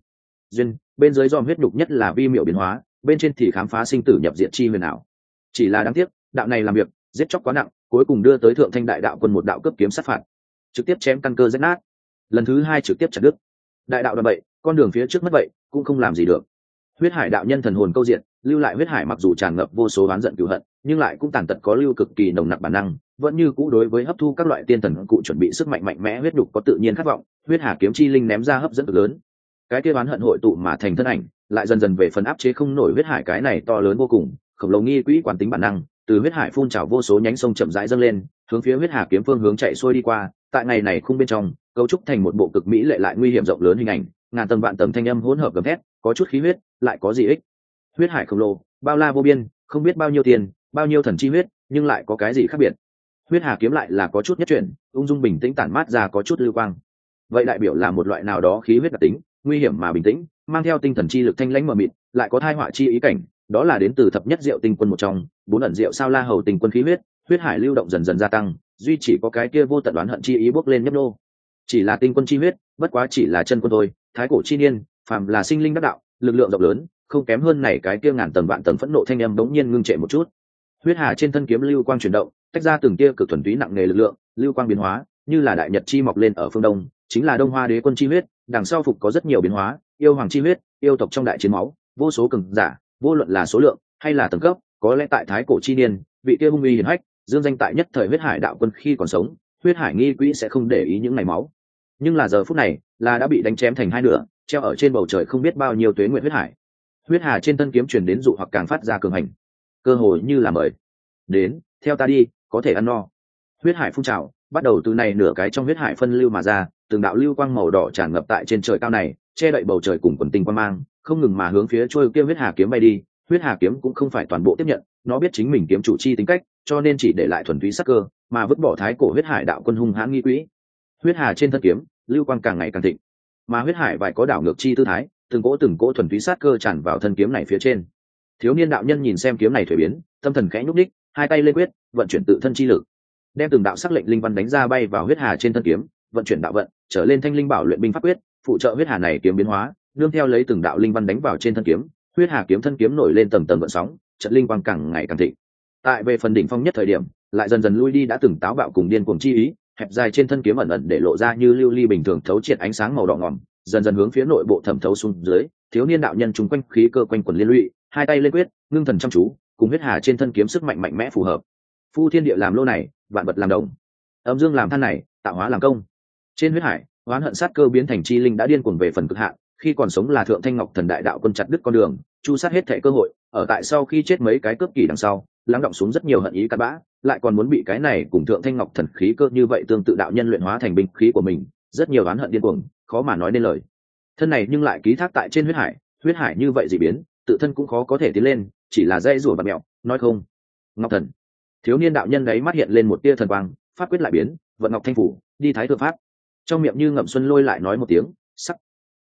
Duyên bên dưới dòm huyết nhục nhất là vi miệu biến hóa, bên trên thì khám phá sinh tử nhập diện chi huyền ảo. Chỉ là đáng tiếc, đạo này làm việc, giết chóc quá nặng, cuối cùng đưa tới thượng thanh đại đạo quân một đạo cấp kiếm sát phạt. Trực tiếp chém căn cơ rách nát. Lần thứ hai trực tiếp chặt đứt. Đại đạo đ vậy con đường phía trước mất vậy, cũng không làm gì được. Huyết hải đạo nhân thần hồn câu diện, lưu lại huyết hải mặc dù tràn ngập vô số oán giận cựu hận, nhưng lại cũng tàn tật có lưu cực kỳ nồng nặc bản năng, vẫn như cũ đối với hấp thu các loại tiên thần cụ chuẩn bị sức mạnh mạnh mẽ, huyết đục có tự nhiên khát vọng, huyết hà kiếm chi linh ném ra hấp dẫn cực lớn cái kia oán hận hội tụ mà thành thân ảnh, lại dần dần về phần áp chế không nổi huyết hải cái này to lớn vô cùng, khổng lồ nghi quỹ quản tính bản năng, từ huyết hải phun trào vô số nhánh sông chậm rãi dâng lên, hướng phía huyết hà kiếm phương hướng chạy xuôi đi qua, tại ngày này khung bên trong, cấu trúc thành một bộ cực mỹ lệ lại nguy hiểm rộng lớn hình ảnh, ngàn tầng vạn tầng thanh âm hỗn hợp gầm thét, có chút khí huyết, lại có gì ích? Huyết hải khổng lồ, bao la vô biên, không biết bao nhiêu tiền, bao nhiêu thần chi huyết, nhưng lại có cái gì khác biệt? Huyết hà kiếm lại là có chút nhất chuyển, ung dung bình tĩnh tản mát ra có chút lưu quang. Vậy đại biểu là một loại nào đó khí huyết đặc tính nguy hiểm mà bình tĩnh, mang theo tinh thần chi lực thanh lãnh mờ mịt, lại có thai họa chi ý cảnh, đó là đến từ thập nhất diệu tinh quân một trong, bốn ẩn diệu sao la hầu tình quân khí huyết huyết hải lưu động dần dần gia tăng, duy chỉ có cái kia vô tận đoán hận chi ý bước lên nhấp nô chỉ là tinh quân chi huyết, bất quá chỉ là chân quân thôi, thái cổ chi niên, phàm là sinh linh đắc đạo, lực lượng rộng lớn, không kém hơn này cái kia ngàn tầng vạn tầng phẫn nộ thanh âm bỗng nhiên ngưng trệ một chút. Huyết hà trên thân kiếm lưu quang chuyển động, tách ra từng kia cực thuần túy nặng nề lực lượng, lưu quang biến hóa, như là đại nhật chi mọc lên ở phương đông chính là đông hoa đế quân chi huyết, đằng sau phục có rất nhiều biến hóa, yêu hoàng chi huyết, yêu tộc trong đại chiến máu, vô số cường giả, vô luận là số lượng hay là tầng cấp, có lẽ tại thái cổ chi niên, vị kia hung uy hiển hách, dương danh tại nhất thời huyết hải đạo quân khi còn sống, huyết hải nghi quỹ sẽ không để ý những ngày máu. Nhưng là giờ phút này, là đã bị đánh chém thành hai nửa, treo ở trên bầu trời không biết bao nhiêu tuế nguyện huyết hải. Huyết hà trên thân kiếm truyền đến dụ hoặc càng phát ra cường hành. Cơ hội như là mời. Đến, theo ta đi, có thể ăn no. Huyết hải phun trào bắt đầu từ này nửa cái trong huyết hải phân lưu mà ra, từng đạo lưu quang màu đỏ tràn ngập tại trên trời cao này, che đậy bầu trời cùng quần tinh quang mang, không ngừng mà hướng phía trôi kia huyết hà kiếm bay đi. Huyết hà kiếm cũng không phải toàn bộ tiếp nhận, nó biết chính mình kiếm chủ chi tính cách, cho nên chỉ để lại thuần túy sắc cơ, mà vứt bỏ thái cổ huyết hải đạo quân hung hãn nghi quỹ. Huyết hà trên thân kiếm, lưu quang càng ngày càng thịnh, mà huyết hải vải có đảo ngược chi tư thái, từng cỗ từng cỗ thuần túy sát cơ tràn vào thân kiếm này phía trên. Thiếu niên đạo nhân nhìn xem kiếm này thuế biến, tâm thần khẽ nhúc ních hai tay lên quyết, vận chuyển tự thân chi lực đem từng đạo sắc lệnh linh văn đánh ra bay vào huyết hà trên thân kiếm, vận chuyển đạo vận, trở lên thanh linh bảo luyện binh pháp quyết, phụ trợ huyết hà này kiếm biến hóa, nương theo lấy từng đạo linh văn đánh vào trên thân kiếm, huyết hà kiếm thân kiếm nổi lên tầng tầng vận sóng, trận linh quang càng ngày càng thịnh. Tại về phần đỉnh phong nhất thời điểm, lại dần dần lui đi đã từng táo bạo cùng điên cuồng chi ý, hẹp dài trên thân kiếm ẩn ẩn để lộ ra như lưu ly bình thường thấu triệt ánh sáng màu đỏ ngỏm dần dần hướng phía nội bộ thẩm thấu xuống dưới, thiếu niên đạo nhân chung quanh khí cơ quanh quần liên lụy, hai tay lên quyết, ngưng thần chăm chú, cùng huyết hà trên thân kiếm sức mạnh mạnh mẽ phù hợp phu thiên địa làm lô này, vạn vật làm đồng. Âm dương làm than này, tạo hóa làm công. Trên huyết hải, oán hận sát cơ biến thành chi linh đã điên cuồng về phần cực hạn, khi còn sống là thượng thanh ngọc thần đại đạo quân chặt đứt con đường, chu sát hết thệ cơ hội, ở tại sau khi chết mấy cái cướp kỳ đằng sau, lắng động xuống rất nhiều hận ý cắt bã, lại còn muốn bị cái này cùng thượng thanh ngọc thần khí cơ như vậy tương tự đạo nhân luyện hóa thành binh khí của mình, rất nhiều oán hận điên cuồng, khó mà nói nên lời. Thân này nhưng lại ký thác tại trên huyết hải huyết hải như vậy dị biến, tự thân cũng khó có thể tiến lên, chỉ là dây rủa và mẹo, nói không. Ngọc thần thiếu niên đạo nhân đấy mắt hiện lên một tia thần quang, pháp quyết lại biến, vận ngọc thanh phủ, đi thái thượng pháp. Trong miệng như ngậm xuân lôi lại nói một tiếng, sắc.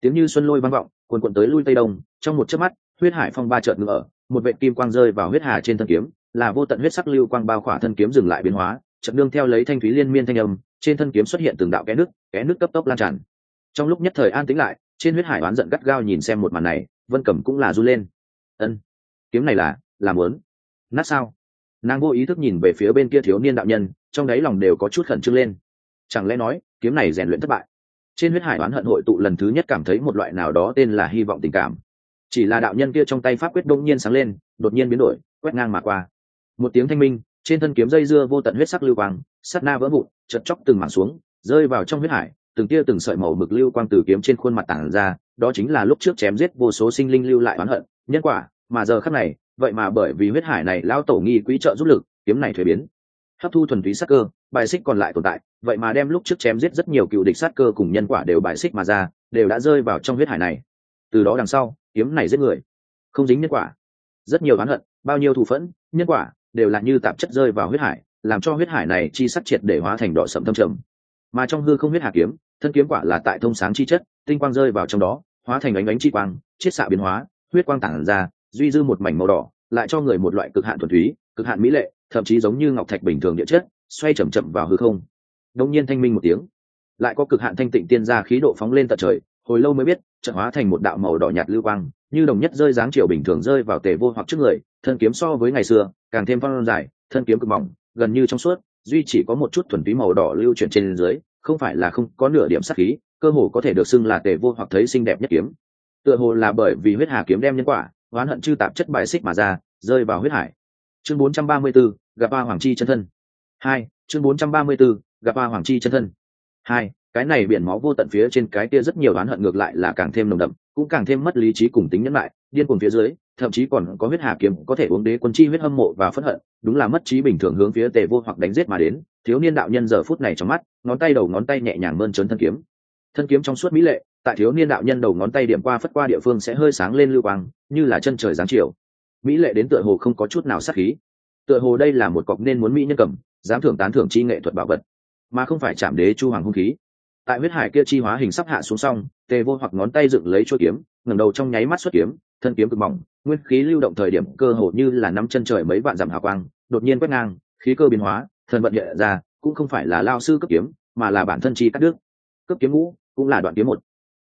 Tiếng như xuân lôi vang vọng quần quần tới lui tây đông, trong một chớp mắt, huyết hải phong ba trợn ngựa ở, một vệ kim quang rơi vào huyết hà trên thân kiếm, là vô tận huyết sắc lưu quang bao khỏa thân kiếm dừng lại biến hóa, chợt đương theo lấy thanh thúy liên miên thanh âm, trên thân kiếm xuất hiện từng đạo kẽ nước kẽ nước cấp tốc lan tràn. Trong lúc nhất thời an tĩnh lại, trên huyết hải oán giận gắt gao nhìn xem một màn này, vân cẩm cũng là du lên. Ân, kiếm này là làm lớn nát sao? Nàng vô ý thức nhìn về phía bên kia thiếu niên đạo nhân, trong đáy lòng đều có chút khẩn trương lên. Chẳng lẽ nói, kiếm này rèn luyện thất bại? Trên huyết hải oán hận hội tụ lần thứ nhất cảm thấy một loại nào đó tên là hy vọng tình cảm. Chỉ là đạo nhân kia trong tay pháp quyết đông nhiên sáng lên, đột nhiên biến đổi, quét ngang mà qua. Một tiếng thanh minh, trên thân kiếm dây dưa vô tận huyết sắc lưu quang sắt na vỡ vụn chật chóc từng mảng xuống, rơi vào trong huyết hải, từng tia từng sợi màu mực lưu quang từ kiếm trên khuôn mặt tản ra, đó chính là lúc trước chém giết vô số sinh linh lưu lại oán hận, nhân quả, mà giờ khắc này vậy mà bởi vì huyết hải này lao tổ nghi quỹ trợ giúp lực, kiếm này thuế biến. Hấp thu thuần túy sát cơ, bài xích còn lại tồn tại, vậy mà đem lúc trước chém giết rất nhiều cựu địch sát cơ cùng nhân quả đều bài xích mà ra, đều đã rơi vào trong huyết hải này. Từ đó đằng sau, kiếm này giết người. Không dính nhân quả. Rất nhiều oán hận, bao nhiêu thù phẫn, nhân quả, đều là như tạp chất rơi vào huyết hải, làm cho huyết hải này chi sắc triệt để hóa thành đỏ sậm thâm trầm. Mà trong hư không huyết hà kiếm, thân kiếm quả là tại thông sáng chi chất, tinh quang rơi vào trong đó, hóa thành ánh ánh chi quang, chiết xạ biến hóa, huyết quang tản ra duy dư một mảnh màu đỏ, lại cho người một loại cực hạn thuần túy, cực hạn mỹ lệ, thậm chí giống như ngọc thạch bình thường địa chất, xoay chậm chậm vào hư không. Đông nhiên thanh minh một tiếng, lại có cực hạn thanh tịnh tiên ra khí độ phóng lên tận trời, hồi lâu mới biết trận hóa thành một đạo màu đỏ nhạt lưu quang, như đồng nhất rơi dáng chiều bình thường rơi vào tề vô hoặc trước người, thân kiếm so với ngày xưa, càng thêm phong dài, thân kiếm cực mỏng, gần như trong suốt, duy chỉ có một chút thuần túy màu đỏ lưu chuyển trên dưới, không phải là không có nửa điểm sắc khí, cơ hồ có thể được xưng là tề vô hoặc thấy xinh đẹp nhất kiếm. Tựa hồ là bởi vì huyết hà kiếm đem nhân quả oán hận chư tạp chất bài xích mà ra rơi vào huyết hải. Chương 434, gặp ba hoàng chi chân thân. Hai chương 434, gặp ba hoàng chi chân thân. Hai cái này biển máu vô tận phía trên cái kia rất nhiều oán hận ngược lại là càng thêm nồng đậm cũng càng thêm mất lý trí cùng tính nhẫn lại điên cuồng phía dưới thậm chí còn có huyết hà kiếm có thể uống đế quân chi huyết hâm mộ và phẫn hận đúng là mất trí bình thường hướng phía tề vô hoặc đánh giết mà đến. Thiếu niên đạo nhân giờ phút này trong mắt ngón tay đầu ngón tay nhẹ nhàng mơn trớn thân kiếm. Thân kiếm trong suốt mỹ lệ tại thiếu niên đạo nhân đầu ngón tay điểm qua phất qua địa phương sẽ hơi sáng lên lưu quang, như là chân trời giáng chiều. Mỹ lệ đến tựa hồ không có chút nào sát khí. Tựa hồ đây là một cọc nên muốn mỹ nhân cầm, dám thưởng tán thưởng chi nghệ thuật bảo vật, mà không phải chạm đế chu hoàng hung khí. Tại huyết hải kia chi hóa hình sắp hạ xuống xong, tề vô hoặc ngón tay dựng lấy chuôi kiếm, ngẩng đầu trong nháy mắt xuất kiếm, thân kiếm cực mỏng, nguyên khí lưu động thời điểm cơ hồ như là năm chân trời mấy vạn dặm hào quang, đột nhiên quét ngang, khí cơ biến hóa, thần vận hiện ra, cũng không phải là lao sư cấp kiếm, mà là bản thân chi cắt đứt. Cấp kiếm ngũ cũng là đoạn kiếm một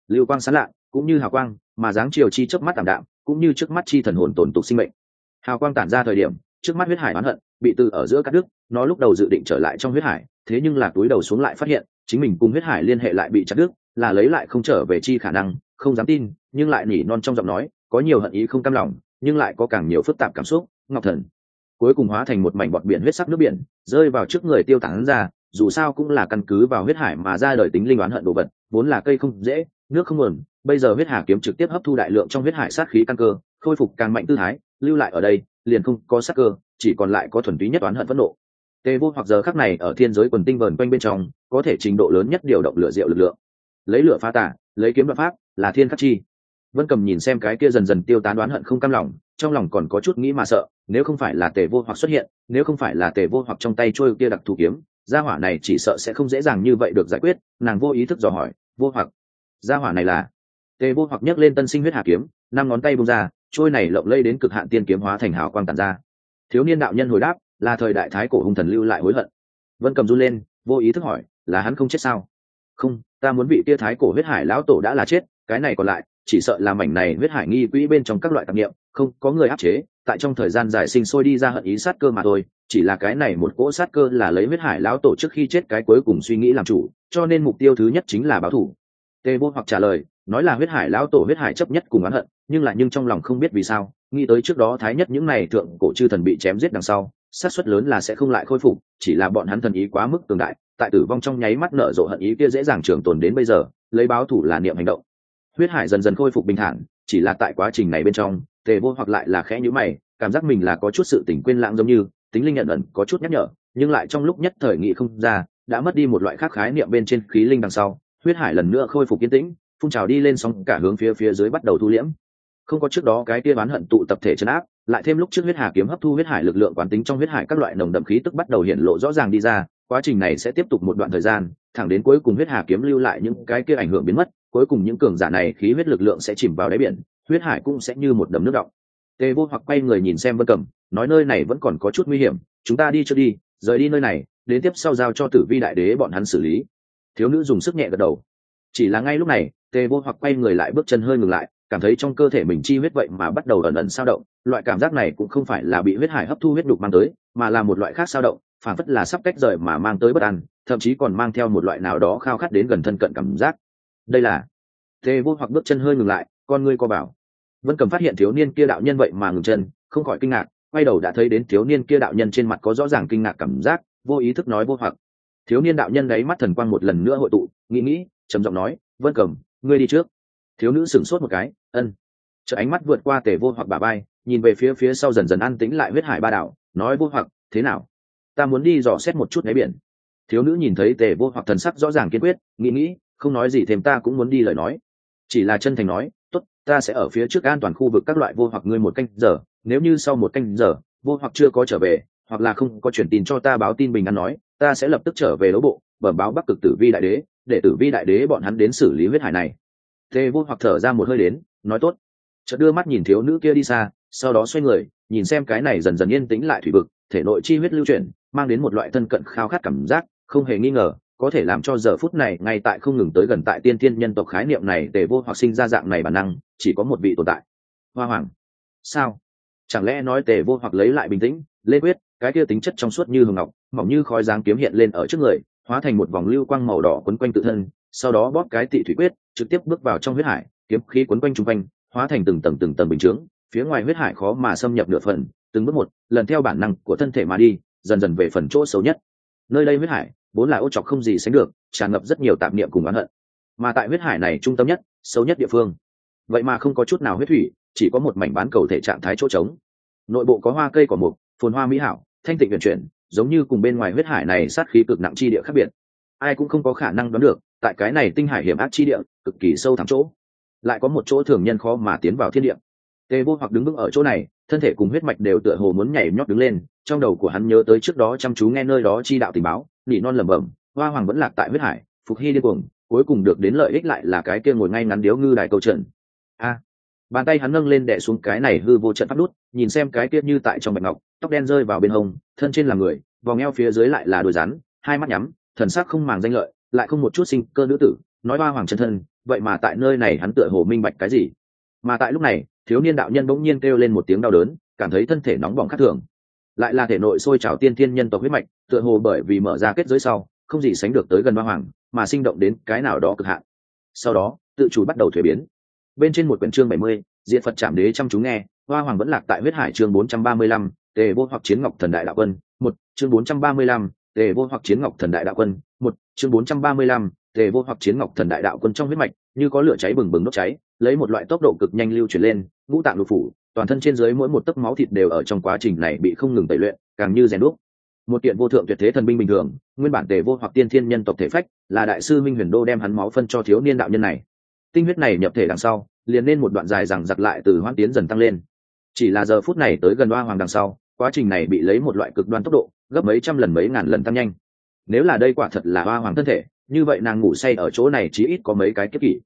lưu quang sáng lạ cũng như hào quang, mà dáng chiều chi trước mắt tạm đạm, cũng như trước mắt chi thần hồn tổn tục sinh mệnh. Hào quang tản ra thời điểm, trước mắt huyết hải oán hận, bị từ ở giữa cắt đứt, nó lúc đầu dự định trở lại trong huyết hải, thế nhưng là túi đầu xuống lại phát hiện, chính mình cùng huyết hải liên hệ lại bị chặt đứt, là lấy lại không trở về chi khả năng, không dám tin, nhưng lại nỉ non trong giọng nói, có nhiều hận ý không cam lòng, nhưng lại có càng nhiều phức tạp cảm xúc, ngọc thần. Cuối cùng hóa thành một mảnh bọt biển huyết sắc nước biển, rơi vào trước người tiêu tán ra, dù sao cũng là căn cứ vào huyết hải mà ra đời tính linh oán hận đồ vật, vốn là cây không dễ nước không nguồn, bây giờ huyết hà kiếm trực tiếp hấp thu đại lượng trong huyết hải sát khí căn cơ, khôi phục càng mạnh tư thái, lưu lại ở đây, liền không có sát cơ, chỉ còn lại có thuần túy nhất oán hận phẫn nộ. Tê vô hoặc giờ khắc này ở thiên giới quần tinh vờn quanh bên trong, có thể trình độ lớn nhất điều động lửa diệu lực lượng. Lấy lửa phá tả lấy kiếm đoạn pháp, là thiên khắc chi. Vân cầm nhìn xem cái kia dần dần tiêu tán đoán hận không cam lòng, trong lòng còn có chút nghĩ mà sợ, nếu không phải là tề vô hoặc xuất hiện, nếu không phải là tề vô hoặc trong tay trôi kia đặc thù kiếm, gia hỏa này chỉ sợ sẽ không dễ dàng như vậy được giải quyết, nàng vô ý thức dò hỏi, vô hoặc gia hỏa này là tề vô hoặc nhấc lên tân sinh huyết hà kiếm, năm ngón tay bung ra, trôi này lộng lây đến cực hạn tiên kiếm hóa thành hào quang tàn ra. Thiếu niên đạo nhân hồi đáp, là thời đại thái cổ hung thần lưu lại hối hận. Vân cầm run lên, vô ý thức hỏi, là hắn không chết sao? Không, ta muốn vị tia thái cổ huyết hải lão tổ đã là chết, cái này còn lại, chỉ sợ là mảnh này huyết hải nghi quỹ bên trong các loại tạp nghiệm không có người áp chế, tại trong thời gian dài sinh sôi đi ra hận ý sát cơ mà thôi, chỉ là cái này một cỗ sát cơ là lấy huyết hải lão tổ trước khi chết cái cuối cùng suy nghĩ làm chủ, cho nên mục tiêu thứ nhất chính là báo thủ. Tề vô hoặc trả lời, nói là huyết hải lão tổ huyết hải chấp nhất cùng oán hận, nhưng lại nhưng trong lòng không biết vì sao, nghĩ tới trước đó thái nhất những này thượng cổ chư thần bị chém giết đằng sau, xác suất lớn là sẽ không lại khôi phục, chỉ là bọn hắn thần ý quá mức tương đại, tại tử vong trong nháy mắt nở rộ hận ý kia dễ dàng trường tồn đến bây giờ, lấy báo thủ là niệm hành động. Huyết hải dần dần khôi phục bình thản, chỉ là tại quá trình này bên trong tề vô hoặc lại là khẽ nhữ mày, cảm giác mình là có chút sự tỉnh quên lãng giống như, tính linh nhận ẩn có chút nhắc nhở, nhưng lại trong lúc nhất thời nghị không ra, đã mất đi một loại khác khái niệm bên trên khí linh đằng sau huyết hải lần nữa khôi phục yên tĩnh, phun trào đi lên sóng cả hướng phía phía dưới bắt đầu thu liễm. Không có trước đó cái kia bán hận tụ tập thể chấn áp, lại thêm lúc trước huyết hà kiếm hấp thu huyết hải lực lượng quán tính trong huyết hải các loại nồng đậm khí tức bắt đầu hiện lộ rõ ràng đi ra, quá trình này sẽ tiếp tục một đoạn thời gian, thẳng đến cuối cùng huyết hà kiếm lưu lại những cái kia ảnh hưởng biến mất, cuối cùng những cường giả này khí huyết lực lượng sẽ chìm vào đáy biển, huyết hải cũng sẽ như một đầm nước động. Tề vô hoặc quay người nhìn xem vân cầm nói nơi này vẫn còn có chút nguy hiểm, chúng ta đi cho đi, rời đi nơi này, đến tiếp sau giao cho tử vi đại đế bọn hắn xử lý thiếu nữ dùng sức nhẹ gật đầu. Chỉ là ngay lúc này tề vô hoặc quay người lại bước chân hơi ngừng lại, cảm thấy trong cơ thể mình chi huyết vậy mà bắt đầu ẩn ẩn sao động, loại cảm giác này cũng không phải là bị huyết hải hấp thu huyết đục mang tới, mà là một loại khác sao động, phản phất là sắp cách rời mà mang tới bất an, thậm chí còn mang theo một loại nào đó khao khát đến gần thân cận cảm giác. Đây là tề vô hoặc bước chân hơi ngừng lại, con ngươi co bảo. Vân cầm phát hiện thiếu niên kia đạo nhân vậy mà ngừng chân, không khỏi kinh ngạc, quay đầu đã thấy đến thiếu niên kia đạo nhân trên mặt có rõ ràng kinh ngạc cảm giác, vô ý thức nói vô hoặc thiếu niên đạo nhân đấy mắt thần quang một lần nữa hội tụ, nghĩ nghĩ, trầm giọng nói, vân cầm ngươi đi trước. Thiếu nữ sửng sốt một cái, ân. Chợ ánh mắt vượt qua tề vô hoặc bà bay, nhìn về phía phía sau dần dần an tĩnh lại huyết hải ba đảo, nói vô hoặc, thế nào? Ta muốn đi dò xét một chút đáy biển. Thiếu nữ nhìn thấy tề vô hoặc thần sắc rõ ràng kiên quyết, nghĩ nghĩ, không nói gì thêm ta cũng muốn đi lời nói. Chỉ là chân thành nói, tốt, ta sẽ ở phía trước an toàn khu vực các loại vô hoặc ngươi một canh giờ, nếu như sau một canh giờ, vô hoặc chưa có trở về, hoặc là không có chuyển tin cho ta báo tin bình an nói ta sẽ lập tức trở về lỗ bộ, bẩm báo bắc cực tử vi đại đế, để tử vi đại đế bọn hắn đến xử lý huyết hải này. Tề vô hoặc thở ra một hơi đến, nói tốt. Chợt đưa mắt nhìn thiếu nữ kia đi xa, sau đó xoay người, nhìn xem cái này dần dần yên tĩnh lại thủy vực, thể nội chi huyết lưu chuyển, mang đến một loại thân cận khao khát cảm giác, không hề nghi ngờ, có thể làm cho giờ phút này ngay tại không ngừng tới gần tại tiên thiên nhân tộc khái niệm này, tề vô hoặc sinh ra dạng này bản năng, chỉ có một vị tồn tại. Hoa hoàng. Sao? Chẳng lẽ nói tề vô hoặc lấy lại bình tĩnh lê quyết cái kia tính chất trong suốt như hường ngọc, mỏng như khói dáng kiếm hiện lên ở trước người, hóa thành một vòng lưu quang màu đỏ quấn quanh tự thân, sau đó bóp cái tị thủy quyết, trực tiếp bước vào trong huyết hải, kiếm khí quấn quanh chung quanh, hóa thành từng tầng từng tầng bình chướng, phía ngoài huyết hải khó mà xâm nhập nửa phần, từng bước một, lần theo bản năng của thân thể mà đi, dần dần về phần chỗ xấu nhất. Nơi đây huyết hải, vốn là ô trọc không gì sánh được, tràn ngập rất nhiều tạp niệm cùng oán hận. Mà tại huyết hải này trung tâm nhất xấu nhất địa phương. Vậy mà không có chút nào huyết thủy, chỉ có một mảnh bán cầu thể trạng thái chỗ trống. Nội bộ có hoa cây cỏ mục, phồn hoa mỹ hảo thanh tịnh vận chuyển, giống như cùng bên ngoài huyết hải này sát khí cực nặng chi địa khác biệt. Ai cũng không có khả năng đoán được, tại cái này tinh hải hiểm ác chi địa, cực kỳ sâu thẳm chỗ, lại có một chỗ thường nhân khó mà tiến vào thiên địa. Tề vô hoặc đứng vững ở chỗ này, thân thể cùng huyết mạch đều tựa hồ muốn nhảy nhót đứng lên, trong đầu của hắn nhớ tới trước đó chăm chú nghe nơi đó chi đạo tình báo, nỉ non lẩm bẩm, hoa hoàng vẫn lạc tại huyết hải, phục hy điên cuồng, cuối cùng được đến lợi ích lại là cái kia ngồi ngay ngắn điếu ngư đại câu trận. A bàn tay hắn nâng lên đẻ xuống cái này hư vô trận pháp nút, nhìn xem cái tiết như tại trong bạch ngọc, tóc đen rơi vào bên hông, thân trên là người, vòng eo phía dưới lại là đôi rắn, hai mắt nhắm, thần sắc không màng danh lợi, lại không một chút sinh cơ nữ tử, nói ba hoàng chân thân, vậy mà tại nơi này hắn tựa hồ minh bạch cái gì? Mà tại lúc này, thiếu niên đạo nhân bỗng nhiên kêu lên một tiếng đau đớn, cảm thấy thân thể nóng bỏng khác thường. Lại là thể nội sôi trào tiên thiên nhân tộc huyết mạch, tựa hồ bởi vì mở ra kết giới sau, không gì sánh được tới gần ba hoàng, mà sinh động đến cái nào đó cực hạn. Sau đó, tự chủ bắt đầu thuế biến bên trên một quyển chương bảy mươi diện phật chạm đế chăm chú nghe, hoa hoàng vẫn lạc tại huyết hải chương bốn trăm ba mươi lăm, tề vô hoặc chiến ngọc thần đại đạo quân, một, chương bốn trăm ba mươi lăm, tề vô hoặc chiến ngọc thần đại đạo quân, một, chương bốn trăm ba mươi lăm, tề vô hoặc chiến ngọc thần đại đạo quân trong huyết mạch, như có lửa cháy bừng bừng đốt cháy, lấy một loại tốc độ cực nhanh lưu chuyển lên, ngũ tạng lục phủ, toàn thân trên dưới mỗi một tấc máu thịt đều ở trong quá trình này bị không ngừng tẩy luyện, càng như rèn đúc. Một kiện vô thượng tuyệt thế thần binh bình thường, nguyên bản tề vô hoặc tiên thiên nhân tộc thể phách, là đại sư minh huyền đô đem hắn máu phân cho thiếu niên đạo nhân này tinh huyết này nhập thể đằng sau, liền nên một đoạn dài rằng giặc lại từ hoan tiến dần tăng lên. Chỉ là giờ phút này tới gần hoa hoàng đằng sau, quá trình này bị lấy một loại cực đoan tốc độ, gấp mấy trăm lần mấy ngàn lần tăng nhanh. Nếu là đây quả thật là hoa hoàng thân thể, như vậy nàng ngủ say ở chỗ này chỉ ít có mấy cái kiếp kỷ.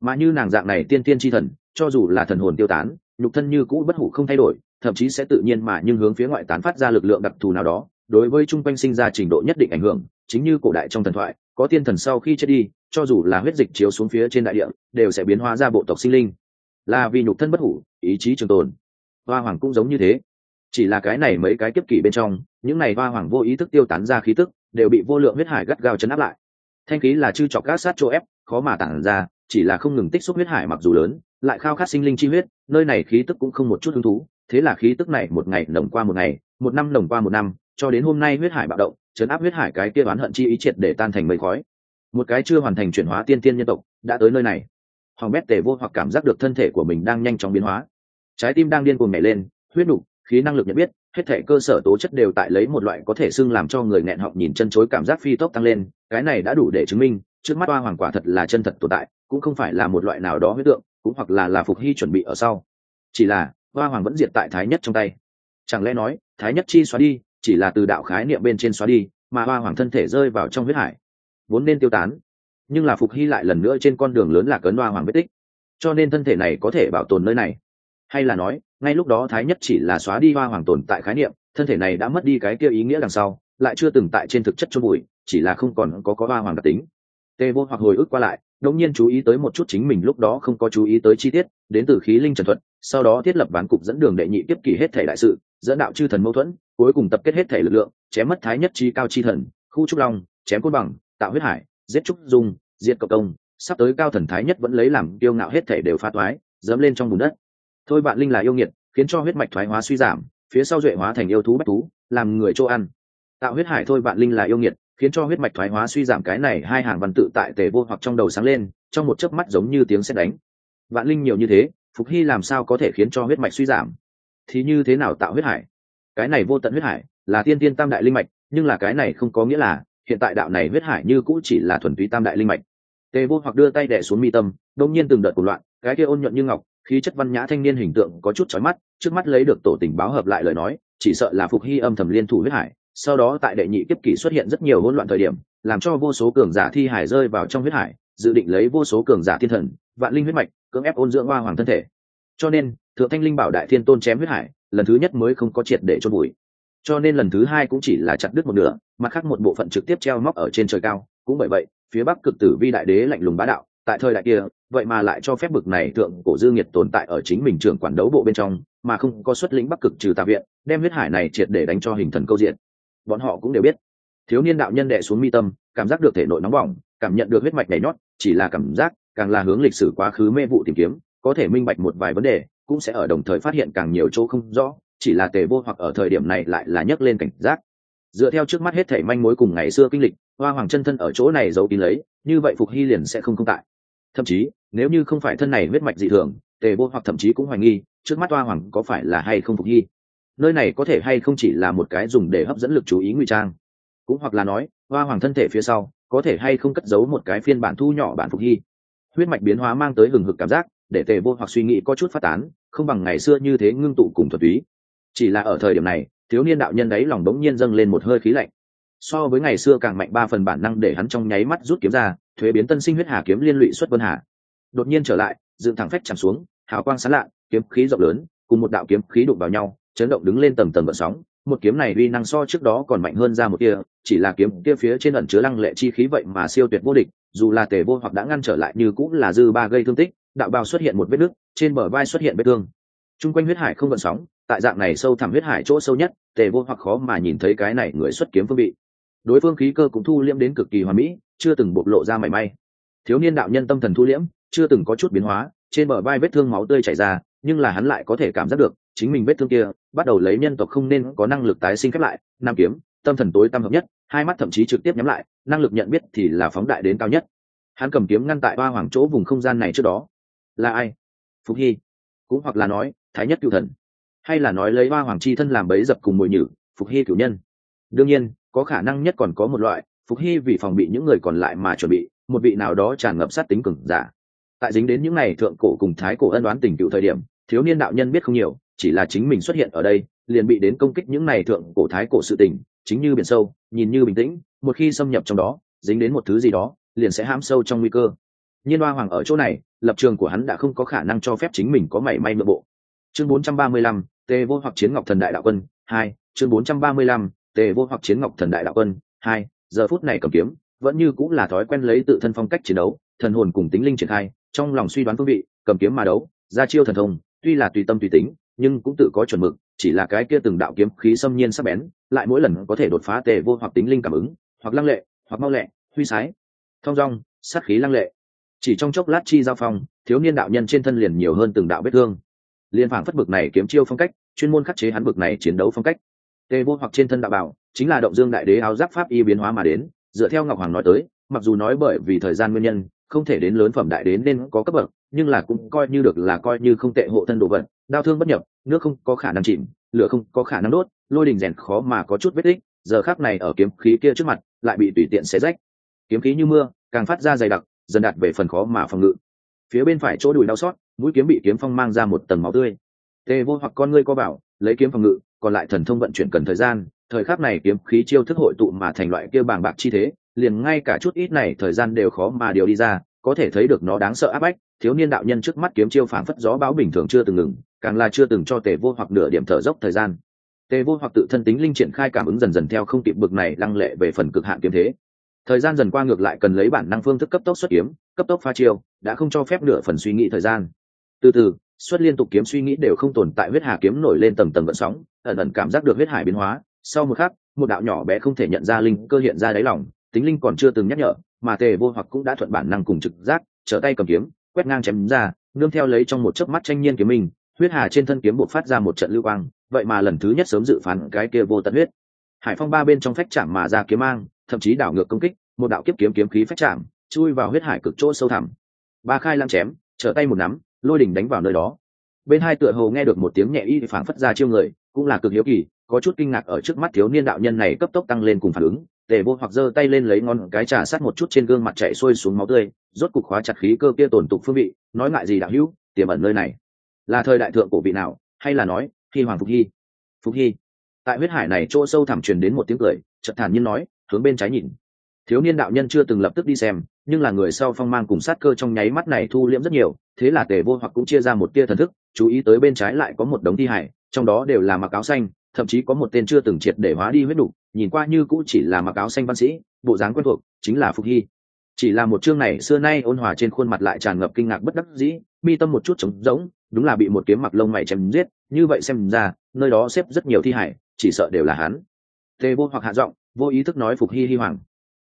Mà như nàng dạng này tiên tiên tri thần, cho dù là thần hồn tiêu tán, nhục thân như cũ bất hủ không thay đổi, thậm chí sẽ tự nhiên mà nhưng hướng phía ngoại tán phát ra lực lượng đặc thù nào đó, đối với chung quanh sinh ra trình độ nhất định ảnh hưởng, chính như cổ đại trong thần thoại có tiên thần sau khi chết đi, cho dù là huyết dịch chiếu xuống phía trên đại địa, đều sẽ biến hóa ra bộ tộc sinh linh. Là vì nhục thân bất hủ, ý chí trường tồn. Hoa hoàng cũng giống như thế. Chỉ là cái này mấy cái kiếp kỷ bên trong, những này hoa hoàng vô ý thức tiêu tán ra khí tức, đều bị vô lượng huyết hải gắt gao chấn áp lại. Thanh khí là chư chọc gác sát chỗ ép, khó mà tản ra, chỉ là không ngừng tích xúc huyết hải mặc dù lớn, lại khao khát sinh linh chi huyết, nơi này khí tức cũng không một chút hứng thú. Thế là khí tức này một ngày nồng qua một ngày, một năm nồng qua một năm, cho đến hôm nay huyết hải bạo động chấn áp huyết hải cái kia oán hận chi ý triệt để tan thành mây khói. Một cái chưa hoàn thành chuyển hóa tiên tiên nhân tộc đã tới nơi này. Hoàng bét tề vô hoặc cảm giác được thân thể của mình đang nhanh chóng biến hóa. Trái tim đang điên cuồng nhảy lên, huyết nục, khí năng lực nhận biết, hết thể cơ sở tố chất đều tại lấy một loại có thể xưng làm cho người nghẹn họng nhìn chân chối cảm giác phi tốc tăng lên, cái này đã đủ để chứng minh, trước mắt hoa hoàng quả thật là chân thật tồn tại, cũng không phải là một loại nào đó huyết tượng, cũng hoặc là là phục hy chuẩn bị ở sau. Chỉ là, hoa hoàng vẫn diệt tại thái nhất trong tay. Chẳng lẽ nói, thái nhất chi xóa đi chỉ là từ đạo khái niệm bên trên xóa đi, mà hoa hoàng thân thể rơi vào trong huyết hải. Vốn nên tiêu tán, nhưng là phục hy lại lần nữa trên con đường lớn là cấn hoa hoàng vết tích. Cho nên thân thể này có thể bảo tồn nơi này. Hay là nói, ngay lúc đó thái nhất chỉ là xóa đi hoa hoàng tồn tại khái niệm, thân thể này đã mất đi cái kia ý nghĩa đằng sau, lại chưa từng tại trên thực chất chôn bụi chỉ là không còn có có hoa hoàng đặc tính. Tê vô hoặc hồi ức qua lại, đột nhiên chú ý tới một chút chính mình lúc đó không có chú ý tới chi tiết, đến từ khí linh trần thuật, sau đó thiết lập ván cục dẫn đường đệ nhị tiếp kỷ hết thể đại sự dẫn đạo chư thần mâu thuẫn, cuối cùng tập kết hết thể lực lượng, chém mất thái nhất chi cao chi thần, khu trúc long, chém côn bằng, tạo huyết hải, giết trúc dung, diệt cộng công, sắp tới cao thần thái nhất vẫn lấy làm kiêu ngạo hết thể đều pha toái dẫm lên trong bùn đất. Thôi bạn linh là yêu nghiệt, khiến cho huyết mạch thoái hóa suy giảm, phía sau duệ hóa thành yêu thú bách thú, làm người chỗ ăn. Tạo huyết hải thôi bạn linh là yêu nghiệt, khiến cho huyết mạch thoái hóa suy giảm cái này hai hàng văn tự tại tề vô hoặc trong đầu sáng lên, trong một chớp mắt giống như tiếng sét đánh. Vạn linh nhiều như thế, phục hy làm sao có thể khiến cho huyết mạch suy giảm? Thì như thế nào tạo huyết hải? Cái này vô tận huyết hải là tiên tiên tam đại linh mạch, nhưng là cái này không có nghĩa là hiện tại đạo này huyết hải như cũ chỉ là thuần túy tam đại linh mạch. Tề vô hoặc đưa tay đẻ xuống mi tâm, đông nhiên từng đợt cuộc loạn, cái kia ôn nhuận như ngọc, khí chất văn nhã thanh niên hình tượng có chút chói mắt, trước mắt lấy được tổ tình báo hợp lại lời nói, chỉ sợ là phục hy âm thầm liên thủ huyết hải, sau đó tại đệ nhị kiếp kỷ xuất hiện rất nhiều hỗn loạn thời điểm, làm cho vô số cường giả thi hải rơi vào trong huyết hải, dự định lấy vô số cường giả thiên thần, vạn linh huyết mạch, cưỡng ép ôn dưỡng hoa hoàng thân thể cho nên, thượng thanh linh bảo đại thiên tôn chém huyết hải, lần thứ nhất mới không có triệt để chôn bụi cho nên lần thứ hai cũng chỉ là chặt đứt một nửa, mặt khác một bộ phận trực tiếp treo móc ở trên trời cao. Cũng bởi vậy, phía bắc cực tử vi đại đế lạnh lùng bá đạo, tại thời đại kia, vậy mà lại cho phép bực này thượng cổ dương nhiệt tồn tại ở chính mình trưởng quản đấu bộ bên trong, mà không có xuất lĩnh bắc cực trừ tà viện, đem huyết hải này triệt để đánh cho hình thần câu diện. Bọn họ cũng đều biết, thiếu niên đạo nhân đệ xuống mi tâm, cảm giác được thể nội nóng bỏng, cảm nhận được huyết mạch nhảy nhót, chỉ là cảm giác càng là hướng lịch sử quá khứ mê vụ tìm kiếm có thể minh bạch một vài vấn đề, cũng sẽ ở đồng thời phát hiện càng nhiều chỗ không rõ, chỉ là tề vô hoặc ở thời điểm này lại là nhấc lên cảnh giác. Dựa theo trước mắt hết thể manh mối cùng ngày xưa kinh lịch, hoa hoàng chân thân ở chỗ này giấu kín lấy, như vậy phục hy liền sẽ không công tại. Thậm chí, nếu như không phải thân này huyết mạch dị thường, tề vô hoặc thậm chí cũng hoài nghi, trước mắt hoa hoàng có phải là hay không phục hy? Nơi này có thể hay không chỉ là một cái dùng để hấp dẫn lực chú ý ngụy trang. Cũng hoặc là nói, hoa hoàng thân thể phía sau, có thể hay không cất giấu một cái phiên bản thu nhỏ bản phục hy. Huyết mạch biến hóa mang tới hừng hực cảm giác để tề vô hoặc suy nghĩ có chút phát tán, không bằng ngày xưa như thế ngưng tụ cùng thuật túy. Chỉ là ở thời điểm này, thiếu niên đạo nhân đấy lòng đống nhiên dâng lên một hơi khí lạnh. So với ngày xưa càng mạnh ba phần bản năng để hắn trong nháy mắt rút kiếm ra, thuế biến tân sinh huyết hà kiếm liên lụy xuất vân hà. Đột nhiên trở lại, dựng thẳng phách chạm xuống, hào quang sán lạ, kiếm khí rộng lớn, cùng một đạo kiếm khí đụng vào nhau, chấn động đứng lên tầm tầm vận sóng. Một kiếm này uy năng so trước đó còn mạnh hơn ra một kia chỉ là kiếm kia phía trên ẩn chứa lăng lệ chi khí vậy mà siêu tuyệt vô địch, dù là tề vô hoặc đã ngăn trở lại như cũng là dư ba gây thương tích đạo bào xuất hiện một vết nứt, trên bờ vai xuất hiện vết thương. Chung quanh huyết hải không vận sóng, tại dạng này sâu thẳm huyết hải chỗ sâu nhất, tề vô hoặc khó mà nhìn thấy cái này người xuất kiếm phương vị. Đối phương khí cơ cũng thu liễm đến cực kỳ hoàn mỹ, chưa từng bộc lộ ra mảy may. Thiếu niên đạo nhân tâm thần thu liễm, chưa từng có chút biến hóa, trên bờ vai vết thương máu tươi chảy ra, nhưng là hắn lại có thể cảm giác được, chính mình vết thương kia, bắt đầu lấy nhân tộc không nên có năng lực tái sinh khép lại, nam kiếm, tâm thần tối tâm hợp nhất, hai mắt thậm chí trực tiếp nhắm lại, năng lực nhận biết thì là phóng đại đến cao nhất. Hắn cầm kiếm ngăn tại ba hoàng chỗ vùng không gian này trước đó là ai? Phục hy. Cũng hoặc là nói, thái nhất cựu thần. Hay là nói lấy ba hoàng chi thân làm bấy dập cùng mùi nhử, phục hy cửu nhân. Đương nhiên, có khả năng nhất còn có một loại, phục hy vì phòng bị những người còn lại mà chuẩn bị, một vị nào đó tràn ngập sát tính cừng giả. Tại dính đến những ngày thượng cổ cùng thái cổ ân đoán tình cựu thời điểm, thiếu niên đạo nhân biết không nhiều, chỉ là chính mình xuất hiện ở đây, liền bị đến công kích những ngày thượng cổ thái cổ sự tình, chính như biển sâu, nhìn như bình tĩnh, một khi xâm nhập trong đó, dính đến một thứ gì đó, liền sẽ hãm sâu trong nguy cơ nhiên hoa hoàng ở chỗ này lập trường của hắn đã không có khả năng cho phép chính mình có mảy may nội bộ. Chương 435, tề vô hoặc chiến ngọc thần đại đạo quân hai chương 435, tề vô hoặc chiến ngọc thần đại đạo quân hai giờ phút này cầm kiếm vẫn như cũng là thói quen lấy tự thân phong cách chiến đấu thần hồn cùng tính linh triển khai trong lòng suy đoán phương vị cầm kiếm mà đấu ra chiêu thần thông tuy là tùy tâm tùy tính nhưng cũng tự có chuẩn mực chỉ là cái kia từng đạo kiếm khí xâm nhiên sắc bén lại mỗi lần có thể đột phá tề vô hoặc tính linh cảm ứng hoặc lăng lệ hoặc mau lẹ huy sái. Thong dong sát khí lăng lệ chỉ trong chốc lát chi giao phong, thiếu niên đạo nhân trên thân liền nhiều hơn từng đạo vết thương. Liên phản phất bực này kiếm chiêu phong cách, chuyên môn khắc chế hắn bực này chiến đấu phong cách. Tê vô hoặc trên thân đạo bảo, chính là động dương đại đế áo giáp pháp y biến hóa mà đến, dựa theo ngọc hoàng nói tới, mặc dù nói bởi vì thời gian nguyên nhân, không thể đến lớn phẩm đại đến nên có cấp bậc, nhưng là cũng coi như được là coi như không tệ hộ thân đồ vật, đau thương bất nhập, nước không có khả năng chìm, lửa không có khả năng đốt, lôi đình rèn khó mà có chút vết tích, giờ khác này ở kiếm khí kia trước mặt, lại bị tùy tiện xé rách. Kiếm khí như mưa, càng phát ra dày đặc dần đạt về phần khó mà phòng ngự. Phía bên phải chỗ đùi đau xót, mũi kiếm bị kiếm phong mang ra một tầng máu tươi. Tê vô hoặc con ngươi co bảo, lấy kiếm phòng ngự, còn lại thần thông vận chuyển cần thời gian, thời khắc này kiếm khí chiêu thức hội tụ mà thành loại kia bàng bạc chi thế, liền ngay cả chút ít này thời gian đều khó mà điều đi ra, có thể thấy được nó đáng sợ áp bách, thiếu niên đạo nhân trước mắt kiếm chiêu phảng phất gió bão bình thường chưa từng ngừng, càng là chưa từng cho tề vô hoặc nửa điểm thở dốc thời gian. Tề vô hoặc tự thân tính linh triển khai cảm ứng dần dần theo không kịp bực này lăng lệ về phần cực hạn kiếm thế thời gian dần qua ngược lại cần lấy bản năng phương thức cấp tốc xuất kiếm, cấp tốc pha chiêu, đã không cho phép nửa phần suy nghĩ thời gian. Từ từ, xuất liên tục kiếm suy nghĩ đều không tồn tại huyết hà kiếm nổi lên tầng tầng vận sóng, ẩn ẩn cảm giác được huyết hải biến hóa. Sau một khắc, một đạo nhỏ bé không thể nhận ra linh cơ hiện ra đáy lòng, tính linh còn chưa từng nhắc nhở, mà tề vô hoặc cũng đã thuận bản năng cùng trực giác, trở tay cầm kiếm, quét ngang chém ra, nương theo lấy trong một chớp mắt tranh nhiên kiếm mình, huyết hà trên thân kiếm buộc phát ra một trận lưu quang, vậy mà lần thứ nhất sớm dự phán cái kia vô tận huyết. Hải phong ba bên trong phách chạm mà ra kiếm mang thậm chí đảo ngược công kích, một đạo kiếp kiếm kiếm khí phách chạm, chui vào huyết hải cực chỗ sâu thẳm. Ba khai lăng chém, trở tay một nắm, lôi đỉnh đánh vào nơi đó. Bên hai tựa hồ nghe được một tiếng nhẹ y phảng phất ra chiêu người, cũng là cực hiếu kỳ, có chút kinh ngạc ở trước mắt thiếu niên đạo nhân này cấp tốc tăng lên cùng phản ứng. Tề vô hoặc giơ tay lên lấy ngón cái trà sát một chút trên gương mặt chạy xuôi xuống máu tươi, rốt cục khóa chặt khí cơ kia tổn tục phương vị, nói ngại gì đạo hữu, tiềm ẩn nơi này. Là thời đại thượng cổ vị nào, hay là nói, khi hoàng phục hy? Phục hy. Tại huyết hải này chỗ sâu thẳm truyền đến một tiếng cười, chợt thản nhiên nói hướng bên trái nhìn. Thiếu niên đạo nhân chưa từng lập tức đi xem nhưng là người sau phong mang cùng sát cơ trong nháy mắt này thu liễm rất nhiều thế là tề vô hoặc cũng chia ra một tia thần thức chú ý tới bên trái lại có một đống thi hải trong đó đều là mặc áo xanh thậm chí có một tên chưa từng triệt để hóa đi huyết đủ, nhìn qua như cũng chỉ là mặc áo xanh văn sĩ bộ dáng quen thuộc chính là phục hy. Chỉ là một chương này xưa nay ôn hòa trên khuôn mặt lại tràn ngập kinh ngạc bất đắc dĩ mi tâm một chút trống rỗng đúng là bị một kiếm mặc lông mày chém giết như vậy xem ra nơi đó xếp rất nhiều thi hải chỉ sợ đều là hắn. Tề vô hoặc hạ giọng vô ý thức nói phục hy hy hoàng,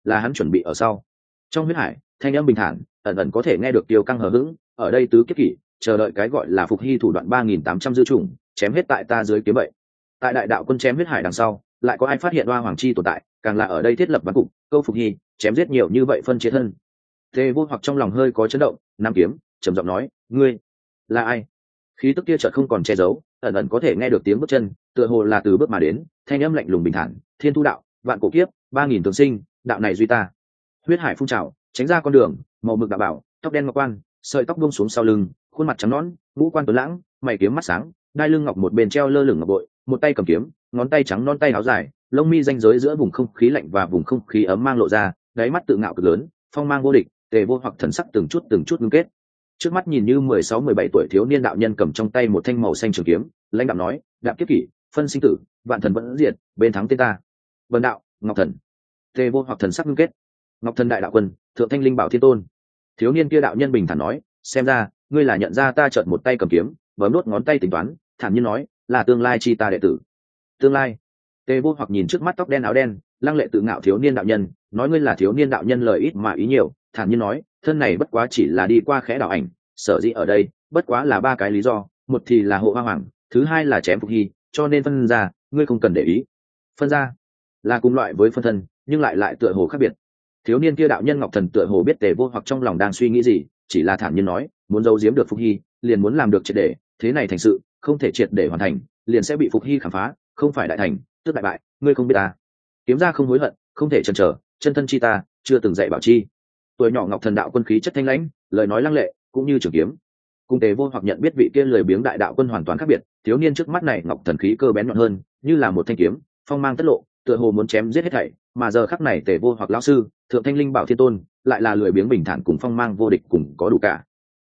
là hắn chuẩn bị ở sau. Trong huyết hải, thanh âm bình thản, ẩn ẩn có thể nghe được tiêu căng hờ hững, ở đây tứ kiếp kỷ, chờ đợi cái gọi là phục hy thủ đoạn ba nghìn tám trăm dư trùng chém hết tại ta dưới kiếm vậy. Tại đại đạo quân chém huyết hải đằng sau, lại có ai phát hiện hoa hoàng chi tồn tại, càng là ở đây thiết lập văn cục, câu phục hy chém giết nhiều như vậy phân chế thân. Tề vô hoặc trong lòng hơi có chấn động nam kiếm, trầm giọng nói, ngươi là ai? Khí tức kia chợt không còn che giấu, ẩn ẩn có thể nghe được tiếng bước chân, tựa hồ là từ bước mà đến, thanh âm lạnh lùng bình thản, thiên thu đạo vạn cổ kiếp, ba nghìn thường sinh, đạo này duy ta. Huyết hải phun trào, tránh ra con đường, màu mực đạo bảo, tóc đen ngọc quan, sợi tóc buông xuống sau lưng, khuôn mặt trắng nõn, ngũ quan tuấn lãng, mày kiếm mắt sáng, đai lưng ngọc một bên treo lơ lửng ngọc bội, một tay cầm kiếm, ngón tay trắng non tay áo dài, lông mi danh giới giữa vùng không khí lạnh và vùng không khí ấm mang lộ ra, đáy mắt tự ngạo cực lớn, phong mang vô địch, tề vô hoặc thần sắc từng chút từng chút ngưng kết. Trước mắt nhìn như mười sáu, mười bảy tuổi thiếu niên đạo nhân cầm trong tay một thanh màu xanh trường kiếm, lãnh đạo nói đạo kiếp kỷ, phân sinh tử, vạn thần vẫn diệt, bên thắng tên ta vân đạo, ngọc thần. Tề vô hoặc thần sắc ngưng kết. Ngọc thần đại đạo quân, thượng thanh linh bảo thiên tôn. Thiếu niên kia đạo nhân bình thản nói, xem ra, ngươi là nhận ra ta trợn một tay cầm kiếm, bấm nốt ngón tay tính toán, thản nhiên nói, là tương lai chi ta đệ tử. Tương lai. Tề vô hoặc nhìn trước mắt tóc đen áo đen, lăng lệ tự ngạo thiếu niên đạo nhân, nói ngươi là thiếu niên đạo nhân lời ít mà ý nhiều, thản nhiên nói, thân này bất quá chỉ là đi qua khẽ đạo ảnh, sở dĩ ở đây, bất quá là ba cái lý do, một thì là hộ hoa hoàng, thứ hai là chém phục hy, cho nên phân ra, ngươi không cần để ý. Phân ra là cùng loại với phân thân, nhưng lại lại tựa hồ khác biệt. Thiếu niên kia đạo nhân ngọc thần tựa hồ biết tề vô hoặc trong lòng đang suy nghĩ gì, chỉ là thản nhiên nói, muốn giấu giếm được phục hy, liền muốn làm được triệt để, thế này thành sự, không thể triệt để hoàn thành, liền sẽ bị phục hy khám phá, không phải đại thành, tức đại bại, ngươi không biết ta. Kiếm ra không hối hận, không thể chần chờ, chân thân chi ta, chưa từng dạy bảo chi. Tuổi nhỏ ngọc thần đạo quân khí chất thanh lãnh, lời nói lăng lệ, cũng như trường kiếm. Cung tế vô hoặc nhận biết vị kia lời biếng đại đạo quân hoàn toàn khác biệt, thiếu niên trước mắt này ngọc thần khí cơ bén nhọn hơn, như là một thanh kiếm, phong mang tất lộ tựa hồ muốn chém giết hết thảy, mà giờ khắc này tề vô hoặc lão sư, thượng thanh linh bảo thiên tôn, lại là lười biếng bình thản cùng phong mang vô địch cùng có đủ cả.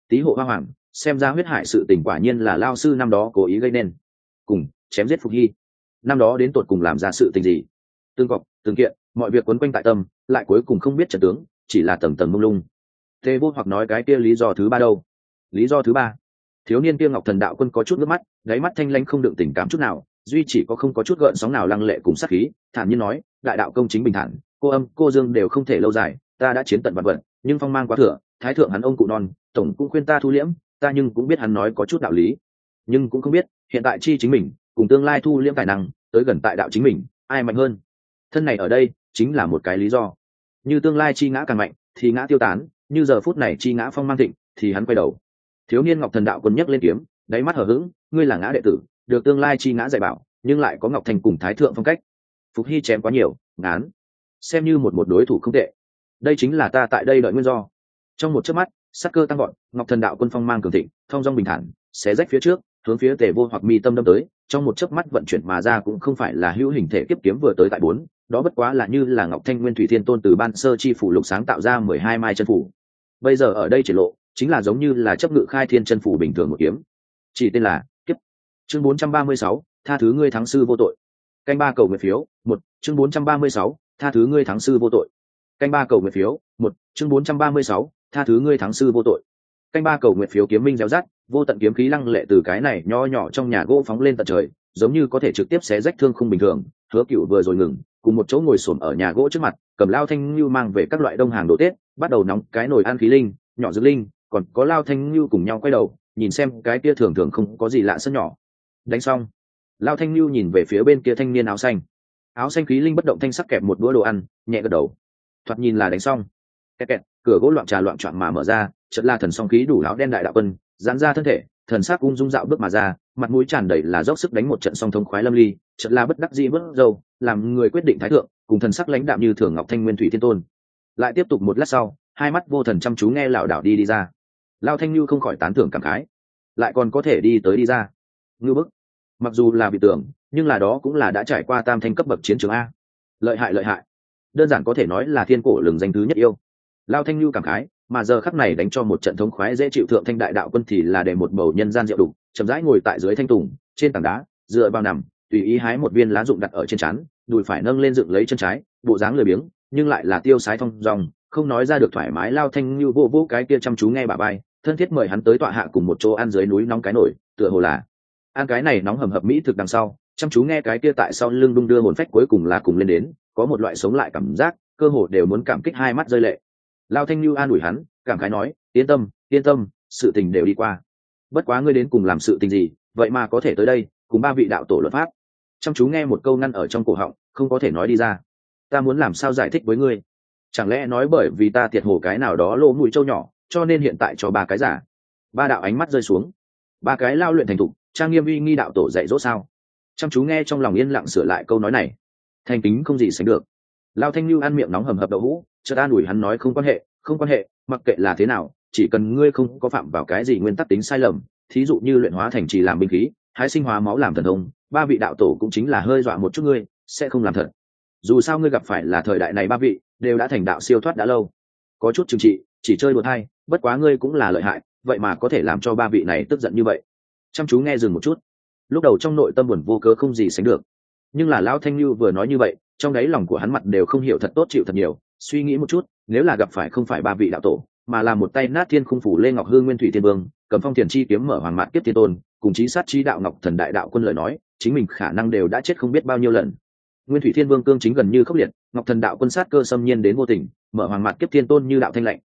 Tý hộ hoa hoàng, xem ra huyết hại sự tình quả nhiên là lao sư năm đó cố ý gây nên. Cùng, chém giết phục hy. Năm đó đến tột cùng làm ra sự tình gì? Tương cọc tương kiện, mọi việc quấn quanh tại tâm, lại cuối cùng không biết trận tướng, chỉ là tầng tầng mông lung. Tề vô hoặc nói cái kia lý do thứ ba đâu? Lý do thứ ba? Thiếu niên kia ngọc thần đạo quân có chút nước mắt, đáy mắt thanh lanh không đựng tình cảm chút nào duy chỉ có không có chút gợn sóng nào lăng lệ cùng sắc khí, thản nhiên nói, đại đạo công chính bình thản, cô âm, cô dương đều không thể lâu dài, ta đã chiến tận vật vật, nhưng phong mang quá thừa, thái thượng hắn ông cụ non, tổng cũng khuyên ta thu liễm, ta nhưng cũng biết hắn nói có chút đạo lý, nhưng cũng không biết, hiện tại chi chính mình, cùng tương lai thu liễm tài năng, tới gần tại đạo chính mình, ai mạnh hơn? Thân này ở đây, chính là một cái lý do. Như tương lai chi ngã càng mạnh, thì ngã tiêu tán, như giờ phút này chi ngã phong mang thịnh, thì hắn quay đầu. Thiếu niên ngọc thần đạo quân nhấc lên kiếm, đáy mắt hở h ữ g ngươi là ngã đệ tử được tương lai chi ngã dạy bảo, nhưng lại có ngọc thành cùng thái thượng phong cách. Phục hy chém quá nhiều, ngán. Xem như một một đối thủ không tệ. Đây chính là ta tại đây đợi nguyên do. Trong một chớp mắt, sắc cơ tăng gọn ngọc thần đạo quân phong mang cường thịnh thong dong bình thản, xé rách phía trước, hướng phía tề vô hoặc mi tâm đâm tới. Trong một chớp mắt vận chuyển mà ra cũng không phải là hữu hình thể kiếp kiếm vừa tới tại bốn, đó bất quá là như là ngọc thanh nguyên thủy thiên tôn từ ban sơ chi phủ lục sáng tạo ra mười hai mai chân phủ. Bây giờ ở đây triển lộ, chính là giống như là chấp ngự khai thiên chân phủ bình thường một kiếm. Chỉ tên là chương bốn trăm ba mươi sáu, tha thứ ngươi thắng sư vô tội. Canh ba cầu nguyện phiếu, một, chương bốn trăm ba mươi sáu, tha thứ ngươi thắng sư vô tội. Canh ba cầu nguyện phiếu, một, chương bốn trăm ba mươi sáu, tha thứ ngươi thắng sư vô tội. Canh ba cầu nguyện phiếu kiếm minh réo rát vô tận kiếm khí lăng lệ từ cái này nho nhỏ trong nhà gỗ phóng lên tận trời, giống như có thể trực tiếp xé rách thương không bình thường, hứa cựu vừa rồi ngừng, cùng một chỗ ngồi xổm ở nhà gỗ trước mặt, cầm lao thanh lưu mang về các loại đông hàng đồ tết, bắt đầu nóng cái nồi ăn khí linh, nhỏ dược linh, còn có lao thanh lưu cùng nhau quay đầu, nhìn xem cái kia thường thường không có gì lạ sân nhỏ đánh xong. Lao thanh Lưu nhìn về phía bên kia thanh niên áo xanh. Áo xanh khí linh bất động thanh sắc kẹp một đũa đồ ăn, nhẹ gật đầu. Thoạt nhìn là đánh xong. Kẹt kẹt, cửa gỗ loạn trà loạn trọn mà mở ra, chợt la thần song khí đủ áo đen đại đạo quân, giãn ra thân thể, thần sắc ung dung dạo bước mà ra, mặt mũi tràn đầy là dốc sức đánh một trận song thông khoái lâm ly, chợt la bất đắc dĩ vớt dâu, làm người quyết định thái thượng, cùng thần sắc lãnh đạm như thường ngọc thanh nguyên thủy thiên tôn. Lại tiếp tục một lát sau, hai mắt vô thần chăm chú nghe lảo đảo đi đi ra. Lao thanh như không khỏi tán thưởng cảm khái. Lại còn có thể đi tới đi ra ngư bức. Mặc dù là bị tưởng, nhưng là đó cũng là đã trải qua tam thanh cấp bậc chiến trường a. Lợi hại lợi hại. Đơn giản có thể nói là thiên cổ lừng danh thứ nhất yêu. Lao thanh lưu cảm khái, mà giờ khắc này đánh cho một trận thống khoái dễ chịu thượng thanh đại đạo quân thì là để một bầu nhân gian rượu đủ chậm rãi ngồi tại dưới thanh tùng, trên tảng đá, dựa vào nằm, tùy ý hái một viên lá rụng đặt ở trên chán đùi phải nâng lên dựng lấy chân trái, bộ dáng lười biếng, nhưng lại là tiêu sái thong dòng không nói ra được thoải mái. Lao thanh như vô vô cái kia chăm chú nghe bà bay, thân thiết mời hắn tới tọa hạ cùng một chỗ ăn dưới núi nóng cái nổi, tựa hồ là ăn cái này nóng hầm hập mỹ thực đằng sau, chăm chú nghe cái kia tại sau lưng đung đưa hồn phách cuối cùng là cùng lên đến, có một loại sống lại cảm giác, cơ hồ đều muốn cảm kích hai mắt rơi lệ. Lao thanh như an ủi hắn, cảm khái nói, yên tâm yên tâm, sự tình đều đi qua. Bất quá ngươi đến cùng làm sự tình gì, vậy mà có thể tới đây, cùng ba vị đạo tổ luật pháp. Chăm chú nghe một câu ngăn ở trong cổ họng, không có thể nói đi ra. Ta muốn làm sao giải thích với ngươi? Chẳng lẽ nói bởi vì ta tiệt hồ cái nào đó lỗ mũi trâu nhỏ, cho nên hiện tại cho ba cái giả. Ba đạo ánh mắt rơi xuống. Ba cái lao luyện thành thục trang nghiêm uy nghi đạo tổ dạy dỗ sao? Chăm chú nghe trong lòng yên lặng sửa lại câu nói này. Thành kính không gì sánh được. Lao thanh lưu ăn miệng nóng hầm hập đậu hũ, chợt an ủi hắn nói không quan hệ, không quan hệ, mặc kệ là thế nào, chỉ cần ngươi không có phạm vào cái gì nguyên tắc tính sai lầm, thí dụ như luyện hóa thành trì làm binh khí, hái sinh hóa máu làm thần thông, ba vị đạo tổ cũng chính là hơi dọa một chút ngươi, sẽ không làm thật. Dù sao ngươi gặp phải là thời đại này ba vị, đều đã thành đạo siêu thoát đã lâu. Có chút trừng trị, chỉ chơi đùa hai bất quá ngươi cũng là lợi hại, vậy mà có thể làm cho ba vị này tức giận như vậy chăm chú nghe dừng một chút. Lúc đầu trong nội tâm buồn vô cớ không gì sánh được. Nhưng là lão thanh lưu vừa nói như vậy, trong đáy lòng của hắn mặt đều không hiểu thật tốt chịu thật nhiều, suy nghĩ một chút, nếu là gặp phải không phải ba vị đạo tổ, mà là một tay nát thiên khung phủ lê ngọc hương nguyên thủy thiên vương, cầm phong thiền chi kiếm mở hoàng mạn kiếp thiên tôn, cùng chí sát chi đạo ngọc thần đại đạo quân lời nói, chính mình khả năng đều đã chết không biết bao nhiêu lần. Nguyên thủy thiên vương cương chính gần như khốc liệt, ngọc thần đạo quân sát cơ xâm nhiên đến vô tình, mở hoàng mạn kiếp thiên tôn như đạo thanh lạnh.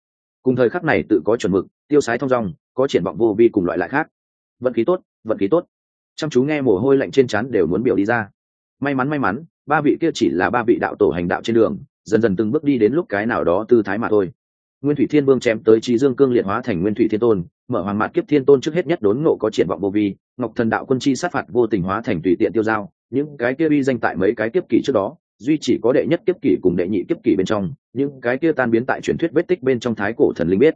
cùng thời khắc này tự có chuẩn mực, tiêu sái thong dong, có triển vọng vô vi cùng loại lại khác vận khí tốt, vận khí tốt. Chăm chú nghe mồ hôi lạnh trên trán đều muốn biểu đi ra. May mắn may mắn, ba vị kia chỉ là ba vị đạo tổ hành đạo trên đường, dần dần từng bước đi đến lúc cái nào đó tư thái mà thôi. Nguyên thủy thiên vương chém tới trí dương cương liệt hóa thành nguyên thủy thiên tôn, mở hoàng mạt kiếp thiên tôn trước hết nhất đốn ngộ có triển vọng vô vi, ngọc thần đạo quân chi sát phạt vô tình hóa thành tùy tiện tiêu giao những cái kia uy danh tại mấy cái kiếp kỷ trước đó, duy chỉ có đệ nhất kiếp kỷ cùng đệ nhị kiếp kỷ bên trong, những cái kia tan biến tại truyền thuyết vết tích bên trong thái cổ thần linh biết.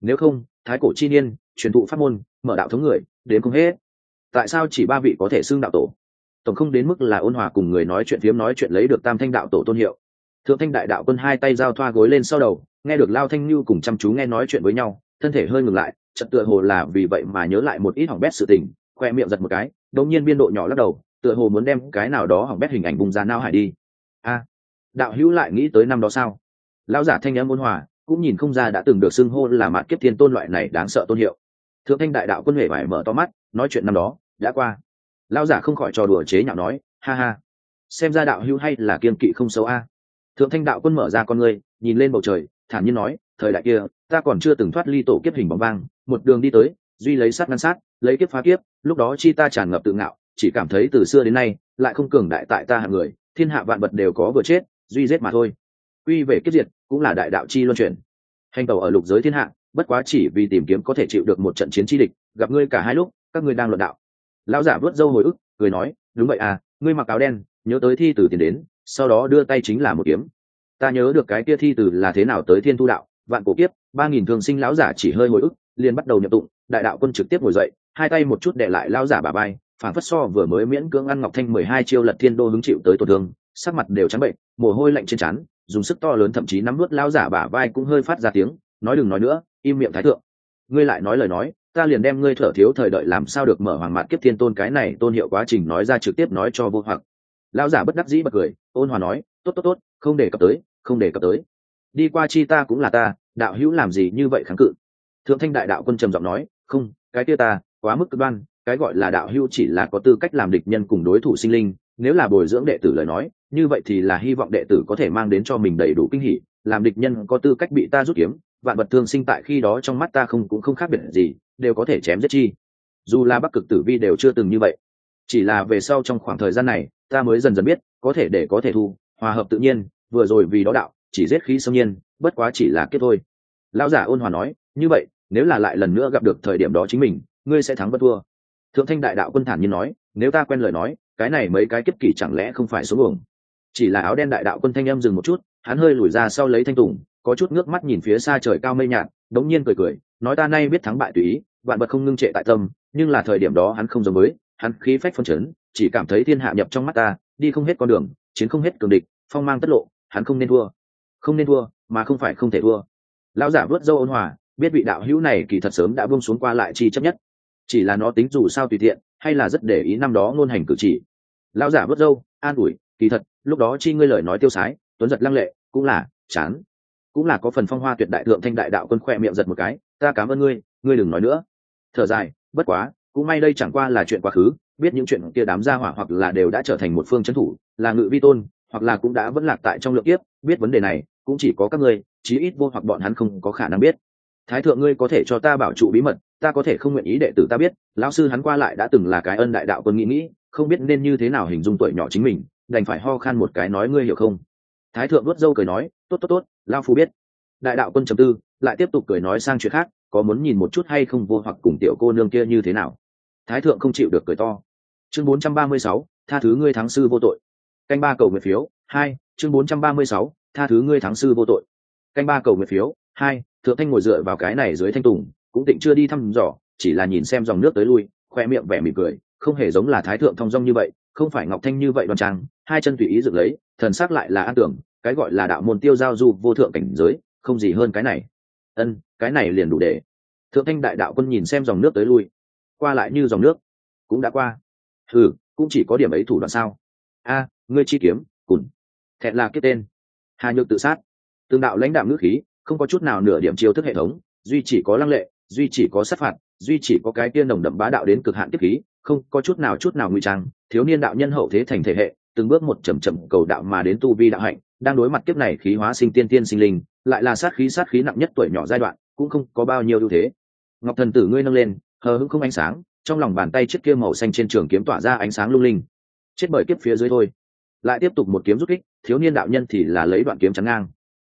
Nếu không, thái cổ chi niên truyền thụ pháp môn, mở đạo thống người, đến không hết. Tại sao chỉ ba vị có thể xưng đạo tổ? Tổng không đến mức là ôn hòa cùng người nói chuyện phiếm nói chuyện lấy được tam thanh đạo tổ tôn hiệu. Thượng thanh đại đạo quân hai tay giao thoa gối lên sau đầu, nghe được lao thanh như cùng chăm chú nghe nói chuyện với nhau, thân thể hơi ngừng lại chật tựa hồ là vì vậy mà nhớ lại một ít hỏng bét sự tình, khoe miệng giật một cái, đột nhiên biên độ nhỏ lắc đầu, tựa hồ muốn đem cái nào đó hỏng bét hình ảnh bung ra nao hải đi. A, đạo hữu lại nghĩ tới năm đó sao? Lão giả thanh âm ôn hòa, cũng nhìn không ra đã từng được xưng hô là mạt kiếp thiên tôn loại này đáng sợ tôn hiệu thượng thanh đại đạo quân huệ phải mở to mắt, nói chuyện năm đó, đã qua. Lão giả không khỏi trò đùa chế nhạo nói, ha ha, xem ra đạo hữu hay là kiên kỵ không xấu a. Thượng thanh đạo quân mở ra con ngươi, nhìn lên bầu trời, thản nhiên nói, thời đại kia, ta còn chưa từng thoát ly tổ kiếp hình bóng vang, một đường đi tới, duy lấy sát ngăn sát, lấy kiếp phá kiếp, lúc đó chi ta tràn ngập tự ngạo, chỉ cảm thấy từ xưa đến nay, lại không cường đại tại ta hạng người, thiên hạ vạn vật đều có vừa chết, duy giết mà thôi. Quy về kiếp diệt cũng là đại đạo chi luân chuyển. Hành tàu ở lục giới thiên hạ bất quá chỉ vì tìm kiếm có thể chịu được một trận chiến chi địch, gặp ngươi cả hai lúc, các ngươi đang luận đạo. Lão giả vớt dâu hồi ức, cười nói, đúng vậy à ngươi mặc áo đen, nhớ tới thi tử tiền đến, sau đó đưa tay chính là một kiếm. Ta nhớ được cái kia thi tử là thế nào tới thiên thu đạo, vạn cổ kiếp, ba nghìn thường sinh lão giả chỉ hơi hồi ức, liền bắt đầu nhập tụng, đại đạo quân trực tiếp ngồi dậy, hai tay một chút để lại lão giả bà bay phản phất so vừa mới miễn cưỡng ăn ngọc thanh mười hai chiêu lật thiên đô hứng chịu tới tổn thương, sắc mặt đều trắng bệnh, mồ hôi lạnh trên trán, dùng sức to lớn thậm chí nắm nuốt lão giả bả vai cũng hơi phát ra tiếng, nói đừng nói nữa im miệng thái thượng. Ngươi lại nói lời nói, ta liền đem ngươi thở thiếu thời đợi làm sao được mở hoàng mạn kiếp thiên tôn cái này tôn hiệu quá trình nói ra trực tiếp nói cho vô hoặc. Lão giả bất đắc dĩ bật cười, ôn hòa nói, tốt tốt tốt, không để cập tới, không để cập tới. Đi qua chi ta cũng là ta, đạo hữu làm gì như vậy kháng cự? Thượng thanh đại đạo quân trầm giọng nói, không, cái kia ta, quá mức cực đoan, cái gọi là đạo hữu chỉ là có tư cách làm địch nhân cùng đối thủ sinh linh, nếu là bồi dưỡng đệ tử lời nói, như vậy thì là hy vọng đệ tử có thể mang đến cho mình đầy đủ kinh hỉ, làm địch nhân có tư cách bị ta rút kiếm vạn vật thương sinh tại khi đó trong mắt ta không, cũng không khác biệt gì, đều có thể chém giết chi. Dù là bắc cực tử vi đều chưa từng như vậy. Chỉ là về sau trong khoảng thời gian này, ta mới dần dần biết, có thể để có thể thu, hòa hợp tự nhiên, vừa rồi vì đó đạo, chỉ giết khí xâm nhiên, bất quá chỉ là kết thôi. Lão giả ôn hòa nói, như vậy, nếu là lại lần nữa gặp được thời điểm đó chính mình, ngươi sẽ thắng bất thua. Thượng thanh đại đạo quân thản nhiên nói, nếu ta quen lời nói, cái này mấy cái kiếp kỷ chẳng lẽ không phải số buồng. Chỉ là áo đen đại đạo quân thanh em dừng một chút, hắn hơi lùi ra sau lấy thanh tùng có chút nước mắt nhìn phía xa trời cao mây nhạt, đống nhiên cười cười, nói ta nay biết thắng bại tùy ý, vạn vật không ngưng trệ tại tâm, nhưng là thời điểm đó hắn không giống mới, hắn khí phách phân chấn, chỉ cảm thấy thiên hạ nhập trong mắt ta, đi không hết con đường, chiến không hết cường địch, phong mang tất lộ, hắn không nên thua. Không nên thua, mà không phải không thể thua. Lão giả vớt dâu ôn hòa, biết vị đạo hữu này kỳ thật sớm đã buông xuống qua lại chi chấp nhất. Chỉ là nó tính dù sao tùy tiện, hay là rất để ý năm đó ngôn hành cử chỉ. Lão giả vớt dâu an ủi, kỳ thật, lúc đó chi ngươi lời nói tiêu sái, tuấn giật lăng lệ, cũng là chán cũng là có phần phong hoa tuyệt đại thượng thanh đại đạo quân khoe miệng giật một cái, ta cảm ơn ngươi ngươi đừng nói nữa. Thở dài, bất quá, cũng may đây chẳng qua là chuyện quá khứ, biết những chuyện kia đám gia hỏa hoặc là đều đã trở thành một phương trấn thủ, là ngự vi tôn, hoặc là cũng đã vẫn lạc tại trong lượng kiếp, biết vấn đề này, cũng chỉ có các ngươi, chí ít vô hoặc bọn hắn không có khả năng biết. Thái thượng ngươi có thể cho ta bảo trụ bí mật, ta có thể không nguyện ý đệ tử ta biết, lão sư hắn qua lại đã từng là cái ân đại đạo quân nghĩ nghĩ, không biết nên như thế nào hình dung tuổi nhỏ chính mình, đành phải ho khan một cái nói ngươi hiểu không? Thái thượng nuốt dâu cười nói tốt tốt tốt lao phu biết. Đại đạo quân trầm tư lại tiếp tục cười nói sang chuyện khác có muốn nhìn một chút hay không vô hoặc cùng tiểu cô nương kia như thế nào? Thái thượng không chịu được cười to. Chương 436, tha thứ ngươi thắng sư vô tội. Canh ba cầu nguyện phiếu hai chương 436, tha thứ ngươi thắng sư vô tội. Canh ba cầu nguyện phiếu hai thượng thanh ngồi dựa vào cái này dưới thanh tùng cũng tịnh chưa đi thăm dò chỉ là nhìn xem dòng nước tới lui khoe miệng vẻ mỉm cười không hề giống là thái thượng thong dong như vậy không phải ngọc thanh như vậy đoan trang hai chân tùy ý dựng lấy thần sắc lại là an tưởng, cái gọi là đạo môn tiêu giao du vô thượng cảnh giới, không gì hơn cái này. Ân, cái này liền đủ để. Thượng thanh đại đạo quân nhìn xem dòng nước tới lui. Qua lại như dòng nước. Cũng đã qua. Ừ cũng chỉ có điểm ấy thủ đoạn sao? A, ngươi chi kiếm, cùn. Thẹn là kiếp tên. Hà nhược tự sát. Tương đạo lãnh đạo ngữ khí, không có chút nào nửa điểm chiêu thức hệ thống, duy chỉ có lăng lệ, duy chỉ có sát phạt, duy chỉ có cái tiên nồng đậm bá đạo đến cực hạn tiếp khí, không có chút nào chút nào nguy trang, thiếu niên đạo nhân hậu thế thành thể hệ từng bước một chậm chậm cầu đạo mà đến tu vi đạo hạnh, đang đối mặt kiếp này khí hóa sinh tiên tiên sinh linh, lại là sát khí sát khí nặng nhất tuổi nhỏ giai đoạn, cũng không có bao nhiêu ưu thế. Ngọc thần tử ngươi nâng lên, hờ hững không ánh sáng, trong lòng bàn tay chiếc kia màu xanh trên trường kiếm tỏa ra ánh sáng lung linh. Chết bởi kiếp phía dưới thôi. Lại tiếp tục một kiếm rút kích, thiếu niên đạo nhân thì là lấy đoạn kiếm chắn ngang.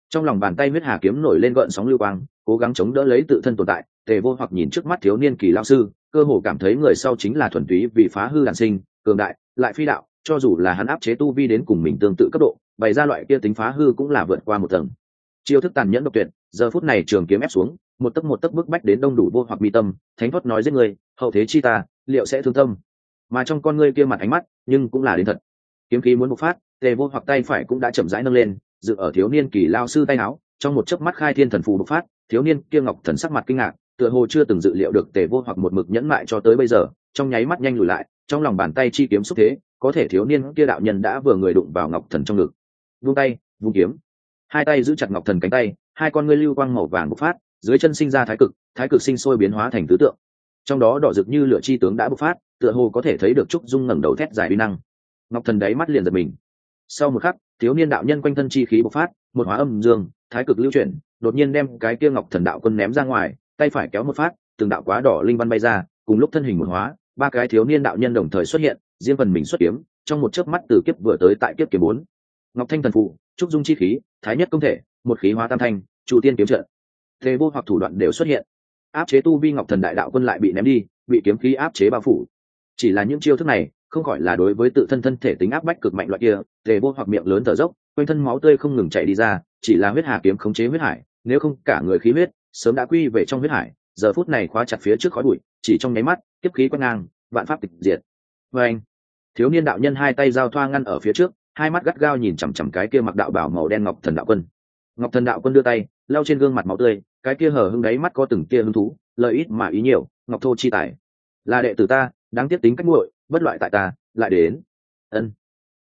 Trong lòng bàn tay huyết hà kiếm nổi lên gợn sóng lưu quang, cố gắng chống đỡ lấy tự thân tồn tại, tề vô hoặc nhìn trước mắt thiếu niên kỳ lão sư, cơ hồ cảm thấy người sau chính là thuần túy vì phá hư đàn sinh, cường đại, lại phi đạo cho dù là hắn áp chế tu vi đến cùng mình tương tự cấp độ, bày ra loại kia tính phá hư cũng là vượt qua một tầng. Chiêu thức tàn nhẫn độc tuyệt, giờ phút này trường kiếm ép xuống, một tấc một tấc bức bách đến đông đủ vô hoặc mi tâm, thánh thoát nói giết người, hậu thế chi ta, liệu sẽ thương tâm? Mà trong con ngươi kia mặt ánh mắt, nhưng cũng là đến thật. Kiếm khí muốn bộc phát, tề vô hoặc tay phải cũng đã chậm rãi nâng lên, dự ở thiếu niên kỳ lao sư tay áo, trong một chớp mắt khai thiên thần phù bộc phát, thiếu niên kia ngọc thần sắc mặt kinh ngạc, tựa hồ chưa từng dự liệu được tề vô hoặc một mực nhẫn mại cho tới bây giờ, trong nháy mắt nhanh lùi lại, trong lòng bàn tay chi kiếm xúc thế có thể thiếu niên kia đạo nhân đã vừa người đụng vào ngọc thần trong ngực. Vung tay, vung kiếm. Hai tay giữ chặt ngọc thần cánh tay, hai con ngươi lưu quang màu vàng bộc phát, dưới chân sinh ra thái cực thái cực sinh sôi biến hóa thành tứ tượng. Trong đó đỏ rực như lửa chi tướng đã bộc phát, tựa hồ có thể thấy được trúc dung ngẩng đầu thét dài uy năng. Ngọc thần đáy mắt liền giật mình. Sau một khắc, thiếu niên đạo nhân quanh thân chi khí bộc phát, một hóa âm dương, thái cực lưu chuyển, đột nhiên đem cái kia ngọc thần đạo quân ném ra ngoài, tay phải kéo một phát, từng đạo quá đỏ linh văn bay ra, cùng lúc thân hình một hóa, ba cái thiếu niên đạo nhân đồng thời xuất hiện riêng phần mình xuất kiếm, trong một chớp mắt từ kiếp vừa tới tại kiếp kiếm bốn. Ngọc thanh thần phụ, trúc dung chi khí, thái nhất công thể, một khí hóa tam thanh chủ tiên kiếm trận. Thế vô hoặc thủ đoạn đều xuất hiện. Áp chế tu vi ngọc thần đại đạo quân lại bị ném đi, bị kiếm khí áp chế bao phủ. Chỉ là những chiêu thức này, không khỏi là đối với tự thân thân thể tính áp bách cực mạnh loại kia tề vô hoặc miệng lớn thở dốc, quanh thân máu tươi không ngừng chảy đi ra, chỉ là huyết hà kiếm khống chế huyết hải, nếu không cả người khí huyết, sớm đã quy về trong huyết hải, giờ phút này khóa chặt phía trước khói bụi, chỉ trong nháy mắt tiếp khí quét ngang, vạn pháp tịch diệt. Vê anh thiếu niên đạo nhân hai tay giao thoa ngăn ở phía trước, hai mắt gắt gao nhìn chằm chằm cái kia mặc đạo bảo màu đen ngọc thần đạo quân. Ngọc thần đạo quân đưa tay, lau trên gương mặt máu tươi, cái kia hở hưng đáy mắt có từng kia hứng thú lợi ít mà ý nhiều, ngọc thô chi tài. Là đệ tử ta, đáng tiếc tính cách nguội bất loại tại ta, lại đến. Ân.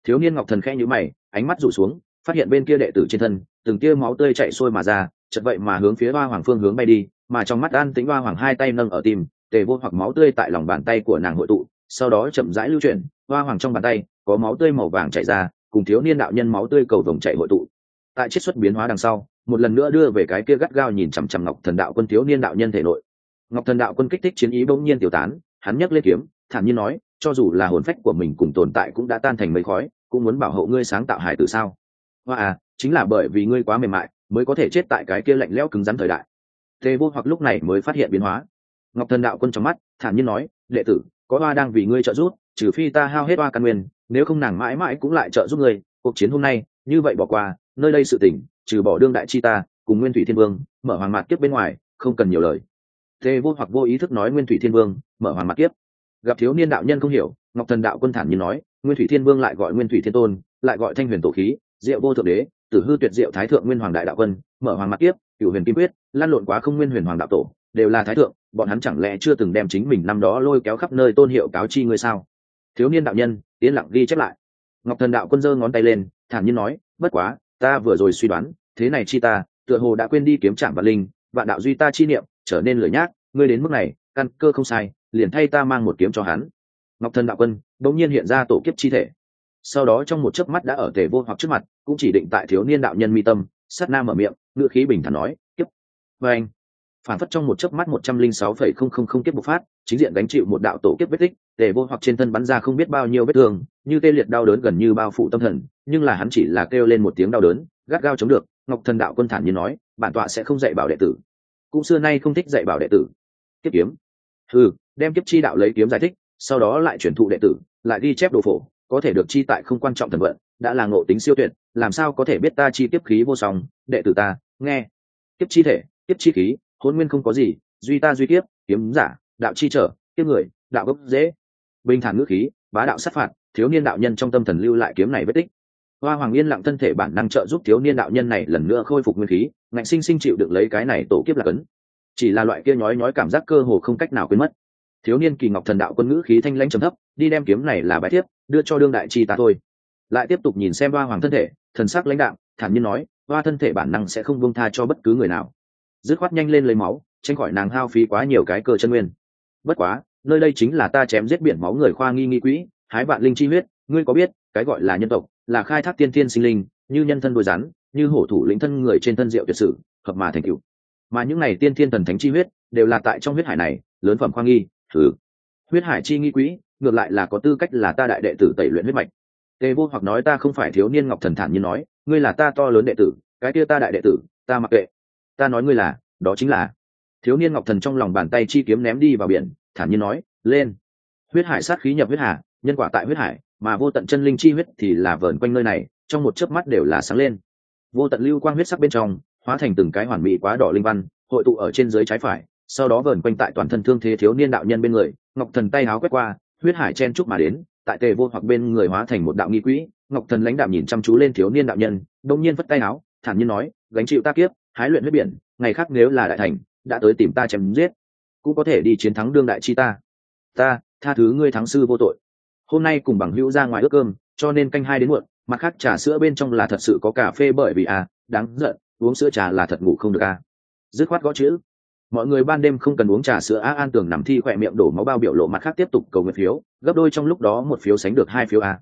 Thiếu niên ngọc thần khẽ nhíu mày, ánh mắt rủ xuống, phát hiện bên kia đệ tử trên thân, từng kia máu tươi chạy xuôi mà ra chật vậy mà hướng phía hoa hoàng phương hướng bay đi, mà trong mắt an tính hoa hoàng hai tay nâng ở tim, tề vô hoặc máu tươi tại lòng bàn tay của nàng hội tụ sau đó chậm rãi lưu chuyển, hoa hoàng trong bàn tay, có máu tươi màu vàng chảy ra, cùng thiếu niên đạo nhân máu tươi cầu vồng chạy hội tụ. Tại chiết xuất biến hóa đằng sau, một lần nữa đưa về cái kia gắt gao nhìn chằm chằm ngọc thần đạo quân thiếu niên đạo nhân thể nội. Ngọc thần đạo quân kích thích chiến ý bỗng nhiên tiêu tán, hắn nhấc lên kiếm, thản nhiên nói, cho dù là hồn phách của mình cùng tồn tại cũng đã tan thành mấy khói, cũng muốn bảo hộ ngươi sáng tạo hải tử sao? Hoa à chính là bởi vì ngươi quá mềm mại, mới có thể chết tại cái kia lạnh lẽo cứng rắn thời đại. Tề vô hoặc lúc này mới phát hiện biến hóa. Ngọc thần đạo quân trong mắt, thản nhiên nói, đệ tử có hoa đang vì ngươi trợ giúp, trừ phi ta hao hết hoa căn nguyên, nếu không nàng mãi mãi cũng lại trợ giúp ngươi. Cuộc chiến hôm nay, như vậy bỏ qua, nơi đây sự tỉnh, trừ bỏ đương đại chi ta, cùng nguyên thủy thiên vương, mở hoàng mạc kiếp bên ngoài, không cần nhiều lời. Thế vô hoặc vô ý thức nói nguyên thủy thiên vương, mở hoàng mạc kiếp. Gặp thiếu niên đạo nhân không hiểu, ngọc thần đạo quân thản nhiên nói, nguyên thủy thiên vương lại gọi nguyên thủy thiên tôn, lại gọi thanh huyền tổ khí, diệu vô thượng đế, tử hư tuyệt diệu thái thượng nguyên hoàng đại đạo quân, mở hoàng mặt kiếp, cửu huyền kim quyết, lan lộn quá không nguyên huyền hoàng đạo tổ, đều là thái thượng bọn hắn chẳng lẽ chưa từng đem chính mình năm đó lôi kéo khắp nơi tôn hiệu cáo chi ngươi sao? Thiếu niên đạo nhân tiến lặng ghi chép lại. Ngọc thần đạo quân giơ ngón tay lên, thản nhiên nói, bất quá, ta vừa rồi suy đoán, thế này chi ta, tựa hồ đã quên đi kiếm trạm và linh, vạn đạo duy ta chi niệm, trở nên lười nhác, ngươi đến mức này, căn cơ không sai, liền thay ta mang một kiếm cho hắn. Ngọc thần đạo quân bỗng nhiên hiện ra tổ kiếp chi thể. Sau đó trong một chớp mắt đã ở tề vô hoặc trước mặt, cũng chỉ định tại thiếu niên đạo nhân mi tâm, sát nam mở miệng, ngữ khí bình thản nói, kiếp. Và anh phản phất trong một chớp mắt một trăm linh sáu phẩy không không không kiếp bộc phát, chính diện gánh chịu một đạo tổ kiếp vết tích để vô hoặc trên thân bắn ra không biết bao nhiêu vết thương, như tê liệt đau đớn gần như bao phủ tâm thần, nhưng là hắn chỉ là kêu lên một tiếng đau đớn, gắt gao chống được, ngọc thần đạo quân thản nhiên nói, bản tọa sẽ không dạy bảo đệ tử. Cũng xưa nay không thích dạy bảo đệ tử. Tiếp kiếm. Ừ đem kiếp chi đạo lấy kiếm giải thích, sau đó lại chuyển thụ đệ tử, lại ghi chép đồ phổ, có thể được chi tại không quan trọng thần vận, đã là ngộ tính siêu tuyệt, làm sao có thể biết ta chi tiếp khí vô song, đệ tử ta, nghe. Tiếp chi thể tiếp chi khí hôn nguyên không có gì, duy ta duy tiếp kiếm giả, đạo chi trở tiếp người, đạo gốc dễ. Bình thản ngữ khí, bá đạo sát phạt, thiếu niên đạo nhân trong tâm thần lưu lại kiếm này vết tích. Hoa hoàng yên lặng thân thể bản năng trợ giúp thiếu niên đạo nhân này lần nữa khôi phục nguyên khí, ngạnh sinh sinh chịu được lấy cái này tổ kiếp là cấn. Chỉ là loại kia nhói nhói cảm giác cơ hồ không cách nào quên mất. Thiếu niên kỳ ngọc thần đạo quân ngữ khí thanh lãnh trầm thấp, đi đem kiếm này là bài thiếp, đưa cho đương đại chi ta thôi. Lại tiếp tục nhìn xem hoa hoàng thân thể, thần sắc lãnh đạo thản nhiên nói, hoa thân thể bản năng sẽ không buông tha cho bất cứ người nào dứt khoát nhanh lên lấy máu, tránh khỏi nàng hao phí quá nhiều cái cơ chân nguyên. Bất quá, nơi đây chính là ta chém giết biển máu người khoa nghi nghi quỹ, hái vạn linh chi huyết, ngươi có biết, cái gọi là nhân tộc, là khai thác tiên tiên sinh linh, như nhân thân đôi rắn, như hổ thủ lĩnh thân người trên thân diệu tuyệt sử, hợp mà thành cựu mà những này tiên thiên thần thánh chi huyết, đều là tại trong huyết hải này, lớn phẩm khoa nghi, thử. Huyết hải chi nghi quỹ, ngược lại là có tư cách là ta đại đệ tử tẩy luyện huyết mạch. Tề vô hoặc nói ta không phải thiếu niên ngọc thần thản như nói, ngươi là ta to lớn đệ tử, cái kia ta đại đệ tử, ta mặc kệ ta nói ngươi là, đó chính là. Thiếu niên ngọc thần trong lòng bàn tay chi kiếm ném đi vào biển, thản nhiên nói, lên. Huyết hải sát khí nhập huyết hà, nhân quả tại huyết hải, mà vô tận chân linh chi huyết thì là vờn quanh nơi này, trong một chớp mắt đều là sáng lên. Vô tận lưu quang huyết sắc bên trong, hóa thành từng cái hoàn mỹ quá đỏ linh văn, hội tụ ở trên dưới trái phải, sau đó vờn quanh tại toàn thân thương thế thiếu niên đạo nhân bên người. Ngọc thần tay háo quét qua, huyết hải chen chúc mà đến, tại tề vô hoặc bên người hóa thành một đạo nghi quỹ. Ngọc thần lãnh đạo nhìn chăm chú lên thiếu niên đạo nhân, đông nhiên vất tay áo thản nhiên nói, gánh chịu ta kiếp hái luyện huyết biển, ngày khác nếu là đại thành, đã tới tìm ta chém giết. Cũng có thể đi chiến thắng đương đại chi ta. Ta, tha thứ ngươi thắng sư vô tội. Hôm nay cùng bằng hữu ra ngoài ước cơm, cho nên canh hai đến muộn, mặt khác trà sữa bên trong là thật sự có cà phê bởi vì à đáng giận, uống sữa trà là thật ngủ không được à dứt khoát gõ chữ. Mọi người ban đêm không cần uống trà sữa á an tường nằm thi khỏe miệng đổ máu bao biểu lộ, mặt khác tiếp tục cầu nguyện phiếu, gấp đôi trong lúc đó một phiếu sánh được hai phiếu à.